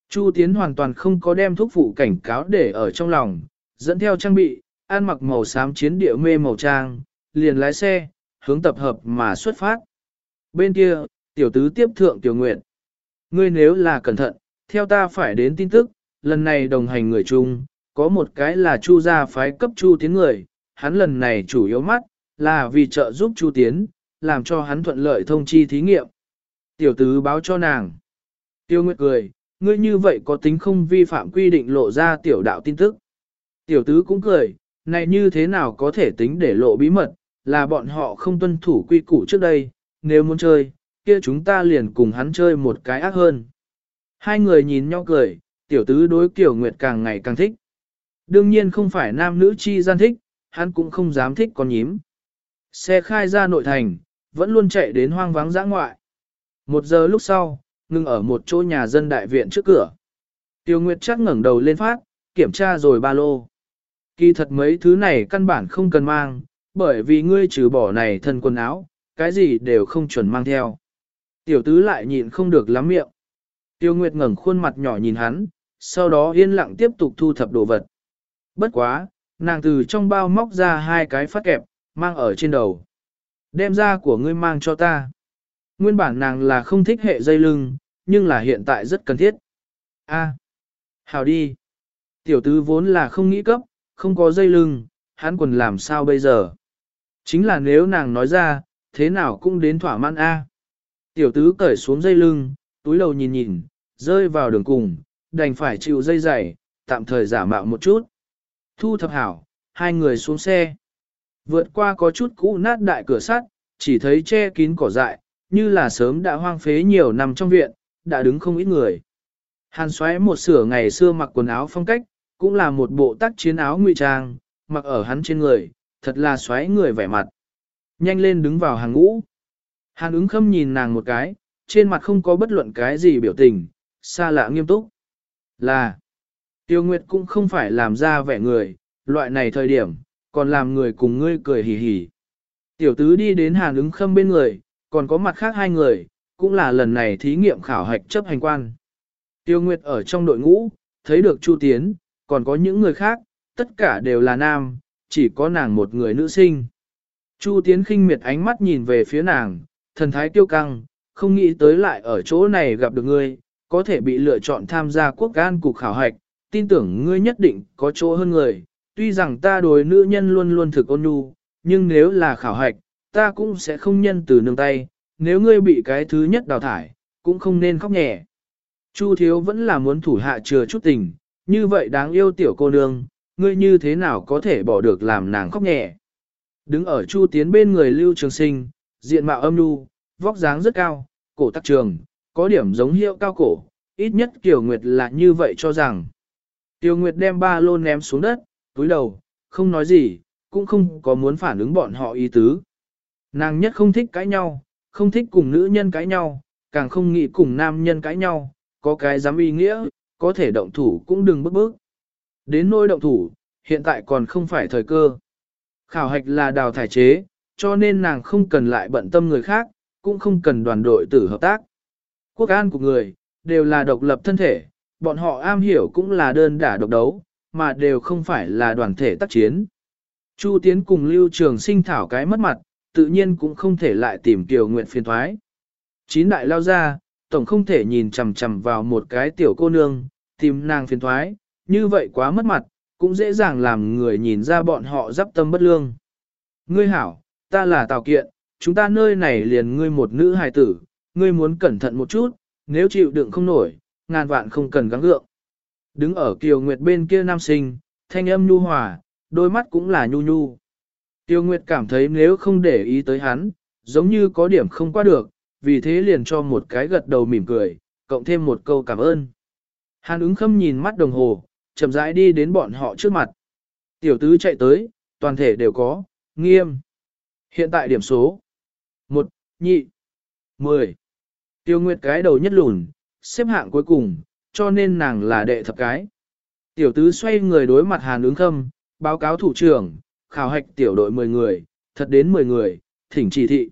Chu Tiến hoàn toàn không có đem thuốc phụ cảnh cáo để ở trong lòng, dẫn theo trang bị, ăn mặc màu xám chiến địa mê màu trang, liền lái xe, hướng tập hợp mà xuất phát. Bên kia, tiểu tứ tiếp thượng tiểu nguyện. Ngươi nếu là cẩn thận, theo ta phải đến tin tức, lần này đồng hành người chung, có một cái là chu gia phái cấp chu tiến người, hắn lần này chủ yếu mắt, là vì trợ giúp chu tiến, làm cho hắn thuận lợi thông chi thí nghiệm. Tiểu tứ báo cho nàng. Tiêu Nguyệt cười, ngươi như vậy có tính không vi phạm quy định lộ ra tiểu đạo tin tức. Tiểu tứ cũng cười, này như thế nào có thể tính để lộ bí mật, là bọn họ không tuân thủ quy củ trước đây, nếu muốn chơi, kia chúng ta liền cùng hắn chơi một cái ác hơn. Hai người nhìn nhau cười, tiểu tứ đối Kiều Nguyệt càng ngày càng thích. Đương nhiên không phải nam nữ chi gian thích, hắn cũng không dám thích con nhím. Xe khai ra nội thành, vẫn luôn chạy đến hoang vắng dã ngoại. Một giờ lúc sau, ngừng ở một chỗ nhà dân đại viện trước cửa. Tiêu Nguyệt chắc ngẩng đầu lên phát, kiểm tra rồi ba lô. Kỳ thật mấy thứ này căn bản không cần mang, bởi vì ngươi trừ bỏ này thân quần áo, cái gì đều không chuẩn mang theo. Tiểu tứ lại nhịn không được lắm miệng. Tiêu Nguyệt ngẩng khuôn mặt nhỏ nhìn hắn, sau đó yên lặng tiếp tục thu thập đồ vật. Bất quá, nàng từ trong bao móc ra hai cái phát kẹp, mang ở trên đầu. Đem ra của ngươi mang cho ta. Nguyên bản nàng là không thích hệ dây lưng, nhưng là hiện tại rất cần thiết. A, hào đi. Tiểu tứ vốn là không nghĩ cấp, không có dây lưng, hắn quần làm sao bây giờ? Chính là nếu nàng nói ra, thế nào cũng đến thỏa mãn A. Tiểu tứ cởi xuống dây lưng, túi đầu nhìn nhìn, rơi vào đường cùng, đành phải chịu dây dày, tạm thời giả mạo một chút. Thu thập hảo, hai người xuống xe. Vượt qua có chút cũ nát đại cửa sắt, chỉ thấy che kín cỏ dại, như là sớm đã hoang phế nhiều năm trong viện, đã đứng không ít người. Hàn xoáy một sửa ngày xưa mặc quần áo phong cách, cũng là một bộ tác chiến áo ngụy trang, mặc ở hắn trên người, thật là xoáy người vẻ mặt. Nhanh lên đứng vào hàng ngũ. Hàn ứng khâm nhìn nàng một cái, trên mặt không có bất luận cái gì biểu tình, xa lạ nghiêm túc. Là, tiêu nguyệt cũng không phải làm ra vẻ người, loại này thời điểm, còn làm người cùng ngươi cười hì hì. Tiểu tứ đi đến hàn ứng khâm bên người, còn có mặt khác hai người, cũng là lần này thí nghiệm khảo hạch chấp hành quan. Tiêu Nguyệt ở trong đội ngũ, thấy được Chu Tiến, còn có những người khác, tất cả đều là nam, chỉ có nàng một người nữ sinh. Chu Tiến khinh miệt ánh mắt nhìn về phía nàng, thần thái tiêu căng, không nghĩ tới lại ở chỗ này gặp được ngươi, có thể bị lựa chọn tham gia quốc an cục khảo hạch, tin tưởng ngươi nhất định có chỗ hơn người. Tuy rằng ta đối nữ nhân luôn luôn thực ôn nhu, nhưng nếu là khảo hạch, ta cũng sẽ không nhân từ nương tay, nếu ngươi bị cái thứ nhất đào thải, cũng không nên khóc nhẹ. Chu thiếu vẫn là muốn thủ hạ chừa chút tình, như vậy đáng yêu tiểu cô nương, ngươi như thế nào có thể bỏ được làm nàng khóc nhẹ. Đứng ở chu tiến bên người lưu trường sinh, diện mạo âm nhu, vóc dáng rất cao, cổ tắc trường, có điểm giống hiệu cao cổ, ít nhất Kiều Nguyệt là như vậy cho rằng. Kiều Nguyệt đem ba lô ném xuống đất, túi đầu, không nói gì, cũng không có muốn phản ứng bọn họ ý tứ. Nàng nhất không thích cãi nhau, không thích cùng nữ nhân cãi nhau, càng không nghĩ cùng nam nhân cãi nhau, có cái dám ý nghĩa, có thể động thủ cũng đừng bước bước. Đến nôi động thủ, hiện tại còn không phải thời cơ. Khảo hạch là đào thải chế, cho nên nàng không cần lại bận tâm người khác, cũng không cần đoàn đội tử hợp tác. Quốc an của người, đều là độc lập thân thể, bọn họ am hiểu cũng là đơn đả độc đấu, mà đều không phải là đoàn thể tác chiến. Chu Tiến cùng Lưu Trường sinh thảo cái mất mặt, tự nhiên cũng không thể lại tìm Kiều Nguyện phiền thoái. Chín đại lao ra, tổng không thể nhìn chằm chằm vào một cái tiểu cô nương, tìm nàng phiền thoái, như vậy quá mất mặt, cũng dễ dàng làm người nhìn ra bọn họ dắp tâm bất lương. Ngươi hảo, ta là Tào Kiện, chúng ta nơi này liền ngươi một nữ hài tử, ngươi muốn cẩn thận một chút, nếu chịu đựng không nổi, ngàn vạn không cần gắng gượng. Đứng ở Kiều Nguyệt bên kia nam sinh, thanh âm nhu hòa, đôi mắt cũng là nhu nhu. Tiêu Nguyệt cảm thấy nếu không để ý tới hắn, giống như có điểm không qua được, vì thế liền cho một cái gật đầu mỉm cười, cộng thêm một câu cảm ơn. Hàn ứng khâm nhìn mắt đồng hồ, chậm rãi đi đến bọn họ trước mặt. Tiểu tứ chạy tới, toàn thể đều có, nghiêm. Hiện tại điểm số. 1, nhị, 10. Tiêu Nguyệt cái đầu nhất lùn, xếp hạng cuối cùng, cho nên nàng là đệ thập cái. Tiểu tứ xoay người đối mặt Hàn ứng khâm, báo cáo thủ trưởng, khảo hạch tiểu đội 10 người, thật đến 10 người, thỉnh chỉ thị.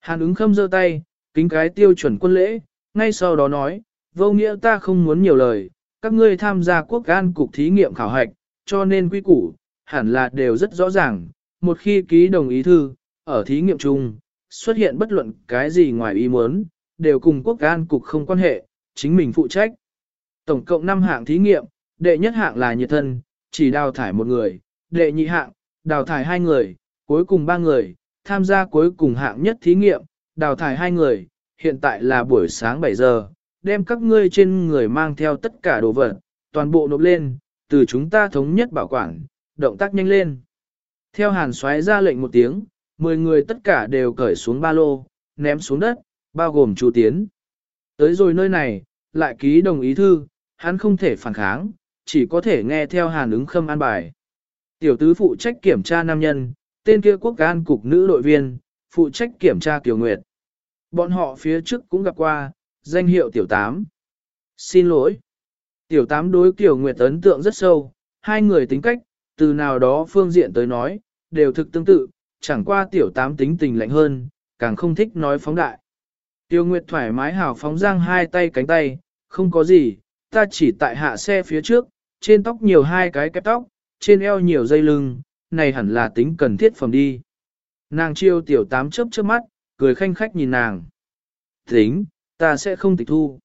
Hàn ứng khâm giơ tay, kính cái tiêu chuẩn quân lễ, ngay sau đó nói, vô nghĩa ta không muốn nhiều lời, các ngươi tham gia quốc gan cục thí nghiệm khảo hạch, cho nên quy củ, hẳn là đều rất rõ ràng, một khi ký đồng ý thư, ở thí nghiệm chung, xuất hiện bất luận cái gì ngoài ý muốn, đều cùng quốc an cục không quan hệ, chính mình phụ trách. Tổng cộng 5 hạng thí nghiệm, đệ nhất hạng là nhiệt thân, chỉ đào thải một người, đệ nhị hạng, đào thải hai người, cuối cùng ba người, tham gia cuối cùng hạng nhất thí nghiệm, đào thải hai người, hiện tại là buổi sáng 7 giờ, đem các ngươi trên người mang theo tất cả đồ vật, toàn bộ nộp lên, từ chúng ta thống nhất bảo quản, động tác nhanh lên. Theo hàn xoáy ra lệnh một tiếng, 10 người tất cả đều cởi xuống ba lô, ném xuống đất, bao gồm Chu Tiến. Tới rồi nơi này, lại ký đồng ý thư, hắn không thể phản kháng, chỉ có thể nghe theo hàn ứng khâm an bài. Tiểu tứ phụ trách kiểm tra nam nhân, tên kia quốc an cục nữ đội viên, phụ trách kiểm tra Kiều Nguyệt. Bọn họ phía trước cũng gặp qua, danh hiệu tiểu tám. Xin lỗi. Tiểu tám đối Kiều Nguyệt ấn tượng rất sâu, hai người tính cách, từ nào đó phương diện tới nói, đều thực tương tự, chẳng qua tiểu tám tính tình lạnh hơn, càng không thích nói phóng đại. Tiêu Nguyệt thoải mái hào phóng giang hai tay cánh tay, không có gì, ta chỉ tại hạ xe phía trước, trên tóc nhiều hai cái kép tóc, trên eo nhiều dây lưng, này hẳn là tính cần thiết phẩm đi. Nàng chiêu tiểu tám chớp chớp mắt, cười khanh khách nhìn nàng. Tính, ta sẽ không tịch thu.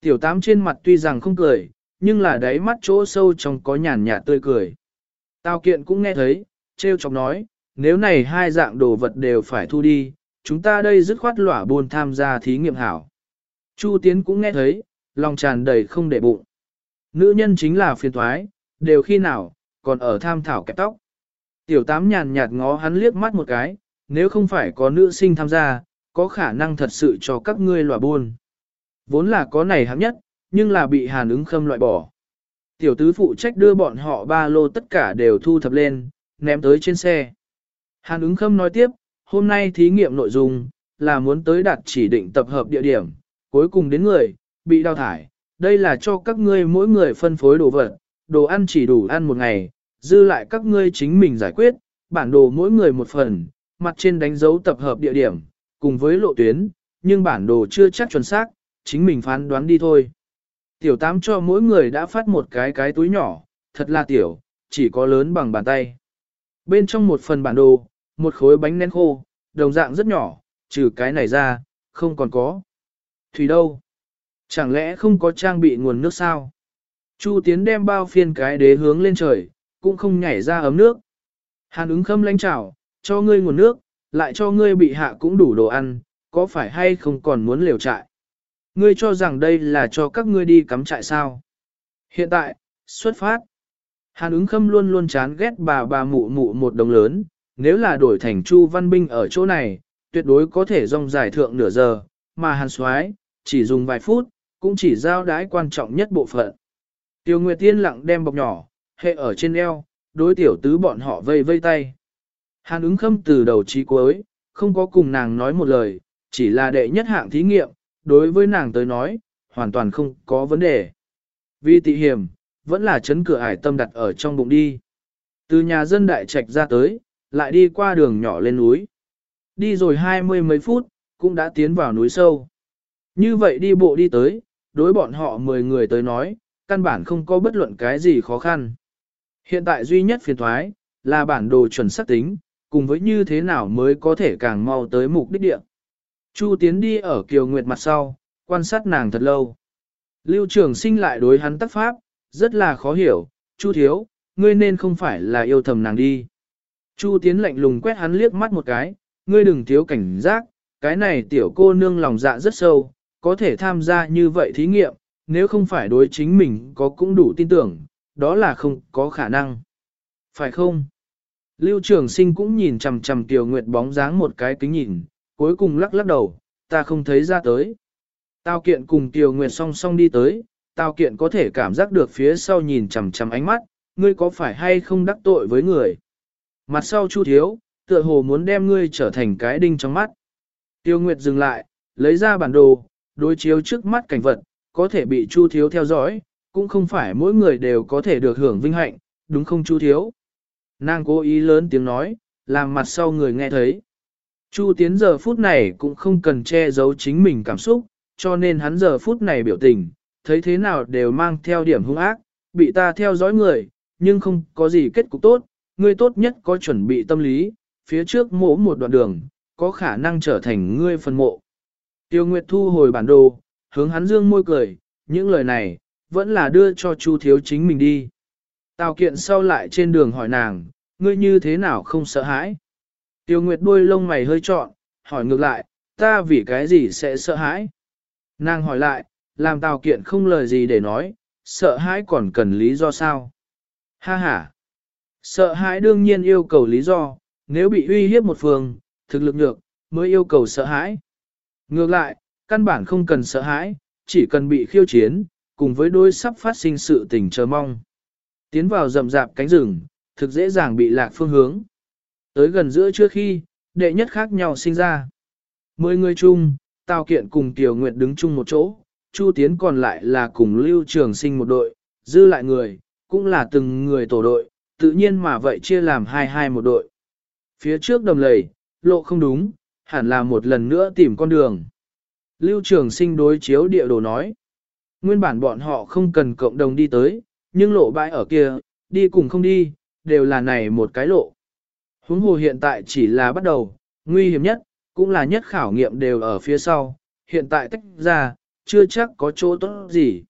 Tiểu tám trên mặt tuy rằng không cười, nhưng là đáy mắt chỗ sâu trong có nhàn nhạt tươi cười. Tào kiện cũng nghe thấy, trêu chọc nói, nếu này hai dạng đồ vật đều phải thu đi, chúng ta đây dứt khoát lỏa buôn tham gia thí nghiệm hảo. Chu Tiến cũng nghe thấy, lòng tràn đầy không để bụng. Nữ nhân chính là phiền thoái, đều khi nào, còn ở tham thảo kẹp tóc. Tiểu tám nhàn nhạt ngó hắn liếc mắt một cái, nếu không phải có nữ sinh tham gia, có khả năng thật sự cho các ngươi lòa buôn. Vốn là có này hám nhất, nhưng là bị hàn ứng khâm loại bỏ. Tiểu tứ phụ trách đưa bọn họ ba lô tất cả đều thu thập lên, ném tới trên xe. Hàn ứng khâm nói tiếp, hôm nay thí nghiệm nội dung, là muốn tới đạt chỉ định tập hợp địa điểm, cuối cùng đến người, bị đào thải. Đây là cho các ngươi mỗi người phân phối đồ vật, đồ ăn chỉ đủ ăn một ngày, dư lại các ngươi chính mình giải quyết, bản đồ mỗi người một phần, mặt trên đánh dấu tập hợp địa điểm, cùng với lộ tuyến, nhưng bản đồ chưa chắc chuẩn xác, chính mình phán đoán đi thôi. Tiểu tám cho mỗi người đã phát một cái cái túi nhỏ, thật là tiểu, chỉ có lớn bằng bàn tay. Bên trong một phần bản đồ, một khối bánh nén khô, đồng dạng rất nhỏ, trừ cái này ra, không còn có. Thủy đâu? Chẳng lẽ không có trang bị nguồn nước sao? Chu Tiến đem bao phiên cái đế hướng lên trời, cũng không nhảy ra ấm nước. Hàn ứng khâm lãnh chảo, cho ngươi nguồn nước, lại cho ngươi bị hạ cũng đủ đồ ăn, có phải hay không còn muốn liều trại? Ngươi cho rằng đây là cho các ngươi đi cắm trại sao? Hiện tại, xuất phát. Hàn ứng khâm luôn luôn chán ghét bà bà mụ mụ một đồng lớn, nếu là đổi thành Chu Văn Binh ở chỗ này, tuyệt đối có thể rong giải thượng nửa giờ, mà Hàn Soái chỉ dùng vài phút, cũng chỉ giao đái quan trọng nhất bộ phận. Tiêu Nguyệt Tiên lặng đem bọc nhỏ, hệ ở trên eo, đối tiểu tứ bọn họ vây vây tay. Hàn ứng khâm từ đầu chí cuối, không có cùng nàng nói một lời, chỉ là đệ nhất hạng thí nghiệm, đối với nàng tới nói, hoàn toàn không có vấn đề. Vì tị hiểm, vẫn là chấn cửa ải tâm đặt ở trong bụng đi. Từ nhà dân đại trạch ra tới, lại đi qua đường nhỏ lên núi. Đi rồi hai mươi mấy phút, cũng đã tiến vào núi sâu. Như vậy đi bộ đi tới, đối bọn họ 10 người tới nói, căn bản không có bất luận cái gì khó khăn. Hiện tại duy nhất phiền thoái, là bản đồ chuẩn xác tính, cùng với như thế nào mới có thể càng mau tới mục đích địa. Chu tiến đi ở Kiều Nguyệt mặt sau, quan sát nàng thật lâu. Lưu trường sinh lại đối hắn tác pháp, rất là khó hiểu, Chu thiếu, ngươi nên không phải là yêu thầm nàng đi. Chu tiến lạnh lùng quét hắn liếc mắt một cái, ngươi đừng thiếu cảnh giác, cái này tiểu cô nương lòng dạ rất sâu, có thể tham gia như vậy thí nghiệm, nếu không phải đối chính mình có cũng đủ tin tưởng, đó là không có khả năng. Phải không? Lưu trường sinh cũng nhìn chằm chằm Tiểu Nguyệt bóng dáng một cái kính nhìn, cuối cùng lắc lắc đầu, ta không thấy ra tới. tao kiện cùng Tiểu Nguyệt song song đi tới, Tào kiện có thể cảm giác được phía sau nhìn chằm chằm ánh mắt, ngươi có phải hay không đắc tội với người. Mặt sau Chu Thiếu, tựa hồ muốn đem ngươi trở thành cái đinh trong mắt. Tiêu Nguyệt dừng lại, lấy ra bản đồ, đối chiếu trước mắt cảnh vật, có thể bị Chu Thiếu theo dõi, cũng không phải mỗi người đều có thể được hưởng vinh hạnh, đúng không Chu Thiếu? Nàng cố ý lớn tiếng nói, làm mặt sau người nghe thấy. Chu Tiến giờ phút này cũng không cần che giấu chính mình cảm xúc, cho nên hắn giờ phút này biểu tình, thấy thế nào đều mang theo điểm hung ác, bị ta theo dõi người, nhưng không có gì kết cục tốt, ngươi tốt nhất có chuẩn bị tâm lý, phía trước mỗ một đoạn đường, có khả năng trở thành ngươi phần mộ. Tiêu Nguyệt thu hồi bản đồ, hướng hắn dương môi cười, những lời này, vẫn là đưa cho Chu thiếu chính mình đi. Tào kiện sau lại trên đường hỏi nàng, ngươi như thế nào không sợ hãi? Tiêu Nguyệt đuôi lông mày hơi trọn, hỏi ngược lại, ta vì cái gì sẽ sợ hãi? Nàng hỏi lại, làm Tào kiện không lời gì để nói, sợ hãi còn cần lý do sao? Ha ha! Sợ hãi đương nhiên yêu cầu lý do, nếu bị uy hiếp một phương, thực lực nhược, mới yêu cầu sợ hãi, Ngược lại, căn bản không cần sợ hãi, chỉ cần bị khiêu chiến, cùng với đôi sắp phát sinh sự tình chờ mong. Tiến vào rậm rạp cánh rừng, thực dễ dàng bị lạc phương hướng. Tới gần giữa trước khi, đệ nhất khác nhau sinh ra. Mười người chung, Tào Kiện cùng Tiểu Nguyệt đứng chung một chỗ, Chu Tiến còn lại là cùng Lưu Trường Sinh một đội, dư lại người, cũng là từng người tổ đội, tự nhiên mà vậy chia làm hai hai một đội. Phía trước đầm lầy, lộ không đúng, hẳn là một lần nữa tìm con đường. Lưu Trường Sinh đối chiếu địa đồ nói. Nguyên bản bọn họ không cần cộng đồng đi tới, nhưng lộ bãi ở kia, đi cùng không đi, đều là này một cái lộ. Huống hồ hiện tại chỉ là bắt đầu, nguy hiểm nhất, cũng là nhất khảo nghiệm đều ở phía sau, hiện tại tách ra, chưa chắc có chỗ tốt gì.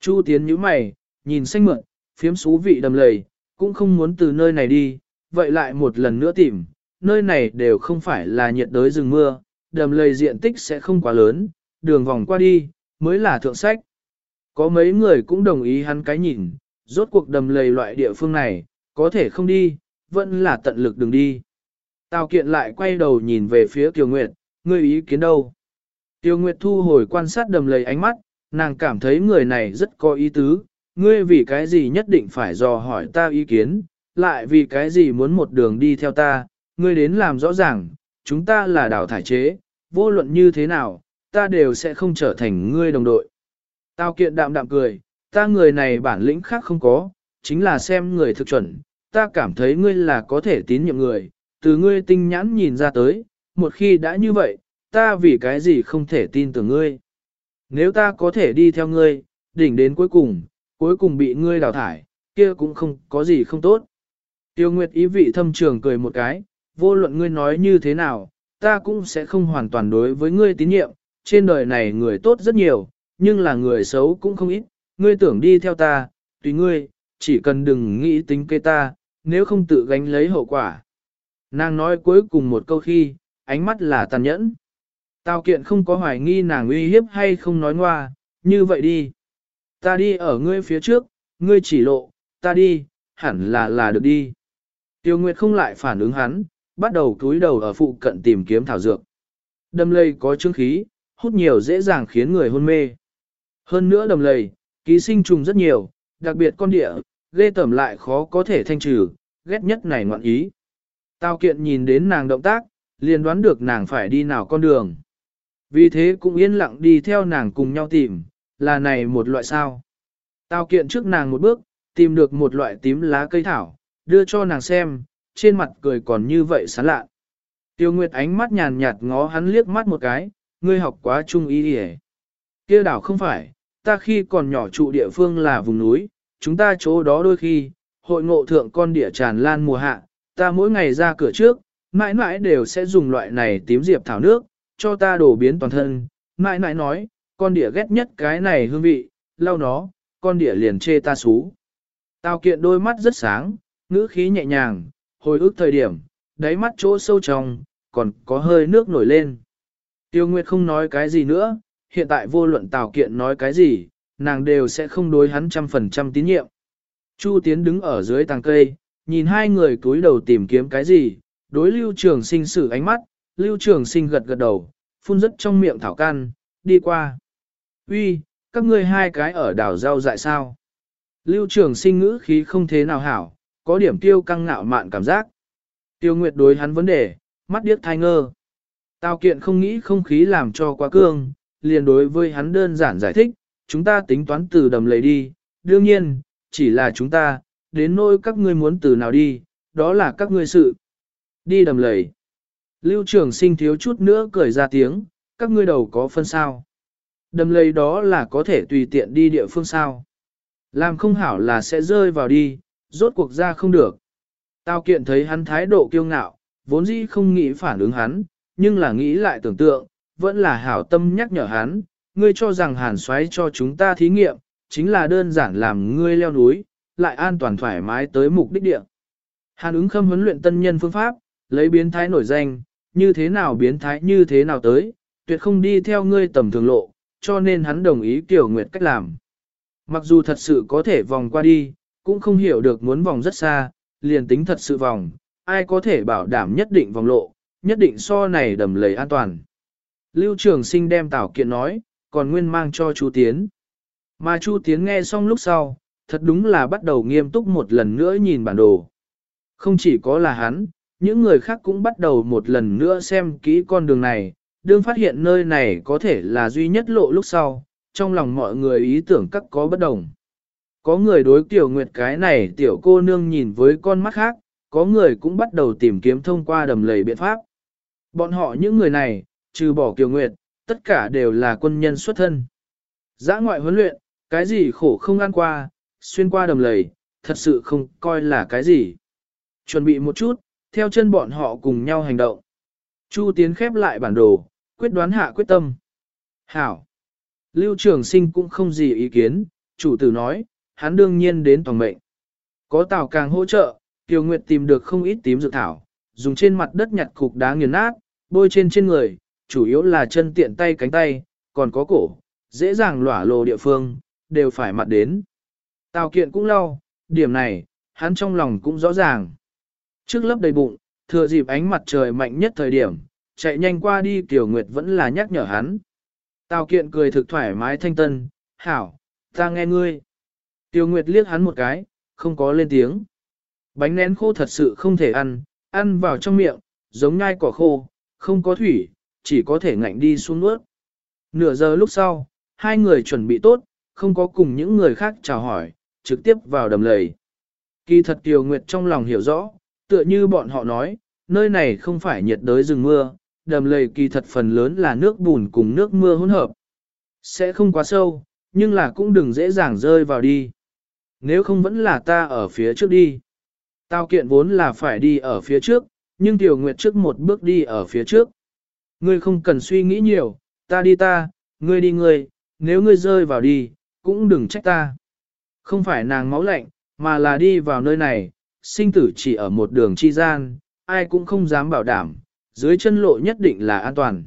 Chu tiến như mày, nhìn xanh mượn, phiếm xú vị đầm lầy, cũng không muốn từ nơi này đi, vậy lại một lần nữa tìm, nơi này đều không phải là nhiệt đới rừng mưa, đầm lầy diện tích sẽ không quá lớn, đường vòng qua đi, mới là thượng sách. Có mấy người cũng đồng ý hắn cái nhìn, rốt cuộc đầm lầy loại địa phương này, có thể không đi, vẫn là tận lực đừng đi. Tào kiện lại quay đầu nhìn về phía Kiều Nguyệt, ngươi ý kiến đâu? Tiêu Nguyệt thu hồi quan sát đầm lầy ánh mắt, nàng cảm thấy người này rất có ý tứ, ngươi vì cái gì nhất định phải dò hỏi ta ý kiến, lại vì cái gì muốn một đường đi theo ta, ngươi đến làm rõ ràng, chúng ta là đảo thải chế, vô luận như thế nào, ta đều sẽ không trở thành ngươi đồng đội. Tao kiện đạm đạm cười, ta người này bản lĩnh khác không có, chính là xem người thực chuẩn, ta cảm thấy ngươi là có thể tín nhiệm người, từ ngươi tinh nhãn nhìn ra tới, một khi đã như vậy, ta vì cái gì không thể tin tưởng ngươi. Nếu ta có thể đi theo ngươi, đỉnh đến cuối cùng, cuối cùng bị ngươi đào thải, kia cũng không có gì không tốt. Tiêu Nguyệt ý vị thâm trường cười một cái, vô luận ngươi nói như thế nào, ta cũng sẽ không hoàn toàn đối với ngươi tín nhiệm, trên đời này người tốt rất nhiều, nhưng là người xấu cũng không ít, ngươi tưởng đi theo ta, tùy ngươi, chỉ cần đừng nghĩ tính kế ta, nếu không tự gánh lấy hậu quả. Nàng nói cuối cùng một câu khi, ánh mắt là tàn nhẫn. Tào kiện không có hoài nghi nàng uy hiếp hay không nói ngoa, như vậy đi. Ta đi ở ngươi phía trước, ngươi chỉ lộ, ta đi, hẳn là là được đi. Tiêu Nguyệt không lại phản ứng hắn, bắt đầu túi đầu ở phụ cận tìm kiếm thảo dược. Đầm lầy có chứng khí, hút nhiều dễ dàng khiến người hôn mê. Hơn nữa đầm lầy, ký sinh trùng rất nhiều, đặc biệt con địa, ghê tẩm lại khó có thể thanh trừ, ghét nhất này ngoạn ý. Tào kiện nhìn đến nàng động tác, liền đoán được nàng phải đi nào con đường. Vì thế cũng yên lặng đi theo nàng cùng nhau tìm, là này một loại sao. Tào kiện trước nàng một bước, tìm được một loại tím lá cây thảo, đưa cho nàng xem, trên mặt cười còn như vậy sán lạ. Tiêu Nguyệt ánh mắt nhàn nhạt ngó hắn liếc mắt một cái, ngươi học quá trung ý đi kia đảo không phải, ta khi còn nhỏ trụ địa phương là vùng núi, chúng ta chỗ đó đôi khi, hội ngộ thượng con địa tràn lan mùa hạ, ta mỗi ngày ra cửa trước, mãi mãi đều sẽ dùng loại này tím diệp thảo nước, cho ta đổ biến toàn thân, mãi mãi nói, con đỉa ghét nhất cái này hương vị, lau nó, con đỉa liền chê ta xú. Tào kiện đôi mắt rất sáng, ngữ khí nhẹ nhàng, hồi ức thời điểm, đáy mắt chỗ sâu trong, còn có hơi nước nổi lên. Tiêu Nguyệt không nói cái gì nữa, hiện tại vô luận Tào Kiện nói cái gì, nàng đều sẽ không đối hắn trăm phần trăm tín nhiệm. Chu Tiến đứng ở dưới tàng cây, nhìn hai người cúi đầu tìm kiếm cái gì, đối lưu trường sinh sử ánh mắt, lưu trường sinh gật gật đầu, phun rất trong miệng thảo can, đi qua. Uy, các ngươi hai cái ở đảo rau dại sao? Lưu trường sinh ngữ khí không thế nào hảo, có điểm tiêu căng ngạo mạn cảm giác. Tiêu Nguyệt đối hắn vấn đề, mắt điếc thai ngơ. Tào kiện không nghĩ không khí làm cho quá cương, liền đối với hắn đơn giản giải thích, chúng ta tính toán từ đầm lầy đi, đương nhiên, chỉ là chúng ta, đến nỗi các ngươi muốn từ nào đi, đó là các ngươi sự. Đi đầm lầy. Lưu trường sinh thiếu chút nữa cười ra tiếng, các ngươi đầu có phân sao. Đầm lầy đó là có thể tùy tiện đi địa phương sao. Làm không hảo là sẽ rơi vào đi, rốt cuộc ra không được. Tao kiện thấy hắn thái độ kiêu ngạo, vốn dĩ không nghĩ phản ứng hắn, nhưng là nghĩ lại tưởng tượng, vẫn là hảo tâm nhắc nhở hắn, ngươi cho rằng hàn xoáy cho chúng ta thí nghiệm, chính là đơn giản làm ngươi leo núi, lại an toàn thoải mái tới mục đích địa. Hàn ứng khâm huấn luyện tân nhân phương pháp, lấy biến thái nổi danh, như thế nào biến thái như thế nào tới, tuyệt không đi theo ngươi tầm thường lộ, cho nên hắn đồng ý Tiểu Nguyệt cách làm. Mặc dù thật sự có thể vòng qua đi, cũng không hiểu được muốn vòng rất xa, liền tính thật sự vòng, ai có thể bảo đảm nhất định vòng lộ, nhất định so này đầm lầy an toàn. Lưu Trường Sinh đem tảo Kiện nói, còn nguyên mang cho Chu Tiến. Mà Chu Tiến nghe xong lúc sau, thật đúng là bắt đầu nghiêm túc một lần nữa nhìn bản đồ. Không chỉ có là hắn, những người khác cũng bắt đầu một lần nữa xem kỹ con đường này, đương phát hiện nơi này có thể là duy nhất lộ lúc sau, trong lòng mọi người ý tưởng các có bất đồng. Có người đối Tiểu Nguyệt cái này tiểu cô nương nhìn với con mắt khác, có người cũng bắt đầu tìm kiếm thông qua đầm lầy biện pháp. Bọn họ những người này, trừ bỏ Kiều Nguyệt, tất cả đều là quân nhân xuất thân. Giã ngoại huấn luyện, cái gì khổ không ăn qua, xuyên qua đầm lầy, thật sự không coi là cái gì. Chuẩn bị một chút, theo chân bọn họ cùng nhau hành động. Chu Tiến khép lại bản đồ, quyết đoán hạ quyết tâm. Hảo. Lưu Trường Sinh cũng không gì ý kiến, chủ tử nói, hắn đương nhiên đến toàn mệnh. Có Tào càng hỗ trợ, Kiều Nguyệt tìm được không ít tím dược thảo, dùng trên mặt đất nhặt cục đá nghiền nát, bôi trên trên người, chủ yếu là chân tiện tay cánh tay, còn có cổ, dễ dàng lỏa lồ địa phương, đều phải mặt đến. Tào kiện cũng lau, điểm này, hắn trong lòng cũng rõ ràng. Trước lớp đầy bụng, thừa dịp ánh mặt trời mạnh nhất thời điểm, chạy nhanh qua đi Kiều Nguyệt vẫn là nhắc nhở hắn. Tào kiện cười thực thoải mái thanh tân, hảo, ta nghe ngươi. Tiểu Nguyệt liếc hắn một cái, không có lên tiếng. Bánh nén khô thật sự không thể ăn, ăn vào trong miệng, giống nhai cỏ khô, không có thủy, chỉ có thể ngạnh đi xuống nuốt. Nửa giờ lúc sau, hai người chuẩn bị tốt, không có cùng những người khác chào hỏi, trực tiếp vào đầm lầy. Kỳ thật Kiều Nguyệt trong lòng hiểu rõ, tựa như bọn họ nói, nơi này không phải nhiệt đới rừng mưa, đầm lầy kỳ thật phần lớn là nước bùn cùng nước mưa hỗn hợp. Sẽ không quá sâu, nhưng là cũng đừng dễ dàng rơi vào đi. Nếu không vẫn là ta ở phía trước đi. Tao kiện vốn là phải đi ở phía trước, nhưng Tiểu Nguyệt trước một bước đi ở phía trước. Ngươi không cần suy nghĩ nhiều, ta đi ta, ngươi đi ngươi, nếu ngươi rơi vào đi, cũng đừng trách ta. Không phải nàng máu lạnh, mà là đi vào nơi này, sinh tử chỉ ở một đường chi gian, ai cũng không dám bảo đảm, dưới chân lộ nhất định là an toàn.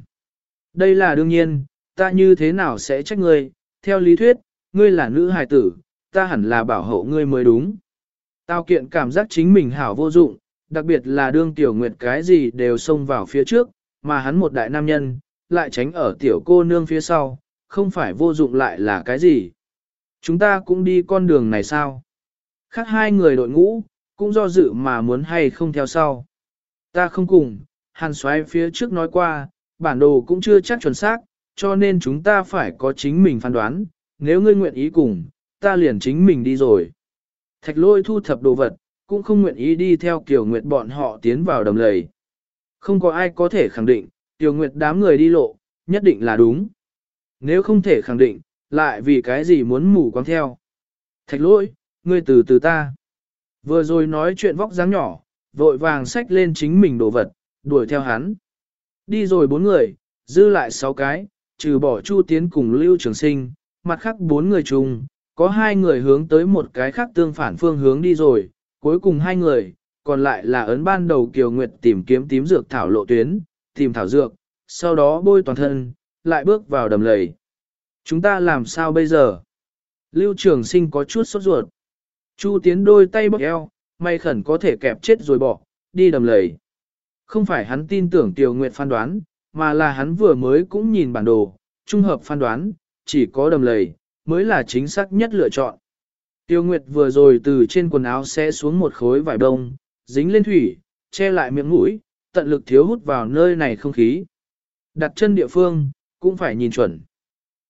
Đây là đương nhiên, ta như thế nào sẽ trách ngươi, theo lý thuyết, ngươi là nữ hài tử, ta hẳn là bảo hộ ngươi mới đúng. Tao kiện cảm giác chính mình hảo vô dụng, đặc biệt là đương tiểu nguyệt cái gì đều xông vào phía trước, mà hắn một đại nam nhân, lại tránh ở tiểu cô nương phía sau, không phải vô dụng lại là cái gì. Chúng ta cũng đi con đường này sao? Khác hai người đội ngũ, cũng do dự mà muốn hay không theo sau. Ta không cùng, hàn xoáy phía trước nói qua, bản đồ cũng chưa chắc chuẩn xác, cho nên chúng ta phải có chính mình phán đoán, nếu ngươi nguyện ý cùng, ta liền chính mình đi rồi. Thạch lôi thu thập đồ vật, cũng không nguyện ý đi theo kiểu Nguyệt bọn họ tiến vào đầm lầy. Không có ai có thể khẳng định, tiểu Nguyệt đám người đi lộ, nhất định là đúng. Nếu không thể khẳng định, lại vì cái gì muốn mù quáng theo. Thạch Lỗi, ngươi từ từ ta. Vừa rồi nói chuyện vóc dáng nhỏ, vội vàng xách lên chính mình đồ vật, đuổi theo hắn. Đi rồi bốn người, dư lại sáu cái, trừ bỏ Chu Tiến cùng Lưu Trường Sinh, mặt khác bốn người chung, có hai người hướng tới một cái khác tương phản phương hướng đi rồi, cuối cùng hai người, còn lại là ấn ban đầu Kiều Nguyệt tìm kiếm tím dược thảo lộ tuyến, tìm thảo dược, sau đó bôi toàn thân, lại bước vào đầm lầy. Chúng ta làm sao bây giờ? Lưu Trường Sinh có chút sốt ruột. Chu Tiến đôi tay bóp eo, may khẩn có thể kẹp chết rồi bỏ, đi đầm lầy. Không phải hắn tin tưởng Tiểu Nguyệt phán đoán, mà là hắn vừa mới cũng nhìn bản đồ, trung hợp phán đoán, chỉ có đầm lầy, mới là chính xác nhất lựa chọn. Tiêu Nguyệt vừa rồi từ trên quần áo sẽ xuống một khối vải đông, dính lên thủy, che lại miệng mũi, tận lực thiếu hút vào nơi này không khí. Đặt chân địa phương, cũng phải nhìn chuẩn.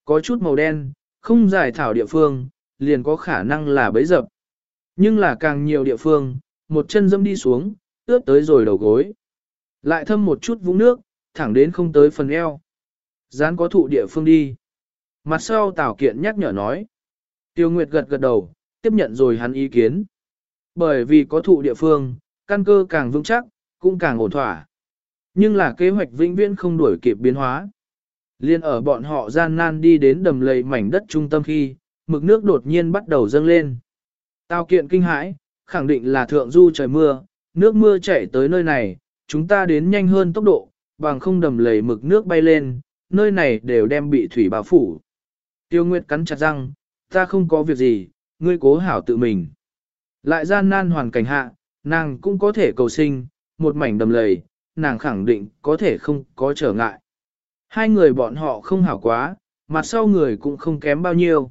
Có chút màu đen, không giải thảo địa phương, liền có khả năng là bấy dập. Nhưng là càng nhiều địa phương, một chân dâm đi xuống, ướt tới rồi đầu gối. Lại thâm một chút vũng nước, thẳng đến không tới phần eo. Dán có thụ địa phương đi. Mặt sau Tào Kiện nhắc nhở nói. Tiêu Nguyệt gật gật đầu, tiếp nhận rồi hắn ý kiến. Bởi vì có thụ địa phương, căn cơ càng vững chắc, cũng càng ổn thỏa. Nhưng là kế hoạch vĩnh viễn không đuổi kịp biến hóa. Liên ở bọn họ gian nan đi đến đầm lầy mảnh đất trung tâm khi, mực nước đột nhiên bắt đầu dâng lên. Tào kiện kinh hãi, khẳng định là thượng du trời mưa, nước mưa chảy tới nơi này, chúng ta đến nhanh hơn tốc độ, bằng không đầm lầy mực nước bay lên, nơi này đều đem bị thủy bao phủ. Tiêu Nguyệt cắn chặt răng, ta không có việc gì, ngươi cố hảo tự mình. Lại gian nan hoàn cảnh hạ, nàng cũng có thể cầu sinh, một mảnh đầm lầy, nàng khẳng định có thể không có trở ngại. Hai người bọn họ không hảo quá, mặt sau người cũng không kém bao nhiêu.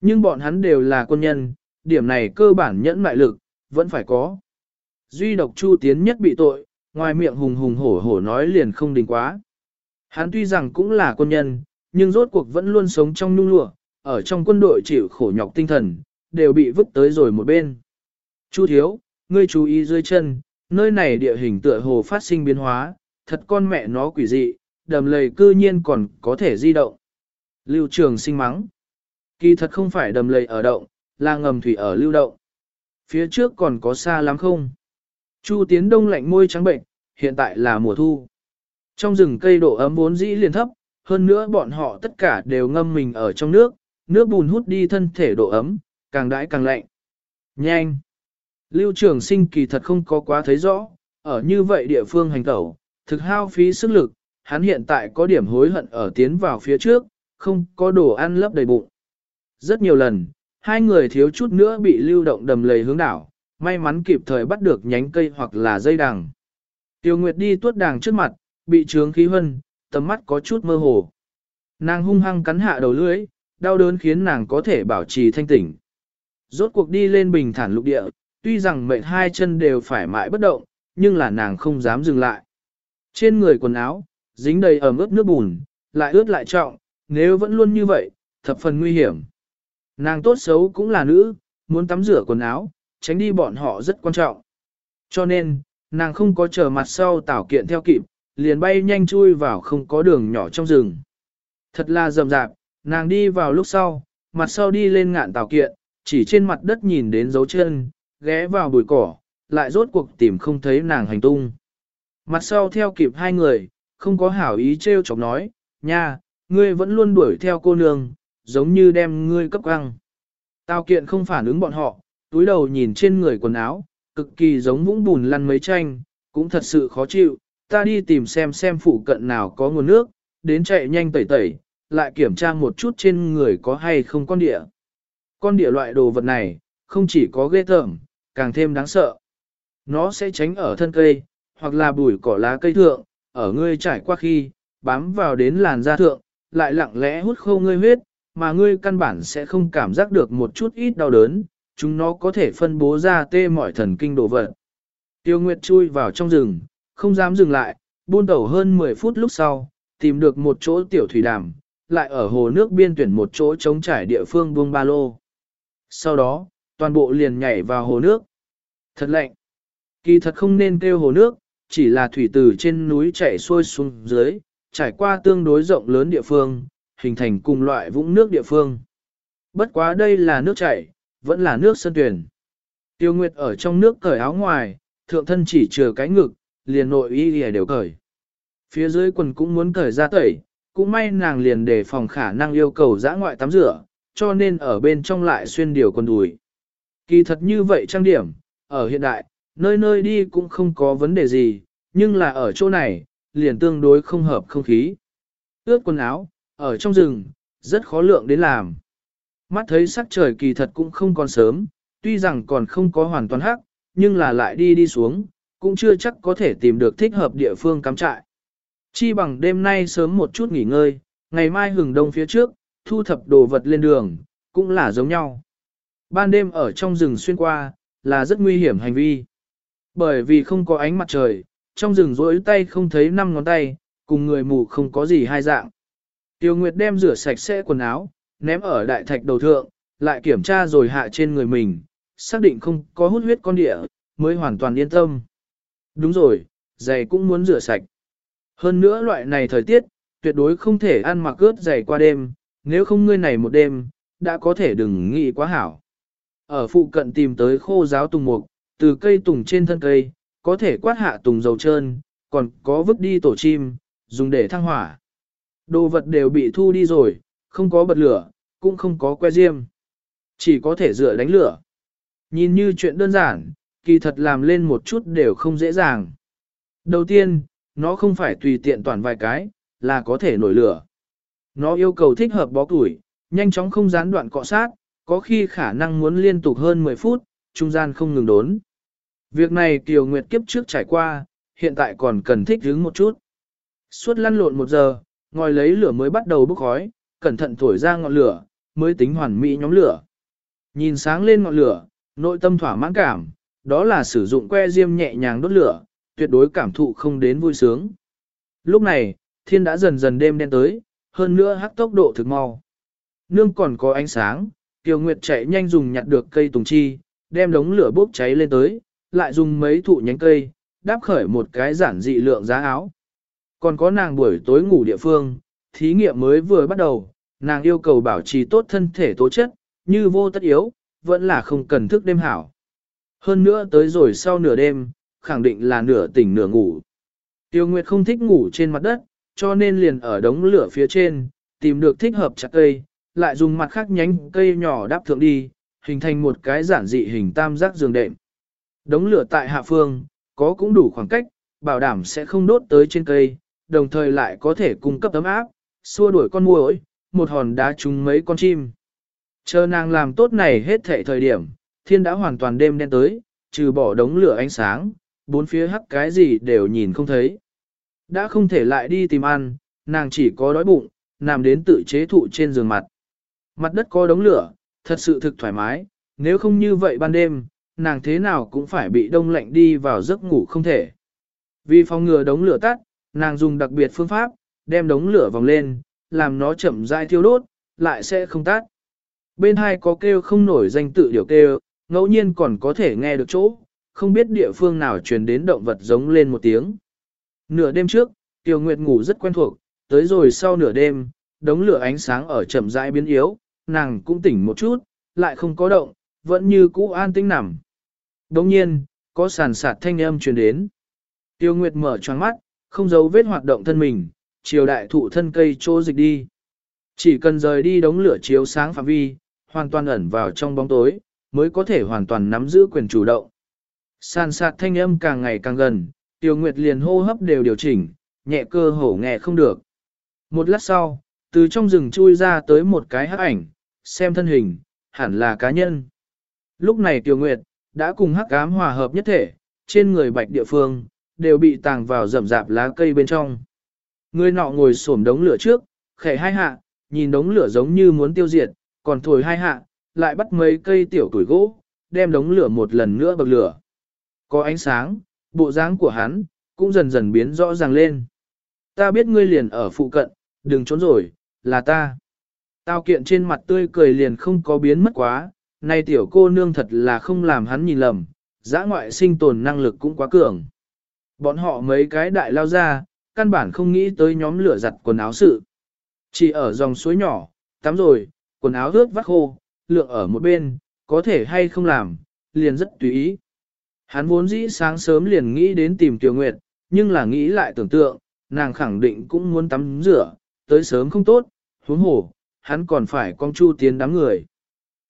Nhưng bọn hắn đều là quân nhân, điểm này cơ bản nhẫn mại lực, vẫn phải có. Duy độc Chu Tiến nhất bị tội, ngoài miệng hùng hùng hổ hổ nói liền không đình quá. Hắn tuy rằng cũng là quân nhân, nhưng rốt cuộc vẫn luôn sống trong nhung lụa, ở trong quân đội chịu khổ nhọc tinh thần, đều bị vứt tới rồi một bên. Chu thiếu, ngươi chú ý dưới chân, nơi này địa hình tựa hồ phát sinh biến hóa, thật con mẹ nó quỷ dị, đầm lầy cư nhiên còn có thể di động. Lưu trường sinh mắng. Kỳ thật không phải đầm lầy ở động, là ngầm thủy ở lưu động. Phía trước còn có xa lắm không? Chu tiến đông lạnh môi trắng bệnh, hiện tại là mùa thu. Trong rừng cây độ ấm vốn dĩ liền thấp, hơn nữa bọn họ tất cả đều ngâm mình ở trong nước, nước bùn hút đi thân thể độ ấm, càng đãi càng lạnh. Nhanh! Lưu trường sinh kỳ thật không có quá thấy rõ, ở như vậy địa phương hành tẩu, thực hao phí sức lực, hắn hiện tại có điểm hối hận ở tiến vào phía trước, không có đồ ăn lấp đầy bụng. Rất nhiều lần, hai người thiếu chút nữa bị lưu động đầm lầy hướng đảo, may mắn kịp thời bắt được nhánh cây hoặc là dây đằng. Tiêu Nguyệt đi tuốt đàng trước mặt, bị trướng khí hân, tầm mắt có chút mơ hồ. Nàng hung hăng cắn hạ đầu lưỡi, đau đớn khiến nàng có thể bảo trì thanh tỉnh. Rốt cuộc đi lên bình thản lục địa, tuy rằng mệnh hai chân đều phải mãi bất động, nhưng là nàng không dám dừng lại. Trên người quần áo, dính đầy ẩm ướt nước bùn, lại ướt lại trọng, nếu vẫn luôn như vậy, thập phần nguy hiểm. Nàng tốt xấu cũng là nữ, muốn tắm rửa quần áo, tránh đi bọn họ rất quan trọng. Cho nên, nàng không có chờ mặt sau tảo kiện theo kịp, liền bay nhanh chui vào không có đường nhỏ trong rừng. Thật là rầm rạp, nàng đi vào lúc sau, mặt sau đi lên ngạn tảo kiện, chỉ trên mặt đất nhìn đến dấu chân, ghé vào bụi cỏ, lại rốt cuộc tìm không thấy nàng hành tung. Mặt sau theo kịp hai người, không có hảo ý trêu chọc nói, nha, ngươi vẫn luôn đuổi theo cô nương, giống như đem ngươi cấp căng. Tào kiện không phản ứng bọn họ, túi đầu nhìn trên người quần áo, cực kỳ giống vũng bùn lăn mấy tranh, cũng thật sự khó chịu, ta đi tìm xem xem phụ cận nào có nguồn nước, đến chạy nhanh tẩy tẩy, lại kiểm tra một chút trên người có hay không con địa. Con địa loại đồ vật này, không chỉ có ghê tởm, càng thêm đáng sợ. Nó sẽ tránh ở thân cây, hoặc là bùi cỏ lá cây thượng, ở ngươi trải qua khi, bám vào đến làn da thượng, lại lặng lẽ hút khô ngươi huyết, mà ngươi căn bản sẽ không cảm giác được một chút ít đau đớn, chúng nó có thể phân bố ra tê mọi thần kinh đồ vật. Tiêu Nguyệt chui vào trong rừng, không dám dừng lại, buôn tẩu hơn 10 phút lúc sau, tìm được một chỗ tiểu thủy đàm, lại ở hồ nước biên tuyển một chỗ trống trải địa phương buông ba lô. Sau đó, toàn bộ liền nhảy vào hồ nước. Thật lạnh. Kỳ thật không nên kêu hồ nước, chỉ là thủy từ trên núi chảy xuôi xuống dưới, trải qua tương đối rộng lớn địa phương, hình thành cùng loại vũng nước địa phương. Bất quá đây là nước chảy, vẫn là nước sân tuyển. Tiêu Nguyệt ở trong nước cởi áo ngoài, thượng thân chỉ chừa cái ngực, liền nội y lìa đều cởi. Phía dưới quần cũng muốn cởi ra tẩy, cũng may nàng liền đề phòng khả năng yêu cầu dã ngoại tắm rửa, cho nên ở bên trong lại xuyên điều quần đùi. Kỳ thật như vậy trang điểm, ở hiện đại, nơi nơi đi cũng không có vấn đề gì, nhưng là ở chỗ này, liền tương đối không hợp không khí. Ướt quần áo, ở trong rừng, rất khó lượng đến làm. Mắt thấy sắc trời kỳ thật cũng không còn sớm, tuy rằng còn không có hoàn toàn hắc, nhưng là lại đi đi xuống, cũng chưa chắc có thể tìm được thích hợp địa phương cắm trại. Chi bằng đêm nay sớm một chút nghỉ ngơi, ngày mai hừng đông phía trước, thu thập đồ vật lên đường, cũng là giống nhau. Ban đêm ở trong rừng xuyên qua, là rất nguy hiểm hành vi. Bởi vì không có ánh mặt trời, trong rừng rỗi tay không thấy năm ngón tay, cùng người mù không có gì hai dạng. Tiêu Nguyệt đem rửa sạch sẽ quần áo, ném ở đại thạch đầu thượng, lại kiểm tra rồi hạ trên người mình, xác định không có hút huyết con địa, mới hoàn toàn yên tâm. Đúng rồi, giày cũng muốn rửa sạch. Hơn nữa loại này thời tiết, tuyệt đối không thể ăn mặc ướt giày qua đêm, nếu không ngươi này một đêm, đã có thể đừng nghĩ quá hảo. Ở phụ cận tìm tới khô giáo tùng mục, từ cây tùng trên thân cây, có thể quát hạ tùng dầu trơn, còn có vứt đi tổ chim, dùng để thăng hỏa. Đồ vật đều bị thu đi rồi, không có bật lửa, cũng không có que diêm. Chỉ có thể dựa đánh lửa. Nhìn như chuyện đơn giản, kỳ thật làm lên một chút đều không dễ dàng. Đầu tiên, nó không phải tùy tiện toàn vài cái, là có thể nổi lửa. Nó yêu cầu thích hợp bó củi, nhanh chóng không gián đoạn cọ sát, có khi khả năng muốn liên tục hơn 10 phút, trung gian không ngừng đốn. Việc này Kiều Nguyệt kiếp trước trải qua, hiện tại còn cần thích hứng một chút. Suốt lăn lộn một giờ, ngòi lấy lửa mới bắt đầu bốc khói, cẩn thận thổi ra ngọn lửa, mới tính hoàn mỹ nhóm lửa. Nhìn sáng lên ngọn lửa, nội tâm thỏa mãn cảm, đó là sử dụng que diêm nhẹ nhàng đốt lửa, tuyệt đối cảm thụ không đến vui sướng. Lúc này, thiên đã dần dần đêm đen tới, hơn nữa hắc tốc độ thực mau. Nương còn có ánh sáng, Tiêu Nguyệt chạy nhanh dùng nhặt được cây tùng chi, đem đống lửa bốc cháy lên tới, lại dùng mấy thụ nhánh cây, đáp khởi một cái giản dị lượng giá áo. Còn có nàng buổi tối ngủ địa phương, thí nghiệm mới vừa bắt đầu, nàng yêu cầu bảo trì tốt thân thể tố chất, như vô tất yếu, vẫn là không cần thức đêm hảo. Hơn nữa tới rồi sau nửa đêm, khẳng định là nửa tỉnh nửa ngủ. Tiêu Nguyệt không thích ngủ trên mặt đất, cho nên liền ở đống lửa phía trên, tìm được thích hợp chặt cây, lại dùng mặt khác nhánh cây nhỏ đáp thượng đi, hình thành một cái giản dị hình tam giác giường đệm. Đống lửa tại hạ phương, có cũng đủ khoảng cách, bảo đảm sẽ không đốt tới trên cây, đồng thời lại có thể cung cấp ấm áp, xua đuổi con muỗi, một hòn đá trúng mấy con chim. Chờ nàng làm tốt này hết thệ thời điểm, thiên đã hoàn toàn đêm đen tới, trừ bỏ đống lửa ánh sáng, bốn phía hắc cái gì đều nhìn không thấy. Đã không thể lại đi tìm ăn, nàng chỉ có đói bụng, nằm đến tự chế thụ trên giường mặt. Mặt đất có đống lửa, thật sự thực thoải mái, nếu không như vậy ban đêm, nàng thế nào cũng phải bị đông lạnh đi vào giấc ngủ không thể. Vì phòng ngừa đống lửa tắt, nàng dùng đặc biệt phương pháp, đem đống lửa vòng lên, làm nó chậm rãi thiêu đốt, lại sẽ không tắt. Bên hai có kêu không nổi danh tự điều kêu, ngẫu nhiên còn có thể nghe được chỗ, không biết địa phương nào truyền đến động vật giống lên một tiếng. Nửa đêm trước, Tiêu Nguyệt ngủ rất quen thuộc, tới rồi sau nửa đêm, đống lửa ánh sáng ở chậm rãi biến yếu, nàng cũng tỉnh một chút, lại không có động, vẫn như cũ an tĩnh nằm. Đồng nhiên, có sàn sạt thanh âm truyền đến. Tiêu Nguyệt mở choáng mắt, không giấu vết hoạt động thân mình, chiều đại thụ thân cây chỗ dịch đi. Chỉ cần rời đi đống lửa chiếu sáng phạm vi, hoàn toàn ẩn vào trong bóng tối, mới có thể hoàn toàn nắm giữ quyền chủ động. Sàn sạt thanh âm càng ngày càng gần, Tiêu Nguyệt liền hô hấp đều điều chỉnh, nhẹ cơ hổ nghe không được. Một lát sau, từ trong rừng chui ra tới một cái hắc ảnh, xem thân hình, hẳn là cá nhân. Lúc này Tiêu Nguyệt, đã cùng hắc ám hòa hợp nhất thể, trên người bạch địa phương, đều bị tàng vào rậm rạp lá cây bên trong. Người nọ ngồi xổm đống lửa trước, khẽ hai hạ, nhìn đống lửa giống như muốn tiêu diệt, còn thổi hai hạ, lại bắt mấy cây tiểu tuổi gỗ, đem đống lửa một lần nữa bậc lửa. Có ánh sáng, bộ dáng của hắn, cũng dần dần biến rõ ràng lên. Ta biết ngươi liền ở phụ cận, đừng trốn rồi, là ta. Tao kiện trên mặt tươi cười liền không có biến mất quá, nay tiểu cô nương thật là không làm hắn nhìn lầm, giã ngoại sinh tồn năng lực cũng quá cường. Bọn họ mấy cái đại lao ra, căn bản không nghĩ tới nhóm lửa giặt quần áo sự. Chỉ ở dòng suối nhỏ, tắm rồi, quần áo ướt vắt khô, lượng ở một bên, có thể hay không làm, liền rất tùy ý. Hắn vốn dĩ sáng sớm liền nghĩ đến tìm Kiều Nguyệt, nhưng là nghĩ lại tưởng tượng, nàng khẳng định cũng muốn tắm rửa, tới sớm không tốt, huống hồ, hắn còn phải con chu tiến đám người.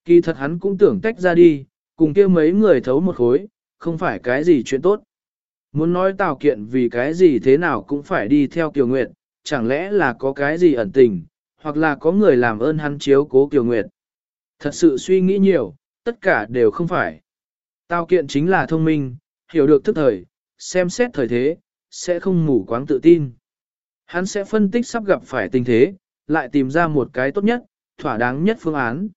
Kỳ thật hắn cũng tưởng tách ra đi, cùng kia mấy người thấu một khối, không phải cái gì chuyện tốt. Muốn nói Tào Kiện vì cái gì thế nào cũng phải đi theo Kiều Nguyệt, chẳng lẽ là có cái gì ẩn tình, hoặc là có người làm ơn hắn chiếu cố Kiều Nguyệt. Thật sự suy nghĩ nhiều, tất cả đều không phải. Tào Kiện chính là thông minh, hiểu được thức thời, xem xét thời thế, sẽ không mù quáng tự tin. Hắn sẽ phân tích sắp gặp phải tình thế, lại tìm ra một cái tốt nhất, thỏa đáng nhất phương án.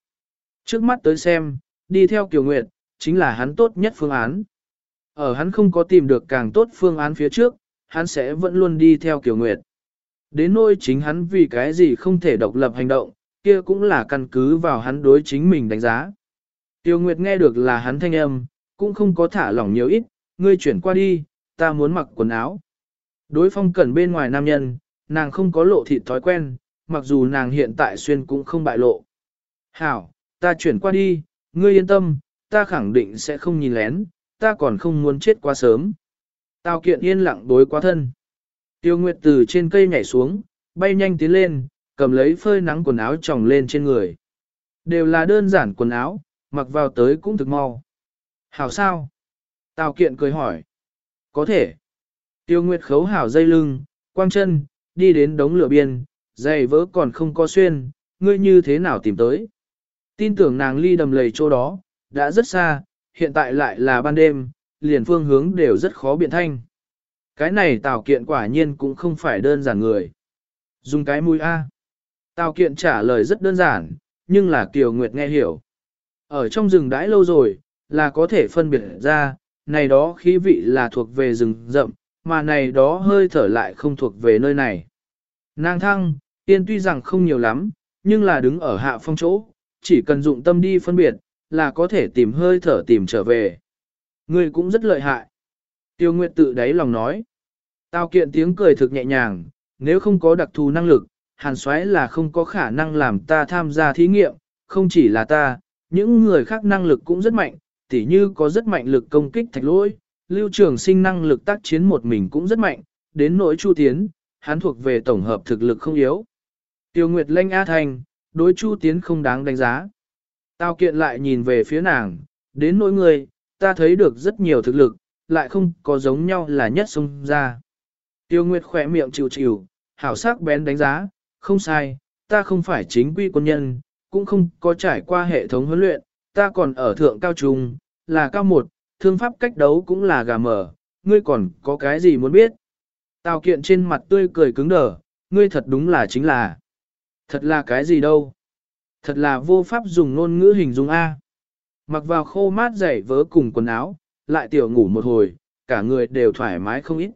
Trước mắt tới xem, đi theo Kiều Nguyệt, chính là hắn tốt nhất phương án. Ở hắn không có tìm được càng tốt phương án phía trước, hắn sẽ vẫn luôn đi theo Kiều Nguyệt. Đến nỗi chính hắn vì cái gì không thể độc lập hành động, kia cũng là căn cứ vào hắn đối chính mình đánh giá. Tiêu Nguyệt nghe được là hắn thanh âm, cũng không có thả lỏng nhiều ít, ngươi chuyển qua đi, ta muốn mặc quần áo. Đối phong cẩn bên ngoài nam nhân, nàng không có lộ thịt thói quen, mặc dù nàng hiện tại xuyên cũng không bại lộ. Hảo, ta chuyển qua đi, ngươi yên tâm, ta khẳng định sẽ không nhìn lén, ta còn không muốn chết quá sớm. Tào kiện yên lặng đối quá thân. Tiêu Nguyệt từ trên cây nhảy xuống, bay nhanh tiến lên, cầm lấy phơi nắng quần áo tròng lên trên người. Đều là đơn giản quần áo, mặc vào tới cũng thực mau. Hảo sao? Tào kiện cười hỏi. Có thể. Tiêu Nguyệt khấu hảo dây lưng, quang chân, đi đến đống lửa biên, giày vỡ còn không có xuyên, ngươi như thế nào tìm tới. Tin tưởng nàng ly đầm lầy chỗ đó, đã rất xa, hiện tại lại là ban đêm, liền phương hướng đều rất khó biện thanh. Cái này tào kiện quả nhiên cũng không phải đơn giản người. Dùng cái mũi A. Tào kiện trả lời rất đơn giản, nhưng là Kiều Nguyệt nghe hiểu. Ở trong rừng đãi lâu rồi, là có thể phân biệt ra, này đó khí vị là thuộc về rừng rậm, mà này đó hơi thở lại không thuộc về nơi này. Nàng thăng, tiên tuy rằng không nhiều lắm, nhưng là đứng ở hạ phong chỗ, chỉ cần dụng tâm đi phân biệt, là có thể tìm hơi thở tìm trở về. Ngươi cũng rất lợi hại. Tiêu Nguyệt tự đáy lòng nói. Tao kiện tiếng cười thực nhẹ nhàng, nếu không có đặc thù năng lực, hàn xoáy là không có khả năng làm ta tham gia thí nghiệm, không chỉ là ta, những người khác năng lực cũng rất mạnh, tỉ như có rất mạnh lực công kích thạch lỗi, lưu trường sinh năng lực tác chiến một mình cũng rất mạnh, đến nỗi chu tiến, hắn thuộc về tổng hợp thực lực không yếu. Tiêu Nguyệt Lanh A Thành, đối chu tiến không đáng đánh giá. Tao kiện lại nhìn về phía nàng, đến nỗi người, ta thấy được rất nhiều thực lực, lại không có giống nhau là nhất xông ra. Tiêu Nguyệt khỏe miệng chịu chịu, hảo sắc bén đánh giá, không sai, ta không phải chính quy quân nhân, cũng không có trải qua hệ thống huấn luyện, ta còn ở thượng cao trung, là cao một, thương pháp cách đấu cũng là gà mở, ngươi còn có cái gì muốn biết? Tào kiện trên mặt tươi cười cứng đờ, ngươi thật đúng là chính là. Thật là cái gì đâu? Thật là vô pháp dùng ngôn ngữ hình dung A. Mặc vào khô mát dày vớ cùng quần áo, lại tiểu ngủ một hồi, cả người đều thoải mái không ít.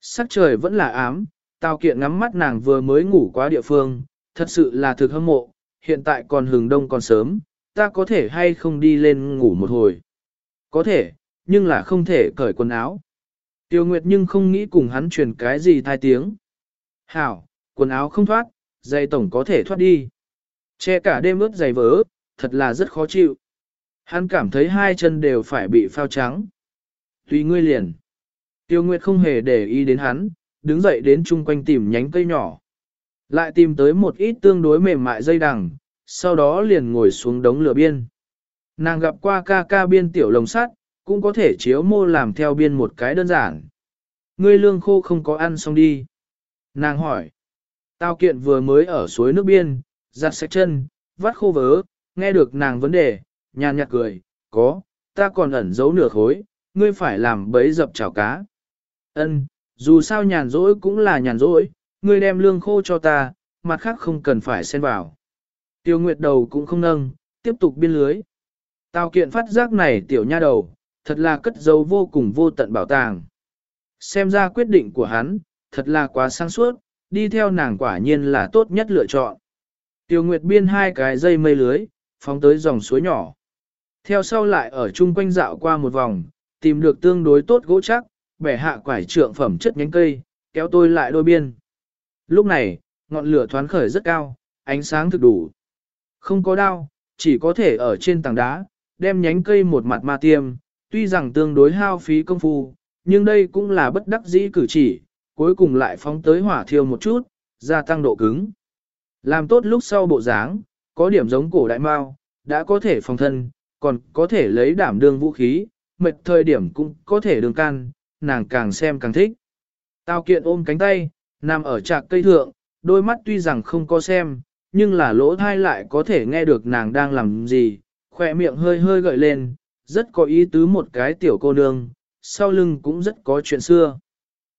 Sắc trời vẫn là ám, Tào kiện ngắm mắt nàng vừa mới ngủ qua địa phương, thật sự là thực hâm mộ, hiện tại còn hừng đông còn sớm, ta có thể hay không đi lên ngủ một hồi. Có thể, nhưng là không thể cởi quần áo. Tiêu Nguyệt nhưng không nghĩ cùng hắn truyền cái gì thai tiếng. Hảo, quần áo không thoát, dây tổng có thể thoát đi. Che cả đêm ướt dày vỡ, thật là rất khó chịu. Hắn cảm thấy hai chân đều phải bị phao trắng. Tùy ngươi liền. Tiêu Nguyệt không hề để ý đến hắn, đứng dậy đến chung quanh tìm nhánh cây nhỏ. Lại tìm tới một ít tương đối mềm mại dây đằng, sau đó liền ngồi xuống đống lửa biên. Nàng gặp qua ca ca biên tiểu lồng sắt, cũng có thể chiếu mô làm theo biên một cái đơn giản. Ngươi lương khô không có ăn xong đi. Nàng hỏi. Tao kiện vừa mới ở suối nước biên, giặt sạch chân, vắt khô vớ, nghe được nàng vấn đề, nhàn nhạt cười, có, ta còn ẩn giấu nửa khối, ngươi phải làm bấy dập chảo cá. Ân, dù sao nhàn rỗi cũng là nhàn rỗi, ngươi đem lương khô cho ta, mặt khác không cần phải xen vào. Tiêu Nguyệt đầu cũng không nâng, tiếp tục biên lưới. Tào kiện phát giác này tiểu nha đầu, thật là cất giấu vô cùng vô tận bảo tàng. Xem ra quyết định của hắn, thật là quá sáng suốt, đi theo nàng quả nhiên là tốt nhất lựa chọn. Tiêu Nguyệt biên hai cái dây mây lưới, phóng tới dòng suối nhỏ. Theo sau lại ở chung quanh dạo qua một vòng, tìm được tương đối tốt gỗ chắc, bẻ hạ quải trượng phẩm chất nhánh cây, kéo tôi lại đôi biên. Lúc này, ngọn lửa thoáng khởi rất cao, ánh sáng thực đủ. Không có đao, chỉ có thể ở trên tảng đá, đem nhánh cây một mặt ma tiêm, tuy rằng tương đối hao phí công phu, nhưng đây cũng là bất đắc dĩ cử chỉ, cuối cùng lại phóng tới hỏa thiêu một chút, gia tăng độ cứng. Làm tốt lúc sau bộ dáng, có điểm giống cổ đại mao, đã có thể phòng thân, còn có thể lấy đảm đương vũ khí, mệt thời điểm cũng có thể đường can, nàng càng xem càng thích. tao kiện ôm cánh tay, nằm ở trạc cây thượng, đôi mắt tuy rằng không có xem, nhưng là lỗ thai lại có thể nghe được nàng đang làm gì, khỏe miệng hơi hơi gợi lên, rất có ý tứ một cái tiểu cô nương, sau lưng cũng rất có chuyện xưa.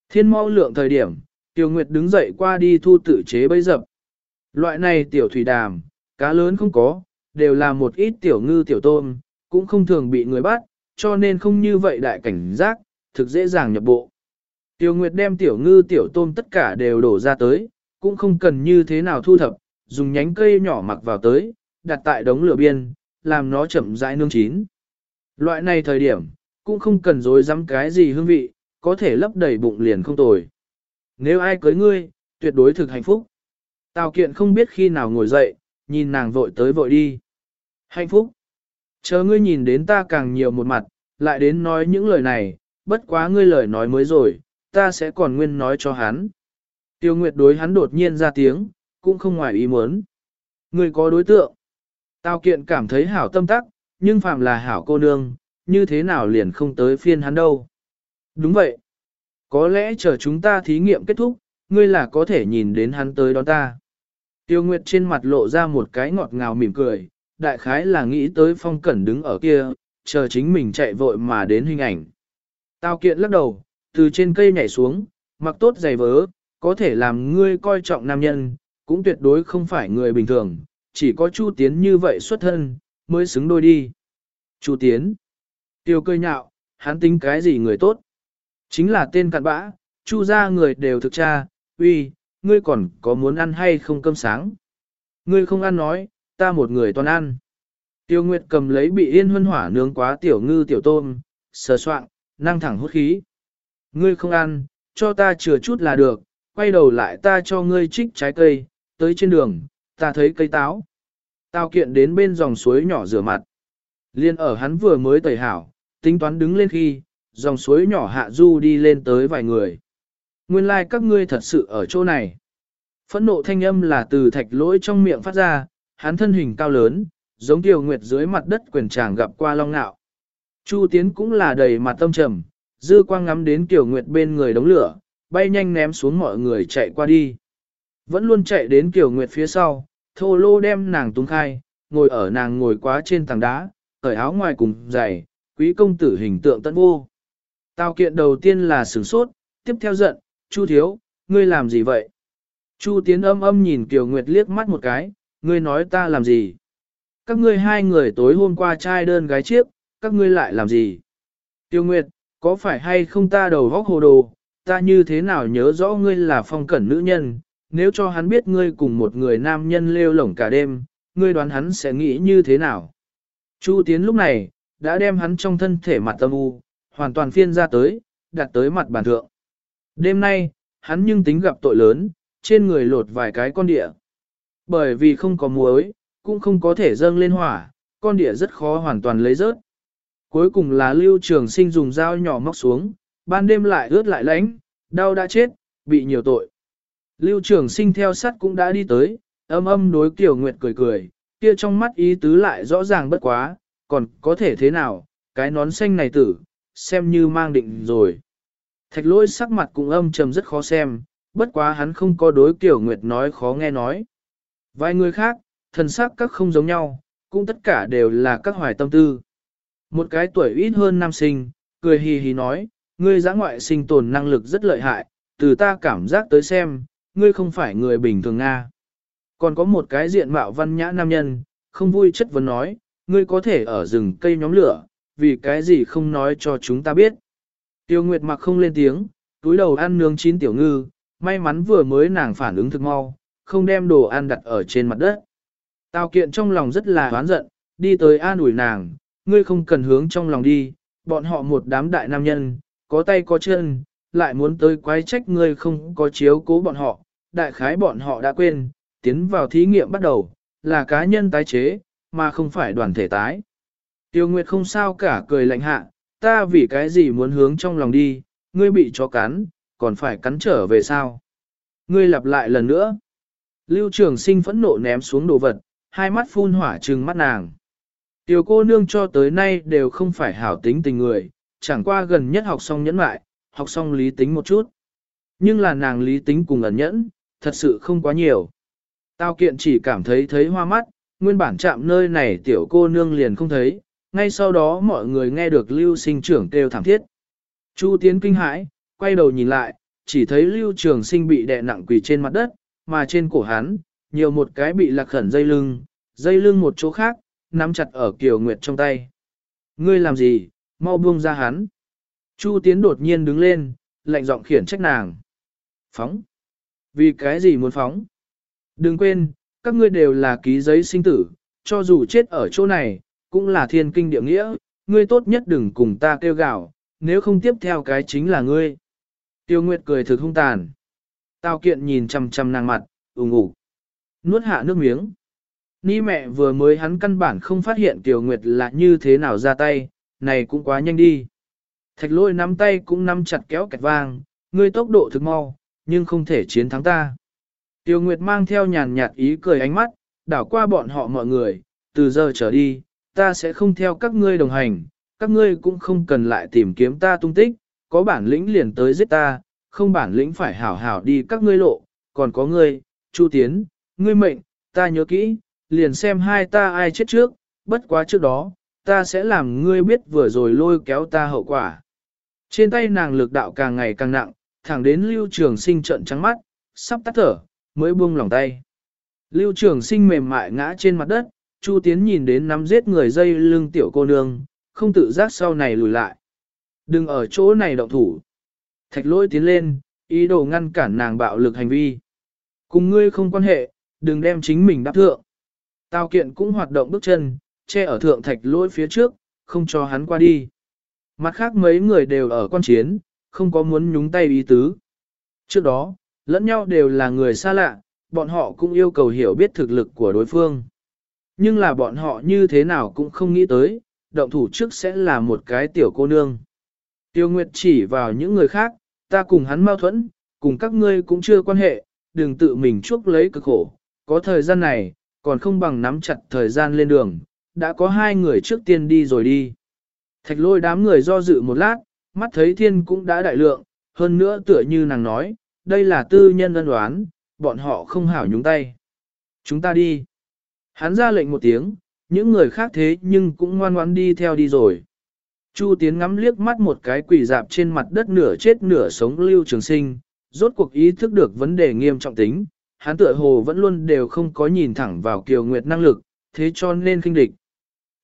Thiên mau lượng thời điểm, Tiểu Nguyệt đứng dậy qua đi thu tự chế bấy dập. Loại này tiểu thủy đàm, cá lớn không có, đều là một ít tiểu ngư tiểu tôm, cũng không thường bị người bắt, cho nên không như vậy đại cảnh giác, thực dễ dàng nhập bộ. Tiểu Nguyệt đem tiểu ngư tiểu tôm tất cả đều đổ ra tới, cũng không cần như thế nào thu thập, dùng nhánh cây nhỏ mặc vào tới, đặt tại đống lửa biên, làm nó chậm rãi nương chín. Loại này thời điểm, cũng không cần dối dám cái gì hương vị, có thể lấp đầy bụng liền không tồi. Nếu ai cưới ngươi, tuyệt đối thực hạnh phúc. Tào kiện không biết khi nào ngồi dậy, nhìn nàng vội tới vội đi. Hạnh phúc. Chờ ngươi nhìn đến ta càng nhiều một mặt, lại đến nói những lời này, bất quá ngươi lời nói mới rồi, ta sẽ còn nguyên nói cho hắn. Tiêu Nguyệt đối hắn đột nhiên ra tiếng, cũng không ngoài ý muốn. Ngươi có đối tượng. Tào kiện cảm thấy hảo tâm tắc, nhưng phạm là hảo cô nương, như thế nào liền không tới phiên hắn đâu. Đúng vậy. Có lẽ chờ chúng ta thí nghiệm kết thúc, ngươi là có thể nhìn đến hắn tới đó ta. Tiêu Nguyệt trên mặt lộ ra một cái ngọt ngào mỉm cười, đại khái là nghĩ tới phong cẩn đứng ở kia, chờ chính mình chạy vội mà đến hình ảnh. Tào kiện lắc đầu, từ trên cây nhảy xuống, mặc tốt giày vớ, có thể làm ngươi coi trọng nam nhân, cũng tuyệt đối không phải người bình thường, chỉ có Chu Tiến như vậy xuất thân, mới xứng đôi đi. Chu Tiến. Tiêu cười nhạo, hắn tính cái gì người tốt? Chính là tên cặn bã, Chu ra người đều thực tra, uy, ngươi còn có muốn ăn hay không cơm sáng? Ngươi không ăn nói, ta một người toàn ăn. Tiêu Nguyệt cầm lấy bị yên huân hỏa nướng quá tiểu ngư tiểu tôm, sờ soạn, năng thẳng hút khí. Ngươi không ăn, cho ta chừa chút là được, quay đầu lại ta cho ngươi trích trái cây, tới trên đường, ta thấy cây táo. Tao kiện đến bên dòng suối nhỏ rửa mặt. Liên ở hắn vừa mới tẩy hảo, tính toán đứng lên khi, dòng suối nhỏ hạ du đi lên tới vài người. Nguyên lai like các ngươi thật sự ở chỗ này. Phẫn nộ thanh âm là từ thạch lỗi trong miệng phát ra, hắn thân hình cao lớn, giống tiểu nguyệt dưới mặt đất quyền tràng gặp qua long nạo. Chu Tiến cũng là đầy mặt tâm trầm, dư quang ngắm đến tiểu nguyệt bên người đống lửa, bay nhanh ném xuống mọi người chạy qua đi. Vẫn luôn chạy đến tiểu nguyệt phía sau, thô lô đem nàng tung khai, ngồi ở nàng ngồi quá trên tảng đá, cởi áo ngoài cùng giày, quý công tử hình tượng tận vô. Tào kiện đầu tiên là sửng sốt, tiếp theo giận, Chu thiếu, ngươi làm gì vậy? Chu tiến âm âm nhìn Kiều Nguyệt liếc mắt một cái, ngươi nói ta làm gì? Các ngươi hai người tối hôm qua trai đơn gái chiếc, các ngươi lại làm gì? Tiêu Nguyệt, có phải hay không ta đầu góc hồ đồ, ta như thế nào nhớ rõ ngươi là phong cẩn nữ nhân, nếu cho hắn biết ngươi cùng một người nam nhân lêu lổng cả đêm, ngươi đoán hắn sẽ nghĩ như thế nào? Chu Tiến lúc này, đã đem hắn trong thân thể mặt tâm u, hoàn toàn phiên ra tới, đặt tới mặt bàn thượng. Đêm nay, hắn nhưng tính gặp tội lớn, trên người lột vài cái con địa. Bởi vì không có muối, cũng không có thể dâng lên hỏa, con địa rất khó hoàn toàn lấy rớt. Cuối cùng là lưu trường sinh dùng dao nhỏ móc xuống, ban đêm lại ướt lại lánh, đau đã chết, bị nhiều tội. Lưu trường sinh theo sắt cũng đã đi tới, âm âm đối kiểu Nguyệt cười cười, kia trong mắt ý tứ lại rõ ràng bất quá, còn có thể thế nào, cái nón xanh này tử, xem như mang định rồi. Thạch lôi sắc mặt cũng âm trầm rất khó xem, bất quá hắn không có đối kiểu Nguyệt nói khó nghe nói. Vài người khác, thần sắc các không giống nhau, cũng tất cả đều là các hoài tâm tư. Một cái tuổi ít hơn nam sinh, cười hì hì nói, ngươi giã ngoại sinh tồn năng lực rất lợi hại, từ ta cảm giác tới xem, ngươi không phải người bình thường Nga. Còn có một cái diện mạo văn nhã nam nhân, không vui chất vấn nói, ngươi có thể ở rừng cây nhóm lửa, vì cái gì không nói cho chúng ta biết. Tiêu Nguyệt mặc không lên tiếng, túi đầu ăn nướng chín tiểu ngư, may mắn vừa mới nàng phản ứng thực mau, không đem đồ ăn đặt ở trên mặt đất. Tào kiện trong lòng rất là oán giận, đi tới an ủi nàng, ngươi không cần hướng trong lòng đi, bọn họ một đám đại nam nhân, có tay có chân, lại muốn tới quái trách ngươi không có chiếu cố bọn họ, đại khái bọn họ đã quên, tiến vào thí nghiệm bắt đầu, là cá nhân tái chế, mà không phải đoàn thể tái. Tiêu Nguyệt không sao cả cười lạnh hạ, ta vì cái gì muốn hướng trong lòng đi, ngươi bị chó cắn, còn phải cắn trở về sao? Ngươi lặp lại lần nữa. Lưu trường sinh phẫn nộ ném xuống đồ vật, hai mắt phun hỏa trừng mắt nàng. Tiểu cô nương cho tới nay đều không phải hảo tính tình người, chẳng qua gần nhất học xong nhẫn mại, học xong lý tính một chút. Nhưng là nàng lý tính cùng ẩn nhẫn, thật sự không quá nhiều. Tao kiện chỉ cảm thấy thấy hoa mắt, nguyên bản chạm nơi này tiểu cô nương liền không thấy, ngay sau đó mọi người nghe được lưu sinh trưởng kêu thảm thiết. Chu tiến kinh hãi, quay đầu nhìn lại, chỉ thấy lưu trường sinh bị đè nặng quỳ trên mặt đất, mà trên cổ hắn, nhiều một cái bị lạc khẩn dây lưng, dây lưng một chỗ khác, nắm chặt ở Kiều Nguyệt trong tay. Ngươi làm gì, mau buông ra hắn. Chu Tiến đột nhiên đứng lên, lạnh giọng khiển trách nàng. Phóng. Vì cái gì muốn phóng? Đừng quên, các ngươi đều là ký giấy sinh tử, cho dù chết ở chỗ này, cũng là thiên kinh địa nghĩa, ngươi tốt nhất đừng cùng ta kêu gạo, nếu không tiếp theo cái chính là ngươi. Tiêu Nguyệt cười thực hung tàn. Tào kiện nhìn chăm chăm nàng mặt, ủng ủ. Nuốt hạ nước miếng. Ni mẹ vừa mới hắn căn bản không phát hiện Tiểu Nguyệt là như thế nào ra tay, này cũng quá nhanh đi. Thạch lôi nắm tay cũng nắm chặt kéo kẹt vang, ngươi tốc độ thực mau, nhưng không thể chiến thắng ta. Tiêu Nguyệt mang theo nhàn nhạt ý cười ánh mắt, đảo qua bọn họ mọi người, từ giờ trở đi, ta sẽ không theo các ngươi đồng hành, các ngươi cũng không cần lại tìm kiếm ta tung tích, có bản lĩnh liền tới giết ta, không bản lĩnh phải hảo hảo đi các ngươi lộ, còn có ngươi, Chu Tiến, ngươi mệnh, ta nhớ kỹ, liền xem hai ta ai chết trước, bất quá trước đó, ta sẽ làm ngươi biết vừa rồi lôi kéo ta hậu quả. Trên tay nàng lực đạo càng ngày càng nặng, thẳng đến lưu trường sinh trận trắng mắt, sắp tắt thở, mới buông lòng tay. Lưu trường sinh mềm mại ngã trên mặt đất, Chu Tiến nhìn đến nắm giết người dây lưng tiểu cô nương, không tự giác sau này lùi lại. Đừng ở chỗ này động thủ. Thạch lỗi tiến lên, ý đồ ngăn cản nàng bạo lực hành vi. Cùng ngươi không quan hệ, đừng đem chính mình đáp thượng. Tào kiện cũng hoạt động bước chân, che ở thượng thạch lỗi phía trước, không cho hắn qua đi. Mặt khác mấy người đều ở quan chiến, không có muốn nhúng tay ý tứ. Trước đó, lẫn nhau đều là người xa lạ, bọn họ cũng yêu cầu hiểu biết thực lực của đối phương. Nhưng là bọn họ như thế nào cũng không nghĩ tới, động thủ trước sẽ là một cái tiểu cô nương. Tiêu Nguyệt chỉ vào những người khác, ta cùng hắn mâu thuẫn, cùng các ngươi cũng chưa quan hệ, đừng tự mình chuốc lấy cực khổ. Có thời gian này, còn không bằng nắm chặt thời gian lên đường, đã có hai người trước tiên đi rồi đi. Thạch lôi đám người do dự một lát, mắt thấy thiên cũng đã đại lượng, hơn nữa tựa như nàng nói, đây là tư nhân ân đoán, bọn họ không hảo nhúng tay. Chúng ta đi. Hắn ra lệnh một tiếng, những người khác thế nhưng cũng ngoan ngoãn đi theo đi rồi. Chu Tiến ngắm liếc mắt một cái quỷ dạp trên mặt đất nửa chết nửa sống lưu trường sinh, rốt cuộc ý thức được vấn đề nghiêm trọng tính, hắn tựa hồ vẫn luôn đều không có nhìn thẳng vào Kiều Nguyệt năng lực, thế cho nên kinh địch.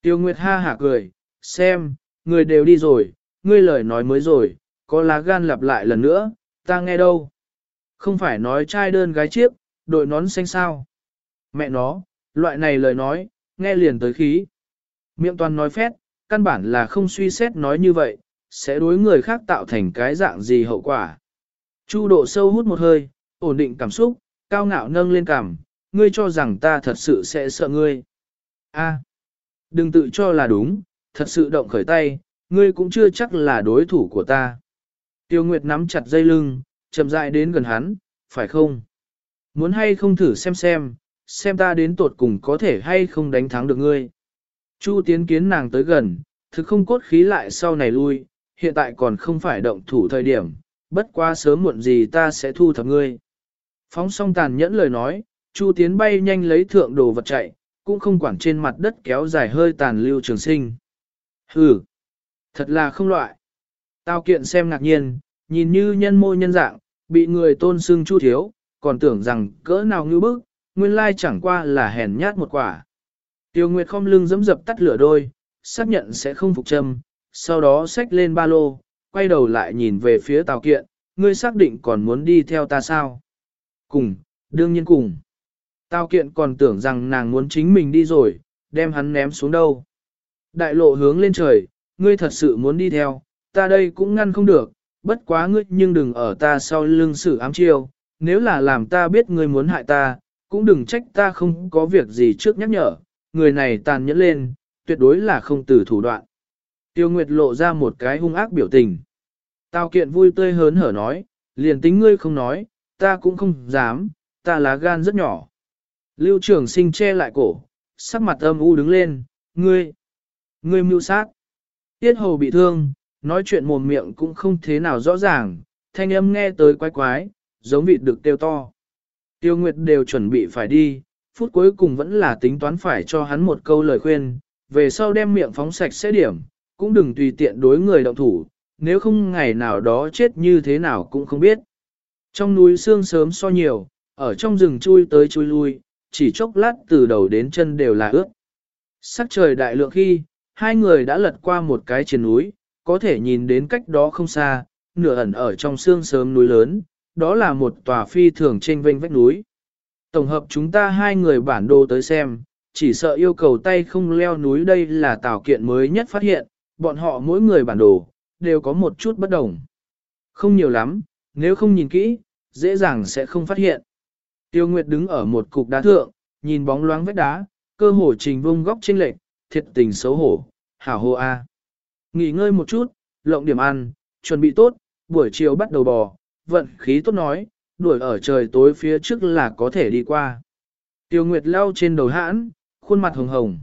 Kiều Nguyệt ha hả cười, xem, người đều đi rồi, ngươi lời nói mới rồi, có lá gan lặp lại lần nữa, ta nghe đâu. Không phải nói trai đơn gái chiếc, đội nón xanh sao. Mẹ nó, loại này lời nói, nghe liền tới khí. Miệng toàn nói phét, căn bản là không suy xét nói như vậy, sẽ đối người khác tạo thành cái dạng gì hậu quả. Chu độ sâu hút một hơi, ổn định cảm xúc, cao ngạo nâng lên cảm, ngươi cho rằng ta thật sự sẽ sợ ngươi. A, đừng tự cho là đúng, thật sự động khởi tay, ngươi cũng chưa chắc là đối thủ của ta. Tiêu Nguyệt nắm chặt dây lưng, chậm rãi đến gần hắn, phải không? Muốn hay không thử xem xem, xem ta đến tột cùng có thể hay không đánh thắng được ngươi. Chu tiến kiến nàng tới gần, thực không cốt khí lại sau này lui, hiện tại còn không phải động thủ thời điểm, bất quá sớm muộn gì ta sẽ thu thập ngươi. Phóng song tàn nhẫn lời nói, Chu tiến bay nhanh lấy thượng đồ vật chạy, cũng không quản trên mặt đất kéo dài hơi tàn lưu trường sinh. Hừ, thật là không loại. Tao kiện xem ngạc nhiên, nhìn như nhân mô nhân dạng, bị người tôn xưng chu thiếu, còn tưởng rằng cỡ nào ngư bức, nguyên lai chẳng qua là hèn nhát một quả. Tiêu Nguyệt không lưng dẫm dập tắt lửa đôi, xác nhận sẽ không phục châm, sau đó xách lên ba lô, quay đầu lại nhìn về phía Tào Kiện, ngươi xác định còn muốn đi theo ta sao? Cùng, đương nhiên cùng. Tào Kiện còn tưởng rằng nàng muốn chính mình đi rồi, đem hắn ném xuống đâu. Đại lộ hướng lên trời, ngươi thật sự muốn đi theo, ta đây cũng ngăn không được, bất quá ngươi nhưng đừng ở ta sau lưng xử ám chiêu, nếu là làm ta biết ngươi muốn hại ta, cũng đừng trách ta không có việc gì trước nhắc nhở, người này tàn nhẫn lên, tuyệt đối là không từ thủ đoạn. Tiêu Nguyệt lộ ra một cái hung ác biểu tình. Tào kiện vui tươi hớn hở nói, liền tính ngươi không nói, ta cũng không dám, ta lá gan rất nhỏ. Lưu trưởng sinh che lại cổ, sắc mặt âm u đứng lên, ngươi, ngươi mưu sát. Tiết hầu bị thương, nói chuyện mồm miệng cũng không thế nào rõ ràng, thanh âm nghe tới quái quái, giống vịt được tiêu to. Tiêu Nguyệt đều chuẩn bị phải đi, phút cuối cùng vẫn là tính toán phải cho hắn một câu lời khuyên, về sau đem miệng phóng sạch sẽ điểm, cũng đừng tùy tiện đối người động thủ, nếu không ngày nào đó chết như thế nào cũng không biết. Trong núi sương sớm so nhiều, ở trong rừng chui tới chui lui, chỉ chốc lát từ đầu đến chân đều là ướt. Sắc trời đại lượng khi, hai người đã lật qua một cái trên núi, có thể nhìn đến cách đó không xa, nửa ẩn ở trong sương sớm núi lớn, đó là một tòa phi thường trên vênh vách núi. Tổng hợp chúng ta hai người bản đồ tới xem, chỉ sợ yêu cầu tay không leo núi đây là tào kiện mới nhất phát hiện, bọn họ mỗi người bản đồ, đều có một chút bất đồng. Không nhiều lắm, nếu không nhìn kỹ, dễ dàng sẽ không phát hiện. Tiêu Nguyệt đứng ở một cục đá thượng, nhìn bóng loáng vách đá, cơ hồ trình vung góc trên lệch, thiệt tình xấu hổ, hảo hô a. Nghỉ ngơi một chút, lộng điểm ăn, chuẩn bị tốt, buổi chiều bắt đầu bò, vận khí tốt nói, đuổi ở trời tối phía trước là có thể đi qua. Tiêu Nguyệt lau trên đầu hãn, khuôn mặt hồng hồng.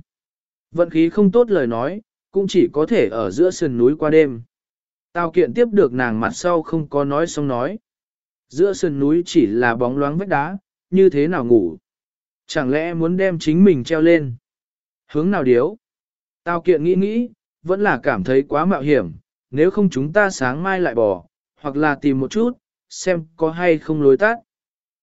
Vận khí không tốt lời nói, cũng chỉ có thể ở giữa sườn núi qua đêm. Tào kiện tiếp được nàng mặt sau không có nói xong nói. Giữa sườn núi chỉ là bóng loáng vách đá, như thế nào ngủ. Chẳng lẽ muốn đem chính mình treo lên? Hướng nào điếu? Tào kiện nghĩ nghĩ, vẫn là cảm thấy quá mạo hiểm, nếu không chúng ta sáng mai lại bỏ, hoặc là tìm một chút, xem có hay không lối tắt.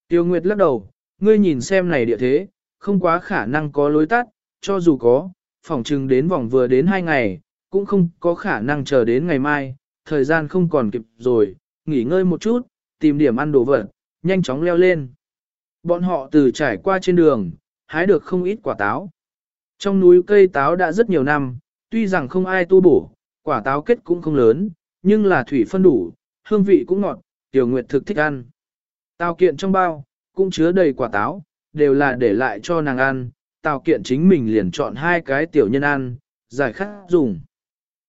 Tiêu Nguyệt lắc đầu, ngươi nhìn xem này địa thế, không quá khả năng có lối tắt, cho dù có, phỏng chừng đến vòng vừa đến hai ngày, cũng không có khả năng chờ đến ngày mai, thời gian không còn kịp rồi, nghỉ ngơi một chút, tìm điểm ăn đồ vật, nhanh chóng leo lên. Bọn họ từ trải qua trên đường, hái được không ít quả táo. Trong núi cây táo đã rất nhiều năm, tuy rằng không ai tu bổ, quả táo kết cũng không lớn, nhưng là thủy phân đủ, hương vị cũng ngọt, Tiểu Nguyệt thực thích ăn. Tào kiện trong bao, cũng chứa đầy quả táo, đều là để lại cho nàng ăn, Tào kiện chính mình liền chọn hai cái tiểu nhân ăn, giải khát dùng.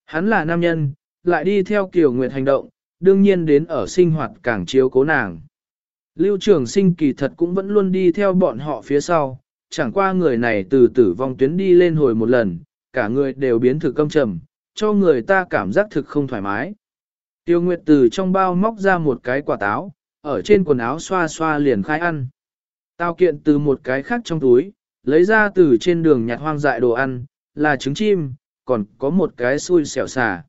Hắn là nam nhân, lại đi theo Kiều Nguyệt hành động, đương nhiên đến ở sinh hoạt càng chiếu cố nàng. Lưu trường sinh kỳ thật cũng vẫn luôn đi theo bọn họ phía sau, chẳng qua người này từ tử vong tuyến đi lên hồi một lần, cả người đều biến thực câm trầm, cho người ta cảm giác thực không thoải mái. Tiêu Nguyệt từ trong bao móc ra một cái quả táo, ở trên quần áo xoa xoa liền khai ăn. Tao kiện từ một cái khác trong túi, lấy ra từ trên đường nhặt hoang dại đồ ăn, là trứng chim, còn có một cái xui xẻo xà.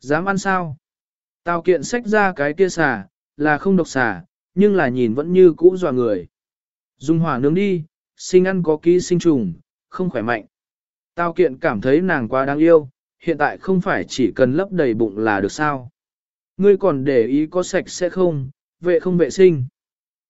Dám ăn sao? Tao kiện xách ra cái kia xà, là không độc xà, nhưng là nhìn vẫn như cũ dọa người. Dùng hỏa nướng đi, sinh ăn có ký sinh trùng, không khỏe mạnh. Tao kiện cảm thấy nàng quá đáng yêu, hiện tại không phải chỉ cần lấp đầy bụng là được sao. Ngươi còn để ý có sạch sẽ không, vệ không vệ sinh.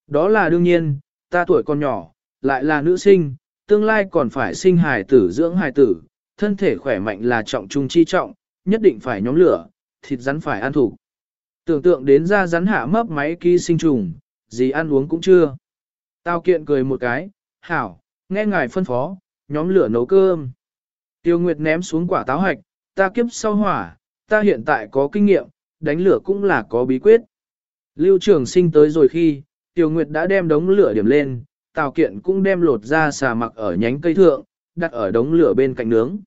Đó là đương nhiên, ta tuổi còn nhỏ, lại là nữ sinh, tương lai còn phải sinh hài tử dưỡng hài tử, thân thể khỏe mạnh là trọng trung chi trọng, nhất định phải nhóm lửa, thịt rắn phải ăn thủ. Tưởng tượng đến ra rắn hạ mấp máy ký sinh trùng, gì ăn uống cũng chưa. Tao kiện cười một cái, hảo, nghe ngài phân phó, nhóm lửa nấu cơm. Tiêu Nguyệt ném xuống quả táo hạch, ta kiếp sau hỏa, ta hiện tại có kinh nghiệm, đánh lửa cũng là có bí quyết. Lưu trường sinh tới rồi khi, Tiêu Nguyệt đã đem đống lửa điểm lên, Tào Kiện cũng đem lột ra xà mặc ở nhánh cây thượng, đặt ở đống lửa bên cạnh nướng.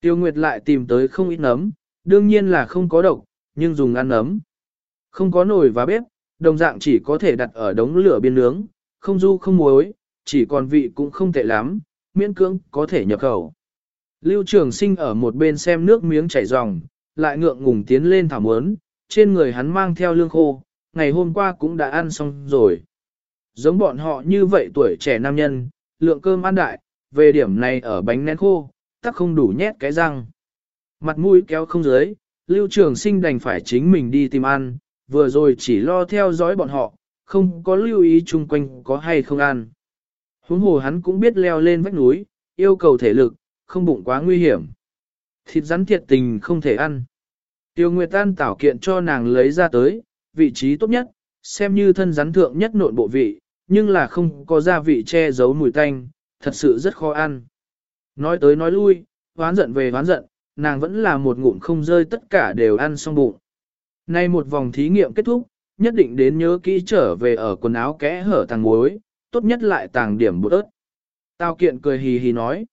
Tiêu Nguyệt lại tìm tới không ít nấm, đương nhiên là không có độc, nhưng dùng ăn nấm. Không có nồi và bếp, đồng dạng chỉ có thể đặt ở đống lửa bên nướng, không du không muối, chỉ còn vị cũng không tệ lắm, miễn cưỡng có thể nhập khẩu. Lưu Trường Sinh ở một bên xem nước miếng chảy ròng, lại ngượng ngùng tiến lên thảo mớn, trên người hắn mang theo lương khô, ngày hôm qua cũng đã ăn xong rồi. Giống bọn họ như vậy tuổi trẻ nam nhân, lượng cơm ăn đại, về điểm này ở bánh nén khô, tắc không đủ nhét cái răng. Mặt mũi kéo không dưới, Lưu Trường Sinh đành phải chính mình đi tìm ăn, vừa rồi chỉ lo theo dõi bọn họ, không có lưu ý chung quanh có hay không ăn. Huống hồ hắn cũng biết leo lên vách núi, yêu cầu thể lực, không bụng quá nguy hiểm. Thịt rắn thiệt tình không thể ăn. Tiêu Nguyệt An tảo kiện cho nàng lấy ra tới, vị trí tốt nhất, xem như thân rắn thượng nhất nội bộ vị, nhưng là không có gia vị che giấu mùi tanh, thật sự rất khó ăn. Nói tới nói lui, hoán giận về hoán giận, nàng vẫn là một ngụm không rơi tất cả đều ăn xong bụng. Nay một vòng thí nghiệm kết thúc, nhất định đến nhớ kỹ trở về ở quần áo kẽ hở tàng muối, tốt nhất lại tàng điểm bột ớt. Tao kiện cười hì hì nói.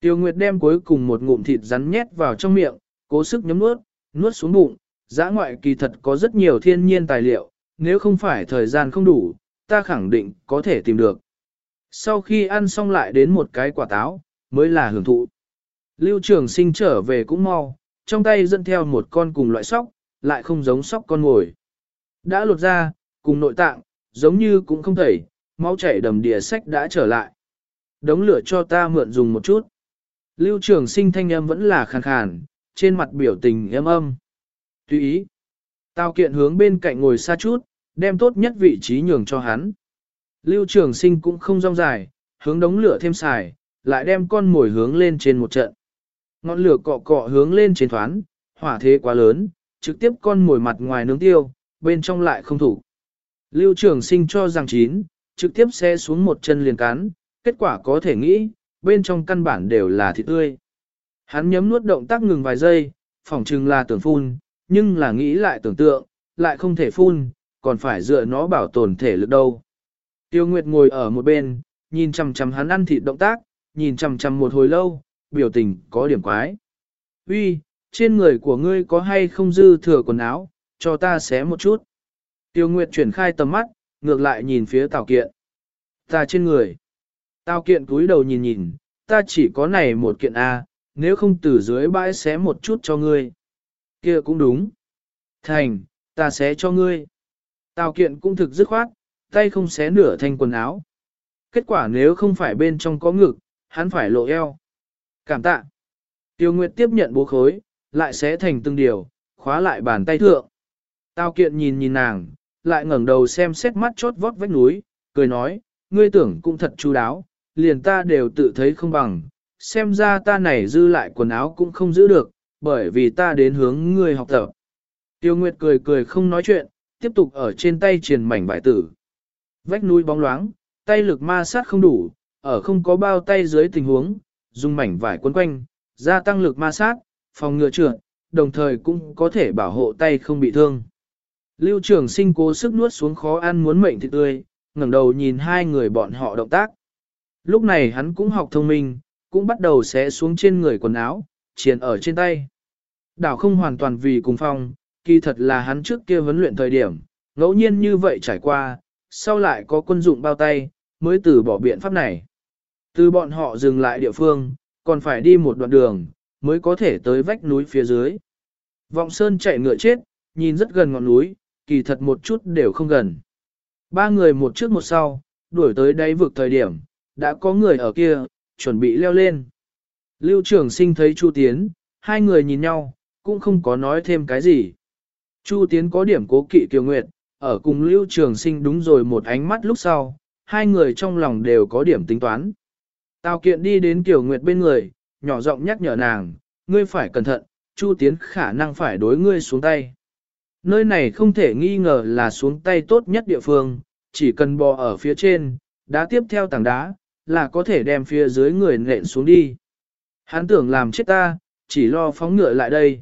Tiêu Nguyệt đem cuối cùng một ngụm thịt rắn nhét vào trong miệng, cố sức nhấm nuốt, nuốt xuống bụng. Giã ngoại kỳ thật có rất nhiều thiên nhiên tài liệu, nếu không phải thời gian không đủ, ta khẳng định có thể tìm được. Sau khi ăn xong lại đến một cái quả táo, mới là hưởng thụ. Lưu trường sinh trở về cũng mau, trong tay dẫn theo một con cùng loại sóc, lại không giống sóc con ngồi. Đã lột ra, cùng nội tạng, giống như cũng không thể, máu chảy đầm đìa sách đã trở lại. Đống lửa cho ta mượn dùng một chút. Lưu trường sinh thanh âm vẫn là khàn khàn, trên mặt biểu tình êm âm. Tùy ý. Tao kiện hướng bên cạnh ngồi xa chút, đem tốt nhất vị trí nhường cho hắn. Lưu trường sinh cũng không rong dài, hướng đống lửa thêm xài, lại đem con mồi hướng lên trên một trận. Ngọn lửa cọ cọ hướng lên trên thoán, hỏa thế quá lớn, trực tiếp con mồi mặt ngoài nướng tiêu, bên trong lại không thủ. Lưu trường sinh cho rằng chín, trực tiếp xe xuống một chân liền cán, kết quả có thể nghĩ, bên trong căn bản đều là thịt tươi. Hắn nhấm nuốt động tác ngừng vài giây, phỏng chừng là tưởng phun, nhưng là nghĩ lại tưởng tượng, lại không thể phun, còn phải dựa nó bảo tồn thể lực đâu. Tiêu Nguyệt ngồi ở một bên, nhìn chằm chằm hắn ăn thịt động tác, nhìn chằm chằm một hồi lâu, biểu tình có điểm quái. Uy, trên người của ngươi có hay không dư thừa quần áo, cho ta xé một chút. Tiêu Nguyệt chuyển khai tầm mắt, ngược lại nhìn phía Tào Kiện. Ta trên người. Tao Kiện cúi đầu nhìn nhìn, ta chỉ có này một kiện A, nếu không từ dưới bãi xé một chút cho ngươi. kia cũng đúng. Thành, ta xé cho ngươi. Tào Kiện cũng thực dứt khoát, tay không xé nửa thành quần áo. Kết quả nếu không phải bên trong có ngực, hắn phải lộ eo. Cảm tạ. Tiêu Nguyệt tiếp nhận bố khối, lại xé thành từng điều, khóa lại bàn tay thượng. Tao kiện nhìn nhìn nàng, lại ngẩng đầu xem xét mắt chốt vót vách núi, cười nói, ngươi tưởng cũng thật chu đáo, liền ta đều tự thấy không bằng, xem ra ta này dư lại quần áo cũng không giữ được, bởi vì ta đến hướng ngươi học tập. Tiêu Nguyệt cười cười không nói chuyện, tiếp tục ở trên tay truyền mảnh vải tử. Vách núi bóng loáng, tay lực ma sát không đủ, ở không có bao tay dưới tình huống, dùng mảnh vải quấn quanh, gia tăng lực ma sát, phòng ngừa trượt, đồng thời cũng có thể bảo hộ tay không bị thương. Lưu trường sinh cố sức nuốt xuống khó ăn muốn mệnh thịt tươi, ngẩng đầu nhìn hai người bọn họ động tác. Lúc này hắn cũng học thông minh, cũng bắt đầu xé xuống trên người quần áo, triền ở trên tay. Đảo không hoàn toàn vì cùng phong, kỳ thật là hắn trước kia vấn luyện thời điểm, ngẫu nhiên như vậy trải qua, sau lại có quân dụng bao tay, mới từ bỏ biện pháp này. Từ bọn họ dừng lại địa phương, còn phải đi một đoạn đường, mới có thể tới vách núi phía dưới. Vọng Sơn chạy ngựa chết, nhìn rất gần ngọn núi, kỳ thật một chút đều không gần. Ba người một trước một sau, đuổi tới đáy vực thời điểm, đã có người ở kia, chuẩn bị leo lên. Lưu trưởng sinh thấy Chu Tiến, hai người nhìn nhau, cũng không có nói thêm cái gì. Chu Tiến có điểm cố kỵ kiều nguyệt, ở cùng Lưu Trường Sinh đúng rồi một ánh mắt lúc sau, hai người trong lòng đều có điểm tính toán. Tào kiện đi đến Kiều Nguyệt bên người, nhỏ giọng nhắc nhở nàng, ngươi phải cẩn thận, Chu Tiến khả năng phải đối ngươi xuống tay. Nơi này không thể nghi ngờ là xuống tay tốt nhất địa phương, chỉ cần bò ở phía trên, đá tiếp theo tảng đá, là có thể đem phía dưới người nện xuống đi. Hắn tưởng làm chết ta, chỉ lo phóng ngựa lại đây.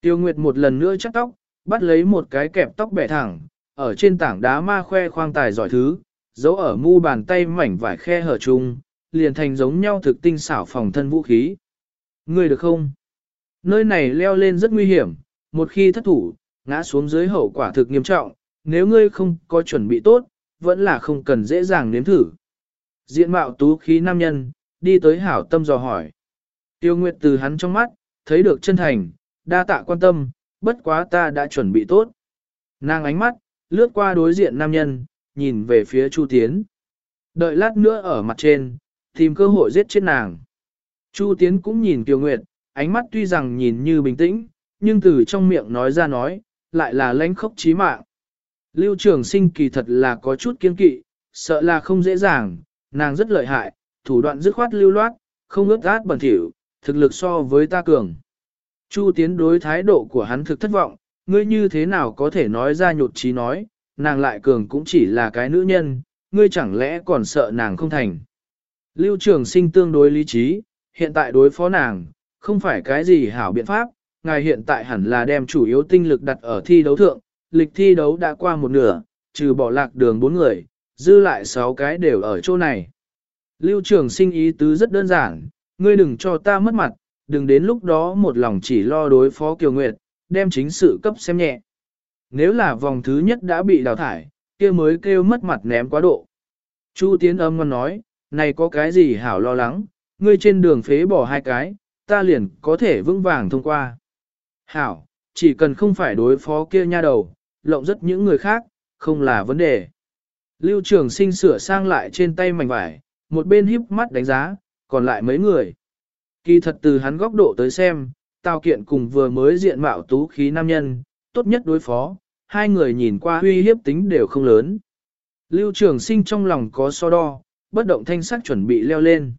Tiêu Nguyệt một lần nữa chắc tóc, bắt lấy một cái kẹp tóc bẻ thẳng, ở trên tảng đá ma khoe khoang tài giỏi thứ, giấu ở mu bàn tay mảnh vải khe hở chung, liền thành giống nhau thực tinh xảo phòng thân vũ khí. Ngươi được không? Nơi này leo lên rất nguy hiểm, một khi thất thủ, ngã xuống dưới hậu quả thực nghiêm trọng, nếu ngươi không có chuẩn bị tốt, vẫn là không cần dễ dàng nếm thử. Diện mạo tú khí nam nhân, đi tới hảo tâm dò hỏi. Tiêu Nguyệt từ hắn trong mắt, thấy được chân thành, đa tạ quan tâm, bất quá ta đã chuẩn bị tốt. Nàng ánh mắt, lướt qua đối diện nam nhân, nhìn về phía Chu Tiến. Đợi lát nữa ở mặt trên, tìm cơ hội giết chết nàng. Chu Tiến cũng nhìn tiêu Nguyệt, ánh mắt tuy rằng nhìn như bình tĩnh, nhưng từ trong miệng nói ra nói, lại là lãnh khốc chí mạng. Lưu trường sinh kỳ thật là có chút kiên kỵ, sợ là không dễ dàng, nàng rất lợi hại, thủ đoạn dứt khoát lưu loát, không ướt át bẩn thỉu, thực lực so với ta cường. Chu tiến đối thái độ của hắn thực thất vọng, ngươi như thế nào có thể nói ra nhột trí nói, nàng lại cường cũng chỉ là cái nữ nhân, ngươi chẳng lẽ còn sợ nàng không thành. Lưu trường sinh tương đối lý trí, hiện tại đối phó nàng, không phải cái gì hảo biện pháp, ngài hiện tại hẳn là đem chủ yếu tinh lực đặt ở thi đấu thượng, lịch thi đấu đã qua một nửa, trừ bỏ lạc đường bốn người, dư lại sáu cái đều ở chỗ này. Lưu trường sinh ý tứ rất đơn giản, ngươi đừng cho ta mất mặt, đừng đến lúc đó một lòng chỉ lo đối phó Kiều Nguyệt, đem chính sự cấp xem nhẹ. Nếu là vòng thứ nhất đã bị đào thải, kia mới kêu mất mặt ném quá độ. Chu Tiến âm ngon nói, này có cái gì hảo lo lắng, ngươi trên đường phế bỏ hai cái, ta liền có thể vững vàng thông qua. Hảo, chỉ cần không phải đối phó kia nha đầu, lộng rất những người khác, không là vấn đề. Lưu trường sinh sửa sang lại trên tay mảnh vải, một bên híp mắt đánh giá, còn lại mấy người. Kỳ thật từ hắn góc độ tới xem, Tào Kiện cùng vừa mới diện mạo tú khí nam nhân, tốt nhất đối phó, hai người nhìn qua uy hiếp tính đều không lớn. Lưu trường sinh trong lòng có so đo, bất động thanh sắc chuẩn bị leo lên.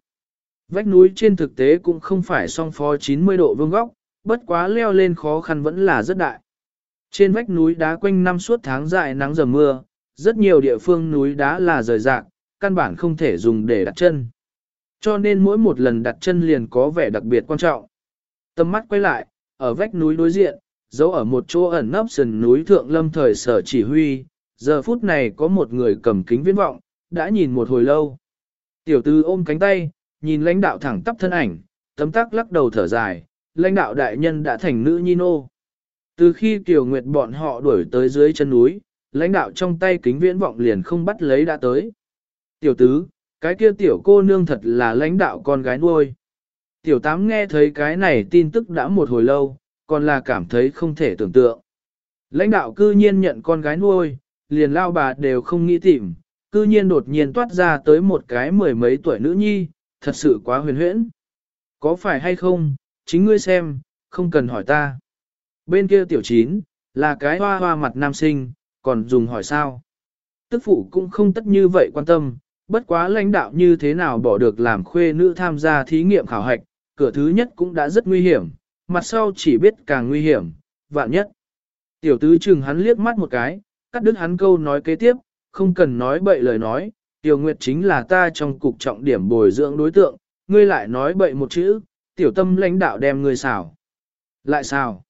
Vách núi trên thực tế cũng không phải song phó 90 độ vương góc, bất quá leo lên khó khăn vẫn là rất đại. Trên vách núi đá quanh năm suốt tháng dài nắng dầm mưa, rất nhiều địa phương núi đá là rời rạc, căn bản không thể dùng để đặt chân. Cho nên mỗi một lần đặt chân liền có vẻ đặc biệt quan trọng. Tâm mắt quay lại, ở vách núi đối diện, giấu ở một chỗ ẩn nấp sườn núi thượng lâm thời sở chỉ huy, giờ phút này có một người cầm kính viễn vọng, đã nhìn một hồi lâu. Tiểu tư ôm cánh tay, nhìn lãnh đạo thẳng tắp thân ảnh, tấm tắc lắc đầu thở dài, lãnh đạo đại nhân đã thành nữ nhi nô. Từ khi Kiều Nguyệt bọn họ đuổi tới dưới chân núi, lãnh đạo trong tay kính viễn vọng liền không bắt lấy đã tới. Tiểu tứ, cái kia tiểu cô nương thật là lãnh đạo con gái nuôi. Tiểu tám nghe thấy cái này tin tức đã một hồi lâu, còn là cảm thấy không thể tưởng tượng. Lãnh đạo cư nhiên nhận con gái nuôi, liền lao bà đều không nghĩ tìm, cư nhiên đột nhiên toát ra tới một cái mười mấy tuổi nữ nhi, thật sự quá huyền huyễn. Có phải hay không, chính ngươi xem, không cần hỏi ta. Bên kia tiểu chín, là cái hoa hoa mặt nam sinh, còn dùng hỏi sao. Tức phụ cũng không tất như vậy quan tâm, bất quá lãnh đạo như thế nào bỏ được làm khuê nữ tham gia thí nghiệm khảo hạch, cửa thứ nhất cũng đã rất nguy hiểm, mặt sau chỉ biết càng nguy hiểm, vạn nhất. Tiểu tứ chừng hắn liếc mắt một cái, cắt đứt hắn câu nói kế tiếp, không cần nói bậy lời nói, tiểu nguyệt chính là ta trong cục trọng điểm bồi dưỡng đối tượng, ngươi lại nói bậy một chữ, tiểu tâm lãnh đạo đem ngươi xảo. Lại sao?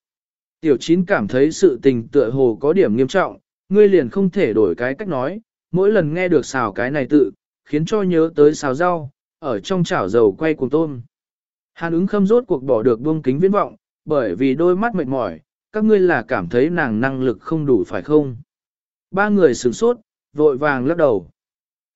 Tiểu chín cảm thấy sự tình tựa hồ có điểm nghiêm trọng, ngươi liền không thể đổi cái cách nói, mỗi lần nghe được xào cái này tự, khiến cho nhớ tới xào rau, ở trong chảo dầu quay cùng tôm. Hàn ứng khâm rốt cuộc bỏ được buông kính viễn vọng, bởi vì đôi mắt mệt mỏi, các ngươi là cảm thấy nàng năng lực không đủ phải không? Ba người sửng sốt, vội vàng lắc đầu.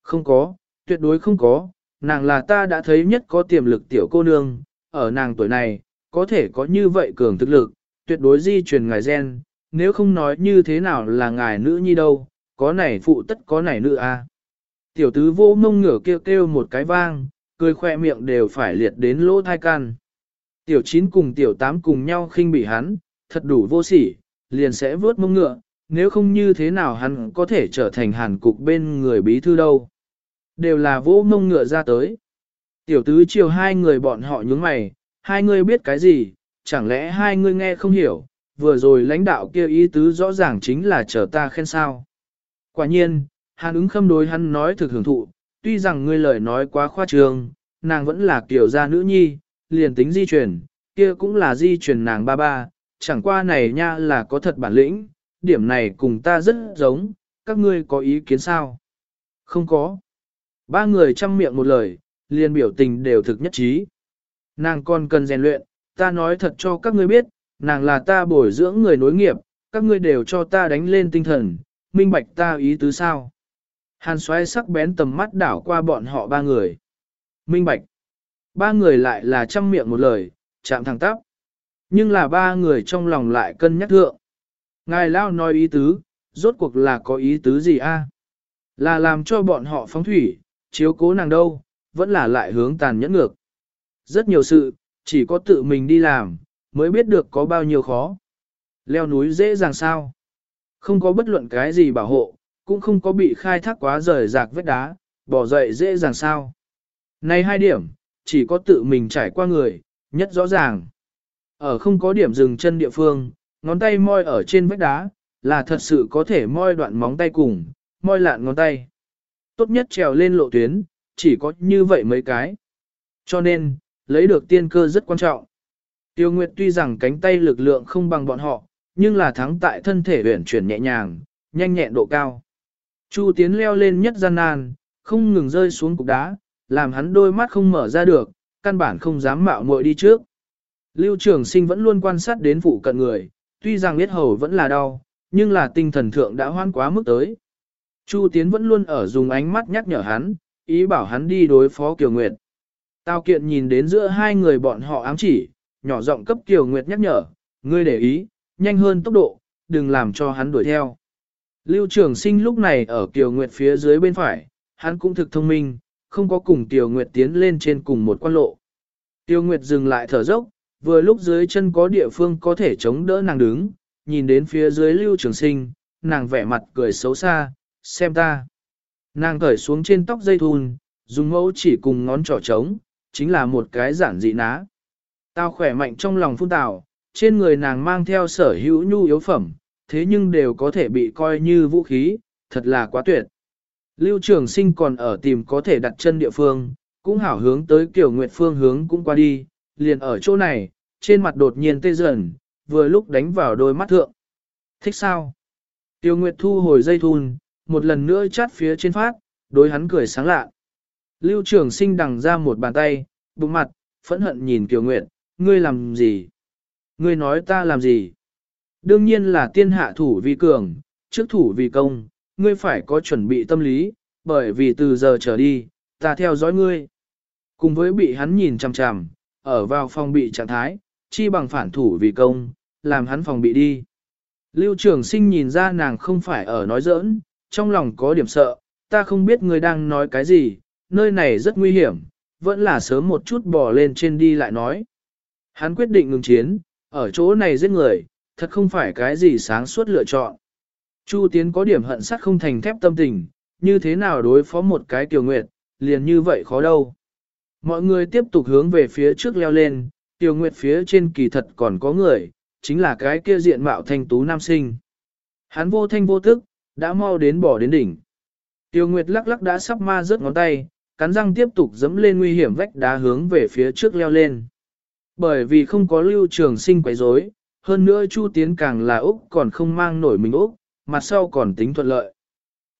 Không có, tuyệt đối không có, nàng là ta đã thấy nhất có tiềm lực tiểu cô nương, ở nàng tuổi này, có thể có như vậy cường thực lực, tuyệt đối di truyền ngài gen, nếu không nói như thế nào là ngài nữ nhi đâu, có này phụ tất có này nữ a. Tiểu tứ vô mông ngửa kêu kêu một cái vang, cười khoe miệng đều phải liệt đến lỗ thai can. Tiểu chín cùng tiểu tám cùng nhau khinh bị hắn, thật đủ vô sỉ, liền sẽ vớt mông ngựa, nếu không như thế nào hắn có thể trở thành hàn cục bên người bí thư đâu. Đều là vô mông ngựa ra tới. Tiểu tứ chiều hai người bọn họ nhướng mày, hai người biết cái gì, chẳng lẽ hai người nghe không hiểu, vừa rồi lãnh đạo kia ý tứ rõ ràng chính là chờ ta khen sao. Quả nhiên, hàn ứng khâm đối hắn nói thực hưởng thụ, tuy rằng ngươi lời nói quá khoa trương, nàng vẫn là kiểu gia nữ nhi, liền tính di chuyển, kia cũng là di chuyển nàng ba ba, chẳng qua này nha là có thật bản lĩnh, điểm này cùng ta rất giống, các ngươi có ý kiến sao? Không có. Ba người chăm miệng một lời, liền biểu tình đều thực nhất trí. Nàng còn cần rèn luyện, ta nói thật cho các ngươi biết, nàng là ta bồi dưỡng người nối nghiệp, các ngươi đều cho ta đánh lên tinh thần, minh bạch ta ý tứ sao. Hàn xoáy sắc bén tầm mắt đảo qua bọn họ ba người. Minh bạch. Ba người lại là chăm miệng một lời, chạm thẳng tắp. Nhưng là ba người trong lòng lại cân nhắc thượng. Ngài Lao nói ý tứ, rốt cuộc là có ý tứ gì a? Là làm cho bọn họ phóng thủy, chiếu cố nàng đâu, vẫn là lại hướng tàn nhẫn ngược. Rất nhiều sự, chỉ có tự mình đi làm, mới biết được có bao nhiêu khó. Leo núi dễ dàng sao? Không có bất luận cái gì bảo hộ, cũng không có bị khai thác quá rời rạc vết đá, bỏ dậy dễ dàng sao? Này hai điểm, chỉ có tự mình trải qua người, nhất rõ ràng. Ở không có điểm dừng chân địa phương, ngón tay moi ở trên vách đá, là thật sự có thể moi đoạn móng tay cùng, moi lạn ngón tay. Tốt nhất trèo lên lộ tuyến, chỉ có như vậy mấy cái. Cho nên, lấy được tiên cơ rất quan trọng. Tiêu Nguyệt tuy rằng cánh tay lực lượng không bằng bọn họ, nhưng là thắng tại thân thể huyển chuyển nhẹ nhàng, nhanh nhẹn độ cao. Chu Tiến leo lên nhất gian nan, không ngừng rơi xuống cục đá, làm hắn đôi mắt không mở ra được, căn bản không dám mạo muội đi trước. Lưu Trường Sinh vẫn luôn quan sát đến phụ cận người, tuy rằng biết hầu vẫn là đau, nhưng là tinh thần thượng đã hoan quá mức tới. Chu Tiến vẫn luôn ở dùng ánh mắt nhắc nhở hắn, ý bảo hắn đi đối phó Kiều Nguyệt. Tào kiện nhìn đến giữa hai người bọn họ ám chỉ, nhỏ giọng cấp Kiều Nguyệt nhắc nhở, ngươi để ý, nhanh hơn tốc độ, đừng làm cho hắn đuổi theo. Lưu Trường Sinh lúc này ở Kiều Nguyệt phía dưới bên phải, hắn cũng thực thông minh, không có cùng Kiều Nguyệt tiến lên trên cùng một quan lộ. Tiêu Nguyệt dừng lại thở dốc, vừa lúc dưới chân có địa phương có thể chống đỡ nàng đứng, nhìn đến phía dưới Lưu Trường Sinh, nàng vẻ mặt cười xấu xa, xem ta. Nàng cởi xuống trên tóc dây thun, dùng mẫu chỉ cùng ngón trỏ trống, chính là một cái giản dị ná. Tao khỏe mạnh trong lòng phun tào, trên người nàng mang theo sở hữu nhu yếu phẩm, thế nhưng đều có thể bị coi như vũ khí, thật là quá tuyệt. Lưu trường sinh còn ở tìm có thể đặt chân địa phương, cũng hảo hướng tới kiểu nguyệt phương hướng cũng qua đi, liền ở chỗ này, trên mặt đột nhiên tê dần, vừa lúc đánh vào đôi mắt thượng. Thích sao? Tiêu Nguyệt thu hồi dây thun, một lần nữa chát phía trên phát, đối hắn cười sáng lạ. Lưu trường sinh đằng ra một bàn tay, bụng mặt, phẫn hận nhìn Kiều Nguyệt, ngươi làm gì? Ngươi nói ta làm gì? Đương nhiên là tiên hạ thủ vi cường, trước thủ vì công, ngươi phải có chuẩn bị tâm lý, bởi vì từ giờ trở đi, ta theo dõi ngươi. Cùng với bị hắn nhìn chằm chằm, ở vào phòng bị trạng thái, chi bằng phản thủ vì công, làm hắn phòng bị đi. Lưu trường sinh nhìn ra nàng không phải ở nói giỡn, trong lòng có điểm sợ, ta không biết ngươi đang nói cái gì, nơi này rất nguy hiểm, vẫn là sớm một chút bỏ lên trên đi lại nói. Hắn quyết định ngừng chiến, ở chỗ này giết người, thật không phải cái gì sáng suốt lựa chọn. Chu Tiến có điểm hận sắt không thành thép tâm tình, như thế nào đối phó một cái tiểu nguyệt, liền như vậy khó đâu. Mọi người tiếp tục hướng về phía trước leo lên, tiểu nguyệt phía trên kỳ thật còn có người, chính là cái kia diện mạo thanh tú nam sinh. Hắn vô thanh vô tức, đã mau đến bỏ đến đỉnh. Tiêu Nguyệt lắc lắc đã sắp ma rớt ngón tay, cắn răng tiếp tục dẫm lên nguy hiểm vách đá hướng về phía trước leo lên. Bởi vì không có lưu trường sinh quấy rối, hơn nữa Chu Tiến càng là Úc còn không mang nổi mình Úc, mặt sau còn tính thuận lợi.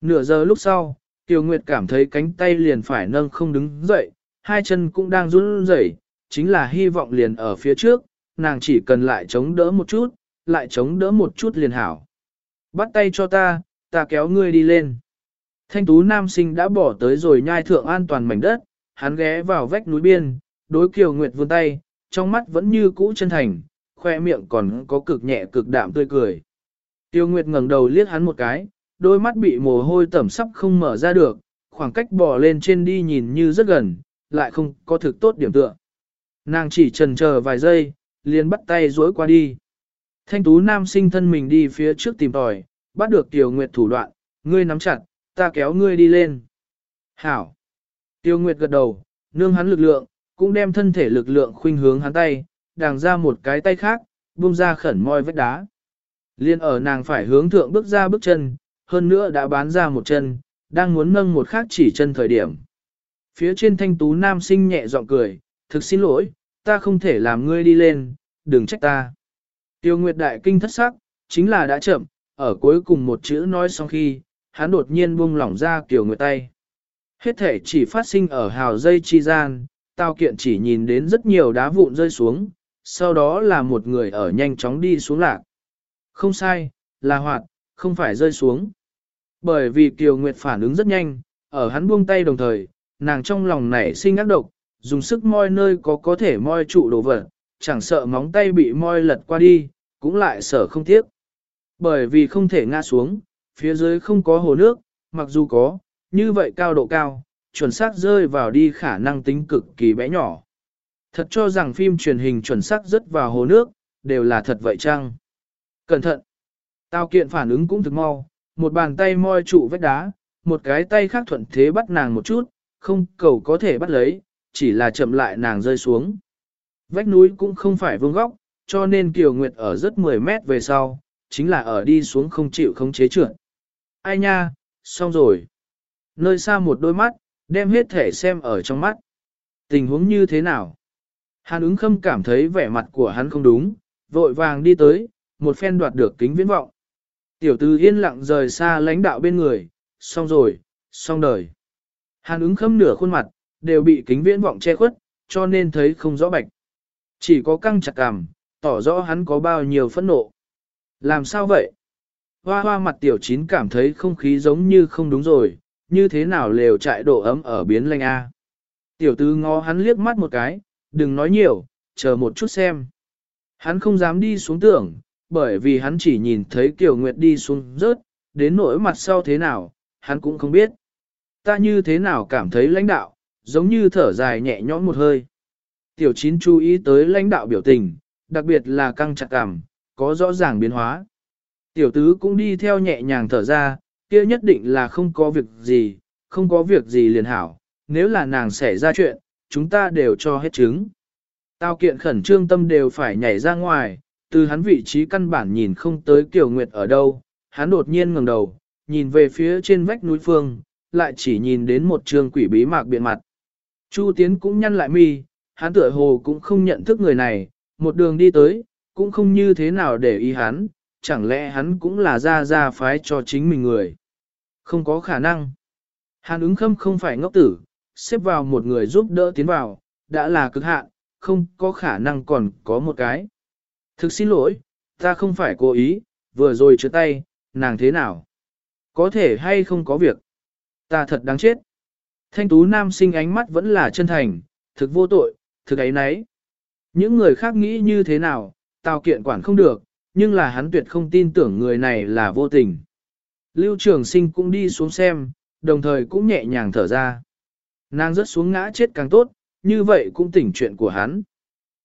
Nửa giờ lúc sau, Tiêu Nguyệt cảm thấy cánh tay liền phải nâng không đứng dậy, hai chân cũng đang run rẩy, chính là hy vọng liền ở phía trước, nàng chỉ cần lại chống đỡ một chút, lại chống đỡ một chút liền hảo. Bắt tay cho ta, ta kéo ngươi đi lên. Thanh tú nam sinh đã bỏ tới rồi nhai thượng an toàn mảnh đất, hắn ghé vào vách núi biên, đối Kiều Nguyệt vươn tay, trong mắt vẫn như cũ chân thành, khoe miệng còn có cực nhẹ cực đạm tươi cười. Tiêu Nguyệt ngẩng đầu liếc hắn một cái, đôi mắt bị mồ hôi tẩm sắp không mở ra được, khoảng cách bỏ lên trên đi nhìn như rất gần, lại không có thực tốt điểm tựa. Nàng chỉ trần chờ vài giây, liền bắt tay duỗi qua đi. Thanh tú nam sinh thân mình đi phía trước tìm tòi, bắt được Tiêu Nguyệt thủ đoạn, ngươi nắm chặt, ta kéo ngươi đi lên. Hảo. Tiêu Nguyệt gật đầu, nương hắn lực lượng, cũng đem thân thể lực lượng khuynh hướng hắn tay, đàng ra một cái tay khác, buông ra khẩn môi vết đá. Liên ở nàng phải hướng thượng bước ra bước chân, hơn nữa đã bán ra một chân, đang muốn nâng một khác chỉ chân thời điểm. Phía trên thanh tú nam sinh nhẹ giọng cười, thực xin lỗi, ta không thể làm ngươi đi lên, đừng trách ta. Tiêu Nguyệt đại kinh thất sắc, chính là đã chậm, ở cuối cùng một chữ nói xong khi, hắn đột nhiên buông lỏng ra Kiều Nguyệt tay. Hết thể chỉ phát sinh ở hào dây chi gian, tao kiện chỉ nhìn đến rất nhiều đá vụn rơi xuống, sau đó là một người ở nhanh chóng đi xuống lạc. Không sai, là hoạt, không phải rơi xuống. Bởi vì Kiều Nguyệt phản ứng rất nhanh, ở hắn buông tay đồng thời, nàng trong lòng nảy sinh ác độc, dùng sức moi nơi có có thể moi trụ đồ vật, chẳng sợ móng tay bị moi lật qua đi, cũng lại sợ không tiếc. Bởi vì không thể ngã xuống, phía dưới không có hồ nước, mặc dù có, như vậy cao độ cao, chuẩn xác rơi vào đi khả năng tính cực kỳ bé nhỏ. Thật cho rằng phim truyền hình chuẩn xác rất vào hồ nước, đều là thật vậy chăng? Cẩn thận! Tao kiện phản ứng cũng thực mau, một bàn tay moi trụ vách đá, một cái tay khác thuận thế bắt nàng một chút, không cầu có thể bắt lấy, chỉ là chậm lại nàng rơi xuống. Vách núi cũng không phải vương góc, cho nên Kiều Nguyệt ở rất 10 mét về sau, chính là ở đi xuống không chịu không chế trượt. Ai nha, xong rồi. Nơi xa một đôi mắt, đem hết thể xem ở trong mắt. Tình huống như thế nào? Hàn ứng khâm cảm thấy vẻ mặt của hắn không đúng, vội vàng đi tới, một phen đoạt được kính viễn vọng. Tiểu tư yên lặng rời xa lãnh đạo bên người, xong rồi, xong đời. Hàn ứng khâm nửa khuôn mặt, đều bị kính viễn vọng che khuất, cho nên thấy không rõ bạch. Chỉ có căng chặt cằm, tỏ rõ hắn có bao nhiêu phẫn nộ. Làm sao vậy? Hoa hoa mặt tiểu chín cảm thấy không khí giống như không đúng rồi, như thế nào lều trại độ ấm ở biến lanh A. Tiểu tứ ngó hắn liếc mắt một cái, đừng nói nhiều, chờ một chút xem. Hắn không dám đi xuống tưởng, bởi vì hắn chỉ nhìn thấy Kiều Nguyệt đi xuống rớt, đến nỗi mặt sau thế nào, hắn cũng không biết. Ta như thế nào cảm thấy lãnh đạo, giống như thở dài nhẹ nhõm một hơi. Tiểu chín chú ý tới lãnh đạo biểu tình, đặc biệt là căng chặt cảm, có rõ ràng biến hóa. Tiểu tứ cũng đi theo nhẹ nhàng thở ra, kia nhất định là không có việc gì, không có việc gì liền hảo, nếu là nàng xảy ra chuyện, chúng ta đều cho hết chứng. Tao kiện khẩn trương tâm đều phải nhảy ra ngoài, từ hắn vị trí căn bản nhìn không tới Kiều Nguyệt ở đâu, hắn đột nhiên ngẩng đầu, nhìn về phía trên vách núi phương, lại chỉ nhìn đến một trường quỷ bí mạc biện mặt. Chu Tiến cũng nhăn lại mi, hắn tựa hồ cũng không nhận thức người này, một đường đi tới, cũng không như thế nào để ý hắn, chẳng lẽ hắn cũng là ra ra phái cho chính mình người. Không có khả năng. Hàn ứng khâm không phải ngốc tử, xếp vào một người giúp đỡ tiến vào, đã là cực hạn, không có khả năng còn có một cái. Thực xin lỗi, ta không phải cố ý, vừa rồi chứa tay, nàng thế nào? Có thể hay không có việc? Ta thật đáng chết. Thanh tú nam sinh ánh mắt vẫn là chân thành, thực vô tội, thực ấy nấy. Những người khác nghĩ như thế nào, tao kiện quản không được, nhưng là hắn tuyệt không tin tưởng người này là vô tình. Lưu Trường Sinh cũng đi xuống xem, đồng thời cũng nhẹ nhàng thở ra. Nàng rớt xuống ngã chết càng tốt, như vậy cũng tỉnh chuyện của hắn.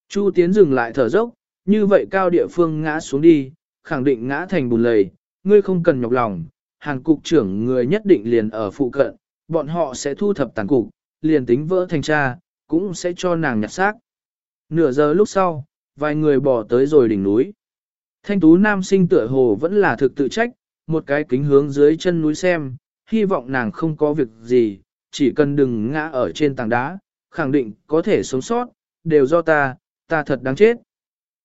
Chu Tiến dừng lại thở dốc, như vậy cao địa phương ngã xuống đi, khẳng định ngã thành bùn lầy, ngươi không cần nhọc lòng, hàng cục trưởng người nhất định liền ở phụ cận, bọn họ sẽ thu thập tàn cục, liền tính vỡ thành cha, cũng sẽ cho nàng nhặt xác. Nửa giờ lúc sau, vài người bỏ tới rồi đỉnh núi. Thanh tú nam sinh tựa hồ vẫn là thực tự trách, một cái kính hướng dưới chân núi xem, hy vọng nàng không có việc gì, chỉ cần đừng ngã ở trên tảng đá, khẳng định có thể sống sót, đều do ta, ta thật đáng chết.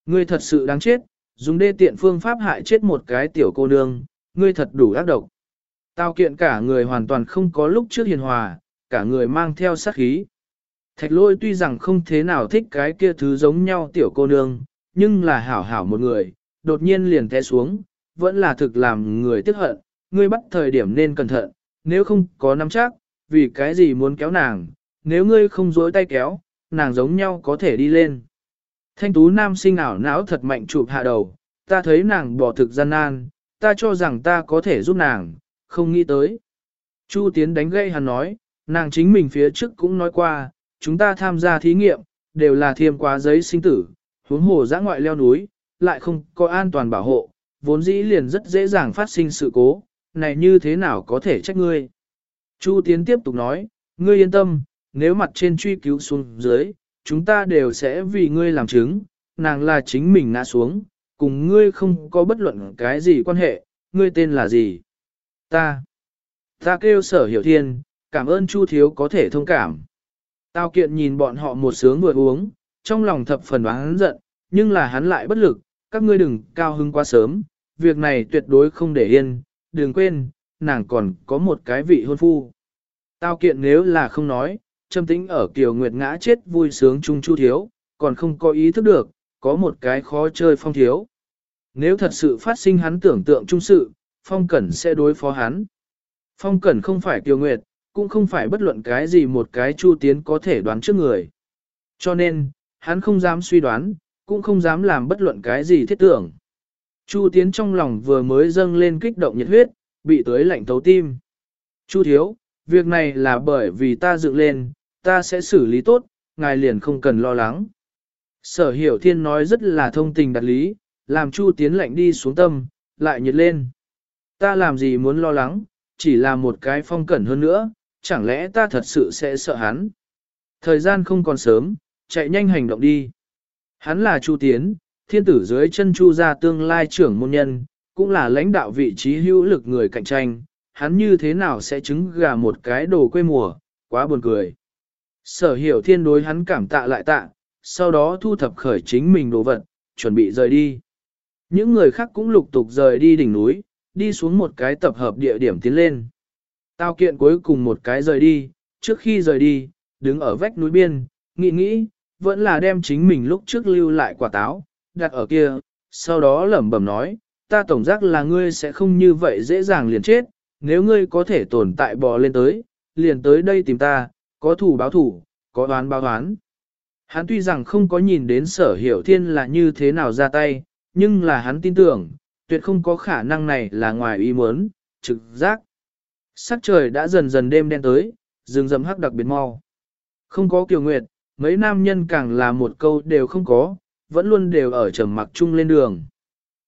Ngươi thật sự đáng chết, dùng đê tiện phương pháp hại chết một cái tiểu cô nương, ngươi thật đủ ác độc. Tao kiện cả người hoàn toàn không có lúc trước hiền hòa, cả người mang theo sát khí. Thạch lôi tuy rằng không thế nào thích cái kia thứ giống nhau tiểu cô nương, nhưng là hảo hảo một người, đột nhiên liền té xuống, vẫn là thực làm người tiếc hận, ngươi bắt thời điểm nên cẩn thận, nếu không có nắm chắc, vì cái gì muốn kéo nàng, nếu ngươi không dối tay kéo, nàng giống nhau có thể đi lên. Thanh tú nam sinh ảo não thật mạnh chụp hạ đầu, ta thấy nàng bỏ thực gian nan, ta cho rằng ta có thể giúp nàng, không nghĩ tới. Chu Tiến đánh gây hắn nói, nàng chính mình phía trước cũng nói qua, chúng ta tham gia thí nghiệm, đều là thiêm quá giấy sinh tử, huống hồ giã ngoại leo núi, lại không có an toàn bảo hộ, vốn dĩ liền rất dễ dàng phát sinh sự cố, này như thế nào có thể trách ngươi. Chu Tiến tiếp tục nói, ngươi yên tâm, nếu mặt trên truy cứu xuống dưới, chúng ta đều sẽ vì ngươi làm chứng, nàng là chính mình ngã xuống, cùng ngươi không có bất luận cái gì quan hệ, ngươi tên là gì? Ta. Ta kêu sở hiểu thiên, cảm ơn Chu Thiếu có thể thông cảm. Tao kiện nhìn bọn họ một sướng vừa uống, trong lòng thập phần oán giận, nhưng là hắn lại bất lực, các ngươi đừng cao hứng quá sớm, việc này tuyệt đối không để yên, đừng quên, nàng còn có một cái vị hôn phu. Tao kiện nếu là không nói, châm tĩnh ở Kiều Nguyệt ngã chết vui sướng chung chu thiếu, còn không có ý thức được, có một cái khó chơi phong thiếu. Nếu thật sự phát sinh hắn tưởng tượng trung sự, phong cẩn sẽ đối phó hắn. Phong cẩn không phải Kiều Nguyệt, cũng không phải bất luận cái gì một cái chu tiến có thể đoán trước người. Cho nên, hắn không dám suy đoán, cũng không dám làm bất luận cái gì thiết tưởng. Chu tiến trong lòng vừa mới dâng lên kích động nhiệt huyết, bị tới lạnh thấu tim. Chu thiếu, việc này là bởi vì ta dựng lên, ta sẽ xử lý tốt, ngài liền không cần lo lắng. Sở hiểu thiên nói rất là thông tình đặt lý, làm Chu tiến lạnh đi xuống tâm, lại nhiệt lên. Ta làm gì muốn lo lắng, chỉ là một cái phong cẩn hơn nữa, chẳng lẽ ta thật sự sẽ sợ hắn. Thời gian không còn sớm, chạy nhanh hành động đi. Hắn là Chu Tiến, thiên tử dưới chân Chu gia tương lai trưởng môn nhân, cũng là lãnh đạo vị trí hữu lực người cạnh tranh, hắn như thế nào sẽ chứng gà một cái đồ quê mùa, quá buồn cười. Sở hiểu thiên đối hắn cảm tạ lại tạ, sau đó thu thập khởi chính mình đồ vật, chuẩn bị rời đi. Những người khác cũng lục tục rời đi đỉnh núi, đi xuống một cái tập hợp địa điểm tiến lên. Tao kiện cuối cùng một cái rời đi, trước khi rời đi, đứng ở vách núi biên, nghĩ nghĩ, vẫn là đem chính mình lúc trước lưu lại quả táo, đặt ở kia, sau đó lẩm bẩm nói, ta tổng giác là ngươi sẽ không như vậy dễ dàng liền chết, nếu ngươi có thể tồn tại bò lên tới, liền tới đây tìm ta, có thủ báo thủ, có đoán báo đoán. Hắn tuy rằng không có nhìn đến sở hiểu thiên là như thế nào ra tay, nhưng là hắn tin tưởng, tuyệt không có khả năng này là ngoài ý muốn, trực giác. Sắc trời đã dần dần đêm đen tới, rừng rầm hắc đặc biệt mau. Không có kiều nguyệt, mấy nam nhân càng là một câu đều không có, vẫn luôn đều ở trầm mặc chung lên đường.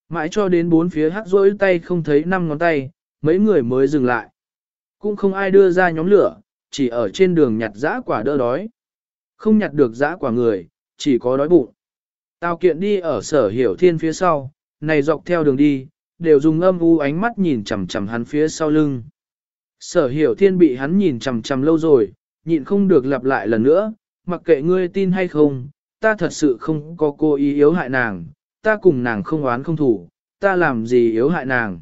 Mãi cho đến bốn phía hắc rỗi tay không thấy năm ngón tay, mấy người mới dừng lại. Cũng không ai đưa ra nhóm lửa, chỉ ở trên đường nhặt dã quả đỡ đói. Không nhặt được dã quả người, chỉ có đói bụng. Tào kiện đi ở sở hiểu thiên phía sau, này dọc theo đường đi, đều dùng âm u ánh mắt nhìn chằm chằm hắn phía sau lưng. Sở hiểu thiên bị hắn nhìn chằm chằm lâu rồi, nhịn không được lặp lại lần nữa, mặc kệ ngươi tin hay không, ta thật sự không có cố ý yếu hại nàng, ta cùng nàng không oán không thủ, ta làm gì yếu hại nàng.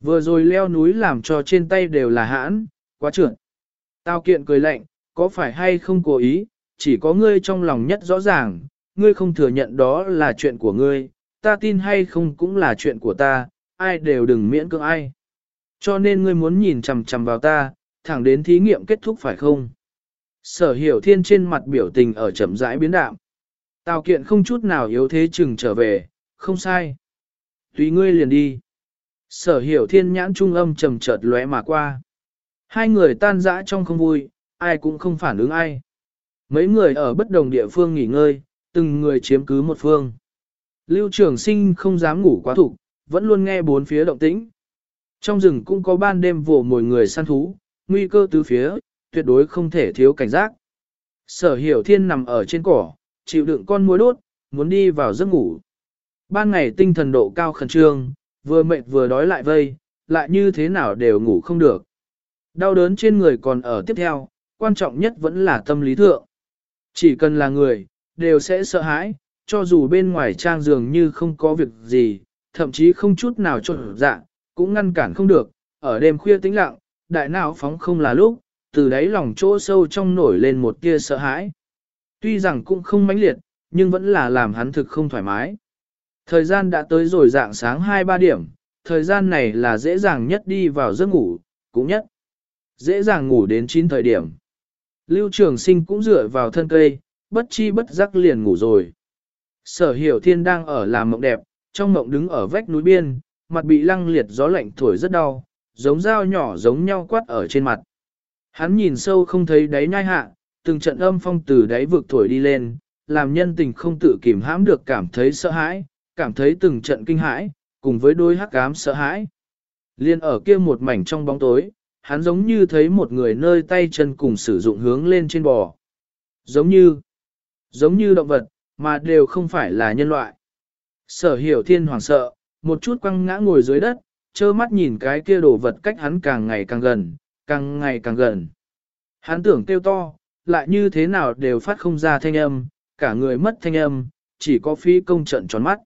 Vừa rồi leo núi làm cho trên tay đều là hãn, quá trượt. Tao kiện cười lạnh, có phải hay không cố ý, chỉ có ngươi trong lòng nhất rõ ràng, ngươi không thừa nhận đó là chuyện của ngươi, ta tin hay không cũng là chuyện của ta, ai đều đừng miễn cưỡng ai. Cho nên ngươi muốn nhìn chằm chằm vào ta, thẳng đến thí nghiệm kết thúc phải không? Sở hiểu thiên trên mặt biểu tình ở chậm rãi biến đạm. Tào kiện không chút nào yếu thế chừng trở về, không sai. Tùy ngươi liền đi. Sở hiểu thiên nhãn trung âm trầm chợt lóe mà qua. Hai người tan rã trong không vui, ai cũng không phản ứng ai. Mấy người ở bất đồng địa phương nghỉ ngơi, từng người chiếm cứ một phương. Lưu trường sinh không dám ngủ quá thủ, vẫn luôn nghe bốn phía động tĩnh. Trong rừng cũng có ban đêm vồ mồi người săn thú, nguy cơ tứ phía, tuyệt đối không thể thiếu cảnh giác. Sở hiểu thiên nằm ở trên cỏ, chịu đựng con muối đốt, muốn đi vào giấc ngủ. Ban ngày tinh thần độ cao khẩn trương, vừa mệt vừa đói lại vây, lại như thế nào đều ngủ không được. Đau đớn trên người còn ở tiếp theo, quan trọng nhất vẫn là tâm lý thượng. Chỉ cần là người, đều sẽ sợ hãi, cho dù bên ngoài trang dường như không có việc gì, thậm chí không chút nào trộn dạ, cũng ngăn cản không được, ở đêm khuya tĩnh lặng, đại não phóng không là lúc, từ đáy lòng chỗ sâu trong nổi lên một tia sợ hãi. Tuy rằng cũng không mãnh liệt, nhưng vẫn là làm hắn thực không thoải mái. Thời gian đã tới rồi dạng sáng 2-3 điểm, thời gian này là dễ dàng nhất đi vào giấc ngủ, cũng nhất. Dễ dàng ngủ đến 9 thời điểm. Lưu trường sinh cũng dựa vào thân cây, bất chi bất giác liền ngủ rồi. Sở hiểu thiên đang ở làm mộng đẹp, trong mộng đứng ở vách núi biên, mặt bị lăng liệt gió lạnh thổi rất đau, giống dao nhỏ giống nhau quát ở trên mặt. Hắn nhìn sâu không thấy đáy nhai hạ, từng trận âm phong từ đáy vực thổi đi lên, làm nhân tình không tự kìm hãm được cảm thấy sợ hãi, cảm thấy từng trận kinh hãi, cùng với đôi hắc ám sợ hãi. Liên ở kia một mảnh trong bóng tối, hắn giống như thấy một người nơi tay chân cùng sử dụng hướng lên trên bò. Giống như, giống như động vật, mà đều không phải là nhân loại. Sở hiểu thiên hoàng sợ, một chút quăng ngã ngồi dưới đất, trơ mắt nhìn cái kia đồ vật cách hắn càng ngày càng gần, càng ngày càng gần. Hắn tưởng kêu to, lại như thế nào đều phát không ra thanh âm, cả người mất thanh âm, chỉ có phi công trận tròn mắt.